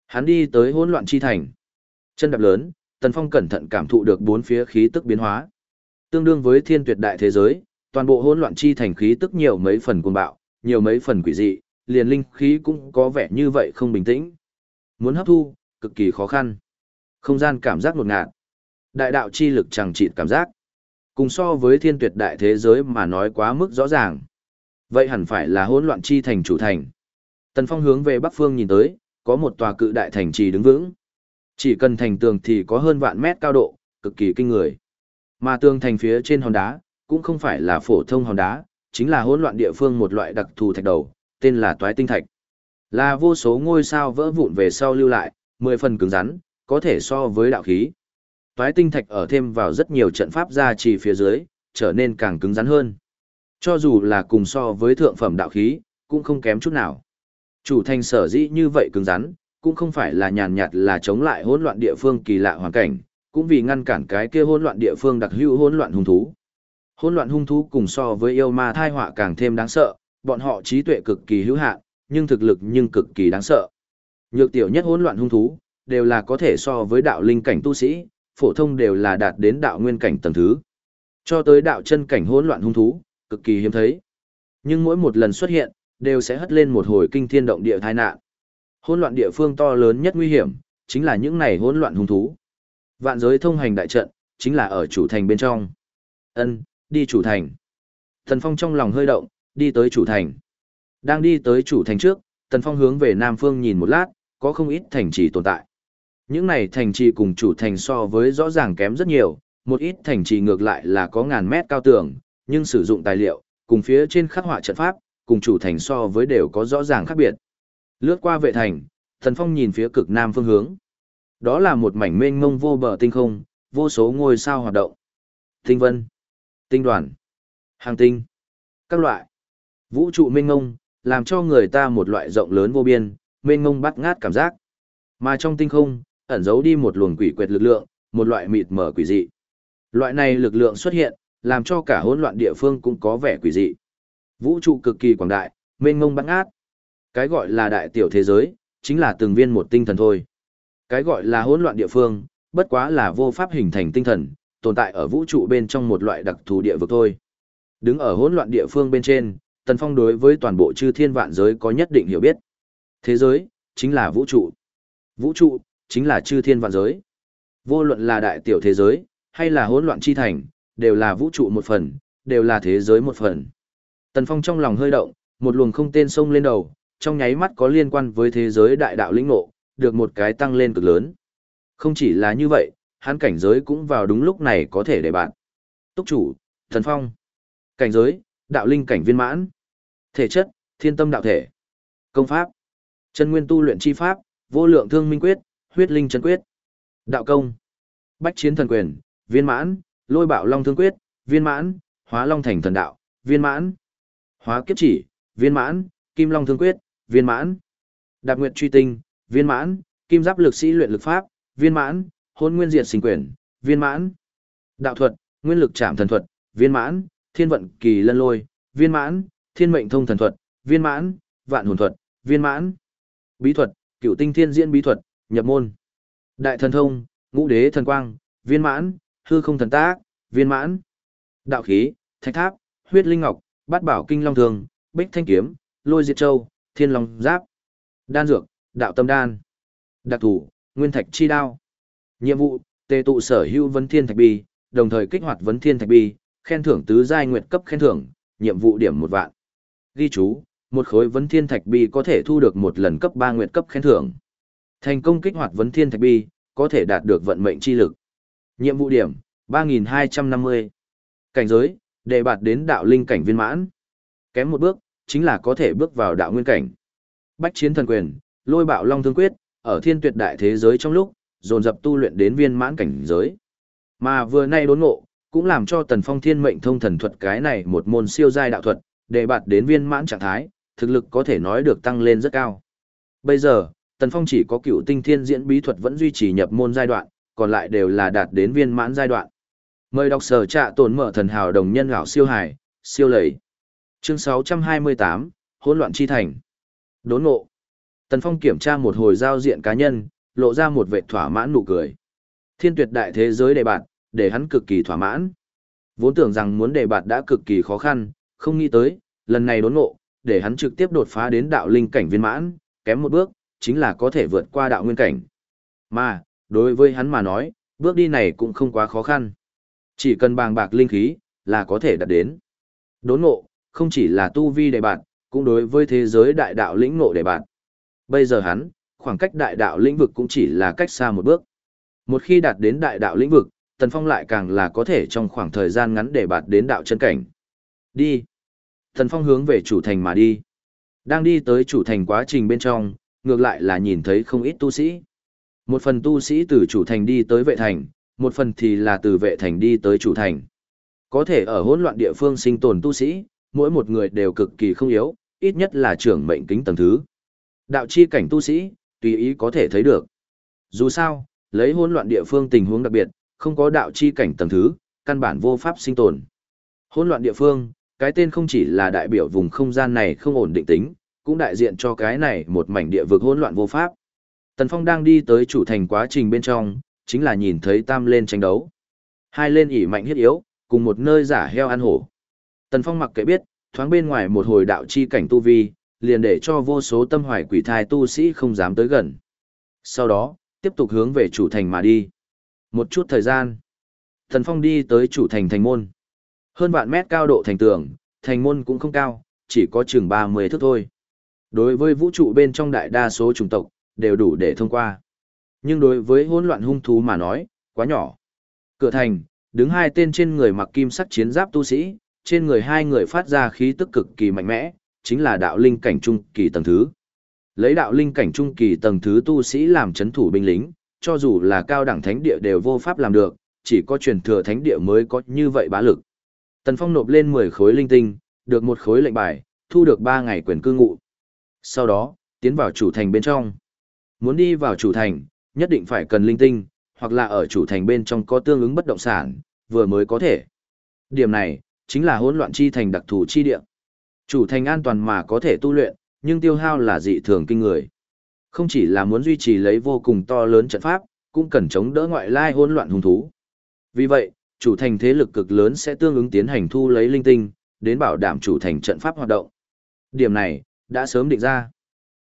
[SPEAKER 1] Hắn đi tới hỗn loạn chi thành. Chân đạp lớn, Tần Phong cẩn thận cảm thụ được bốn phía khí tức biến hóa. Tương đương với thiên tuyệt đại thế giới, toàn bộ hỗn loạn chi thành khí tức nhiều mấy phần cuồng bạo, nhiều mấy phần quỷ dị, liền linh khí cũng có vẻ như vậy không bình tĩnh. Muốn hấp thu, cực kỳ khó khăn. Không gian cảm giác ngột ngạt. Đại đạo chi lực chẳng trị cảm giác. Cùng so với thiên tuyệt đại thế giới mà nói quá mức rõ ràng. Vậy hẳn phải là hỗn loạn chi thành chủ thành. Tần Phong hướng về bắc phương nhìn tới, có một tòa cự đại thành trì đứng vững. Chỉ cần thành tường thì có hơn vạn mét cao độ, cực kỳ kinh người. Mà tường thành phía trên hòn đá, cũng không phải là phổ thông hòn đá, chính là hỗn loạn địa phương một loại đặc thù thạch đầu, tên là toái tinh thạch. Là vô số ngôi sao vỡ vụn về sau lưu lại, mười phần cứng rắn, có thể so với đạo khí. Toái tinh thạch ở thêm vào rất nhiều trận pháp gia trì phía dưới, trở nên càng cứng rắn hơn. Cho dù là cùng so với thượng phẩm đạo khí, cũng không kém chút nào. Chủ thành sở dĩ như vậy cứng rắn, cũng không phải là nhàn nhạt là chống lại hỗn loạn địa phương kỳ lạ hoàn cảnh, cũng vì ngăn cản cái kia hỗn loạn địa phương đặc hữu hỗn loạn hung thú. Hỗn loạn hung thú cùng so với yêu ma thai họa càng thêm đáng sợ, bọn họ trí tuệ cực kỳ hữu hạn, nhưng thực lực nhưng cực kỳ đáng sợ. Nhược tiểu nhất hỗn loạn hung thú, đều là có thể so với đạo linh cảnh tu sĩ, phổ thông đều là đạt đến đạo nguyên cảnh tầng thứ. Cho tới đạo chân cảnh hỗn loạn hung thú, cực kỳ hiếm thấy. Nhưng mỗi một lần xuất hiện, đều sẽ hất lên một hồi kinh thiên động địa tai nạn. Hỗn loạn địa phương to lớn nhất nguy hiểm, chính là những này hỗn loạn hung thú. Vạn giới thông hành đại trận, chính là ở chủ thành bên trong. Ân, đi chủ thành. Tần Phong trong lòng hơi động, đi tới chủ thành. Đang đi tới chủ thành trước, Tần Phong hướng về Nam Phương nhìn một lát, có không ít thành trì tồn tại. Những này thành trì cùng chủ thành so với rõ ràng kém rất nhiều, một ít thành trì ngược lại là có ngàn mét cao tường, nhưng sử dụng tài liệu, cùng phía trên khắc họa trận pháp, cùng chủ thành so với đều có rõ ràng khác biệt. Lướt qua vệ thành, Tần Phong nhìn phía cực nam phương hướng. Đó là một mảnh mênh mông vô bờ tinh không, vô số ngôi sao hoạt động. Tinh vân, tinh đoàn, hàng tinh, các loại. Vũ trụ mênh mông, làm cho người ta một loại rộng lớn vô biên, mênh mông bắt ngát cảm giác. Mà trong tinh không, ẩn giấu đi một luồng quỷ quyệt lực lượng, một loại mịt mở quỷ dị. Loại này lực lượng xuất hiện, làm cho cả hỗn loạn địa phương cũng có vẻ quỷ dị. Vũ trụ cực kỳ quảng đại, mênh mông bắt ngát. Cái gọi là đại tiểu thế giới, chính là từng viên một tinh thần thôi. Cái gọi là hỗn loạn địa phương, bất quá là vô pháp hình thành tinh thần, tồn tại ở vũ trụ bên trong một loại đặc thù địa vực thôi. Đứng ở hỗn loạn địa phương bên trên, Tần Phong đối với toàn bộ chư thiên vạn giới có nhất định hiểu biết. Thế giới, chính là vũ trụ. Vũ trụ, chính là chư thiên vạn giới. Vô luận là đại tiểu thế giới, hay là hỗn loạn chi thành, đều là vũ trụ một phần, đều là thế giới một phần. Tần Phong trong lòng hơi động, một luồng không tên sông lên đầu, trong nháy mắt có liên quan với thế giới đại đạo lĩnh ngộ, được một cái tăng lên cực lớn. Không chỉ là như vậy, hắn cảnh giới cũng vào đúng lúc này có thể để bạn. Túc chủ, Thần Phong. Cảnh giới, đạo linh cảnh viên mãn. Thể chất, thiên tâm đạo thể. Công pháp, chân nguyên tu luyện chi pháp, vô lượng thương minh quyết, huyết linh chân quyết. Đạo công. Bách chiến thần quyền, viên mãn, lôi bạo long thương quyết, viên mãn, hóa long thành thần đạo, viên mãn. Hóa kiếp chỉ, viên mãn, kim long thương quyết, viên mãn. Đạp nguyệt truy tinh, viên mãn, kim giáp lực sĩ luyện lực pháp, viên mãn, hôn nguyên diệt sinh quyền, viên mãn. Đạo thuật, nguyên lực chạm thần thuật, viên mãn, thiên vận kỳ lân lôi, viên mãn, thiên mệnh thông thần thuật, viên mãn, vạn hồn thuật, viên mãn. Bí thuật, cựu tinh thiên diễn bí thuật, nhập môn. Đại thần thông, ngũ đế thần quang, viên mãn, hư không thần tác, viên mãn. Đạo khí, thạch tháp, huyết linh ngọc, bát bảo kinh long thường, bích thanh kiếm, lôi diệt châu, thiên long giáp. Đan dược, đạo tâm đan. Đặc thủ, nguyên thạch chi đao. Nhiệm vụ, tề tụ sở hữu vấn thiên thạch bi, đồng thời kích hoạt vấn thiên thạch bi, khen thưởng tứ giai nguyệt cấp khen thưởng, nhiệm vụ điểm một vạn. Ghi chú, một khối vấn thiên thạch bi có thể thu được một lần cấp ba nguyệt cấp khen thưởng. Thành công kích hoạt vấn thiên thạch bi, có thể đạt được vận mệnh chi lực. Nhiệm vụ điểm, 3250. Cảnh giới, đề bạt đến đạo linh cảnh viên mãn. Kém một bước, chính là có thể bước vào đạo nguyên cảnh. Bách chiến thần quyền, lôi bạo long thương quyết, ở thiên tuyệt đại thế giới trong lúc, dồn dập tu luyện đến viên mãn cảnh giới. Mà vừa nay đốn ngộ, cũng làm cho tần phong thiên mệnh thông thần thuật cái này một môn siêu giai đạo thuật, để bạt đến viên mãn trạng thái, thực lực có thể nói được tăng lên rất cao. Bây giờ, tần phong chỉ có cựu tinh thiên diễn bí thuật vẫn duy trì nhập môn giai đoạn, còn lại đều là đạt đến viên mãn giai đoạn. Mời đọc sở trạ tồn mở thần hào đồng nhân gạo siêu hải, siêu lầy. Chương 628, hỗn loạn chi thành. Đốn ngộ. Tần Phong kiểm tra một hồi giao diện cá nhân, lộ ra một vẻ thỏa mãn nụ cười. Thiên tuyệt đại thế giới đề bạt, để hắn cực kỳ thỏa mãn. Vốn tưởng rằng muốn đề bạt đã cực kỳ khó khăn, không nghĩ tới, lần này đốn ngộ, để hắn trực tiếp đột phá đến đạo linh cảnh viên mãn, kém một bước, chính là có thể vượt qua đạo nguyên cảnh. Mà, đối với hắn mà nói, bước đi này cũng không quá khó khăn. Chỉ cần bàng bạc linh khí, là có thể đạt đến. Đốn ngộ, không chỉ là tu vi đề bạt, cũng đối với thế giới đại đạo lĩnh ngộ đề bạt. Bây giờ hắn, khoảng cách đại đạo lĩnh vực cũng chỉ là cách xa một bước. Một khi đạt đến đại đạo lĩnh vực, Tần Phong lại càng là có thể trong khoảng thời gian ngắn để bạt đến đạo chân cảnh. Đi. Tần Phong hướng về chủ thành mà đi. Đang đi tới chủ thành quá trình bên trong, ngược lại là nhìn thấy không ít tu sĩ. Một phần tu sĩ từ chủ thành đi tới vệ thành, một phần thì là từ vệ thành đi tới chủ thành. Có thể ở hỗn loạn địa phương sinh tồn tu sĩ, mỗi một người đều cực kỳ không yếu, ít nhất là trưởng mệnh kính tầng thứ. Đạo chi cảnh tu sĩ, tùy ý có thể thấy được. Dù sao, lấy hỗn loạn địa phương tình huống đặc biệt, không có đạo chi cảnh tầng thứ, căn bản vô pháp sinh tồn. Hỗn loạn địa phương, cái tên không chỉ là đại biểu vùng không gian này không ổn định tính, cũng đại diện cho cái này một mảnh địa vực hỗn loạn vô pháp. Tần Phong đang đi tới chủ thành quá trình bên trong, chính là nhìn thấy tam lên tranh đấu. Hai lên ỉ mạnh hiết yếu, cùng một nơi giả heo ăn hổ. Tần Phong mặc kệ biết, thoáng bên ngoài một hồi đạo chi cảnh tu vi, liền để cho vô số tâm hoài quỷ thai tu sĩ không dám tới gần. Sau đó, tiếp tục hướng về chủ thành mà đi. Một chút thời gian, thần Phong đi tới chủ thành thành môn. Hơn vạn mét cao độ thành tường, thành môn cũng không cao, chỉ có chừng 30 thước thôi. Đối với vũ trụ bên trong đại đa số chủng tộc, đều đủ để thông qua. Nhưng đối với hỗn loạn hung thú mà nói, quá nhỏ. Cửa thành, đứng hai tên trên người mặc kim sắc chiến giáp tu sĩ, trên người hai người phát ra khí tức cực kỳ mạnh mẽ, chính là đạo linh cảnh trung kỳ tầng thứ. Lấy đạo linh cảnh trung kỳ tầng thứ tu sĩ làm chấn thủ binh lính, cho dù là cao đẳng thánh địa đều vô pháp làm được, chỉ có truyền thừa thánh địa mới có như vậy bá lực. Tần Phong nộp lên 10 khối linh tinh, được một khối lệnh bài, thu được 3 ngày quyền cư ngụ. Sau đó, tiến vào chủ thành bên trong. Muốn đi vào chủ thành, nhất định phải cần linh tinh, hoặc là ở chủ thành bên trong có tương ứng bất động sản, vừa mới có thể. Điểm này, chính là hỗn loạn chi thành đặc thù chi địa. Chủ thành an toàn mà có thể tu luyện, nhưng tiêu hao là dị thường kinh người. Không chỉ là muốn duy trì lấy vô cùng to lớn trận pháp, cũng cần chống đỡ ngoại lai hỗn loạn hung thú. Vì vậy, chủ thành thế lực cực lớn sẽ tương ứng tiến hành thu lấy linh tinh, đến bảo đảm chủ thành trận pháp hoạt động. Điểm này, đã sớm định ra.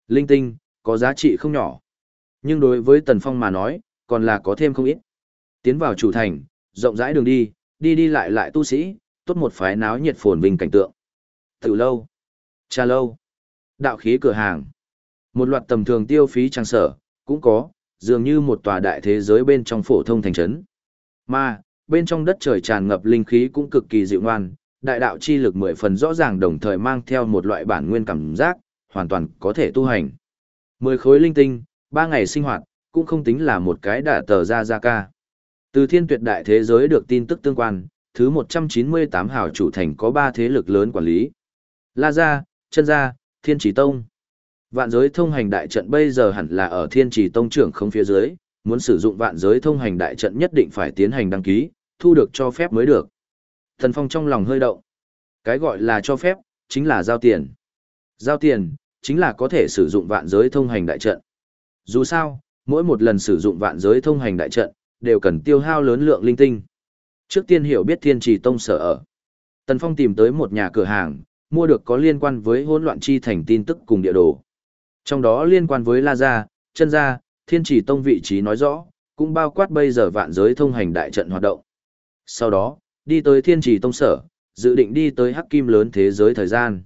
[SPEAKER 1] Linh tinh, có giá trị không nhỏ. Nhưng đối với Tần Phong mà nói, còn là có thêm không ít. Tiến vào chủ thành, rộng rãi đường đi, đi đi lại lại tu sĩ, tốt một phái náo nhiệt phồn vinh cảnh tượng. Từ lâu, trà lâu, đạo khí cửa hàng, một loạt tầm thường tiêu phí trang sở, cũng có, dường như một tòa đại thế giới bên trong phổ thông thành trấn. Mà, bên trong đất trời tràn ngập linh khí cũng cực kỳ dịu ngoan, đại đạo chi lực mười phần rõ ràng đồng thời mang theo một loại bản nguyên cảm giác, hoàn toàn có thể tu hành. Mười khối linh tinh, ba ngày sinh hoạt, cũng không tính là một cái đả tờ ra ra ca. Từ thiên tuyệt đại thế giới được tin tức tương quan, thứ 198 hào chủ thành có ba thế lực lớn quản lý. La Gia, Chân Gia, Thiên Chỉ Tông. Vạn giới thông hành đại trận bây giờ hẳn là ở Thiên Chỉ Tông trưởng không phía dưới, muốn sử dụng vạn giới thông hành đại trận nhất định phải tiến hành đăng ký, thu được cho phép mới được. Thần Phong trong lòng hơi động. Cái gọi là cho phép, chính là giao tiền. Giao tiền, chính là có thể sử dụng vạn giới thông hành đại trận. Dù sao, mỗi một lần sử dụng vạn giới thông hành đại trận, đều cần tiêu hao lớn lượng linh tinh. Trước tiên hiểu biết thiên trì tông sở ở. Tần Phong tìm tới một nhà cửa hàng, mua được có liên quan với hỗn loạn chi thành tin tức cùng địa đồ. Trong đó liên quan với La Gia, Chân Gia, Thiên chỉ Tông vị trí nói rõ, cũng bao quát bây giờ vạn giới thông hành đại trận hoạt động. Sau đó, đi tới Thiên chỉ Tông sở, dự định đi tới Hắc Kim lớn thế giới thời gian.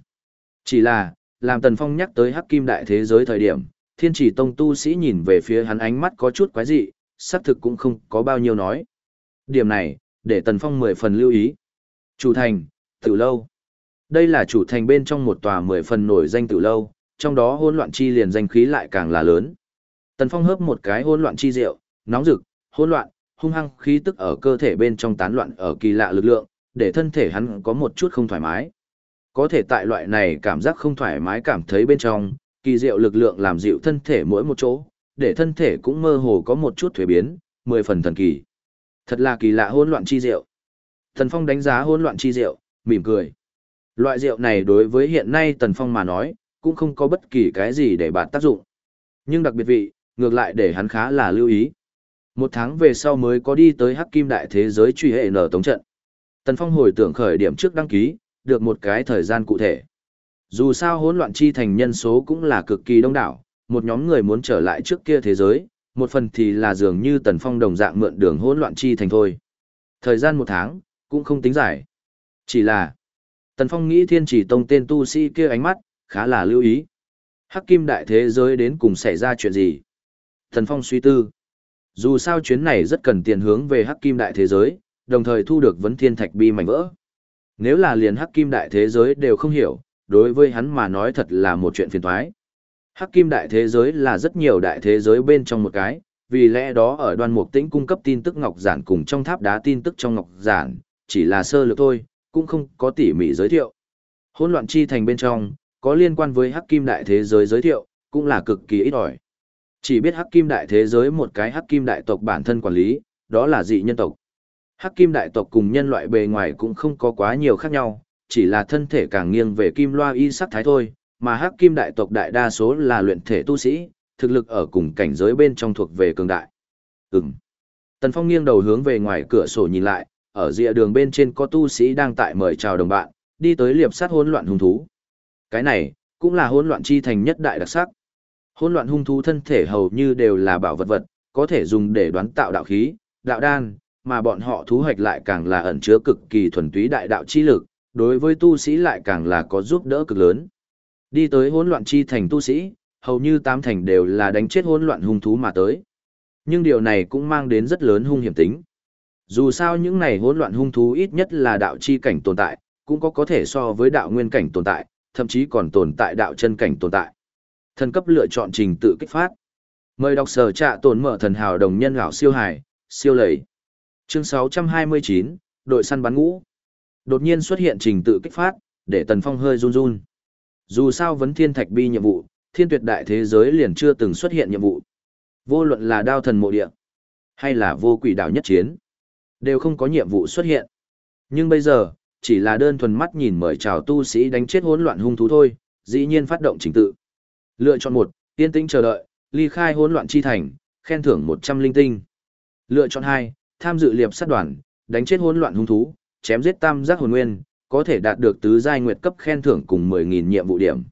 [SPEAKER 1] Chỉ là, làm Tần Phong nhắc tới Hắc Kim đại thế giới thời điểm, Thiên chỉ Tông tu sĩ nhìn về phía hắn ánh mắt có chút quái dị, xác thực cũng không có bao nhiêu nói. Điểm này, để Tần Phong mười phần lưu ý. Chủ thành, Tử Lâu. Đây là chủ thành bên trong một tòa mười phần nổi danh Tử Lâu, trong đó hỗn loạn chi liền danh khí lại càng là lớn. Tần Phong hớp một cái hỗn loạn chi rượu, nóng rực, hỗn loạn, hung hăng khí tức ở cơ thể bên trong tán loạn ở kỳ lạ lực lượng, để thân thể hắn có một chút không thoải mái. Có thể tại loại này cảm giác không thoải mái cảm thấy bên trong, kỳ diệu lực lượng làm dịu thân thể mỗi một chỗ, để thân thể cũng mơ hồ có một chút thuế biến, mười phần thần kỳ. Thật là kỳ lạ hỗn loạn chi rượu. Tần Phong đánh giá hỗn loạn chi rượu, mỉm cười. Loại rượu này đối với hiện nay Tần Phong mà nói, cũng không có bất kỳ cái gì để bạn tác dụng. Nhưng đặc biệt vị, ngược lại để hắn khá là lưu ý. Một tháng về sau mới có đi tới Hắc Kim Đại Thế giới truy hệ nở tống trận. Tần Phong hồi tưởng khởi điểm trước đăng ký, được một cái thời gian cụ thể. Dù sao hỗn loạn chi thành nhân số cũng là cực kỳ đông đảo, một nhóm người muốn trở lại trước kia thế giới, một phần thì là dường như Tần Phong đồng dạng mượn đường hỗn loạn chi thành thôi. Thời gian một tháng, cũng không tính dài. Chỉ là, Tần Phong nghĩ thiên chỉ tông tên tu sĩ kia ánh mắt, khá là lưu ý. Hắc kim đại thế giới đến cùng xảy ra chuyện gì? Tần Phong suy tư. Dù sao chuyến này rất cần tiền hướng về Hắc kim đại thế giới, đồng thời thu được vấn thiên thạch bi mảnh vỡ. Nếu là liền Hắc kim đại thế giới đều không hiểu, đối với hắn mà nói thật là một chuyện phiền toái. Hắc kim đại thế giới là rất nhiều đại thế giới bên trong một cái, vì lẽ đó ở đoan mục tĩnh cung cấp tin tức ngọc giản cùng trong tháp đá tin tức trong ngọc giản, chỉ là sơ lược thôi, cũng không có tỉ mỉ giới thiệu. Hỗn loạn chi thành bên trong, có liên quan với hắc kim đại thế giới giới thiệu, cũng là cực kỳ ít ỏi. Chỉ biết hắc kim đại thế giới một cái hắc kim đại tộc bản thân quản lý, đó là dị nhân tộc. Hắc kim đại tộc cùng nhân loại bề ngoài cũng không có quá nhiều khác nhau, chỉ là thân thể càng nghiêng về kim loa y sắc thái thôi, mà hắc kim đại tộc đại đa số là luyện thể tu sĩ, thực lực ở cùng cảnh giới bên trong thuộc về cường đại. Ừm. Tần Phong nghiêng đầu hướng về ngoài cửa sổ nhìn lại, ở rìa đường bên trên có tu sĩ đang tại mời chào đồng bạn, đi tới liệp sát hỗn loạn hung thú. Cái này, cũng là hỗn loạn chi thành nhất đại đặc sắc. Hỗn loạn hung thú thân thể hầu như đều là bảo vật vật, có thể dùng để đoán tạo đạo khí, đạo đan, mà bọn họ thú hoạch lại càng là ẩn chứa cực kỳ thuần túy đại đạo chi lực, đối với tu sĩ lại càng là có giúp đỡ cực lớn. Đi tới hỗn loạn chi thành tu sĩ, hầu như tám thành đều là đánh chết hỗn loạn hung thú mà tới. Nhưng điều này cũng mang đến rất lớn hung hiểm tính. Dù sao những này hỗn loạn hung thú ít nhất là đạo chi cảnh tồn tại, cũng có có thể so với đạo nguyên cảnh tồn tại, thậm chí còn tồn tại đạo chân cảnh tồn tại. Thần cấp lựa chọn trình tự kích phát. Mời đọc sở trạ tồn mở thần hào đồng nhân gạo siêu hải, siêu lầy. Chương 629, đội săn bắn ngũ. Đột nhiên xuất hiện trình tự kích phát, để Tần Phong hơi run run. Dù sao vấn thiên thạch bi nhiệm vụ, thiên tuyệt đại thế giới liền chưa từng xuất hiện nhiệm vụ. Vô luận là đao thần mộ địa, hay là vô quỷ đảo nhất chiến, đều không có nhiệm vụ xuất hiện. Nhưng bây giờ, chỉ là đơn thuần mắt nhìn mời chào tu sĩ đánh chết hỗn loạn hung thú thôi, dĩ nhiên phát động trình tự. Lựa chọn một, yên tĩnh chờ đợi, ly khai hỗn loạn chi thành, khen thưởng 100 linh tinh. Lựa chọn hai, tham dự liệp sát đoàn, đánh chết hỗn loạn hung thú, chém giết tam giác hồn nguyên, có thể đạt được tứ giai nguyệt cấp khen thưởng cùng 10000 nhiệm vụ điểm.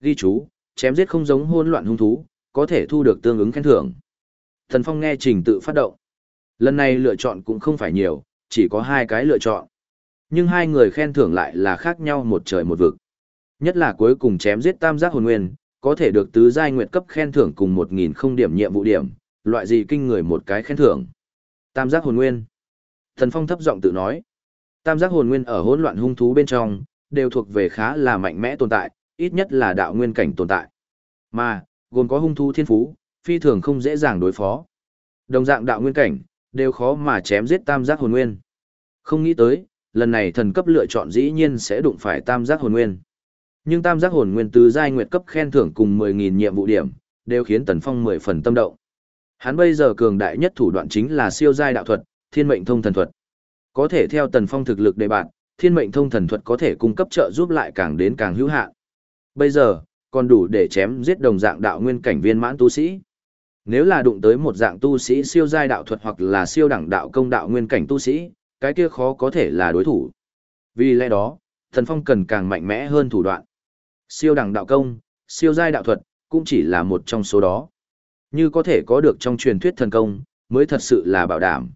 [SPEAKER 1] Ghi chú, chém giết không giống hỗn loạn hung thú, có thể thu được tương ứng khen thưởng. Thần Phong nghe trình tự phát động. Lần này lựa chọn cũng không phải nhiều, chỉ có hai cái lựa chọn. Nhưng hai người khen thưởng lại là khác nhau một trời một vực. Nhất là cuối cùng chém giết tam giác hồn nguyên, có thể được tứ giai nguyệt cấp khen thưởng cùng 1000 không điểm nhiệm vụ điểm, loại gì kinh người một cái khen thưởng. Tam giác hồn nguyên. Thần Phong thấp giọng tự nói. Tam giác hồn nguyên ở hỗn loạn hung thú bên trong, đều thuộc về khá là mạnh mẽ tồn tại, ít nhất là đạo nguyên cảnh tồn tại. Mà, gồm có hung thú thiên phú, phi thường không dễ dàng đối phó. Đồng dạng đạo nguyên cảnh, đều khó mà chém giết tam giác hồn nguyên. Không nghĩ tới, lần này thần cấp lựa chọn dĩ nhiên sẽ đụng phải tam giác hồn nguyên. Nhưng tam giác hồn nguyên tứ giai nguyệt cấp khen thưởng cùng 10.000 nhiệm vụ điểm, đều khiến Tần Phong 10 phần tâm động. Hắn bây giờ cường đại nhất thủ đoạn chính là siêu giai đạo thuật, thiên mệnh thông thần thuật. Có thể theo Tần Phong thực lực đề bạn, thiên mệnh thông thần thuật có thể cung cấp trợ giúp lại càng đến càng hữu hạn. Bây giờ, còn đủ để chém giết đồng dạng đạo nguyên cảnh viên mãn tu sĩ. Nếu là đụng tới một dạng tu sĩ siêu giai đạo thuật hoặc là siêu đẳng đạo công đạo nguyên cảnh tu sĩ, cái kia khó có thể là đối thủ. Vì lẽ đó, Thần Phong cần càng mạnh mẽ hơn thủ đoạn. Siêu đẳng đạo công, siêu giai đạo thuật, cũng chỉ là một trong số đó. Như có thể có được trong truyền thuyết thần công, mới thật sự là bảo đảm.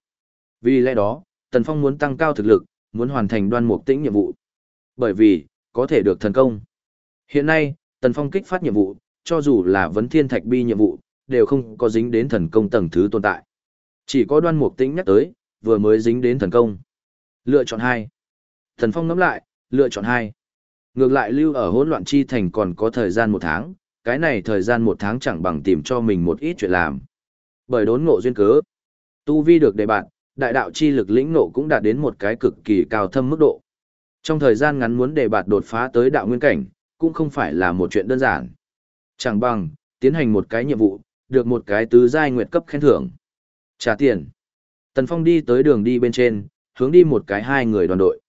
[SPEAKER 1] Vì lẽ đó, Tần Phong muốn tăng cao thực lực, muốn hoàn thành đoan mục tĩnh nhiệm vụ. Bởi vì, có thể được thần công. Hiện nay, Tần Phong kích phát nhiệm vụ, cho dù là vấn thiên thạch bi nhiệm vụ, đều không có dính đến thần công tầng thứ tồn tại. Chỉ có đoan mục tĩnh nhắc tới, vừa mới dính đến thần công. Lựa chọn hai. Thần Phong ngẫm lại, lựa chọn hai. Ngược lại lưu ở hỗn loạn chi thành còn có thời gian một tháng, cái này thời gian một tháng chẳng bằng tìm cho mình một ít chuyện làm. Bởi đốn ngộ duyên cớ, tu vi được đề bạn, đại đạo chi lực lĩnh ngộ cũng đạt đến một cái cực kỳ cao thâm mức độ. Trong thời gian ngắn muốn đề bạt đột phá tới đạo nguyên cảnh, cũng không phải là một chuyện đơn giản. Chẳng bằng, tiến hành một cái nhiệm vụ, được một cái tứ giai nguyệt cấp khen thưởng. Trả tiền. Tần Phong đi tới đường đi bên trên, hướng đi một cái hai người đoàn đội.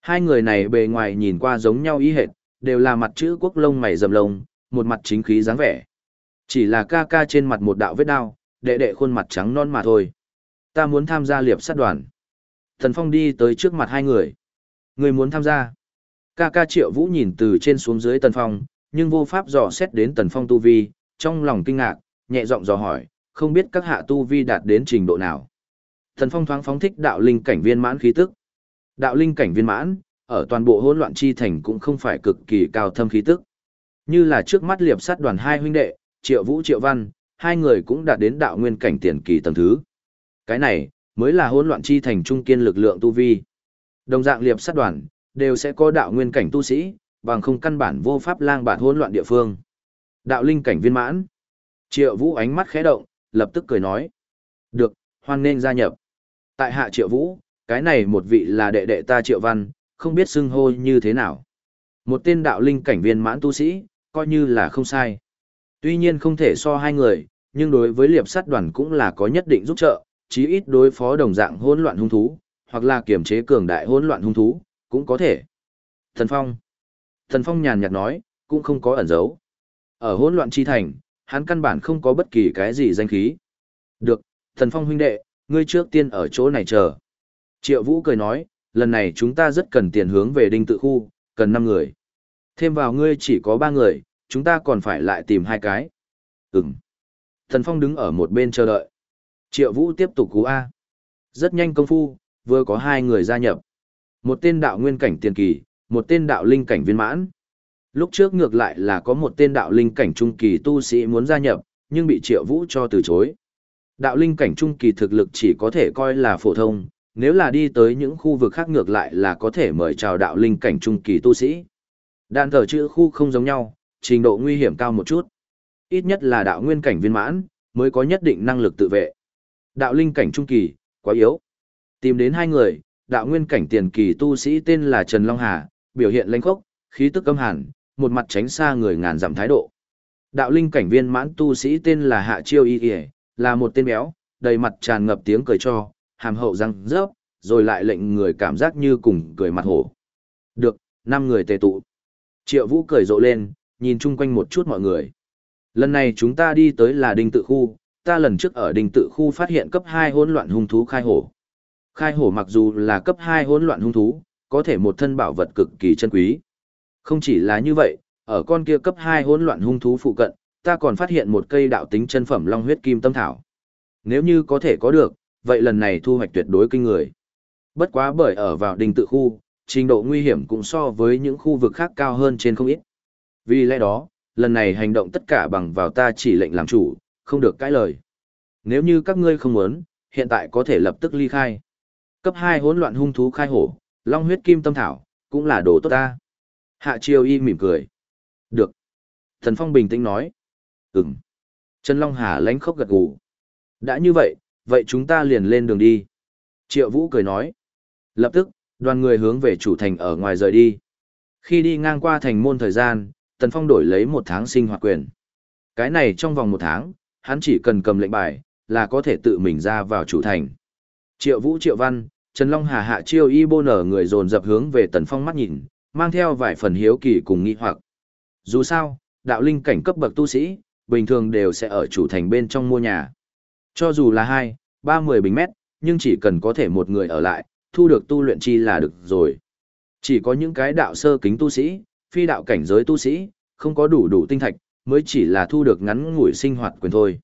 [SPEAKER 1] Hai người này bề ngoài nhìn qua giống nhau ý hệt, đều là mặt chữ quốc lông mày rầm lông, một mặt chính khí dáng vẻ. Chỉ là ca ca trên mặt một đạo vết đao, đệ đệ khuôn mặt trắng non mà thôi. Ta muốn tham gia liệp sát đoàn. Thần Phong đi tới trước mặt hai người. Người muốn tham gia. Ca ca triệu vũ nhìn từ trên xuống dưới Tần Phong, nhưng vô pháp dò xét đến Tần Phong tu vi, trong lòng kinh ngạc, nhẹ giọng dò hỏi, không biết các hạ tu vi đạt đến trình độ nào. Thần Phong thoáng phóng thích đạo linh cảnh viên mãn khí tức. Đạo linh cảnh viên mãn, ở toàn bộ hỗn loạn chi thành cũng không phải cực kỳ cao thâm khí tức. Như là trước mắt liệp sát đoàn hai huynh đệ, Triệu Vũ Triệu Văn, hai người cũng đạt đến đạo nguyên cảnh tiền kỳ tầng thứ. Cái này, mới là hỗn loạn chi thành trung kiên lực lượng tu vi. Đồng dạng liệp sát đoàn, đều sẽ có đạo nguyên cảnh tu sĩ, bằng không căn bản vô pháp lang bản hỗn loạn địa phương. Đạo linh cảnh viên mãn. Triệu Vũ ánh mắt khẽ động, lập tức cười nói. Được, hoan nên gia nhập. Tại hạ Triệu Vũ, cái này một vị là đệ đệ ta Triệu Văn, không biết xưng hô như thế nào. Một tên đạo linh cảnh viên mãn tu sĩ, coi như là không sai. Tuy nhiên không thể so hai người, nhưng đối với liệp sát đoàn cũng là có nhất định giúp trợ, chí ít đối phó đồng dạng hỗn loạn hung thú, hoặc là kiểm chế cường đại hỗn loạn hung thú, cũng có thể. Thần Phong. Thần Phong nhàn nhạt nói, cũng không có ẩn giấu. Ở hỗn loạn chi thành, hắn căn bản không có bất kỳ cái gì danh khí. Được, Thần Phong huynh đệ, ngươi trước tiên ở chỗ này chờ. Triệu Vũ cười nói, lần này chúng ta rất cần tiền hướng về đinh tự khu, cần 5 người. Thêm vào ngươi chỉ có 3 người, chúng ta còn phải lại tìm hai cái. Ừm. Thần Phong đứng ở một bên chờ đợi. Triệu Vũ tiếp tục cú A. Rất nhanh công phu, vừa có hai người gia nhập. Một tên đạo nguyên cảnh tiền kỳ, một tên đạo linh cảnh viên mãn. Lúc trước ngược lại là có một tên đạo linh cảnh trung kỳ tu sĩ muốn gia nhập, nhưng bị Triệu Vũ cho từ chối. Đạo linh cảnh trung kỳ thực lực chỉ có thể coi là phổ thông, nếu là đi tới những khu vực khác ngược lại là có thể mời chào đạo linh cảnh trung kỳ tu sĩ. Đạn thờ chữ khu không giống nhau, trình độ nguy hiểm cao một chút. Ít nhất là đạo nguyên cảnh viên mãn, mới có nhất định năng lực tự vệ. Đạo linh cảnh trung kỳ, quá yếu. Tìm đến hai người, đạo nguyên cảnh tiền kỳ tu sĩ tên là Trần Long Hà, biểu hiện lãnh khốc, khí tức căm hàn, một mặt tránh xa người ngàn dặm thái độ. Đạo linh cảnh viên mãn tu sĩ tên là Hạ Chiêu Y Y, là một tên béo, đầy mặt tràn ngập tiếng cười cho, hàm hậu răng rớp, rồi lại lệnh người cảm giác như cùng cười mặt hổ. Được, năm người tề tụ. Triệu Vũ cười rộ lên, nhìn chung quanh một chút mọi người. Lần này chúng ta đi tới là đinh tự khu, ta lần trước ở đinh tự khu phát hiện cấp 2 hỗn loạn hung thú khai hổ. Khai hổ mặc dù là cấp 2 hỗn loạn hung thú, có thể một thân bảo vật cực kỳ chân quý. Không chỉ là như vậy, ở con kia cấp 2 hỗn loạn hung thú phụ cận, ta còn phát hiện một cây đạo tính chân phẩm long huyết kim tâm thảo. Nếu như có thể có được, vậy lần này thu hoạch tuyệt đối kinh người. Bất quá bởi ở vào đình tự khu, trình độ nguy hiểm cũng so với những khu vực khác cao hơn trên không ít. Vì lẽ đó, lần này hành động tất cả bằng vào ta chỉ lệnh làm chủ, không được cãi lời. Nếu như các ngươi không muốn, hiện tại có thể lập tức ly khai. Cấp 2 hỗn loạn hung thú khai hổ, long huyết kim tâm thảo, cũng là đồ tốt ta. Hạ Triều Y mỉm cười. Được. Thần Phong bình tĩnh nói. Ừm. Trần Long Hà lánh khóc gật gù. Đã như vậy, vậy chúng ta liền lên đường đi. Triệu Vũ cười nói. Lập tức, đoàn người hướng về chủ thành ở ngoài rời đi. Khi đi ngang qua thành môn thời gian, Tần Phong đổi lấy một tháng sinh hoạt quyền. Cái này trong vòng một tháng, hắn chỉ cần cầm lệnh bài, là có thể tự mình ra vào chủ thành. Triệu Vũ Triệu Văn, Trần Long Hà hạ chiêu y bô nở người dồn dập hướng về Tần Phong mắt nhìn, mang theo vài phần hiếu kỳ cùng nghi hoặc. Dù sao, đạo linh cảnh cấp bậc tu sĩ, bình thường đều sẽ ở chủ thành bên trong mua nhà. Cho dù là hai, ba mười bình mét, nhưng chỉ cần có thể một người ở lại, thu được tu luyện chi là được rồi. Chỉ có những cái đạo sơ kính tu sĩ, phi đạo cảnh giới tu sĩ, không có đủ đủ tinh thạch, mới chỉ là thu được ngắn ngủi sinh hoạt quyền thôi.